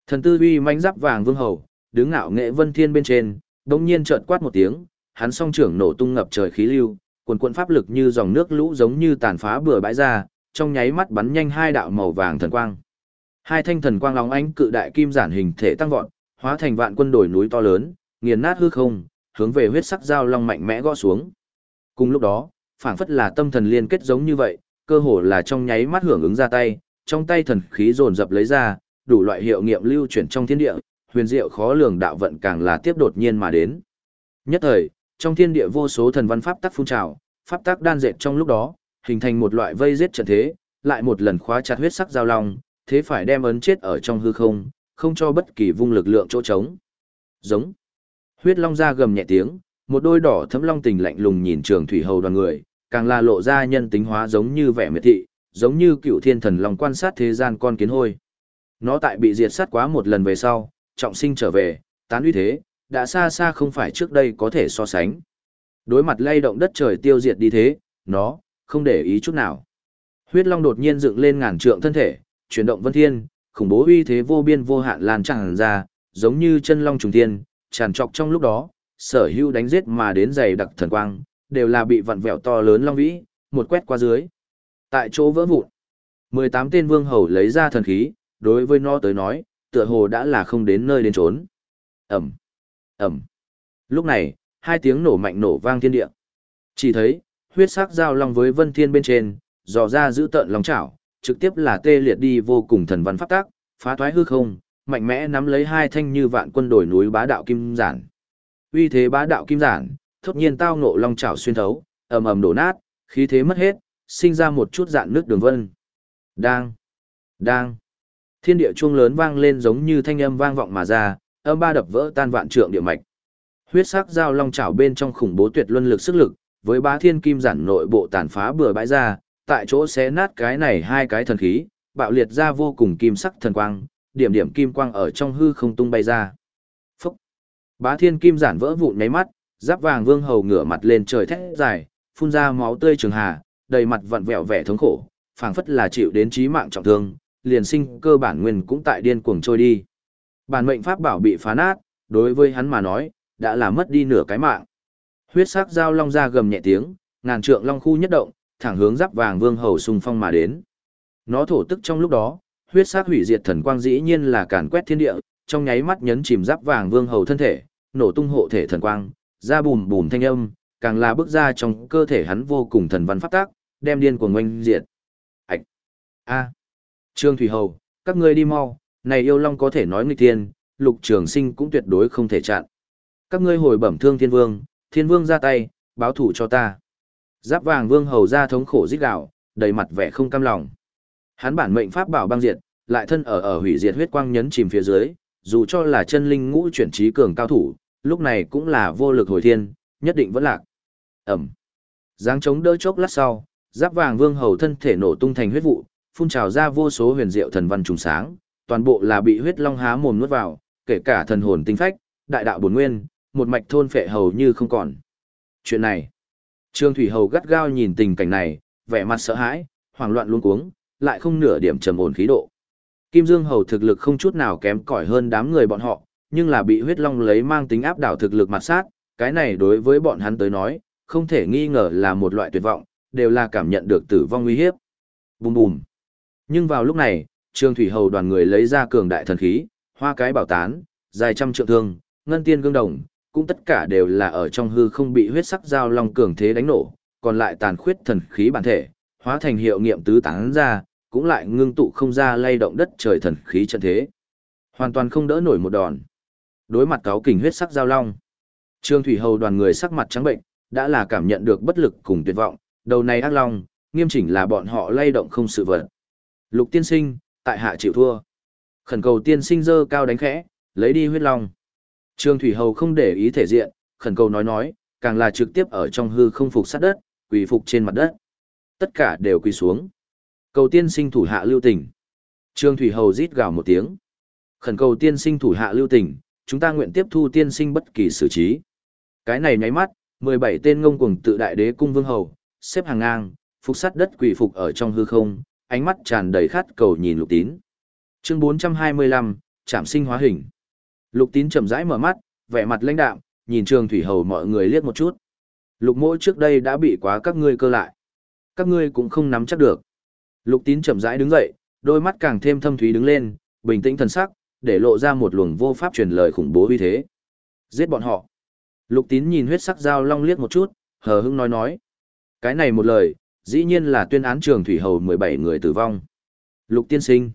Thần tư uy mãnh giáp vàng vương hầu, đứng ngạo nghệ vân thiên bên trên, đột nhiên chợt quát một tiếng, hắn song trưởng nổ tung ngập trời khí lưu, quần cuộn pháp lực như dòng nước lũ giống như tàn phá bừa bãi ra, trong nháy mắt bắn nhanh hai đạo màu vàng thần quang. Hai thanh thần quang lóng ánh cự đại kim giản hình thể tăng vọt, hóa thành vạn quân đồi núi to lớn, nghiền nát hư không, hướng về huyết sắc giao long mạnh mẽ gõ xuống. Cùng lúc đó, phảng phất là tâm thần liên kết giống như vậy, cơ hồ là trong nháy mắt hưởng ứng ra tay, trong tay thần khí dồn dập lấy ra, đủ loại hiệu nghiệm lưu chuyển trong thiên địa, huyền diệu khó lường đạo vận càng là tiếp đột nhiên mà đến. Nhất thời, trong thiên địa vô số thần văn pháp tắc phun trào, pháp tắc đan dệt trong lúc đó, hình thành một loại vây giết trận thế, lại một lần khóa chặt huyết sắc giao long, thế phải đem ấn chết ở trong hư không, không cho bất kỳ vung lực lượng chỗ trống. Giống. Huyết long ra gầm nhẹ tiếng, một đôi đỏ thấm long tình lạnh lùng nhìn trường thủy hầu đoàn người, càng là lộ ra nhân tính hóa giống như vẻ miệt thị, giống như cựu thiên thần long quan sát thế gian con kiến hôi. Nó tại bị diệt sát quá một lần về sau, trọng sinh trở về, tán uy thế, đã xa xa không phải trước đây có thể so sánh. Đối mặt lay động đất trời tiêu diệt đi thế, nó, không để ý chút nào. Huyết long đột nhiên dựng lên ngàn trượng thân thể, chuyển động vân thiên, khủng bố uy thế vô biên vô hạn lan tràn ra, giống như chân long trùng thiên, tràn trọc trong lúc đó, sở hữu đánh giết mà đến dày đặc thần quang, đều là bị vặn vẹo to lớn long vĩ, một quét qua dưới. Tại chỗ vỡ vụn, 18 tên vương hầu lấy ra thần khí, đối với nó tới nói, tựa hồ đã là không đến nơi đến trốn. Ẩm, Ẩm. Lúc này, hai tiếng nổ mạnh nổ vang thiên địa. Chỉ thấy, huyết sắc giao long với vân thiên bên trên, dò ra giữ tợn lòng chảo, trực tiếp là tê liệt đi vô cùng thần văn pháp tác, phá thoái hư không, mạnh mẽ nắm lấy hai thanh như vạn quân đổi núi bá đạo kim giản. Uy thế bá đạo kim giản, thốt nhiên tao ngộ long chảo xuyên thấu, ầm ầm đổ nát, khí thế mất hết, sinh ra một chút dạn nước đường vân. Đang, đang. Thiên địa chuông lớn vang lên giống như thanh âm vang vọng mà ra, âm ba đập vỡ tan vạn trượng địa mạch. Huyết sắc dao long chảo bên trong khủng bố tuyệt luân lực sức lực, với bá thiên kim giản nội bộ tàn phá bừa bãi ra, tại chỗ xé nát cái này hai cái thần khí, bạo liệt ra vô cùng kim sắc thần quang, điểm điểm kim quang ở trong hư không tung bay ra. Phúc! Bá thiên kim giản vỡ vụn nháy mắt, giáp vàng vương hầu ngửa mặt lên trời thét dài, phun ra máu tươi trường hà, đầy mặt vặn vẹo vẻ thống khổ, phảng phất là chịu đến chí mạng trọng thương, liền sinh cơ bản nguyên cũng tại điên cuồng trôi đi. Bản mệnh pháp bảo bị phá nát, đối với hắn mà nói, đã là mất đi nửa cái mạng. Huyết sắc dao long ra gầm nhẹ tiếng, ngàn trượng long khu nhất động, thẳng hướng giáp vàng vương hầu xung phong mà đến. Nó thổ tức trong lúc đó, huyết sắc hủy diệt thần quang dĩ nhiên là càn quét thiên địa, trong nháy mắt nhấn chìm giáp vàng vương hầu thân thể, nổ tung hộ thể thần quang, ra bùm bùm thanh âm, càng là bước ra trong cơ thể hắn vô cùng thần văn pháp tác, đem điên cuồng oanh diệt. Hạch! A! Trương Thủy Hầu, các ngươi đi mau, này yêu long có thể nói nghịch thiên lục trường sinh cũng tuyệt đối không thể chặn. Các ngươi hồi bẩm thương thiên vương, thiên vương ra tay, báo thủ cho ta. Giáp vàng vương hầu ra thống khổ giết gạo, đầy mặt vẻ không cam lòng. Hắn bản mệnh pháp bảo băng diệt, lại thân ở ở hủy diệt huyết quang nhấn chìm phía dưới, dù cho là chân linh ngũ chuyển trí cường cao thủ, lúc này cũng là vô lực hồi thiên, nhất định vẫn lạc. Ẩm. Giáng chống đỡ chốc lát sau, giáp vàng vương hầu thân thể nổ tung thành huyết vụ, phun trào ra vô số huyền diệu thần văn trùng sáng, toàn bộ là bị huyết long há mồm nuốt vào, kể cả thần hồn tinh phách, đại đạo bổn nguyên, một mạch thôn phệ hầu như không còn. Chuyện này, Trương Thủy Hầu gắt gao nhìn tình cảnh này, vẻ mặt sợ hãi, hoảng loạn luống cuống, lại không nửa điểm trầm ổn khí độ. Kim Dương Hầu thực lực không chút nào kém cỏi hơn đám người bọn họ, nhưng là bị huyết long lấy mang tính áp đảo thực lực mặt sát, cái này đối với bọn hắn tới nói, không thể nghi ngờ là một loại tuyệt vọng, đều là cảm nhận được tử vong nguy hiếp. Bùm bùm. Nhưng vào lúc này, Trương Thủy Hầu đoàn người lấy ra cường đại thần khí, hoa cái bảo tán, dài trăm trượng thương, ngân tiên gương đồng, cũng tất cả đều là ở trong hư không bị huyết sắc giao long cường thế đánh nổ, còn lại tàn khuyết thần khí bản thể, hóa thành hiệu nghiệm tứ tán ra, cũng lại ngưng tụ không ra lay động đất trời thần khí trận thế. Hoàn toàn không đỡ nổi một đòn. Đối mặt cáo kình huyết sắc giao long, Trương Thủy Hầu đoàn người sắc mặt trắng bệnh, đã là cảm nhận được bất lực cùng tuyệt vọng, đầu này ác long, nghiêm chỉnh là bọn họ lay động không sự vật. Lục tiên sinh, tại hạ chịu thua. Khẩn cầu tiên sinh dơ cao đánh khẽ, lấy đi huyết long. Trương Thủy Hầu không để ý thể diện, khẩn cầu nói nói, càng là trực tiếp ở trong hư không phục sát đất, quỳ phục trên mặt đất. Tất cả đều quỳ xuống. Cầu tiên sinh thủ hạ lưu tình. Trương Thủy Hầu rít gào một tiếng. Khẩn cầu tiên sinh thủ hạ lưu tình, chúng ta nguyện tiếp thu tiên sinh bất kỳ xử trí. Cái này nháy mắt, 17 tên ngông cuồng tự đại đế cung vương hầu, xếp hàng ngang, phục sát đất quỳ phục ở trong hư không, ánh mắt tràn đầy khát cầu nhìn lục tín. Chương 425, Trạm sinh hóa hình. Lục tín chậm rãi mở mắt, vẻ mặt lãnh đạm, nhìn trường thủy hầu mọi người liếc một chút. Lục mỗi trước đây đã bị quá các ngươi cơ lại. Các ngươi cũng không nắm chắc được. Lục tín chậm rãi đứng dậy, đôi mắt càng thêm thâm thúy đứng lên, bình tĩnh thần sắc, để lộ ra một luồng vô pháp truyền lời khủng bố uy thế. Giết bọn họ. Lục tín nhìn huyết sắc dao long liếc một chút, hờ hững nói nói. Cái này một lời, dĩ nhiên là tuyên án trường thủy hầu 17 người tử vong. Lục tiên sinh.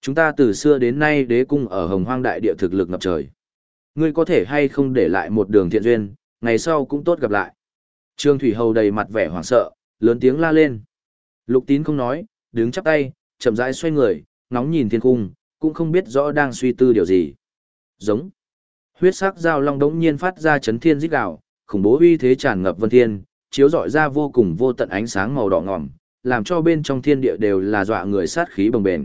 Chúng ta từ xưa đến nay đế cung ở hồng hoang đại địa thực lực ngập trời. Ngươi có thể hay không để lại một đường thiện duyên, ngày sau cũng tốt gặp lại. Trương Thủy Hầu đầy mặt vẻ hoảng sợ, lớn tiếng la lên. Lục tín không nói, đứng chắp tay, chậm rãi xoay người, ngóng nhìn thiên cung, cũng không biết rõ đang suy tư điều gì. Giống. Huyết sắc giao long đống nhiên phát ra chấn thiên rít gào, khủng bố uy thế tràn ngập vân thiên, chiếu rọi ra vô cùng vô tận ánh sáng màu đỏ ngòm, làm cho bên trong thiên địa đều là dọa người sát khí bồng bềnh.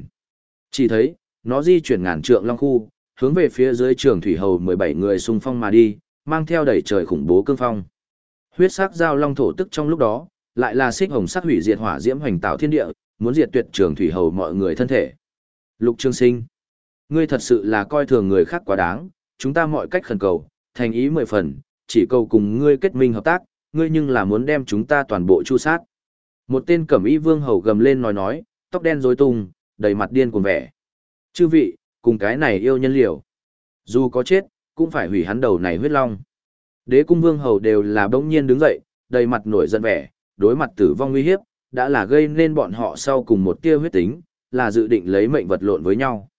Chỉ thấy, nó di chuyển ngàn trượng long khu, hướng về phía dưới trường thủy hầu 17 người xung phong mà đi, mang theo đẩy trời khủng bố cương phong. Huyết sắc giao long thổ tức trong lúc đó, lại là xích hồng sắc hủy diệt hỏa diễm hoành tạo thiên địa, muốn diệt tuyệt trường thủy hầu mọi người thân thể. Lục Trương Sinh, ngươi thật sự là coi thường người khác quá đáng, chúng ta mọi cách khẩn cầu, thành ý mười phần, chỉ cầu cùng ngươi kết minh hợp tác, ngươi nhưng là muốn đem chúng ta toàn bộ chu sát. Một tên cẩm y vương hầu gầm lên nói nói, tóc đen rối tung, đầy mặt điên cuồng vẻ. Chư vị, cùng cái này yêu nhân liều. Dù có chết, cũng phải hủy hắn đầu này huyết long. Đế cung vương hầu đều là bỗng nhiên đứng dậy, đầy mặt nổi giận vẻ, đối mặt tử vong nguy hiếp, đã là gây nên bọn họ sau cùng một tia huyết tính, là dự định lấy mệnh vật lộn với nhau.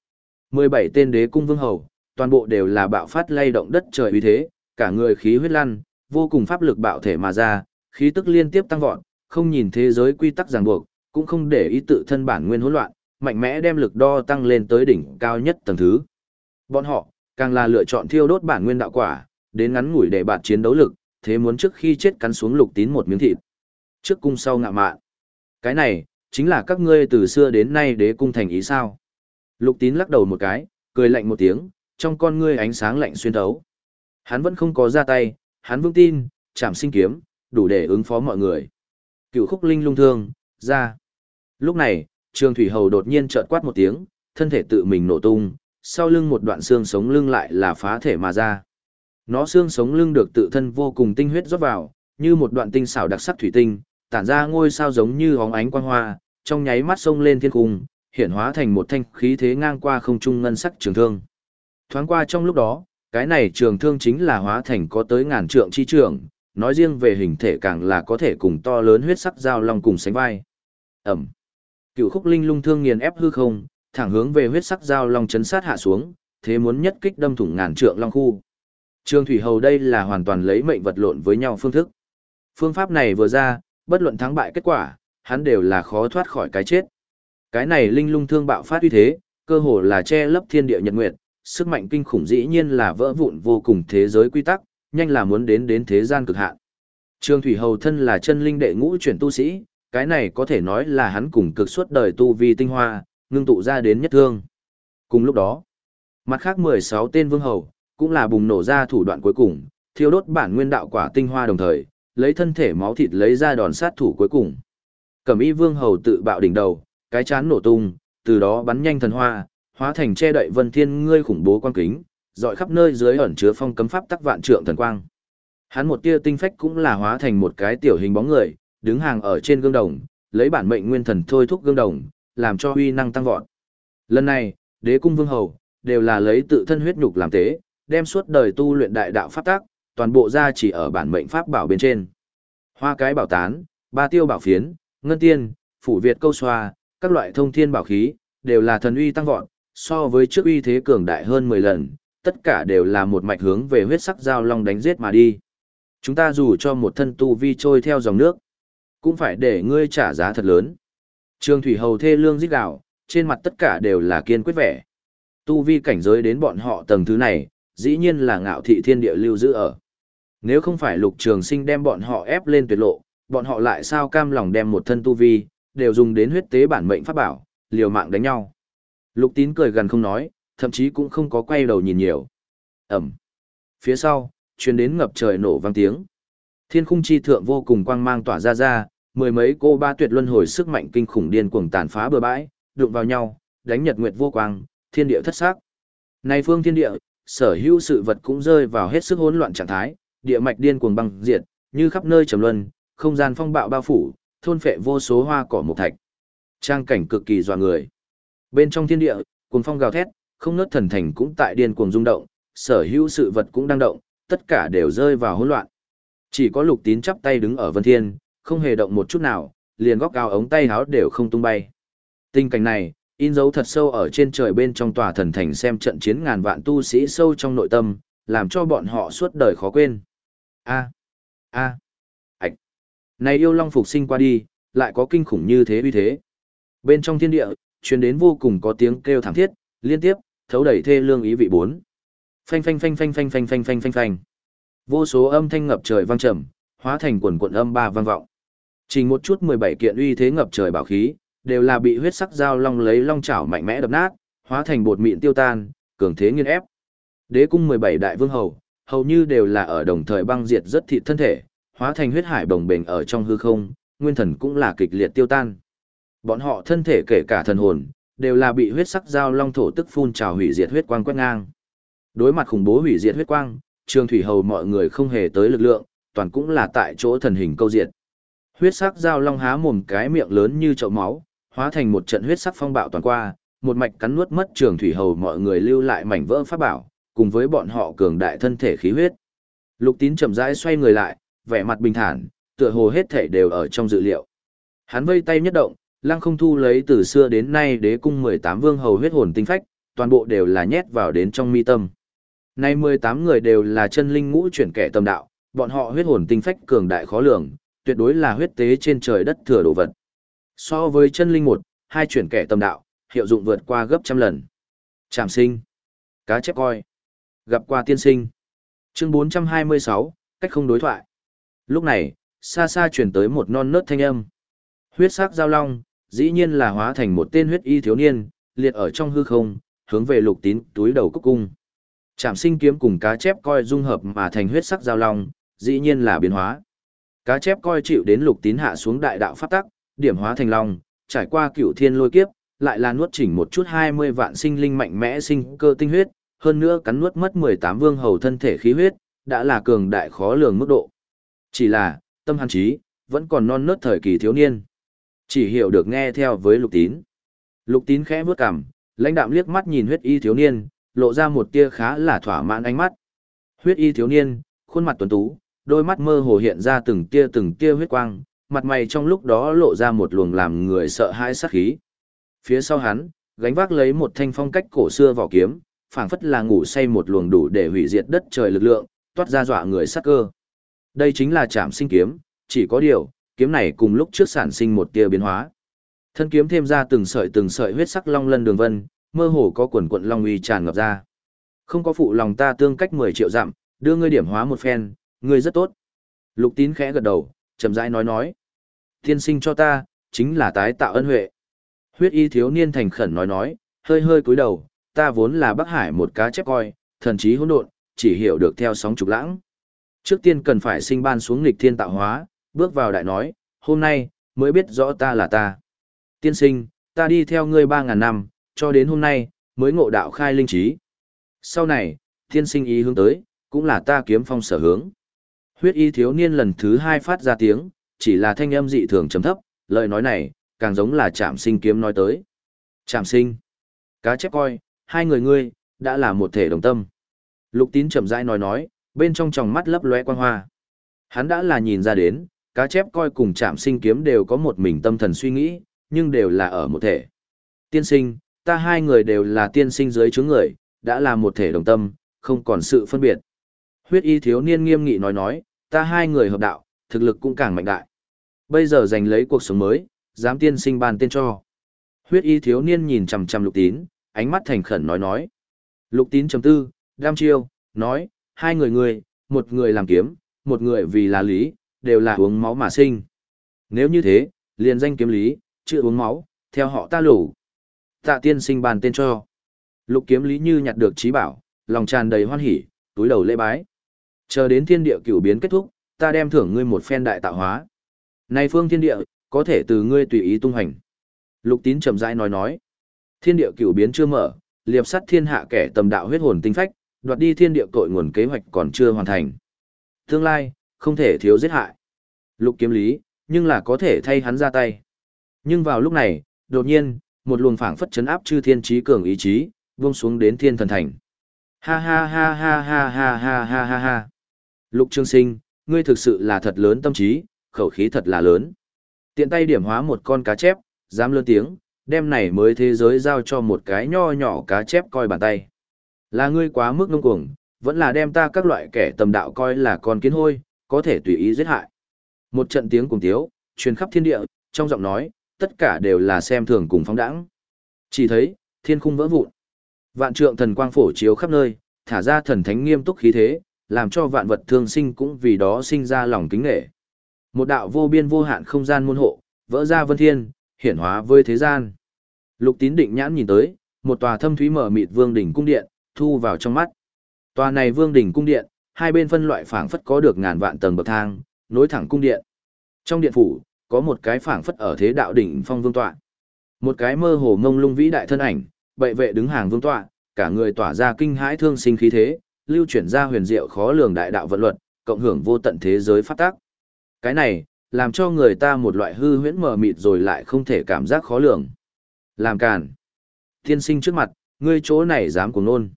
17 tên đế cung vương hầu, toàn bộ đều là bạo phát lay động đất trời uy thế, cả người khí huyết lăn, vô cùng pháp lực bạo thể mà ra, khí tức liên tiếp tăng vọt, không nhìn thế giới quy tắc ràng buộc, cũng không để ý tự thân bản nguyên hỗn loạn, mạnh mẽ đem lực đo tăng lên tới đỉnh cao nhất tầng thứ. Bọn họ, càng là lựa chọn thiêu đốt bản nguyên đạo quả, đến ngắn ngủi để bạt chiến đấu lực, thế muốn trước khi chết cắn xuống lục tín một miếng thịt. Trước cung sau ngạ mạn. Cái này, chính là các ngươi từ xưa đến nay đế cung thành ý sao. Lục tín lắc đầu một cái, cười lạnh một tiếng, trong con ngươi ánh sáng lạnh xuyên thấu. Hắn vẫn không có ra tay, hắn vững tin, chạm sinh kiếm, đủ để ứng phó mọi người. Cựu khúc linh lung thương, ra. Lúc này, Trường Thủy Hầu đột nhiên chợt quát một tiếng, thân thể tự mình nổ tung, sau lưng một đoạn xương sống lưng lại là phá thể mà ra. Nó xương sống lưng được tự thân vô cùng tinh huyết rót vào, như một đoạn tinh xảo đặc sắc thủy tinh, tản ra ngôi sao giống như hóng ánh quang hoa, trong nháy mắt sông lên thiên cung, hiện hóa thành một thanh khí thế ngang qua không trung ngân sắc trường thương. Thoáng qua trong lúc đó, cái này trường thương chính là hóa thành có tới ngàn trượng chi trường, nói riêng về hình thể càng là có thể cùng to lớn huyết sắc giao long cùng sánh vai. Ẩm. Cựu khúc linh lung thương nghiền ép hư không, thẳng hướng về huyết sắc giao long chấn sát hạ xuống, thế muốn nhất kích đâm thủng ngàn trượng long khu. Trường thủy hầu đây là hoàn toàn lấy mệnh vật lộn với nhau phương thức. Phương pháp này vừa ra, bất luận thắng bại kết quả, hắn đều là khó thoát khỏi cái chết. Cái này linh lung thương bạo phát uy thế, cơ hồ là che lấp thiên địa nhật nguyệt, sức mạnh kinh khủng dĩ nhiên là vỡ vụn vô cùng thế giới quy tắc, nhanh là muốn đến đến thế gian cực hạn. Trương Thủy Hầu thân là chân linh đệ ngũ chuyển tu sĩ, cái này có thể nói là hắn cùng cực suốt đời tu vi tinh hoa, ngưng tụ ra đến nhất thương. Cùng lúc đó, mặt khác 16 tên vương hầu, cũng là bùng nổ ra thủ đoạn cuối cùng, thiêu đốt bản nguyên đạo quả tinh hoa đồng thời, lấy thân thể máu thịt lấy ra đòn sát thủ cuối cùng. Cẩm y vương hầu tự bạo đỉnh đầu, cái chán nổ tung, từ đó bắn nhanh thần hoa, hóa thành che đậy vân thiên ngươi khủng bố quang kính, dọi khắp nơi dưới ẩn chứa phong cấm pháp tắc vạn trượng thần quang. Hắn một tia tinh phách cũng là hóa thành một cái tiểu hình bóng người, đứng hàng ở trên gương đồng, lấy bản mệnh nguyên thần thôi thúc gương đồng, làm cho uy năng tăng vọt. Lần này, đế cung vương hầu, đều là lấy tự thân huyết nhục làm tế, đem suốt đời tu luyện đại đạo pháp tác, toàn bộ ra chỉ ở bản mệnh pháp bảo bên trên. Hoa cái bảo tán, ba tiêu bảo phiến, ngân tiên, phủ Việt câu xoa, các loại thông thiên bảo khí, đều là thần uy tăng vọt, so với trước uy thế cường đại hơn 10 lần, tất cả đều là một mạch hướng về huyết sắc giao long đánh giết mà đi. Chúng ta dù cho một thân tu vi trôi theo dòng nước, cũng phải để ngươi trả giá thật lớn. trương thủy hầu thê lương giết gạo, trên mặt tất cả đều là kiên quyết vẻ. Tu vi cảnh giới đến bọn họ tầng thứ này, dĩ nhiên là ngạo thị thiên địa lưu giữ ở. Nếu không phải lục trường sinh đem bọn họ ép lên tuyệt lộ, bọn họ lại sao cam lòng đem một thân tu vi, đều dùng đến huyết tế bản mệnh pháp bảo, liều mạng đánh nhau. Lục tín cười gần không nói, thậm chí cũng không có quay đầu nhìn nhiều. Ẩm. Phía sau, chuyến đến ngập trời nổ vang tiếng. Thiên khung chi thượng vô cùng quang mang tỏa ra ra, mười mấy cô ba tuyệt luân hồi sức mạnh kinh khủng điên cuồng tàn phá bừa bãi, đụng vào nhau, đánh nhật nguyệt vô quang, thiên địa thất sắc. Nay phương thiên địa, sở hữu sự vật cũng rơi vào hết sức hỗn loạn trạng thái, địa mạch điên cuồng băng diệt, như khắp nơi trầm luân, không gian phong bạo bao phủ, thôn phệ vô số hoa cỏ mục thạch. Trang cảnh cực kỳ dọa người. Bên trong thiên địa, cuồng phong gào thét, không nớt thần thành cũng tại điên cuồng rung động, sở hữu sự vật cũng đang động, tất cả đều rơi vào hỗn loạn. Chỉ có Lục Tín chắp tay đứng ở Vân Thiên, không hề động một chút nào, liền góc áo ống tay áo đều không tung bay. Tình cảnh này, in dấu thật sâu ở trên trời bên trong tòa thần thành xem trận chiến ngàn vạn tu sĩ sâu trong nội tâm, làm cho bọn họ suốt đời khó quên. A, a, ạch. Này yêu long phục sinh qua đi, lại có kinh khủng như thế uy thế. Bên trong thiên địa, truyền đến vô cùng có tiếng kêu thảm thiết, liên tiếp, thấu đẩy thê lương ý vị bốn. Phanh phanh phanh phanh phanh phanh phanh phanh phanh phanh. Vô số âm thanh ngập trời vang trầm, hóa thành quần quần âm ba vang vọng. Chỉ một chút 17 kiện uy thế ngập trời bảo khí, đều là bị huyết sắc dao long lấy long chảo mạnh mẽ đập nát, hóa thành bột mịn tiêu tan, cường thế nghiền ép. Đế cung 17 đại vương hầu, hầu như đều là ở đồng thời băng diệt rất thịt thân thể, hóa thành huyết hải bồng bềnh ở trong hư không, nguyên thần cũng là kịch liệt tiêu tan. Bọn họ thân thể kể cả thần hồn, đều là bị huyết sắc dao long thổ tức phun trào hủy diệt huyết quang quét ngang. Đối mặt khủng bố hủy diệt huyết quang, Trường Thủy Hầu mọi người không hề tới lực lượng, toàn cũng là tại chỗ thần hình câu diệt. Huyết sắc dao long há mồm cái miệng lớn như chậu máu, hóa thành một trận huyết sắc phong bạo toàn qua, một mạch cắn nuốt mất Trường Thủy Hầu mọi người lưu lại mảnh vỡ pháp bảo, cùng với bọn họ cường đại thân thể khí huyết. Lục Tín chậm rãi xoay người lại, vẻ mặt bình thản, tựa hồ hết thể đều ở trong dự liệu. Hắn vây tay nhất động, Lăng Không Thu lấy từ xưa đến nay đế cung 18 vương hầu huyết hồn tinh phách, toàn bộ đều là nhét vào đến trong mi tâm. Nay 18 người đều là chân linh ngũ chuyển kẻ tâm đạo, bọn họ huyết hồn tinh phách cường đại khó lường, tuyệt đối là huyết tế trên trời đất thừa đồ vật. So với chân linh một, hai chuyển kẻ tâm đạo, hiệu dụng vượt qua gấp trăm lần. Trảm sinh, cá chép coi, gặp qua tiên sinh. Chương 426, cách không đối thoại. Lúc này, xa xa truyền tới một non nớt thanh âm. Huyết sắc giao long, dĩ nhiên là hóa thành một tên huyết y thiếu niên, liệt ở trong hư không, hướng về lục tín túi đầu cúc cung. Trảm sinh kiếm cùng cá chép coi dung hợp mà thành huyết sắc giao long, dĩ nhiên là biến hóa. Cá chép coi chịu đến lục tín hạ xuống đại đạo pháp tắc, điểm hóa thành long, trải qua cửu thiên lôi kiếp, lại là nuốt chỉnh một chút 20 vạn sinh linh mạnh mẽ sinh cơ tinh huyết, hơn nữa cắn nuốt mất 18 vương hầu thân thể khí huyết, đã là cường đại khó lường mức độ. Chỉ là, tâm hàn trí, vẫn còn non nớt thời kỳ thiếu niên. Chỉ hiểu được nghe theo với lục tín. Lục tín khẽ bước cằm, lãnh đạm liếc mắt nhìn huyết y thiếu niên, lộ ra một tia khá là thỏa mãn ánh mắt. Huyết y thiếu niên, khuôn mặt tuấn tú, đôi mắt mơ hồ hiện ra từng tia từng tia huyết quang, mặt mày trong lúc đó lộ ra một luồng làm người sợ hãi sát khí. Phía sau hắn, gánh vác lấy một thanh phong cách cổ xưa vỏ kiếm, phảng phất là ngủ say một luồng đủ để hủy diệt đất trời lực lượng, toát ra dọa người sát cơ. Đây chính là Trảm Sinh kiếm, chỉ có điều, kiếm này cùng lúc trước sản sinh một tia biến hóa. Thân kiếm thêm ra từng sợi từng sợi huyết sắc long lân đường vân, mơ hồ có quần quận long uy tràn ngập ra. Không có phụ lòng ta tương cách 10 triệu dặm, đưa ngươi điểm hóa một phen, ngươi rất tốt. Lục Tín khẽ gật đầu, chậm rãi nói nói: "Tiên sinh cho ta, chính là tái tạo ân huệ." Huyết Y thiếu niên thành khẩn nói nói, hơi hơi cúi đầu, "Ta vốn là Bắc Hải một cá chép coi, thần trí hỗn độn, chỉ hiểu được theo sóng trục lãng. Trước tiên cần phải sinh ban xuống nghịch thiên tạo hóa, bước vào đại nói, hôm nay mới biết rõ ta là ta. Tiên sinh, ta đi theo ngươi 3000 năm, cho đến hôm nay, mới ngộ đạo khai linh trí. Sau này, tiên sinh ý hướng tới, cũng là ta kiếm phong sở hướng. Huyết y thiếu niên lần thứ hai phát ra tiếng, chỉ là thanh âm dị thường chấm thấp, lời nói này, càng giống là chạm sinh kiếm nói tới. Chạm sinh, cá chép coi, hai người ngươi, đã là một thể đồng tâm. Lục tín chậm rãi nói nói, bên trong tròng mắt lấp lóe quang hoa. Hắn đã là nhìn ra đến, cá chép coi cùng chạm sinh kiếm đều có một mình tâm thần suy nghĩ, nhưng đều là ở một thể. Tiên sinh, ta hai người đều là tiên sinh dưới chướng người, đã là một thể đồng tâm, không còn sự phân biệt. Huyết y thiếu niên nghiêm nghị nói nói, ta hai người hợp đạo, thực lực cũng càng mạnh đại. Bây giờ giành lấy cuộc sống mới, dám tiên sinh bàn tên cho. Huyết y thiếu niên nhìn chằm chằm lục tín, ánh mắt thành khẩn nói nói. Lục tín chấm tư, đam chiêu, nói, hai người người, một người làm kiếm, một người vì là lý, đều là uống máu mà sinh. Nếu như thế, liền danh kiếm lý, chữ uống máu, theo họ ta lủ. Tạ tiên sinh bàn tên cho. Lục kiếm lý như nhặt được trí bảo, lòng tràn đầy hoan hỉ, túi đầu lễ bái. Chờ đến thiên địa cửu biến kết thúc, ta đem thưởng ngươi một phen đại tạo hóa. Này phương thiên địa, có thể từ ngươi tùy ý tung hành. Lục tín chậm rãi nói nói. Thiên địa cửu biến chưa mở, liệp sắt thiên hạ kẻ tầm đạo huyết hồn tinh phách, đoạt đi thiên địa cội nguồn kế hoạch còn chưa hoàn thành. Tương lai, không thể thiếu giết hại. Lục kiếm lý, nhưng là có thể thay hắn ra tay. Nhưng vào lúc này, đột nhiên, một luồng phảng phất chấn áp chư thiên trí cường ý chí, vung xuống đến thiên thần thành. Ha ha ha ha ha ha ha ha ha ha. Lục Trương Sinh, ngươi thực sự là thật lớn tâm trí, khẩu khí thật là lớn. Tiện tay điểm hóa một con cá chép, dám lớn tiếng, đem này mới thế giới giao cho một cái nho nhỏ cá chép coi bàn tay. Là ngươi quá mức ngông cuồng, vẫn là đem ta các loại kẻ tầm đạo coi là con kiến hôi, có thể tùy ý giết hại. Một trận tiếng cùng tiếu, truyền khắp thiên địa, trong giọng nói, tất cả đều là xem thường cùng phóng đãng. Chỉ thấy, thiên khung vỡ vụn. Vạn trượng thần quang phổ chiếu khắp nơi, thả ra thần thánh nghiêm túc khí thế, làm cho vạn vật thương sinh cũng vì đó sinh ra lòng kính nghệ. Một đạo vô biên vô hạn không gian môn hộ, vỡ ra vân thiên, hiển hóa với thế gian. Lục tín định nhãn nhìn tới, một tòa thâm thúy mở mịt vương đỉnh cung điện, thu vào trong mắt. Tòa này vương đỉnh cung điện, hai bên phân loại phảng phất có được ngàn vạn tầng bậc thang, nối thẳng cung điện. Trong điện phủ, có một cái phảng phất ở thế đạo đỉnh phong vương tọa. Một cái mơ hồ ngông lung vĩ đại thân ảnh, bệ vệ đứng hàng vương tọa, cả người tỏa ra kinh hãi thương sinh khí thế, lưu chuyển ra huyền diệu khó lường đại đạo vận luật, cộng hưởng vô tận thế giới phát tác. Cái này, làm cho người ta một loại hư huyễn mờ mịt rồi lại không thể cảm giác khó lường. Làm càn. Tiên sinh trước mặt, ngươi chỗ này dám cùng nôn.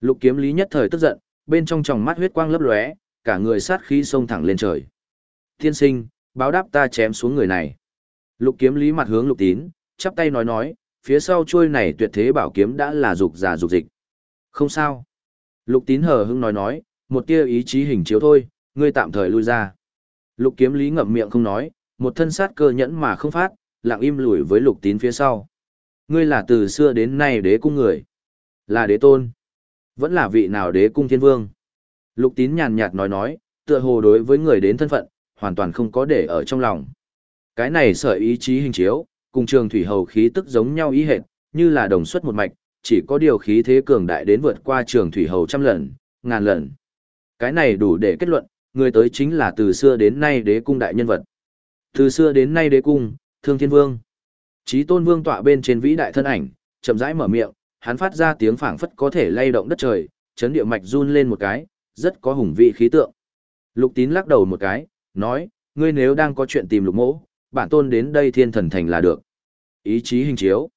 Lục kiếm lý nhất thời tức giận, bên trong tròng mắt huyết quang lấp lóe, cả người sát khí xông thẳng lên trời. Tiên sinh, báo đáp ta chém xuống người này. Lục kiếm lý mặt hướng lục tín, chắp tay nói nói, phía sau chuôi này tuyệt thế bảo kiếm đã là dục giả dục dịch. Không sao. Lục tín hờ hững nói nói, một tia ý chí hình chiếu thôi, ngươi tạm thời lui ra. Lục kiếm lý ngậm miệng không nói, một thân sát cơ nhẫn mà không phát, lặng im lùi với lục tín phía sau. Ngươi là từ xưa đến nay đế cung người. Là đế tôn. Vẫn là vị nào đế cung thiên vương. Lục tín nhàn nhạt nói nói, tựa hồ đối với người đến thân phận, hoàn toàn không có để ở trong lòng. Cái này sở ý chí hình chiếu, cùng trường thủy hầu khí tức giống nhau ý hệt, như là đồng xuất một mạch, chỉ có điều khí thế cường đại đến vượt qua trường thủy hầu trăm lần, ngàn lần. Cái này đủ để kết luận, người tới chính là từ xưa đến nay đế cung đại nhân vật. Từ xưa đến nay đế cung, thương thiên vương. Chí tôn vương tọa bên trên vĩ đại thân ảnh, chậm rãi mở miệng, hắn phát ra tiếng phảng phất có thể lay động đất trời, chấn địa mạch run lên một cái, rất có hùng vị khí tượng. Lục tín lắc đầu một cái, nói, ngươi nếu đang có chuyện tìm lục mỗ, bản tôn đến đây thiên thần thành là được. Ý chí hình chiếu.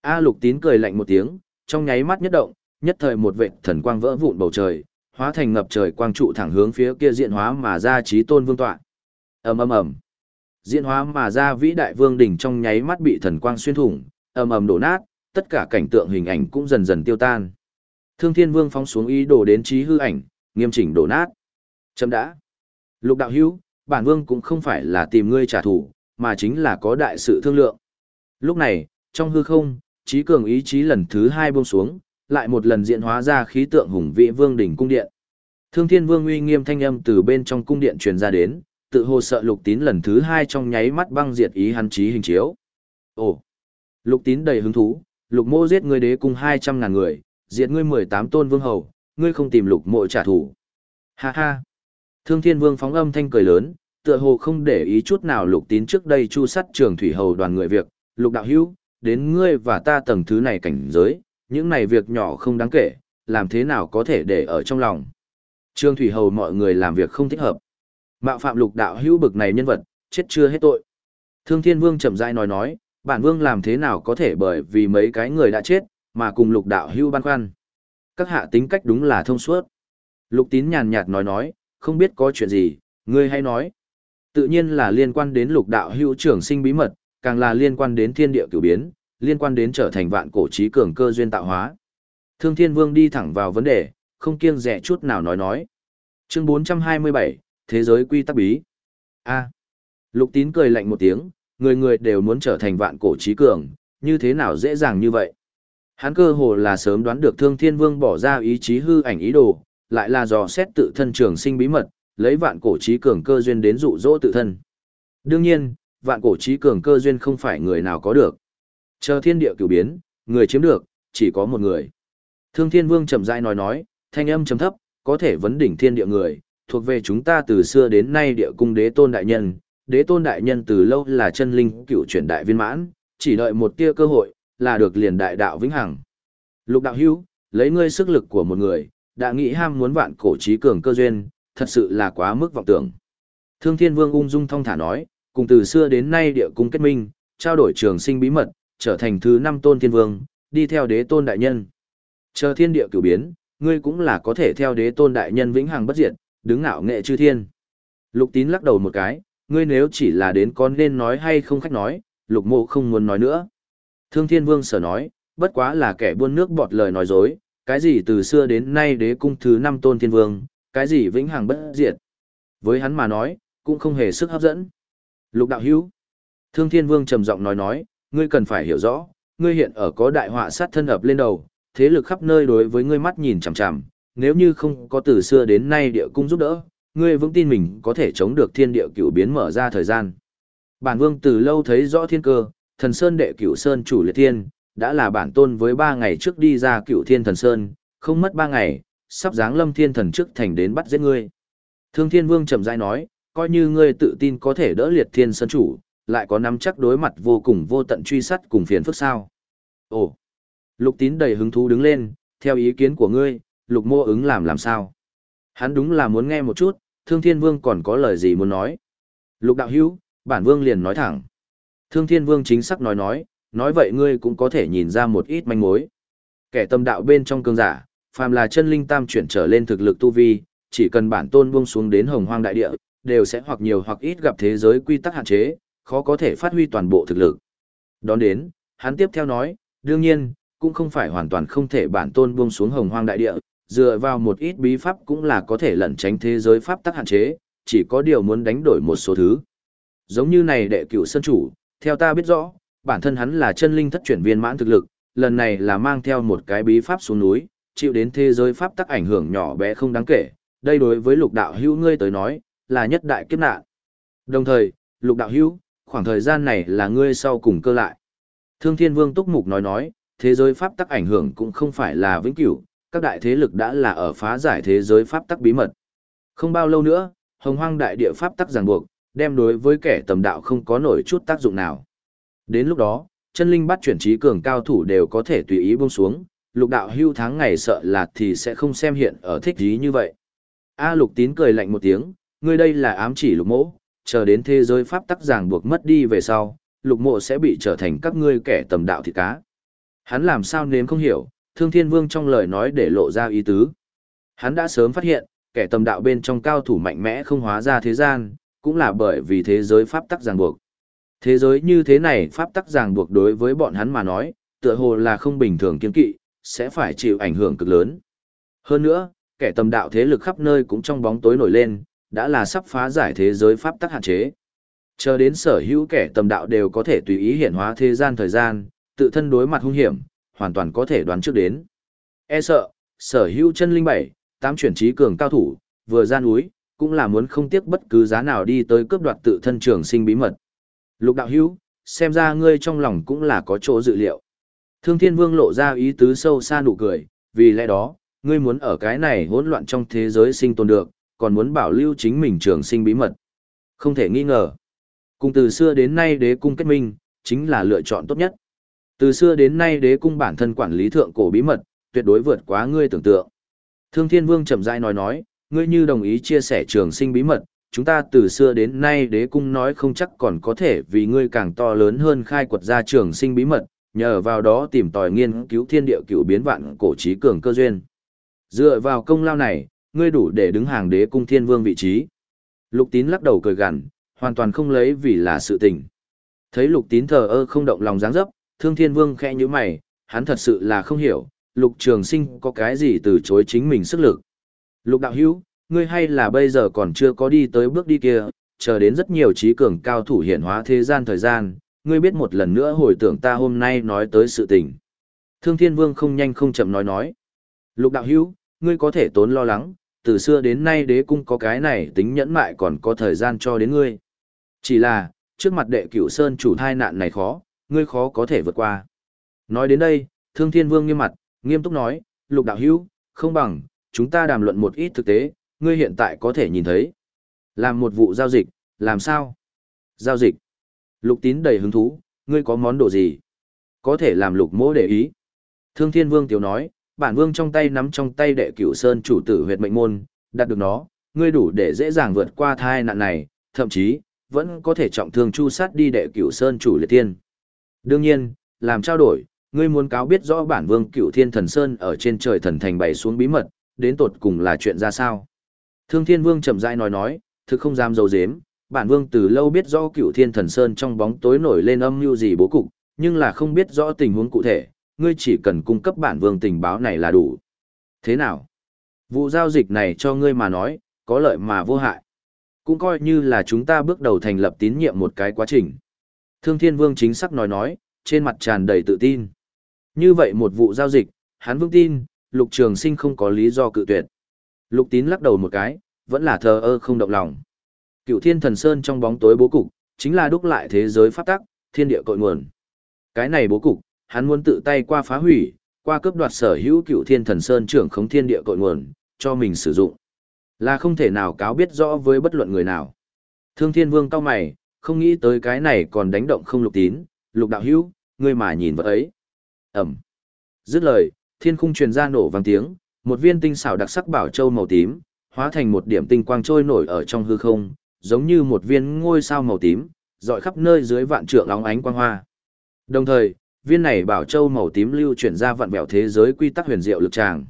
A lục tín cười lạnh một tiếng, trong nháy mắt nhất động, nhất thời một vệ thần quang vỡ vụn bầu trời, hóa thành ngập trời quang trụ thẳng hướng phía kia diện hóa mà ra trí tôn vương tọa. ầm ầm ầm, diện hóa mà ra vĩ đại vương đỉnh trong nháy mắt bị thần quang xuyên thủng, ầm ầm đổ nát, tất cả cảnh tượng hình ảnh cũng dần dần tiêu tan. Thương Thiên Vương phóng xuống ý đồ đến trí hư ảnh, nghiêm chỉnh đổ nát. Chấm đã. Lục đạo hữu, bản vương cũng không phải là tìm ngươi trả thù, mà chính là có đại sự thương lượng. Lúc này, trong hư không, trí cường ý chí lần thứ hai buông xuống, lại một lần diễn hóa ra khí tượng hùng vĩ vương đỉnh cung điện. Thương Thiên Vương uy nghiêm thanh âm từ bên trong cung điện truyền ra đến, tự hồ sợ Lục Tín lần thứ hai trong nháy mắt băng diệt ý hắn trí hình chiếu. Ồ! Lục Tín đầy hứng thú, Lục Mô giết ngươi đế cung hai trăm ngàn người, diệt ngươi mười tám tôn vương hầu, ngươi không tìm Lục Mộ trả thù. Ha ha! Thương Thiên Vương phóng âm thanh cười lớn, tựa hồ không để ý chút nào Lục Tín trước đây chu sắt trường thủy hầu đoàn người việc, Lục đạo hữu, đến ngươi và ta tầng thứ này cảnh giới, những này việc nhỏ không đáng kể, làm thế nào có thể để ở trong lòng. Trường Thủy Hầu mọi người làm việc không thích hợp. Mạo phạm lục đạo hữu bực này nhân vật, chết chưa hết tội. Thương Thiên Vương chậm rãi nói nói, bản vương làm thế nào có thể bởi vì mấy cái người đã chết, mà cùng lục đạo hữu băn khoăn. Các hạ tính cách đúng là thông suốt. Lục tín nhàn nhạt nói nói, không biết có chuyện gì, ngươi hay nói. Tự nhiên là liên quan đến lục đạo hữu trưởng sinh bí mật, càng là liên quan đến thiên địa cửu biến, liên quan đến trở thành vạn cổ trí cường cơ duyên tạo hóa. Thương Thiên Vương đi thẳng vào vấn đề, không kiêng dè chút nào nói nói. Chương 427, Thế giới quy tắc bí. A. Lục Tín cười lạnh một tiếng, người người đều muốn trở thành vạn cổ trí cường, như thế nào dễ dàng như vậy. Hắn cơ hồ là sớm đoán được Thương Thiên Vương bỏ ra ý chí hư ảnh ý đồ, lại là dò xét tự thân trường sinh bí mật, lấy vạn cổ trí cường cơ duyên đến dụ dỗ tự thân. Đương nhiên, vạn cổ trí cường cơ duyên không phải người nào có được. Chờ thiên địa cửu biến, người chiếm được, chỉ có một người. Thương Thiên Vương chậm rãi nói nói, thanh âm trầm thấp, có thể vấn đỉnh thiên địa người, thuộc về chúng ta từ xưa đến nay địa cung đế tôn đại nhân. Đế tôn đại nhân từ lâu là chân linh cựu chuyển đại viên mãn, chỉ đợi một tia cơ hội, là được liền đại đạo vĩnh hằng. Lục đạo hữu, lấy ngươi sức lực của một người, đã nghĩ ham muốn vạn cổ trí cường cơ duyên, thật sự là quá mức vọng tưởng. Thương Thiên Vương ung dung thong thả nói, cùng từ xưa đến nay địa cung kết minh, trao đổi trường sinh bí mật, trở thành thứ năm tôn thiên vương, đi theo đế tôn đại nhân. Chờ thiên địa cửu biến, ngươi cũng là có thể theo đế tôn đại nhân vĩnh hằng bất diệt, đứng ngạo nghệ chư thiên. Lục tín lắc đầu một cái, ngươi nếu chỉ là đến con nên nói hay không khách nói, lục mộ không muốn nói nữa. Thương thiên vương sở nói, bất quá là kẻ buôn nước bọt lời nói dối, cái gì từ xưa đến nay đế cung thứ năm tôn thiên vương, cái gì vĩnh hằng bất diệt. Với hắn mà nói, cũng không hề sức hấp dẫn. Lục đạo hữu. Thương thiên vương trầm giọng nói nói, ngươi cần phải hiểu rõ, ngươi hiện ở có đại họa sát thân ập lên đầu, thế lực khắp nơi đối với ngươi mắt nhìn chằm chằm, nếu như không có từ xưa đến nay địa cung giúp đỡ, ngươi vững tin mình có thể chống được thiên địa cửu biến mở ra thời gian. Bản vương từ lâu thấy rõ thiên cơ, thần sơn đệ cửu sơn chủ liệt thiên, đã là bản tôn với ba ngày trước đi ra cựu thiên thần sơn, không mất ba ngày, sắp dáng lâm thiên thần trước thành đến bắt giết ngươi. Thương thiên vương trầm rãi nói, coi như ngươi tự tin có thể đỡ liệt thiên sơn chủ, lại có nắm chắc đối mặt vô cùng vô tận truy sát cùng phiền phức sao. Ồ, lục tín đầy hứng thú đứng lên, theo ý kiến của ngươi, lục mô ứng làm làm sao? Hắn đúng là muốn nghe một chút, thương thiên vương còn có lời gì muốn nói. Lục đạo hữu, bản vương liền nói thẳng. Thương thiên vương chính xác nói nói, nói vậy ngươi cũng có thể nhìn ra một ít manh mối. Kẻ tâm đạo bên trong cương giả, phàm là chân linh tam chuyển trở lên thực lực tu vi, chỉ cần bản tôn buông xuống đến hồng hoang đại địa, đều sẽ hoặc nhiều hoặc ít gặp thế giới quy tắc hạn chế, khó có thể phát huy toàn bộ thực lực. Đón đến, hắn tiếp theo nói, đương nhiên, cũng không phải hoàn toàn không thể bản tôn buông xuống hồng hoang đại địa, dựa vào một ít bí pháp cũng là có thể lẩn tránh thế giới pháp tắc hạn chế, chỉ có điều muốn đánh đổi một số thứ. Giống như này đệ cửu sân chủ, theo ta biết rõ, bản thân hắn là chân linh thất chuyển viên mãn thực lực, lần này là mang theo một cái bí pháp xuống núi, chịu đến thế giới pháp tắc ảnh hưởng nhỏ bé không đáng kể, đây đối với lục đạo hữu ngươi tới nói, là nhất đại kiếp nạn. Đồng thời, lục đạo hữu, khoảng thời gian này là ngươi sau cùng cơ lại. Thương Thiên Vương Túc Mục nói nói, thế giới pháp tắc ảnh hưởng cũng không phải là vĩnh cửu, các đại thế lực đã là ở phá giải thế giới pháp tắc bí mật. Không bao lâu nữa, hồng hoang đại địa pháp tắc ràng buộc, đem đối với kẻ tầm đạo không có nổi chút tác dụng nào. Đến lúc đó, chân linh bắt chuyển trí cường cao thủ đều có thể tùy ý buông xuống, lục đạo hưu tháng ngày sợ là thì sẽ không xem hiện ở thích ý như vậy. A lục tín cười lạnh một tiếng, ngươi đây là ám chỉ lục mỗ, chờ đến thế giới pháp tắc ràng buộc mất đi về sau, lục mộ sẽ bị trở thành các ngươi kẻ tầm đạo thịt cá. Hắn làm sao nếm không hiểu, thương thiên vương trong lời nói để lộ ra ý tứ. Hắn đã sớm phát hiện, kẻ tầm đạo bên trong cao thủ mạnh mẽ không hóa ra thế gian, cũng là bởi vì thế giới pháp tắc ràng buộc. Thế giới như thế này pháp tắc ràng buộc đối với bọn hắn mà nói, tựa hồ là không bình thường kiên kỵ, sẽ phải chịu ảnh hưởng cực lớn. Hơn nữa, kẻ tầm đạo thế lực khắp nơi cũng trong bóng tối nổi lên, đã là sắp phá giải thế giới pháp tắc hạn chế. Chờ đến sở hữu kẻ tầm đạo đều có thể tùy ý hiện hóa thế gian thời gian, tự thân đối mặt hung hiểm, hoàn toàn có thể đoán trước đến. E sợ, sở hữu chân linh bảy, tám chuyển trí cường cao thủ, vừa ra núi, cũng là muốn không tiếc bất cứ giá nào đi tới cướp đoạt tự thân trường sinh bí mật. Lục đạo hữu, xem ra ngươi trong lòng cũng là có chỗ dự liệu. Thương Thiên Vương lộ ra ý tứ sâu xa nụ cười, vì lẽ đó, ngươi muốn ở cái này hỗn loạn trong thế giới sinh tồn được, còn muốn bảo lưu chính mình trường sinh bí mật. Không thể nghi ngờ. Cùng từ xưa đến nay đế cung kết minh, chính là lựa chọn tốt nhất. Từ xưa đến nay đế cung bản thân quản lý thượng cổ bí mật, tuyệt đối vượt quá ngươi tưởng tượng. Thương Thiên Vương chậm rãi nói nói, ngươi như đồng ý chia sẻ trường sinh bí mật, chúng ta từ xưa đến nay đế cung nói không chắc còn có thể vì ngươi càng to lớn hơn khai quật ra trường sinh bí mật, nhờ vào đó tìm tòi nghiên cứu thiên địa cựu biến vạn cổ trí cường cơ duyên. Dựa vào công lao này, ngươi đủ để đứng hàng đế cung thiên vương vị trí. Lục tín lắc đầu cười gằn, hoàn toàn không lấy vì là sự tình. Thấy lục tín thờ ơ không động lòng dáng dấp, thương thiên vương khẽ như mày, hắn thật sự là không hiểu, lục trường sinh có cái gì từ chối chính mình sức lực. Lục đạo hữu, ngươi hay là bây giờ còn chưa có đi tới bước đi kia, chờ đến rất nhiều trí cường cao thủ hiện hóa thế gian thời gian, ngươi biết một lần nữa hồi tưởng ta hôm nay nói tới sự tình. Thương thiên vương không nhanh không chậm nói nói. Lục đạo hữu, ngươi có thể tốn lo lắng, từ xưa đến nay đế cung có cái này tính nhẫn mại còn có thời gian cho đến ngươi. Chỉ là, trước mặt đệ cửu sơn chủ thai nạn này khó, ngươi khó có thể vượt qua. Nói đến đây, thương thiên vương nghiêm mặt, nghiêm túc nói, lục đạo hữu, không bằng, chúng ta đàm luận một ít thực tế, ngươi hiện tại có thể nhìn thấy. Làm một vụ giao dịch, làm sao? Giao dịch. Lục tín đầy hứng thú, ngươi có món đồ gì? Có thể làm lục mỗ để ý. Thương thiên vương tiểu nói, bản vương trong tay nắm trong tay đệ cửu sơn chủ tử huyệt mệnh môn, đạt được nó, ngươi đủ để dễ dàng vượt qua thai nạn này, thậm chí, vẫn có thể trọng thương chu sát đi đệ cửu sơn chủ liệt tiên. Đương nhiên, làm trao đổi, ngươi muốn cáo biết rõ bản vương cửu thiên thần sơn ở trên trời thần thành bày xuống bí mật, đến tột cùng là chuyện ra sao. Thương thiên vương chậm rãi nói nói, thực không dám dầu dếm, bản vương từ lâu biết rõ cửu thiên thần sơn trong bóng tối nổi lên âm mưu gì bố cục, nhưng là không biết rõ tình huống cụ thể, ngươi chỉ cần cung cấp bản vương tình báo này là đủ. Thế nào? Vụ giao dịch này cho ngươi mà nói, có lợi mà vô hại. Cũng coi như là chúng ta bước đầu thành lập tín nhiệm một cái quá trình. Thương Thiên Vương chính xác nói nói, trên mặt tràn đầy tự tin. Như vậy một vụ giao dịch, hắn vững tin, Lục Trường Sinh không có lý do cự tuyệt. Lục Tín lắc đầu một cái, vẫn là thờ ơ không động lòng. Cựu Thiên Thần Sơn trong bóng tối bố cục, chính là đúc lại thế giới pháp tắc, thiên địa cội nguồn. Cái này bố cục, hắn muốn tự tay qua phá hủy, qua cướp đoạt sở hữu Cựu Thiên Thần Sơn trưởng khống thiên địa cội nguồn, cho mình sử dụng. Là không thể nào cáo biết rõ với bất luận người nào. Thương Thiên Vương cao mày, không nghĩ tới cái này còn đánh động không lục tín, lục đạo hữu, ngươi mà nhìn vật ấy. Ẩm. Dứt lời, thiên khung truyền ra nổ vang tiếng, một viên tinh xảo đặc sắc bảo châu màu tím, hóa thành một điểm tinh quang trôi nổi ở trong hư không, giống như một viên ngôi sao màu tím, dọi khắp nơi dưới vạn trượng óng ánh quang hoa. Đồng thời, viên này bảo châu màu tím lưu chuyển ra vạn vẹo thế giới quy tắc huyền diệu lực tràng.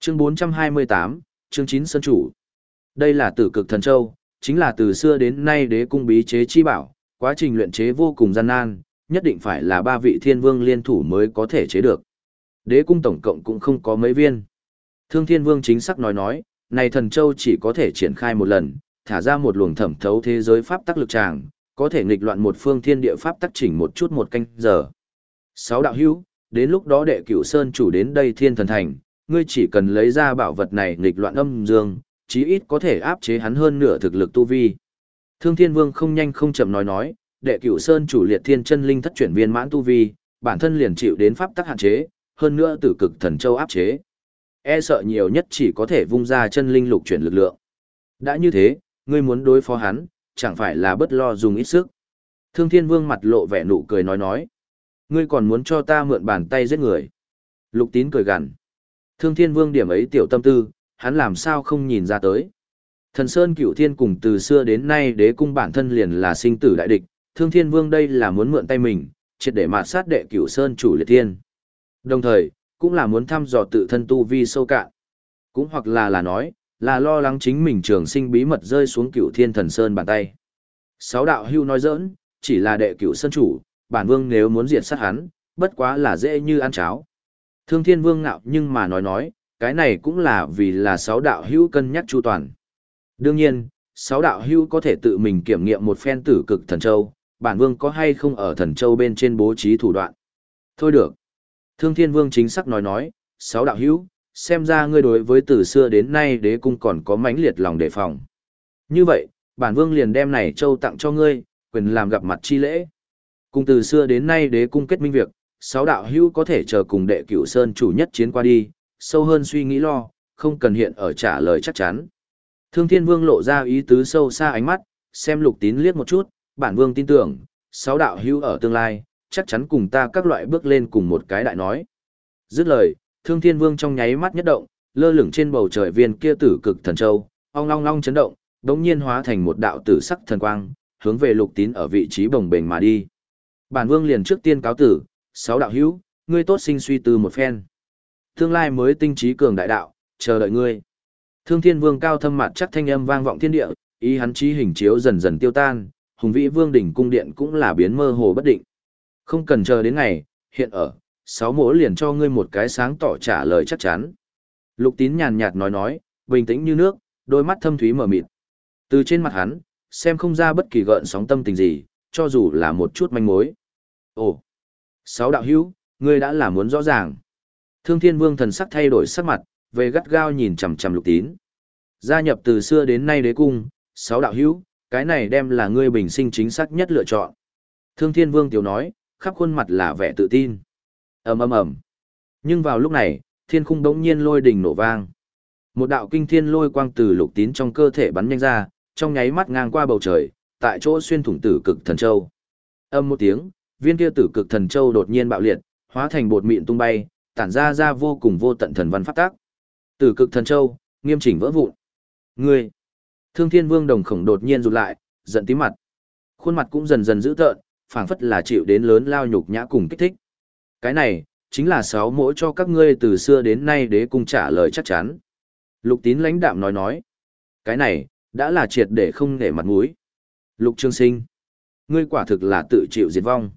Chương 428, chương 9 Sơn Chủ. Đây là tử cực thần châu, chính là từ xưa đến nay đế cung bí chế chi bảo, quá trình luyện chế vô cùng gian nan, nhất định phải là ba vị thiên vương liên thủ mới có thể chế được. Đế cung tổng cộng cũng không có mấy viên. Thương thiên vương chính xác nói nói, này thần châu chỉ có thể triển khai một lần, thả ra một luồng thẩm thấu thế giới pháp tắc lực tràng, có thể nghịch loạn một phương thiên địa pháp tắc chỉnh một chút một canh giờ. Sáu đạo hữu, đến lúc đó đệ cửu sơn chủ đến đây thiên thần thành, ngươi chỉ cần lấy ra bảo vật này nghịch loạn âm dương, chí ít có thể áp chế hắn hơn nửa thực lực tu vi. Thương Thiên Vương không nhanh không chậm nói nói, đệ cửu sơn chủ liệt thiên chân linh thất chuyển viên mãn tu vi, bản thân liền chịu đến pháp tắc hạn chế, hơn nữa tử cực thần châu áp chế. E sợ nhiều nhất chỉ có thể vung ra chân linh lục chuyển lực lượng. Đã như thế, ngươi muốn đối phó hắn, chẳng phải là bất lo dùng ít sức. Thương Thiên Vương mặt lộ vẻ nụ cười nói nói. Ngươi còn muốn cho ta mượn bàn tay giết người. Lục tín cười gằn. Thương Thiên Vương điểm ấy tiểu tâm tư, hắn làm sao không nhìn ra tới. Thần Sơn Cửu Thiên cùng từ xưa đến nay đế cung bản thân liền là sinh tử đại địch, Thương Thiên Vương đây là muốn mượn tay mình, triệt để mạt sát đệ Cửu Sơn chủ liệt thiên. Đồng thời, cũng là muốn thăm dò tự thân tu vi sâu cạn. Cũng hoặc là là nói, là lo lắng chính mình trường sinh bí mật rơi xuống Cửu Thiên Thần Sơn bàn tay. Sáu đạo hưu nói giỡn, chỉ là đệ Cửu Sơn chủ, bản vương nếu muốn diệt sát hắn, bất quá là dễ như ăn cháo. Thương Thiên Vương ngạo nhưng mà nói nói, cái này cũng là vì là sáu đạo hưu cân nhắc chu toàn. Đương nhiên, sáu đạo hưu có thể tự mình kiểm nghiệm một phen tử cực thần châu, bản vương có hay không ở thần châu bên trên bố trí thủ đoạn. Thôi được. Thương Thiên Vương chính xác nói nói, sáu đạo hữu, xem ra ngươi đối với từ xưa đến nay đế cung còn có mãnh liệt lòng đề phòng. Như vậy, bản vương liền đem này châu tặng cho ngươi, quyền làm gặp mặt chi lễ. Cùng từ xưa đến nay đế cung kết minh việc, sáu đạo hữu có thể chờ cùng đệ cửu sơn chủ nhất chiến qua đi, sâu hơn suy nghĩ lo, không cần hiện ở trả lời chắc chắn. Thương Thiên Vương lộ ra ý tứ sâu xa ánh mắt, xem lục tín liếc một chút, bản vương tin tưởng, sáu đạo hữu ở tương lai, chắc chắn cùng ta các loại bước lên cùng một cái đại nói. Dứt lời, Thương Thiên Vương trong nháy mắt nhất động, lơ lửng trên bầu trời viên kia tử cực thần châu, ong long long chấn động, đống nhiên hóa thành một đạo tử sắc thần quang, hướng về lục tín ở vị trí bồng bềnh mà đi. Bản vương liền trước tiên cáo tử, sáu đạo hữu, ngươi tốt sinh suy tư một phen tương lai mới tinh trí cường đại đạo, chờ đợi ngươi. Thương Thiên Vương cao thâm mặt chắc thanh âm vang vọng thiên địa, ý hắn trí hình chiếu dần dần tiêu tan, hùng vĩ vương đỉnh cung điện cũng là biến mơ hồ bất định. Không cần chờ đến ngày, hiện ở, sáu mỗ liền cho ngươi một cái sáng tỏ trả lời chắc chắn. Lục tín nhàn nhạt nói nói, bình tĩnh như nước, đôi mắt thâm thúy mở mịt. Từ trên mặt hắn, xem không ra bất kỳ gợn sóng tâm tình gì, cho dù là một chút manh mối. Ồ, sáu đạo hữu, ngươi đã là muốn rõ ràng. Thương Thiên Vương thần sắc thay đổi sắc mặt, về gắt gao nhìn chằm chằm Lục Tín. Gia nhập từ xưa đến nay đế cung, sáu đạo hữu, cái này đem là ngươi bình sinh chính xác nhất lựa chọn. Thương Thiên Vương tiểu nói, khắp khuôn mặt là vẻ tự tin. ầm ầm ầm. Nhưng vào lúc này, thiên khung đống nhiên lôi đình nổ vang. Một đạo kinh thiên lôi quang từ lục tín trong cơ thể bắn nhanh ra, trong nháy mắt ngang qua bầu trời, tại chỗ xuyên thủng tử cực thần châu. Âm một tiếng, viên kia tử cực thần châu đột nhiên bạo liệt, hóa thành bột mịn tung bay, tản ra ra vô cùng vô tận thần văn pháp tác. Tử cực thần châu, nghiêm chỉnh vỡ vụn. Ngươi! Thương Thiên Vương đồng khổng đột nhiên rụt lại, giận tím mặt. Khuôn mặt cũng dần dần dữ tợn, phảng phất là chịu đến lớn lao nhục nhã cùng kích thích. Cái này, chính là sáu mỗi cho các ngươi từ xưa đến nay đế cung trả lời chắc chắn. Lục tín lãnh đạm nói nói. Cái này, đã là triệt để không nể mặt mũi. Lục Trương Sinh, ngươi quả thực là tự chịu diệt vong.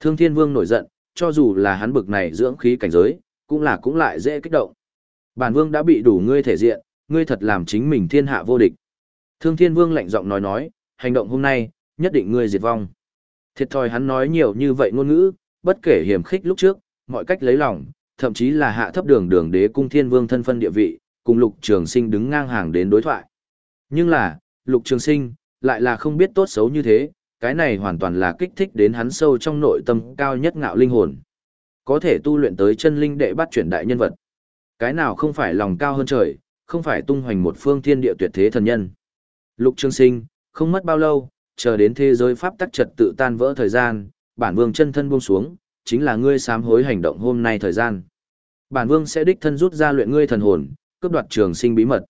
Thương Thiên Vương nổi giận, cho dù là hắn bực này dưỡng khí cảnh giới, cũng là cũng lại dễ kích động. Bản Vương đã bị đủ ngươi thể diện, ngươi thật làm chính mình thiên hạ vô địch. Thương Thiên Vương lạnh giọng nói nói, hành động hôm nay, nhất định ngươi diệt vong. Thiệt thòi hắn nói nhiều như vậy ngôn ngữ, bất kể hiểm khích lúc trước, mọi cách lấy lòng, thậm chí là hạ thấp đường đường đế cung thiên vương thân phân địa vị, cùng lục trường sinh đứng ngang hàng đến đối thoại. Nhưng là, lục trường sinh, lại là không biết tốt xấu như thế, cái này hoàn toàn là kích thích đến hắn sâu trong nội tâm cao nhất ngạo linh hồn. Có thể tu luyện tới chân linh đệ bắt chuyển đại nhân vật. Cái nào không phải lòng cao hơn trời, không phải tung hoành một phương thiên địa tuyệt thế thần nhân. Lục Trường Sinh, không mất bao lâu, chờ đến thế giới pháp tắc trật tự tan vỡ thời gian, bản vương chân thân buông xuống, chính là ngươi sám hối hành động hôm nay thời gian. Bản vương sẽ đích thân rút ra luyện ngươi thần hồn, cướp đoạt trường sinh bí mật.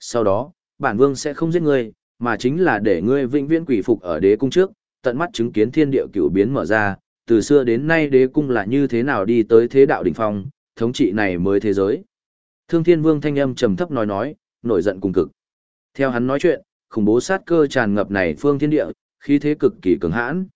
Sau đó, bản vương sẽ không giết ngươi, mà chính là để ngươi vĩnh viễn quỷ phục ở đế cung trước, tận mắt chứng kiến thiên địa cửu biến mở ra, từ xưa đến nay đế cung là như thế nào đi tới thế đạo đỉnh phong, thống trị này mới thế giới. Thương Thiên Vương thanh âm trầm thấp nói nói, nổi giận cùng cực. Theo hắn nói chuyện, khủng bố sát cơ tràn ngập này phương thiên địa, khí thế cực kỳ cường hãn.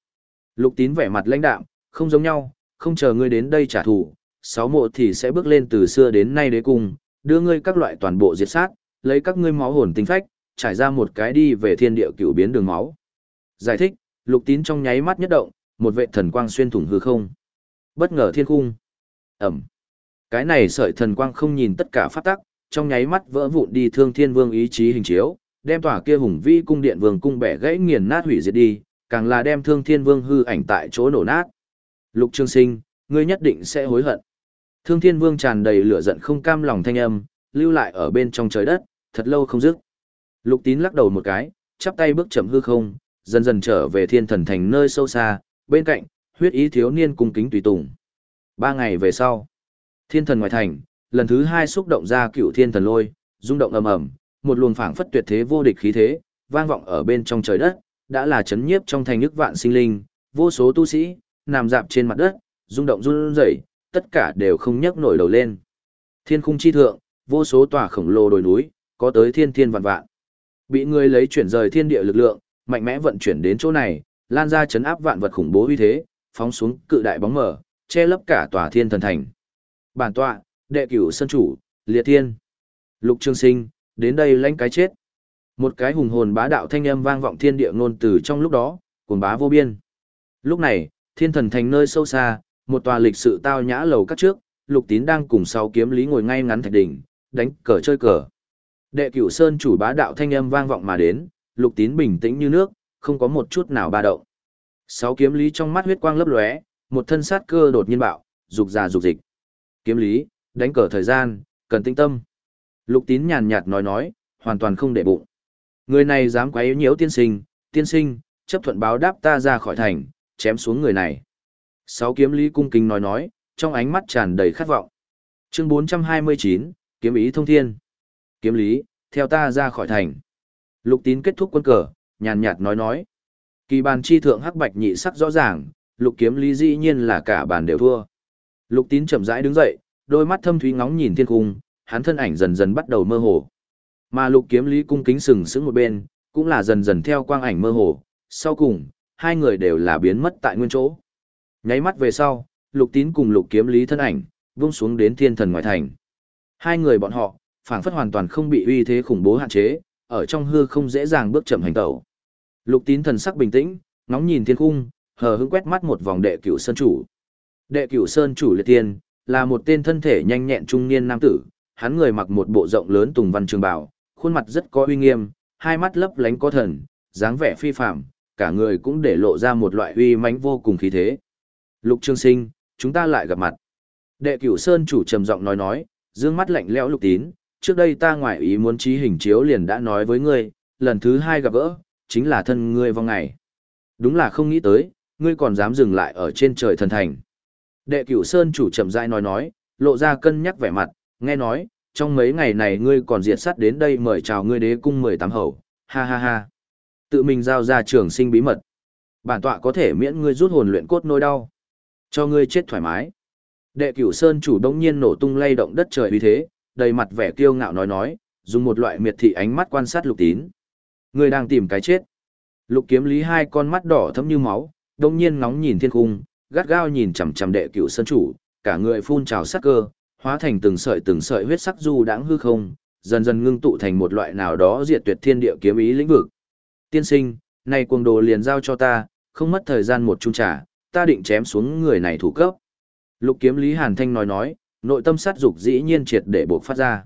Lục Tín vẻ mặt lãnh đạm, không giống nhau, không chờ ngươi đến đây trả thù, sáu mộ thì sẽ bước lên từ xưa đến nay đế cùng đưa ngươi các loại toàn bộ diệt sát, lấy các ngươi máu hồn tinh phách, trải ra một cái đi về thiên địa cựu biến đường máu. Giải thích, Lục Tín trong nháy mắt nhất động, một vệ thần quang xuyên thủng hư không. Bất ngờ thiên cung. Ẩm. Cái này sợi thần quang không nhìn tất cả pháp tắc, trong nháy mắt vỡ vụn đi thương thiên vương ý chí hình chiếu, đem tòa kia hùng vĩ cung điện vương cung bẻ gãy nghiền nát hủy diệt đi, càng là đem thương thiên vương hư ảnh tại chỗ nổ nát. Lục Trương Sinh, ngươi nhất định sẽ hối hận. Thương Thiên Vương tràn đầy lửa giận không cam lòng thanh âm, lưu lại ở bên trong trời đất, thật lâu không dứt. Lục Tín lắc đầu một cái, chắp tay bước chậm hư không, dần dần trở về Thiên Thần Thành nơi sâu xa, bên cạnh, huyết ý thiếu niên cung kính tùy tùng. Ba ngày về sau, Thiên Thần ngoài thành, lần thứ hai xúc động ra cựu Thiên Thần lôi, rung động ầm ầm, một luồng phảng phất tuyệt thế vô địch khí thế, vang vọng ở bên trong trời đất, đã là chấn nhiếp trong thành nước vạn sinh linh, vô số tu sĩ, nằm dạp trên mặt đất, rung động run rẩy, tất cả đều không nhấc nổi đầu lên. Thiên khung chi thượng, vô số tòa khổng lồ đồi núi, có tới thiên thiên vạn vạn. Bị người lấy chuyển rời thiên địa lực lượng, mạnh mẽ vận chuyển đến chỗ này, lan ra chấn áp vạn vật khủng bố uy thế, phóng xuống cự đại bóng mở, che lấp cả tòa thiên thần thành. Bản tọa, đệ cửu sân chủ, liệt thiên. Lục Trương Sinh, đến đây lãnh cái chết. Một cái hùng hồn bá đạo thanh âm vang vọng thiên địa ngôn từ trong lúc đó, cuồng bá vô biên. Lúc này, thiên thần thành nơi sâu xa, một tòa lịch sự tao nhã lầu cắt trước, lục tín đang cùng sáu kiếm lý ngồi ngay ngắn thạch đỉnh, đánh cờ chơi cờ. Đệ cửu sơn chủ bá đạo thanh âm vang vọng mà đến, lục tín bình tĩnh như nước, không có một chút nào ba động. Sáu kiếm lý trong mắt huyết quang lấp lóe, một thân sát cơ đột nhiên bạo, dục già dục dịch. Kiếm lý, đánh cờ thời gian, cần tinh tâm. Lục tín nhàn nhạt nói nói, hoàn toàn không để bụng. Người này dám quấy nhiễu tiên sinh, tiên sinh, chấp thuận báo đáp ta ra khỏi thành, chém xuống người này. Sáu kiếm lý cung kính nói nói, trong ánh mắt tràn đầy khát vọng. Chương 429, kiếm ý thông thiên. Kiếm lý, theo ta ra khỏi thành. Lục tín kết thúc quân cờ, nhàn nhạt nói nói. Kỳ bàn chi thượng hắc bạch nhị sắc rõ ràng, lục kiếm lý dĩ nhiên là cả bàn đều thua. Lục tín chậm rãi đứng dậy, đôi mắt thâm thúy ngóng nhìn thiên cung, hắn thân ảnh dần dần bắt đầu mơ hồ. Mà lục kiếm lý cung kính sừng sững một bên, cũng là dần dần theo quang ảnh mơ hồ. Sau cùng, hai người đều là biến mất tại nguyên chỗ. Nháy mắt về sau, lục tín cùng lục kiếm lý thân ảnh, vung xuống đến thiên thần ngoại thành. Hai người bọn họ, phảng phất hoàn toàn không bị uy thế khủng bố hạn chế, ở trong hư không dễ dàng bước chậm hành tẩu. Lục tín thần sắc bình tĩnh, ngóng nhìn thiên cung, hờ hững quét mắt một vòng đệ cửu sơn chủ. Đệ cửu sơn chủ liệt tiên, là một tên thân thể nhanh nhẹn trung niên nam tử, hắn người mặc một bộ rộng lớn tùng văn trường bảo, khuôn mặt rất có uy nghiêm, hai mắt lấp lánh có thần, dáng vẻ phi phạm, cả người cũng để lộ ra một loại uy mãnh vô cùng khí thế. Lục Trương Sinh, chúng ta lại gặp mặt. Đệ Cửu Sơn chủ trầm giọng nói nói, dương mắt lạnh lẽo Lục Tín, trước đây ta ngoại ý muốn trí hình chiếu liền đã nói với ngươi, lần thứ hai gặp gỡ, chính là thân ngươi vong ngày. Đúng là không nghĩ tới, ngươi còn dám dừng lại ở trên trời thần thành. Đệ Cửu Sơn chủ chậm rãi nói nói, lộ ra cân nhắc vẻ mặt, nghe nói, trong mấy ngày này ngươi còn diệt sát đến đây mời chào ngươi đế cung 18 hậu, ha ha ha. Tự mình giao ra trường sinh bí mật. Bản tọa có thể miễn ngươi rút hồn luyện cốt nỗi đau. Cho ngươi chết thoải mái. Đệ cửu sơn chủ đông nhiên nổ tung lay động đất trời uy thế, đầy mặt vẻ kiêu ngạo nói nói, dùng một loại miệt thị ánh mắt quan sát lục tín. Ngươi đang tìm cái chết. Lục kiếm lý hai con mắt đỏ thấm như máu, đông nhiên ngóng nhìn thiên cung, gắt gao nhìn chằm chằm đệ cửu sơn chủ, cả người phun trào sắc cơ, hóa thành từng sợi từng sợi huyết sắc du đãng hư không, dần dần ngưng tụ thành một loại nào đó diệt tuyệt thiên địa kiếm ý lĩnh vực. Tiên sinh, này cuồng đồ liền giao cho ta, không mất thời gian một chung trả, ta định chém xuống người này thủ cấp. Lục kiếm Lý Hàn Thanh nói nói, nội tâm sát dục dĩ nhiên triệt để buộc phát ra.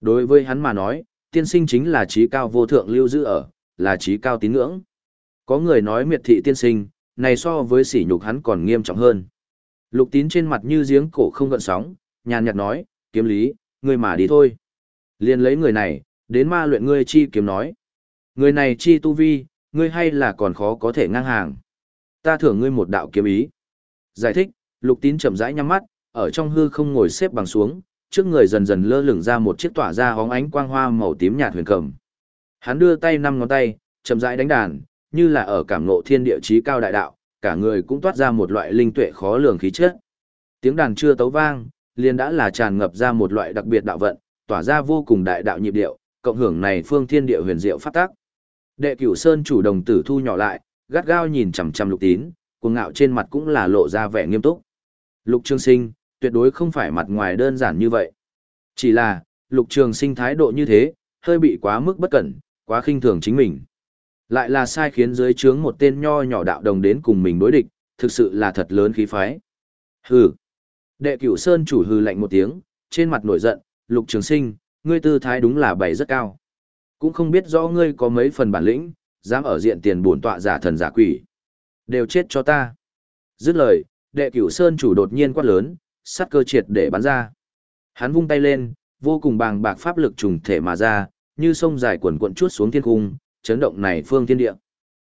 Đối với hắn mà nói, tiên sinh chính là trí cao vô thượng lưu giữ ở, là trí cao tín ngưỡng. Có người nói miệt thị tiên sinh, này so với sỉ nhục hắn còn nghiêm trọng hơn. Lục tín trên mặt như giếng cổ không gợn sóng, nhàn nhạt nói, kiếm lý, ngươi mà đi thôi. Liên lấy người này, đến ma luyện ngươi chi kiếm nói. Người này chi tu vi, ngươi hay là còn khó có thể ngang hàng. Ta thưởng ngươi một đạo kiếm ý. Giải thích, lục tín chậm rãi nhắm mắt, ở trong hư không ngồi xếp bằng xuống, trước người dần dần lơ lửng ra một chiếc tỏa ra hóng ánh quang hoa màu tím nhạt huyền cầm. Hắn đưa tay năm ngón tay, chậm rãi đánh đàn, như là ở cảm ngộ thiên địa chí cao đại đạo, cả người cũng toát ra một loại linh tuệ khó lường khí chất. Tiếng đàn chưa tấu vang, liền đã là tràn ngập ra một loại đặc biệt đạo vận, tỏa ra vô cùng đại đạo nhịp điệu, cộng hưởng này phương thiên địa huyền diệu phát tác. Đệ Cửu Sơn chủ đồng tử thu nhỏ lại, gắt gao nhìn chằm chằm Lục Tín, cuồng ngạo trên mặt cũng là lộ ra vẻ nghiêm túc. Lục Trường Sinh, tuyệt đối không phải mặt ngoài đơn giản như vậy. Chỉ là, Lục Trường Sinh thái độ như thế, hơi bị quá mức bất cẩn, quá khinh thường chính mình. Lại là sai khiến dưới trướng một tên nho nhỏ đạo đồng đến cùng mình đối địch, thực sự là thật lớn khí phái. Hừ. Đệ cửu sơn chủ hừ lạnh một tiếng, trên mặt nổi giận, lục trường sinh, ngươi tư thái đúng là bày rất cao. Cũng không biết rõ ngươi có mấy phần bản lĩnh, dám ở diện tiền bổn tọa giả thần giả quỷ. Đều chết cho ta. Dứt lời, đệ cửu sơn chủ đột nhiên quát lớn, sát cơ triệt để bắn ra. Hắn vung tay lên, vô cùng bàng bạc pháp lực trùng thể mà ra, như sông dài quần cuộn chuốt xuống thiên cung, chấn động này phương thiên địa.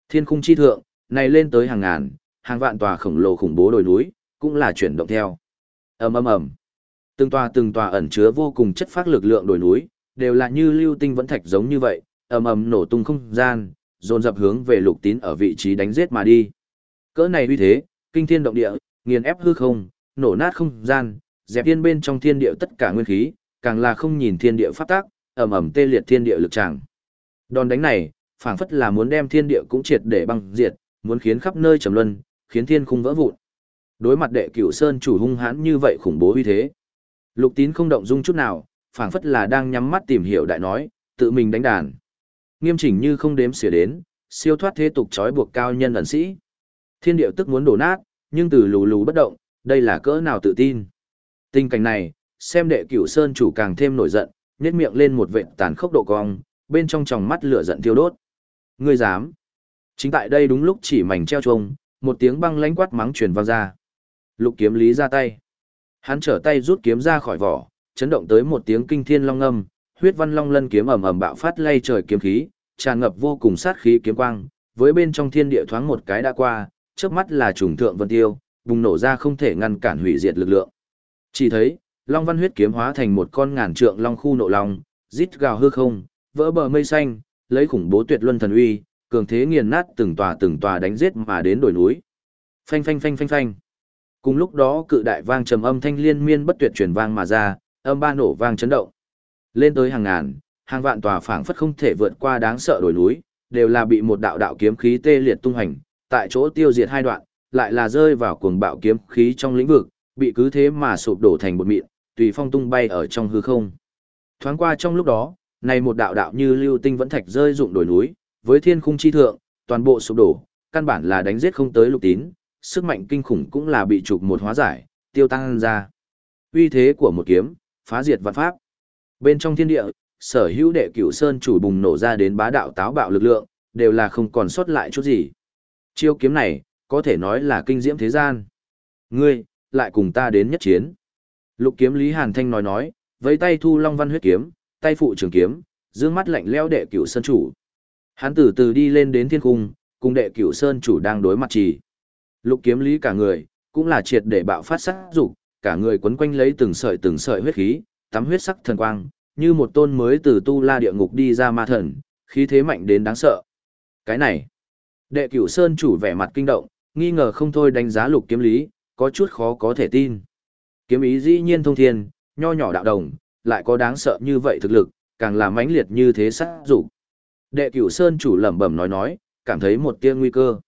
Thiên cung chi thượng, này lên tới hàng ngàn, hàng vạn tòa khổng lồ khủng bố đồi núi, cũng là chuyển động theo ầm ầm ầm. Từng tòa từng tòa ẩn chứa vô cùng chất phát lực lượng đồi núi, đều là như lưu tinh vẫn thạch giống như vậy, ầm ầm nổ tung không gian, dồn dập hướng về lục tín ở vị trí đánh giết mà đi. Cỡ này uy thế, kinh thiên động địa, nghiền ép hư không, nổ nát không gian, dẹp yên bên trong thiên địa tất cả nguyên khí, càng là không nhìn thiên địa phát tác, ầm ầm tê liệt thiên địa lực tràng. Đòn đánh này, phảng phất là muốn đem thiên địa cũng triệt để băng diệt, muốn khiến khắp nơi trầm luân, khiến thiên khung vỡ vụn. Đối mặt đệ cửu sơn chủ hung hãn như vậy khủng bố uy thế. Lục tín không động dung chút nào, phảng phất là đang nhắm mắt tìm hiểu đại nói, tự mình đánh đàn. Nghiêm chỉnh như không đếm xỉa đến, siêu thoát thế tục trói buộc cao nhân ẩn sĩ. Thiên điệu tức muốn đổ nát, nhưng từ lù lù bất động, đây là cỡ nào tự tin. Tình cảnh này, xem đệ cửu sơn chủ càng thêm nổi giận, nhét miệng lên một vệt tàn khốc độ cong, bên trong tròng mắt lửa giận thiêu đốt. Ngươi dám? Chính tại đây đúng lúc chỉ mảnh treo chuông một tiếng băng lãnh quát mắng truyền vang ra. Lục kiếm lý ra tay. Hắn trở tay rút kiếm ra khỏi vỏ, chấn động tới một tiếng kinh thiên long âm, huyết văn long lân kiếm ầm ầm bạo phát lay trời kiếm khí, tràn ngập vô cùng sát khí kiếm quang, với bên trong thiên địa thoáng một cái đã qua, trước mắt là trùng thượng vân tiêu, bùng nổ ra không thể ngăn cản hủy diệt lực lượng. Chỉ thấy, long văn huyết kiếm hóa thành một con ngàn trượng long khu nộ long, rít gào hư không, vỡ bờ mây xanh, lấy khủng bố tuyệt luân thần uy, cường thế nghiền nát từng tòa từng tòa đánh giết mà đến đồi núi. Phanh phanh phanh phanh phanh. Cùng lúc đó cự đại vang trầm âm thanh liên miên bất tuyệt truyền vang mà ra, âm ba nổ vang chấn động. Lên tới hàng ngàn, hàng vạn tòa phảng phất không thể vượt qua đáng sợ đổi núi, đều là bị một đạo đạo kiếm khí tê liệt tung hành, tại chỗ tiêu diệt hai đoạn, lại là rơi vào cuồng bạo kiếm khí trong lĩnh vực, bị cứ thế mà sụp đổ thành một mịn, tùy phong tung bay ở trong hư không. Thoáng qua trong lúc đó, này một đạo đạo như lưu tinh vẫn thạch rơi rụng đồi núi, với thiên khung chi thượng, toàn bộ sụp đổ, căn bản là đánh giết không tới lục tín, sức mạnh kinh khủng cũng là bị trục một hóa giải, tiêu tăng ra. Uy thế của một kiếm, phá diệt vạn pháp. Bên trong thiên địa, sở hữu đệ cửu sơn chủ bùng nổ ra đến bá đạo táo bạo lực lượng, đều là không còn sót lại chút gì. Chiêu kiếm này, có thể nói là kinh diễm thế gian. Ngươi, lại cùng ta đến nhất chiến. Lục kiếm Lý Hàn Thanh nói nói, với tay thu long văn huyết kiếm, tay phụ trường kiếm, dương mắt lạnh leo đệ cửu sơn chủ. Hắn từ từ đi lên đến thiên cung, cùng đệ cửu sơn chủ đang đối mặt trì. Lục kiếm Lý cả người, cũng là triệt để bạo phát sát dục, cả người quấn quanh lấy từng sợi từng sợi huyết khí, tắm huyết sắc thần quang, như một tôn mới từ tu la địa ngục đi ra ma thần, khí thế mạnh đến đáng sợ. Cái này, đệ cửu sơn chủ vẻ mặt kinh động, nghi ngờ không thôi đánh giá lục kiếm lý, có chút khó có thể tin. Kiếm ý dĩ nhiên thông thiên, nho nhỏ đạo đồng, lại có đáng sợ như vậy thực lực, càng là mãnh liệt như thế sát dục. Đệ cửu sơn chủ lẩm bẩm nói nói, cảm thấy một tia nguy cơ.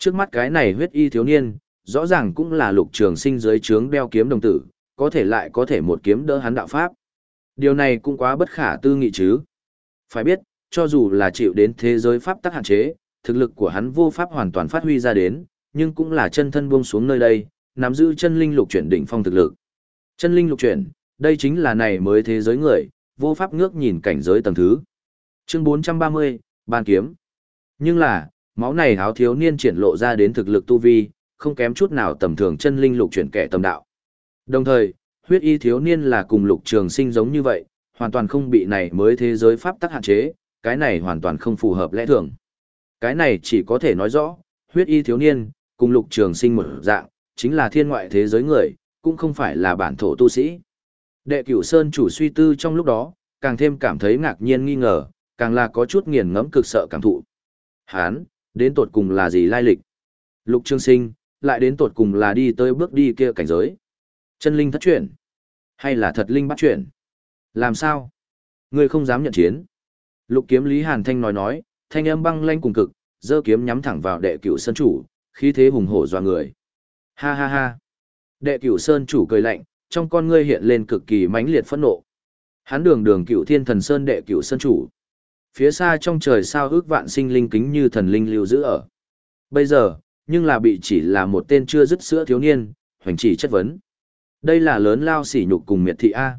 Trước mắt cái này huyết y thiếu niên, rõ ràng cũng là lục trường sinh dưới trướng đeo kiếm đồng tử, có thể lại có thể một kiếm đỡ hắn đạo pháp. Điều này cũng quá bất khả tư nghị chứ. Phải biết, cho dù là chịu đến thế giới pháp tắc hạn chế, thực lực của hắn vô pháp hoàn toàn phát huy ra đến, nhưng cũng là chân thân buông xuống nơi đây, nắm giữ chân linh lục chuyển đỉnh phong thực lực. Chân linh lục chuyển, đây chính là này mới thế giới người, vô pháp ngước nhìn cảnh giới tầng thứ. Chương 430, Ban kiếm. Nhưng là, máu này háo thiếu niên triển lộ ra đến thực lực tu vi, không kém chút nào tầm thường chân linh lục chuyển kẻ tầm đạo. Đồng thời, huyết y thiếu niên là cùng lục trường sinh giống như vậy, hoàn toàn không bị này mới thế giới pháp tắc hạn chế, cái này hoàn toàn không phù hợp lẽ thường. Cái này chỉ có thể nói rõ, huyết y thiếu niên, cùng lục trường sinh một dạng, chính là thiên ngoại thế giới người, cũng không phải là bản thổ tu sĩ. Đệ cửu Sơn chủ suy tư trong lúc đó, càng thêm cảm thấy ngạc nhiên nghi ngờ, càng là có chút nghiền ngẫm cực sợ cảm thụ. Hán, đến tột cùng là gì lai lịch? Lục Trương Sinh, lại đến tột cùng là đi tới bước đi kia cảnh giới. Chân linh thất chuyển, hay là thật linh bắt chuyển? Làm sao? Ngươi không dám nhận chiến. Lục kiếm Lý Hàn Thanh nói nói, thanh âm băng lanh cùng cực, giơ kiếm nhắm thẳng vào đệ cửu sơn chủ, khí thế hùng hổ doa người. Ha ha ha. Đệ cửu sơn chủ cười lạnh, trong con ngươi hiện lên cực kỳ mãnh liệt phẫn nộ. Hắn đường đường cửu thiên thần sơn đệ cửu sơn chủ. Phía xa trong trời sao ước vạn sinh linh kính như thần linh lưu giữ ở. Bây giờ, nhưng là bị chỉ là một tên chưa dứt sữa thiếu niên, hoành chỉ chất vấn. Đây là lớn lao sỉ nhục cùng miệt thị A.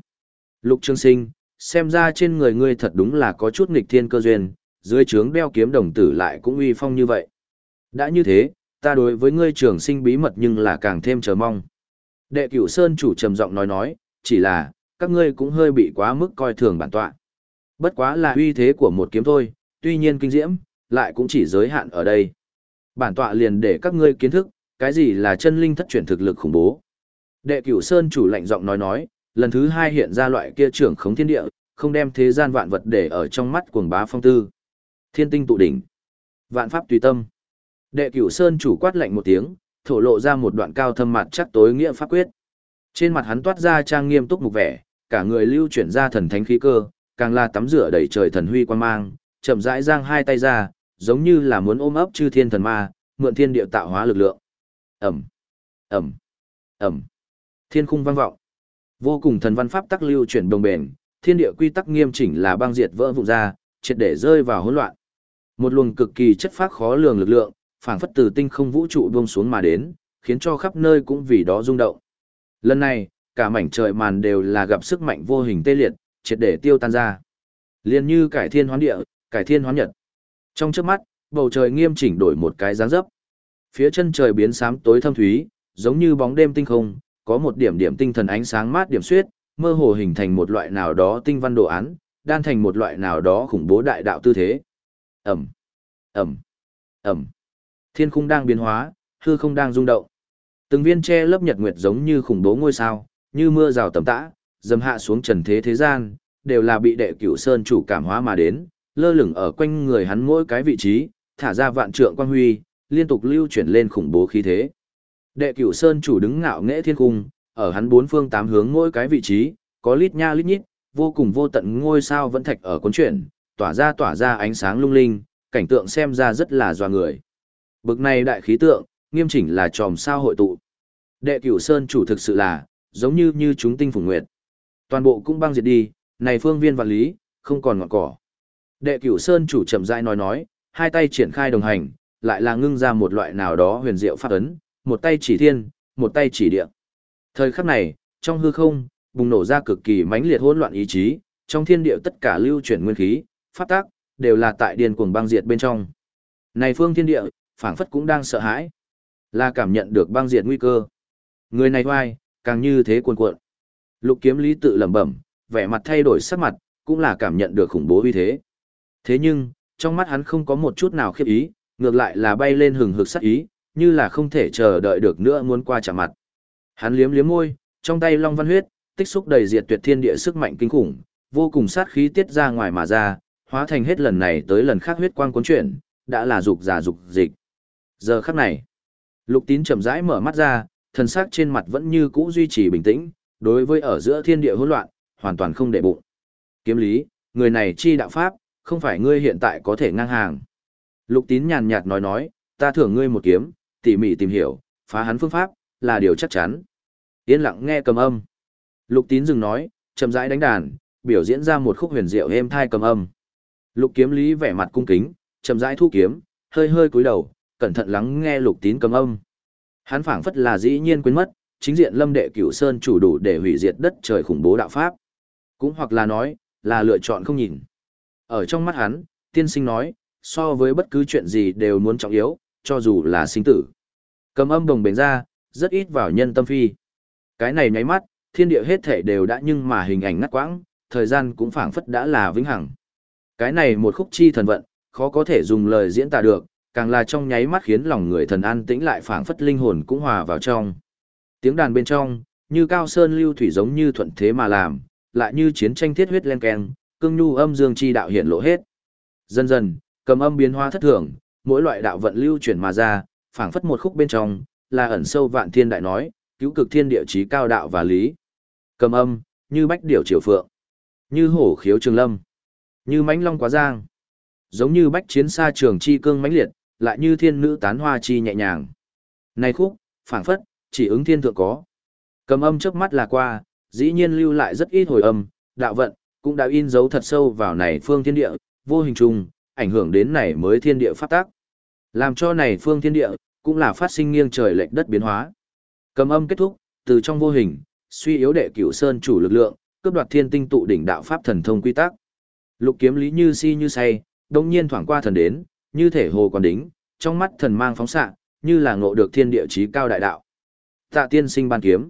Lục Trương Sinh, xem ra trên người ngươi thật đúng là có chút nghịch thiên cơ duyên, dưới trướng đeo kiếm đồng tử lại cũng uy phong như vậy. Đã như thế, ta đối với ngươi trường sinh bí mật nhưng là càng thêm chờ mong. Đệ cửu Sơn chủ trầm giọng nói nói, chỉ là, các ngươi cũng hơi bị quá mức coi thường bản tọa. Bất quá là uy thế của một kiếm thôi, tuy nhiên kinh diễm, lại cũng chỉ giới hạn ở đây. Bản tọa liền để các ngươi kiến thức, cái gì là chân linh thất chuyển thực lực khủng bố. Đệ cửu Sơn chủ lạnh giọng nói nói, lần thứ hai hiện ra loại kia trưởng khống thiên địa, không đem thế gian vạn vật để ở trong mắt cuồng bá phong tư. Thiên tinh tụ đỉnh. Vạn pháp tùy tâm. Đệ cửu Sơn chủ quát lạnh một tiếng, thổ lộ ra một đoạn cao thâm mặt chắc tối nghĩa pháp quyết. Trên mặt hắn toát ra trang nghiêm túc mục vẻ, cả người lưu chuyển ra thần thánh khí cơ, càng là tắm rửa đầy trời thần huy quan mang, chậm rãi giang hai tay ra, giống như là muốn ôm ấp chư thiên thần ma, mượn thiên địa tạo hóa lực lượng. Ẩm, Ẩm, Ẩm. Thiên khung vang vọng. Vô cùng thần văn pháp tắc lưu chuyển đồng bền, thiên địa quy tắc nghiêm chỉnh là băng diệt vỡ vụn ra, triệt để rơi vào hỗn loạn. Một luồng cực kỳ chất phác khó lường lực lượng, phảng phất từ tinh không vũ trụ buông xuống mà đến, khiến cho khắp nơi cũng vì đó rung động. Lần này, cả mảnh trời màn đều là gặp sức mạnh vô hình tê liệt, triệt để tiêu tan ra. Liên như cải thiên hoán địa, cải thiên hoán nhật. Trong chớp mắt, bầu trời nghiêm chỉnh đổi một cái dáng dấp. Phía chân trời biến xám tối thâm thúy, giống như bóng đêm tinh không, có một điểm điểm tinh thần ánh sáng mát điểm xuyết, mơ hồ hình thành một loại nào đó tinh văn đồ án, đan thành một loại nào đó khủng bố đại đạo tư thế. Ẩm, Ẩm, Ẩm. Thiên khung đang biến hóa, hư không đang rung động. Từng viên che lớp nhật nguyệt giống như khủng bố ngôi sao, như mưa rào tầm tã, dầm hạ xuống trần thế thế gian, đều là bị đệ cửu sơn chủ cảm hóa mà đến, lơ lửng ở quanh người hắn mỗi cái vị trí, thả ra vạn trượng quang huy, liên tục lưu chuyển lên khủng bố khí thế. Đệ cửu sơn chủ đứng ngạo nghễ thiên cung, ở hắn bốn phương tám hướng mỗi cái vị trí, có lít nha lít nhít, vô cùng vô tận ngôi sao vẫn thạch ở cuốn chuyển, tỏa ra tỏa ra ánh sáng lung linh, cảnh tượng xem ra rất là doa người. Bực này đại khí tượng, nghiêm chỉnh là tròm sao hội tụ. Đệ cửu sơn chủ thực sự là, giống như như chúng tinh phùng nguyệt. Toàn bộ cũng băng diệt đi, này phương viên vạn lý, không còn ngọn cỏ. Đệ cửu sơn chủ chậm rãi nói nói, hai tay triển khai đồng hành, lại là ngưng ra một loại nào đó huyền diệu pháp ấn, một tay chỉ thiên, một tay chỉ địa. Thời khắc này, trong hư không, bùng nổ ra cực kỳ mãnh liệt hỗn loạn ý chí, Trong thiên địa tất cả lưu chuyển nguyên khí, pháp tác, đều là tại điên cuồng băng diệt bên trong. Này phương thiên địa, phảng phất cũng đang sợ hãi. Là cảm nhận được băng diệt nguy cơ. Người này oai, càng như thế cuồn cuộn. Lục kiếm lý tự lẩm bẩm, vẻ mặt thay đổi sắc mặt, cũng là cảm nhận được khủng bố uy thế. Thế nhưng, trong mắt hắn không có một chút nào khiếp ý, ngược lại là bay lên hừng hực sắc ý, như là không thể chờ đợi được nữa muốn qua chạm mặt. Hắn liếm liếm môi, trong tay long văn huyết, tích xúc đầy diệt tuyệt thiên địa sức mạnh kinh khủng, vô cùng sát khí tiết ra ngoài mà ra, hóa thành hết lần này tới lần khác huyết quang cuốn chuyển, đã là dục giả dục dịch. Giờ khắc này, Lục Tín chậm rãi mở mắt ra, thần sắc trên mặt vẫn như cũ duy trì bình tĩnh, đối với ở giữa thiên địa hỗn loạn, hoàn toàn không để bụng. Kiếm lý, người này chi đạo pháp, không phải ngươi hiện tại có thể ngang hàng. Lục Tín nhàn nhạt nói nói, ta thưởng ngươi một kiếm, tỉ mỉ tìm hiểu, phá hắn phương pháp, là điều chắc chắn. Yên lặng nghe cầm âm. Lục Tín dừng nói, chậm rãi đánh đàn, biểu diễn ra một khúc huyền diệu êm thai cầm âm. Lục Kiếm Lý vẻ mặt cung kính, chậm rãi thu kiếm, hơi hơi cúi đầu, cẩn thận lắng nghe Lục Tín cầm âm. Hắn phảng phất là dĩ nhiên quên mất, chính diện Lâm Đệ Cửu Sơn chủ đủ để hủy diệt đất trời khủng bố đạo pháp. Cũng hoặc là nói, là lựa chọn không nhìn. Ở trong mắt hắn, tiên sinh nói, so với bất cứ chuyện gì đều muốn trọng yếu, cho dù là sinh tử. Cầm âm đồng bền ra, rất ít vào nhân tâm phi. Cái này nháy mắt, thiên địa hết thể đều đã nhưng mà hình ảnh ngắt quãng, thời gian cũng phảng phất đã là vĩnh hằng. Cái này một khúc chi thần vận, khó có thể dùng lời diễn tả được, càng là trong nháy mắt khiến lòng người thần an tĩnh lại phảng phất linh hồn cũng hòa vào trong. Tiếng đàn bên trong, như cao sơn lưu thủy giống như thuận thế mà làm, lại như chiến tranh thiết huyết len keng, cương nhu âm dương chi đạo hiện lộ hết. Dần dần, cầm âm biến hóa thất thường, mỗi loại đạo vận lưu chuyển mà ra, phảng phất một khúc bên trong, là ẩn sâu vạn thiên đại nói, cứu cực thiên địa chí cao đạo và lý. Cầm âm, như bách điểu triều phượng, như hổ khiếu trường lâm, như mãnh long quá giang, giống như bách chiến xa trường chi cương mãnh liệt, lại như thiên nữ tán hoa chi nhẹ nhàng. Này khúc, phảng phất, chỉ ứng thiên thượng có. Cầm âm trước mắt là qua, dĩ nhiên lưu lại rất ít hồi âm, đạo vận, cũng đã in dấu thật sâu vào này phương thiên địa, vô hình trùng, ảnh hưởng đến này mới thiên địa phát tác. Làm cho này phương thiên địa, cũng là phát sinh nghiêng trời lệch đất biến hóa. Cầm âm kết thúc, từ trong vô hình, suy yếu đệ cửu sơn chủ lực lượng, cướp đoạt thiên tinh tụ đỉnh đạo pháp thần thông quy tắc. Lục kiếm lý như si như say, đông nhiên thoảng qua thần đến, như thể hồ còn đính, trong mắt thần mang phóng xạ, như là ngộ được thiên địa chí cao đại đạo. Tạ tiên sinh ban kiếm.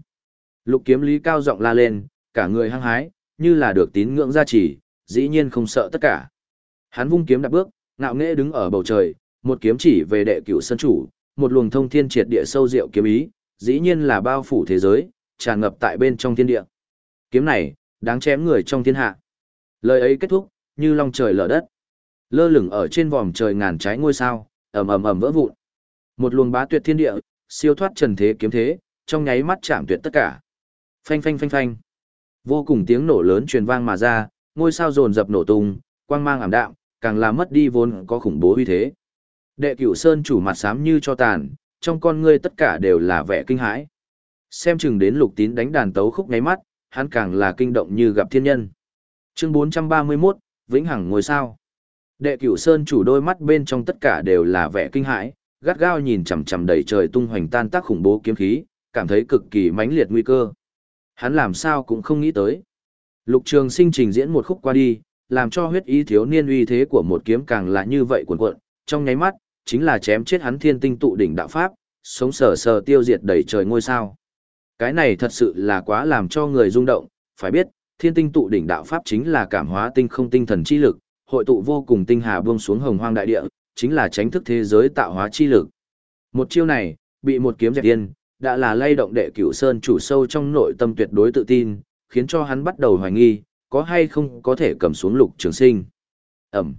Lục kiếm lý cao giọng la lên, cả người hăng hái, như là được tín ngưỡng gia trì, dĩ nhiên không sợ tất cả. Hắn vung kiếm đạp bước, ngạo nghễ đứng ở bầu trời, một kiếm chỉ về đệ cửu sân chủ, một luồng thông thiên triệt địa sâu diệu kiếm ý, dĩ nhiên là bao phủ thế giới, tràn ngập tại bên trong thiên địa. Kiếm này, đáng chém người trong thiên hạ. Lời ấy kết thúc, như long trời lở đất. Lơ lửng ở trên vòm trời ngàn trái ngôi sao, ầm ầm ầm vỡ vụn. Một luồng bá tuyệt thiên địa, siêu thoát trần thế kiếm thế, trong nháy mắt chạm tuyệt tất cả. Phanh phanh phanh phanh. Vô cùng tiếng nổ lớn truyền vang mà ra, ngôi sao dồn dập nổ tung, quang mang ảm đạm, càng làm mất đi vốn có khủng bố uy thế. Đệ Cửu Sơn chủ mặt xám như cho tàn, trong con ngươi tất cả đều là vẻ kinh hãi. Xem chừng đến Lục Tín đánh đàn tấu khúc ngáy mắt, hắn càng là kinh động như gặp thiên nhân. Chương 431, Vĩnh Hằng ngôi sao. Đệ Cửu Sơn chủ đôi mắt bên trong tất cả đều là vẻ kinh hãi, gắt gao nhìn chằm chằm đầy trời tung hoành tan tác khủng bố kiếm khí, cảm thấy cực kỳ mãnh liệt nguy cơ. Hắn làm sao cũng không nghĩ tới. Lục Trường Sinh trình diễn một khúc qua đi, làm cho huyết ý thiếu niên uy thế của một kiếm càng là như vậy cuồn cuộn, trong nháy mắt, chính là chém chết hắn thiên tinh tụ đỉnh đạo pháp, sống sờ sờ tiêu diệt đầy trời ngôi sao. Cái này thật sự là quá làm cho người rung động, phải biết, thiên tinh tụ đỉnh đạo pháp chính là cảm hóa tinh không tinh thần chi lực, hội tụ vô cùng tinh hà buông xuống hồng hoang đại địa, chính là tránh thức thế giới tạo hóa chi lực. Một chiêu này, bị một kiếm dẹp yên, đã là lay động đệ cửu sơn chủ sâu trong nội tâm tuyệt đối tự tin, khiến cho hắn bắt đầu hoài nghi, có hay không có thể cầm xuống lục trường sinh. Ẩm.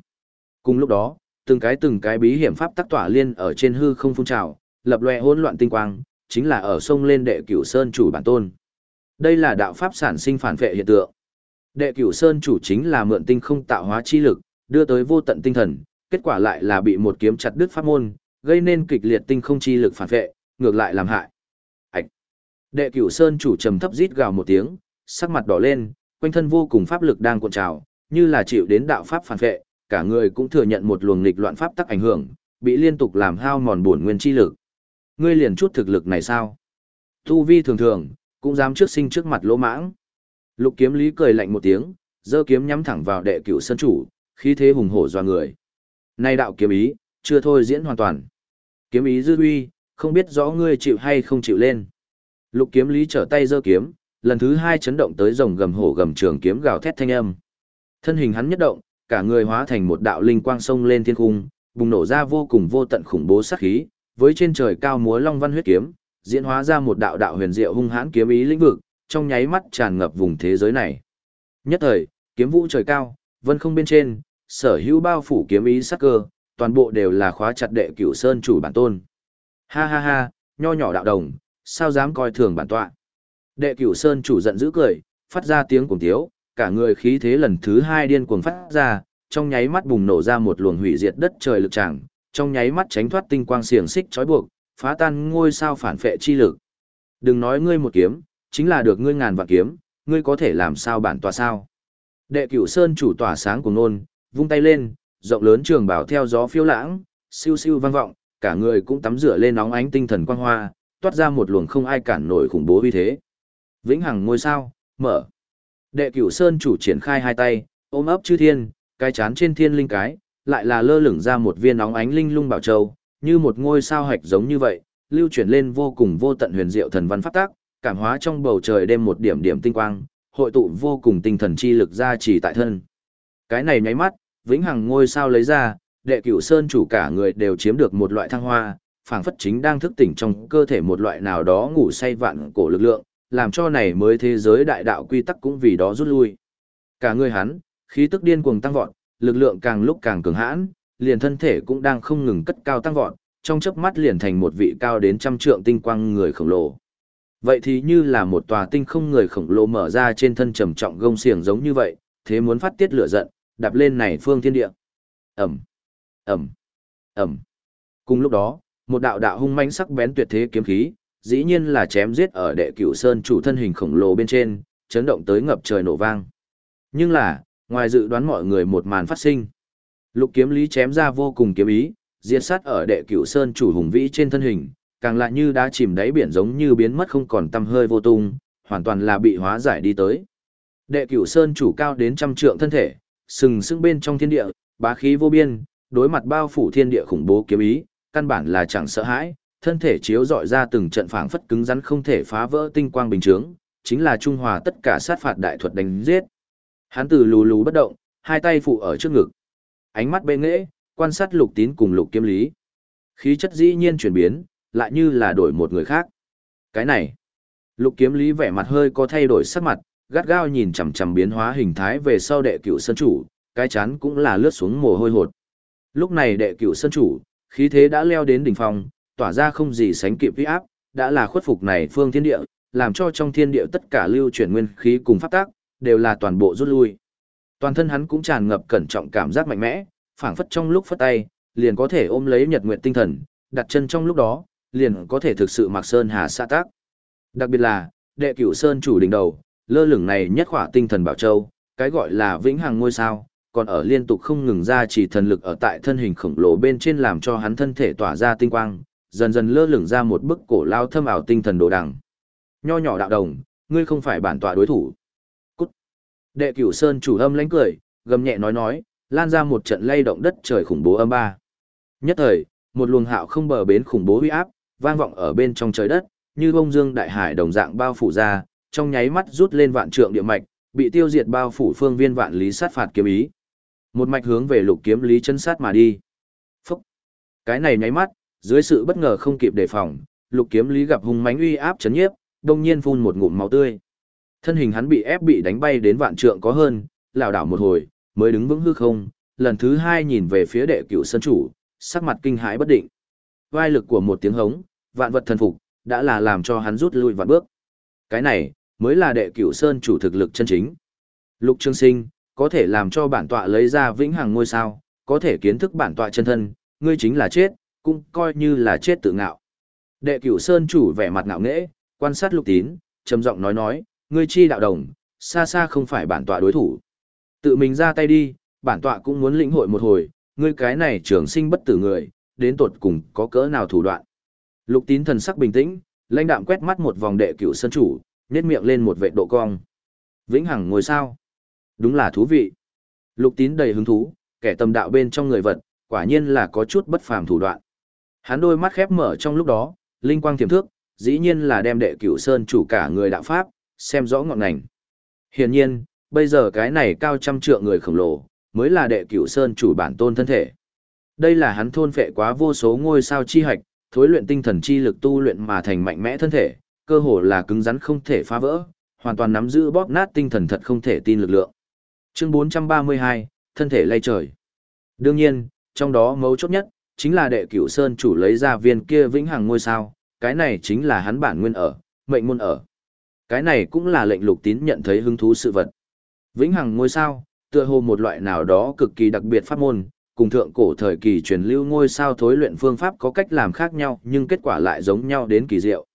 Cùng lúc đó, từng cái từng cái bí hiểm pháp tác tỏa liên ở trên hư không phun trào, lập loè hỗn loạn tinh quang, chính là ở sông lên đệ cửu sơn chủ bản tôn. Đây là đạo pháp sản sinh phản vệ hiện tượng. Đệ cửu sơn chủ chính là mượn tinh không tạo hóa chi lực, đưa tới vô tận tinh thần, kết quả lại là bị một kiếm chặt đứt pháp môn, gây nên kịch liệt tinh không chi lực phản vệ, ngược lại làm hại. Đệ cửu sơn chủ trầm thấp rít gào một tiếng, sắc mặt đỏ lên, quanh thân vô cùng pháp lực đang cuộn trào, như là chịu đến đạo pháp phản vệ, cả người cũng thừa nhận một luồng nghịch loạn pháp tắc ảnh hưởng, bị liên tục làm hao mòn bổn nguyên chi lực. Ngươi liền chút thực lực này sao? Tu vi thường thường, cũng dám trước sinh trước mặt lỗ mãng. Lục kiếm lý cười lạnh một tiếng, giơ kiếm nhắm thẳng vào đệ cửu sơn chủ, khí thế hùng hổ doa người. Nay đạo kiếm ý, chưa thôi diễn hoàn toàn. Kiếm ý dư uy, không biết rõ ngươi chịu hay không chịu lên. Lục kiếm lý trở tay giơ kiếm, lần thứ hai chấn động tới rồng gầm hổ gầm trường kiếm gào thét thanh âm. Thân hình hắn nhất động, cả người hóa thành một đạo linh quang sông lên thiên cung, bùng nổ ra vô cùng vô tận khủng bố sát khí, với trên trời cao múa long văn huyết kiếm, diễn hóa ra một đạo đạo huyền diệu hung hãn kiếm ý lĩnh vực, trong nháy mắt tràn ngập vùng thế giới này. Nhất thời, kiếm vũ trời cao, vân không bên trên, sở hữu bao phủ kiếm ý sắc cơ, toàn bộ đều là khóa chặt đệ cửu sơn chủ bản tôn. Ha ha ha, nho nhỏ đạo đồng, sao dám coi thường bản tọa. Đệ cửu sơn chủ giận dữ cười, phát ra tiếng cuồng tiếu, cả người khí thế lần thứ hai điên cuồng phát ra, trong nháy mắt bùng nổ ra một luồng hủy diệt đất trời lực tràng, trong nháy mắt tránh thoát tinh quang xiềng xích trói buộc, phá tan ngôi sao phản phệ chi lực. Đừng nói ngươi một kiếm, chính là được ngươi ngàn vạn kiếm, ngươi có thể làm sao bản tọa sao? Đệ cửu sơn chủ tỏa sáng cùng nôn, vung tay lên, rộng lớn trường bảo theo gió phiêu lãng, siêu siêu vang vọng, cả người cũng tắm rửa lên nóng ánh tinh thần quang hoa, toát ra một luồng không ai cản nổi khủng bố uy thế. Vĩnh hằng ngôi sao, mở. Đệ cửu sơn chủ triển khai hai tay, ôm ấp chư thiên, cái chán trên thiên linh cái, lại là lơ lửng ra một viên nóng ánh linh lung bảo châu, như một ngôi sao hạch giống như vậy, lưu chuyển lên vô cùng vô tận huyền diệu thần văn pháp tác, cảm hóa trong bầu trời đêm một điểm điểm tinh quang, hội tụ vô cùng tinh thần chi lực ra chỉ tại thân. Cái này nháy mắt, vĩnh hằng ngôi sao lấy ra, đệ cửu sơn chủ cả người đều chiếm được một loại thăng hoa, phảng phất chính đang thức tỉnh trong cơ thể một loại nào đó ngủ say vạn cổ lực lượng, làm cho này mới thế giới đại đạo quy tắc cũng vì đó rút lui. Cả người hắn, khí tức điên cuồng tăng vọt, lực lượng càng lúc càng cường hãn, liền thân thể cũng đang không ngừng cất cao tăng vọt, trong chớp mắt liền thành một vị cao đến trăm trượng tinh quang người khổng lồ. Vậy thì như là một tòa tinh không người khổng lồ mở ra trên thân trầm trọng gông xiềng giống như vậy, thế muốn phát tiết lửa giận, đạp lên này phương thiên địa. ầm ầm ầm Cùng lúc đó, một đạo đạo hung mãnh sắc bén tuyệt thế kiếm khí, dĩ nhiên là chém giết ở đệ cửu sơn chủ thân hình khổng lồ bên trên, chấn động tới ngập trời nổ vang. Nhưng là, ngoài dự đoán mọi người một màn phát sinh. Lục kiếm lý chém ra vô cùng kiếm ý, diệt sát ở đệ cửu sơn chủ hùng vĩ trên thân hình, càng lại như đá chìm đáy biển giống như biến mất không còn tăm hơi vô tung, hoàn toàn là bị hóa giải đi tới. Đệ cửu sơn chủ cao đến trăm trượng thân thể, sừng sững bên trong thiên địa, bá khí vô biên, đối mặt bao phủ thiên địa khủng bố kiếm ý, căn bản là chẳng sợ hãi, thân thể chiếu dọi ra từng trận phảng phất cứng rắn không thể phá vỡ tinh quang bình chướng, chính là trung hòa tất cả sát phạt đại thuật đánh giết. Hắn từ lù lù bất động, hai tay phụ ở trước ngực. Ánh mắt bê nghệ, quan sát lục tín cùng lục kiếm lý. Khí chất dĩ nhiên chuyển biến, lại như là đổi một người khác. Cái này, lục kiếm lý vẻ mặt hơi có thay đổi sắc mặt, gắt gao nhìn chằm chằm biến hóa hình thái về sau đệ cửu sân chủ, cái chán cũng là lướt xuống mồ hôi hột. Lúc này đệ cửu sân chủ, khí thế đã leo đến đỉnh phong, tỏa ra không gì sánh kịp uy áp, đã là khuất phục này phương thiên địa, làm cho trong thiên địa tất cả lưu chuyển nguyên khí cùng pháp tác, đều là toàn bộ rút lui. Toàn thân hắn cũng tràn ngập cẩn trọng cảm giác mạnh mẽ, phảng phất trong lúc phất tay, liền có thể ôm lấy nhật nguyện tinh thần, đặt chân trong lúc đó, liền có thể thực sự mặc sơn hà sa tác. Đặc biệt là, đệ cửu sơn chủ đỉnh đầu, lơ lửng này nhất khỏa tinh thần bảo châu, cái gọi là vĩnh hằng ngôi sao, còn ở liên tục không ngừng ra chỉ thần lực ở tại thân hình khổng lồ bên trên làm cho hắn thân thể tỏa ra tinh quang, dần dần lơ lửng ra một bức cổ lao thâm ảo tinh thần đồ đằng. Nho nhỏ đạo đồng, ngươi không phải bản tọa đối thủ. Cút. Đệ cửu sơn chủ âm lánh cười, gầm nhẹ nói nói, lan ra một trận lay động đất trời khủng bố âm ba. Nhất thời, một luồng hạo không bờ bến khủng bố uy áp, vang vọng ở bên trong trời đất, như bông dương đại hải đồng dạng bao phủ ra, trong nháy mắt rút lên vạn trượng địa mạch, bị tiêu diệt bao phủ phương viên vạn lý sát phạt kiếm ý. Một mạch hướng về lục kiếm lý chân sát mà đi. Phúc! Cái này nháy mắt, dưới sự bất ngờ không kịp đề phòng, lục kiếm lý gặp hung mãnh uy áp chấn nhiếp, đông nhiên phun một ngụm máu tươi. Thân hình hắn bị ép bị đánh bay đến vạn trượng có hơn, lảo đảo một hồi, mới đứng vững hư không, lần thứ hai nhìn về phía đệ cửu sân chủ, sắc mặt kinh hãi bất định. Vai lực của một tiếng hống, vạn vật thần phục, đã là làm cho hắn rút lui vạn bước. Cái này, mới là đệ cửu sơn chủ thực lực chân chính. Lục Trương Sinh, có thể làm cho bản tọa lấy ra vĩnh hằng ngôi sao, có thể kiến thức bản tọa chân thân, ngươi chính là chết, cũng coi như là chết tự ngạo. Đệ cửu sơn chủ vẻ mặt ngạo nghễ, quan sát lục tín, trầm giọng nói nói, ngươi chi đạo đồng, xa xa không phải bản tọa đối thủ. Tự mình ra tay đi, bản tọa cũng muốn lĩnh hội một hồi, ngươi cái này trường sinh bất tử người, đến tột cùng có cỡ nào thủ đoạn. Lục tín thần sắc bình tĩnh, lãnh đạm quét mắt một vòng đệ cửu sơn chủ, nhét miệng lên một vệ độ cong. Vĩnh hằng ngồi sao? Đúng là thú vị. Lục tín đầy hứng thú, kẻ tầm đạo bên trong người vật, quả nhiên là có chút bất phàm thủ đoạn. Hắn đôi mắt khép mở trong lúc đó, linh quang tiềm thước, dĩ nhiên là đem đệ cửu sơn chủ cả người đạo pháp, xem rõ ngọn ngành. Hiển nhiên, bây giờ cái này cao trăm trượng người khổng lồ, mới là đệ cửu sơn chủ bản tôn thân thể. Đây là hắn thôn phệ quá vô số ngôi sao chi hạch, thối luyện tinh thần chi lực tu luyện mà thành mạnh mẽ thân thể, cơ hồ là cứng rắn không thể phá vỡ, hoàn toàn nắm giữ bóp nát tinh thần thật không thể tin lực lượng. Chương 432, thân thể lay trời. Đương nhiên, trong đó mấu chốt nhất, chính là đệ cửu sơn chủ lấy ra viên kia vĩnh hằng ngôi sao, cái này chính là hắn bản nguyên ở, mệnh môn ở. Cái này cũng là lệnh lục tín nhận thấy hứng thú sự vật. Vĩnh hằng ngôi sao, tựa hồ một loại nào đó cực kỳ đặc biệt pháp môn, cùng thượng cổ thời kỳ truyền lưu ngôi sao thối luyện phương pháp có cách làm khác nhau nhưng kết quả lại giống nhau đến kỳ diệu.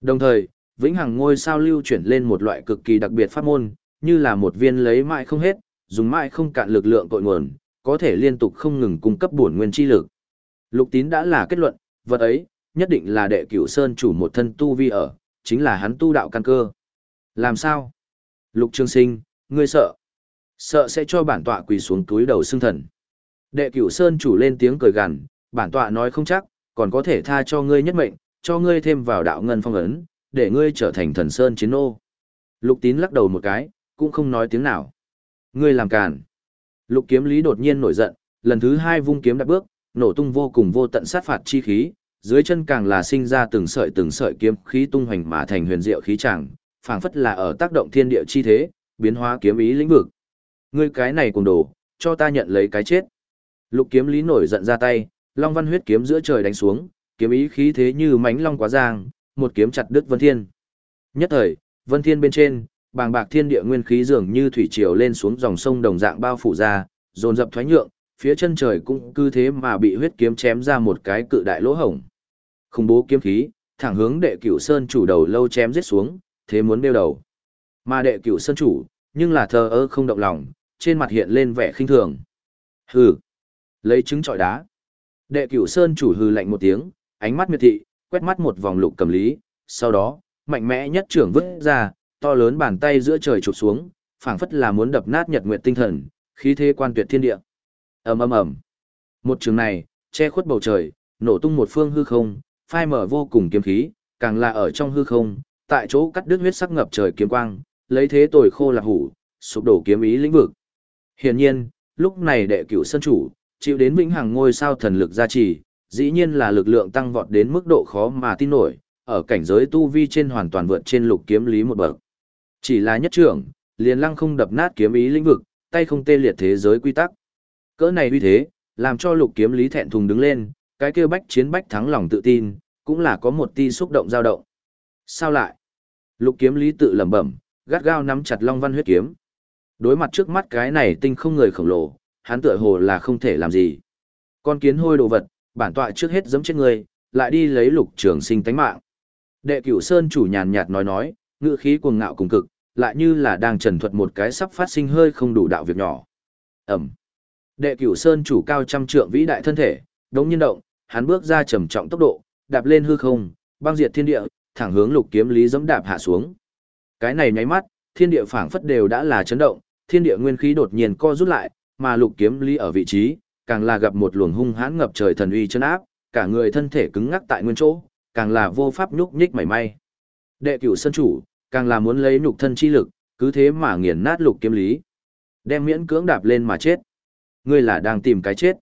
Đồng thời, vĩnh hằng ngôi sao lưu chuyển lên một loại cực kỳ đặc biệt pháp môn, như là một viên lấy mãi không hết, dùng mãi không cạn lực lượng cội nguồn, có thể liên tục không ngừng cung cấp bổn nguyên chi lực. Lục Tín đã là kết luận, vật ấy nhất định là đệ cửu sơn chủ một thân tu vi ở, chính là hắn tu đạo căn cơ. Làm sao? Lục Trương Sinh, ngươi sợ? Sợ sẽ cho bản tọa quỳ xuống túi đầu xương thần. Đệ cửu sơn chủ lên tiếng cười gằn, bản tọa nói không chắc, còn có thể tha cho ngươi nhất mệnh, cho ngươi thêm vào đạo ngân phong ấn, để ngươi trở thành thần sơn chiến ô. Lục tín lắc đầu một cái, cũng không nói tiếng nào. Ngươi làm càn. Lục kiếm lý đột nhiên nổi giận, lần thứ hai vung kiếm đạp bước, nổ tung vô cùng vô tận sát phạt chi khí, dưới chân càng là sinh ra từng sợi từng sợi kiếm khí tung hoành mà thành huyền diệu khí tràng, phảng phất là ở tác động thiên địa chi thế, biến hóa kiếm ý lĩnh vực. Ngươi cái này cùng đồ, cho ta nhận lấy cái chết. Lục kiếm lý nổi giận ra tay, long văn huyết kiếm giữa trời đánh xuống, kiếm ý khí thế như mánh long quá giang, một kiếm chặt đứt vân thiên. Nhất thời, vân thiên bên trên, bàng bạc thiên địa nguyên khí dường như thủy triều lên xuống dòng sông đồng dạng bao phủ ra, dồn dập thoái nhượng, phía chân trời cũng cứ thế mà bị huyết kiếm chém ra một cái cự đại lỗ hổng. Khủng bố kiếm khí, thẳng hướng đệ cửu sơn chủ đầu lâu chém giết xuống, thế muốn đeo đầu. Mà đệ cửu sơn chủ, nhưng là thờ ơ không động lòng, trên mặt hiện lên vẻ khinh thường. Hừ, lấy trứng trọi đá. Đệ cửu sơn chủ hừ lạnh một tiếng, ánh mắt miệt thị, quét mắt một vòng lục cầm lý, sau đó, mạnh mẽ nhất trưởng vứt ra, to lớn bàn tay giữa trời chụp xuống, phảng phất là muốn đập nát nhật nguyệt tinh thần, khí thế quan tuyệt thiên địa. ầm ầm ầm. Một trường này, che khuất bầu trời, nổ tung một phương hư không, phai mở vô cùng kiếm khí, càng là ở trong hư không, tại chỗ cắt đứt huyết sắc ngập trời kiếm quang, lấy thế tồi khô là hủ, sụp đổ kiếm ý lĩnh vực. Hiển nhiên, lúc này đệ cửu sân chủ, chịu đến vĩnh hằng ngôi sao thần lực gia trì, dĩ nhiên là lực lượng tăng vọt đến mức độ khó mà tin nổi, ở cảnh giới tu vi trên hoàn toàn vượt trên lục kiếm lý một bậc. Chỉ là nhất trưởng, liền lăng không đập nát kiếm ý lĩnh vực, tay không tê liệt thế giới quy tắc. Cỡ này uy thế, làm cho lục kiếm lý thẹn thùng đứng lên, cái kia bách chiến bách thắng lòng tự tin, cũng là có một ti xúc động dao động. Sao lại? Lục kiếm lý tự lẩm bẩm, gắt gao nắm chặt long văn huyết kiếm. Đối mặt trước mắt cái này tinh không người khổng lồ, hắn tựa hồ là không thể làm gì. Con kiến hôi đồ vật, bản tọa trước hết giẫm chết người, lại đi lấy lục trường sinh tánh mạng. Đệ cửu sơn chủ nhàn nhạt nói nói, ngữ khí cuồng ngạo cùng cực, lại như là đang trần thuật một cái sắp phát sinh hơi không đủ đạo việc nhỏ. Ẩm. Đệ cửu sơn chủ cao trăm trượng vĩ đại thân thể, đống nhiên động, hắn bước ra trầm trọng tốc độ, đạp lên hư không, băng diệt thiên địa, thẳng hướng lục kiếm lý dẫm đạp hạ xuống. Cái này nháy mắt, thiên địa phảng phất đều đã là chấn động, thiên địa nguyên khí đột nhiên co rút lại, mà lục kiếm lý ở vị trí, càng là gặp một luồng hung hãn ngập trời thần uy chân áp, cả người thân thể cứng ngắc tại nguyên chỗ, càng là vô pháp nhúc nhích mảy may. Đệ cửu sơn chủ, càng là muốn lấy nhục thân chi lực, cứ thế mà nghiền nát lục kiếm lý. Đem miễn cưỡng đạp lên mà chết. Ngươi là đang tìm cái chết.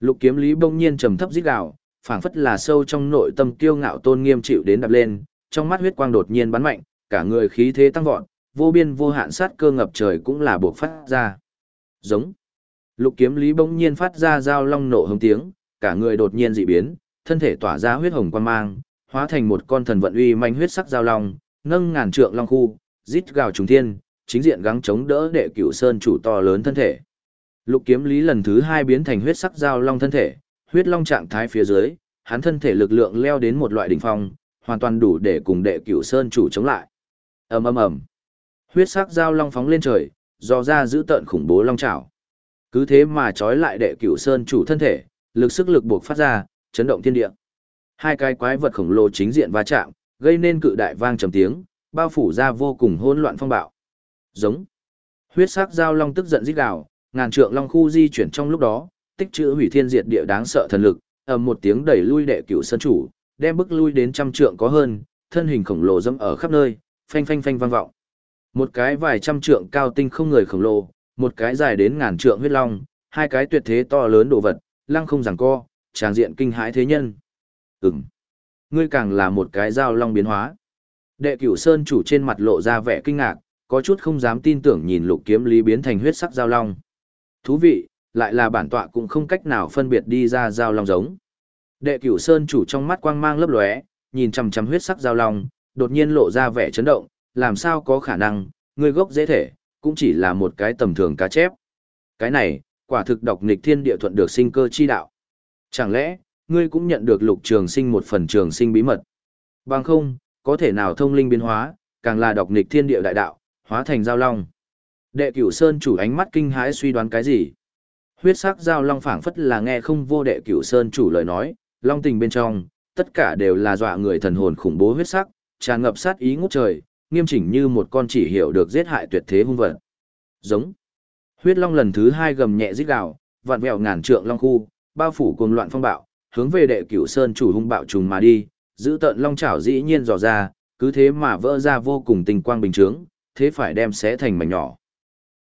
Lục kiếm lý bỗng nhiên trầm thấp rít gào, phảng phất là sâu trong nội tâm kiêu ngạo tôn nghiêm chịu đến đạp lên, trong mắt huyết quang đột nhiên bắn mạnh, cả người khí thế tăng vọt, vô biên vô hạn sát cơ ngập trời cũng là buộc phát ra. Giống. Lục kiếm lý bỗng nhiên phát ra dao long nộ hống tiếng, cả người đột nhiên dị biến, thân thể tỏa ra huyết hồng quang mang, hóa thành một con thần vận uy manh huyết sắc dao long, nâng ngàn trượng long khu, rít gào trùng thiên, chính diện gắng chống đỡ đệ cửu sơn chủ to lớn thân thể. Lục kiếm lý lần thứ hai biến thành huyết sắc dao long thân thể, huyết long trạng thái phía dưới, hắn thân thể lực lượng leo đến một loại đỉnh phong, hoàn toàn đủ để cùng đệ cửu sơn chủ chống lại. ầm ầm ầm, huyết sắc dao long phóng lên trời, do ra giữ tận khủng bố long chảo. Cứ thế mà trói lại đệ cửu sơn chủ thân thể, lực sức lực buộc phát ra, chấn động thiên địa. Hai cái quái vật khổng lồ chính diện va chạm, gây nên cự đại vang trầm tiếng, bao phủ ra vô cùng hỗn loạn phong bạo. Giống. Huyết sắc giao long tức giận rít gào, ngàn trượng long khu di chuyển trong lúc đó, tích trữ hủy thiên diệt địa đáng sợ thần lực, ầm một tiếng đẩy lui đệ cửu sơn chủ, đem bức lui đến trăm trượng có hơn, thân hình khổng lồ dẫm ở khắp nơi, phanh phanh phanh vang vọng. Một cái vài trăm trượng cao tinh không người khổng lồ, một cái dài đến ngàn trượng huyết long, hai cái tuyệt thế to lớn đồ vật, lăng không giằng co, tràng diện kinh hãi thế nhân. Ừm. Ngươi càng là một cái giao long biến hóa. Đệ cửu sơn chủ trên mặt lộ ra vẻ kinh ngạc, có chút không dám tin tưởng nhìn lục kiếm lý biến thành huyết sắc giao long. Thú vị, lại là bản tọa cũng không cách nào phân biệt đi ra giao long giống. Đệ cửu sơn chủ trong mắt quang mang lấp lóe, nhìn chằm chằm huyết sắc giao long, đột nhiên lộ ra vẻ chấn động, làm sao có khả năng, ngươi gốc dễ thể, cũng chỉ là một cái tầm thường cá chép. Cái này, quả thực độc nghịch thiên địa thuận được sinh cơ chi đạo. Chẳng lẽ, ngươi cũng nhận được lục trường sinh một phần trường sinh bí mật? Bằng không, có thể nào thông linh biến hóa, càng là độc nghịch thiên địa đại đạo, hóa thành giao long. Đệ cửu sơn chủ ánh mắt kinh hãi suy đoán cái gì? Huyết sắc giao long phảng phất là nghe không vô đệ cửu sơn chủ lời nói, long tình bên trong, tất cả đều là dọa người thần hồn khủng bố huyết sắc, tràn ngập sát ý ngút trời, nghiêm chỉnh như một con chỉ hiểu được giết hại tuyệt thế hung vật. Giống. Huyết long lần thứ hai gầm nhẹ rít gào, vạn vẹo ngàn trượng long khu, bao phủ cuồng loạn phong bạo, hướng về đệ cửu sơn chủ hung bạo trùng mà đi, giữ tận long chảo dĩ nhiên dò ra, cứ thế mà vỡ ra vô cùng tình quang bình trướng, thế phải đem xé thành mảnh nhỏ.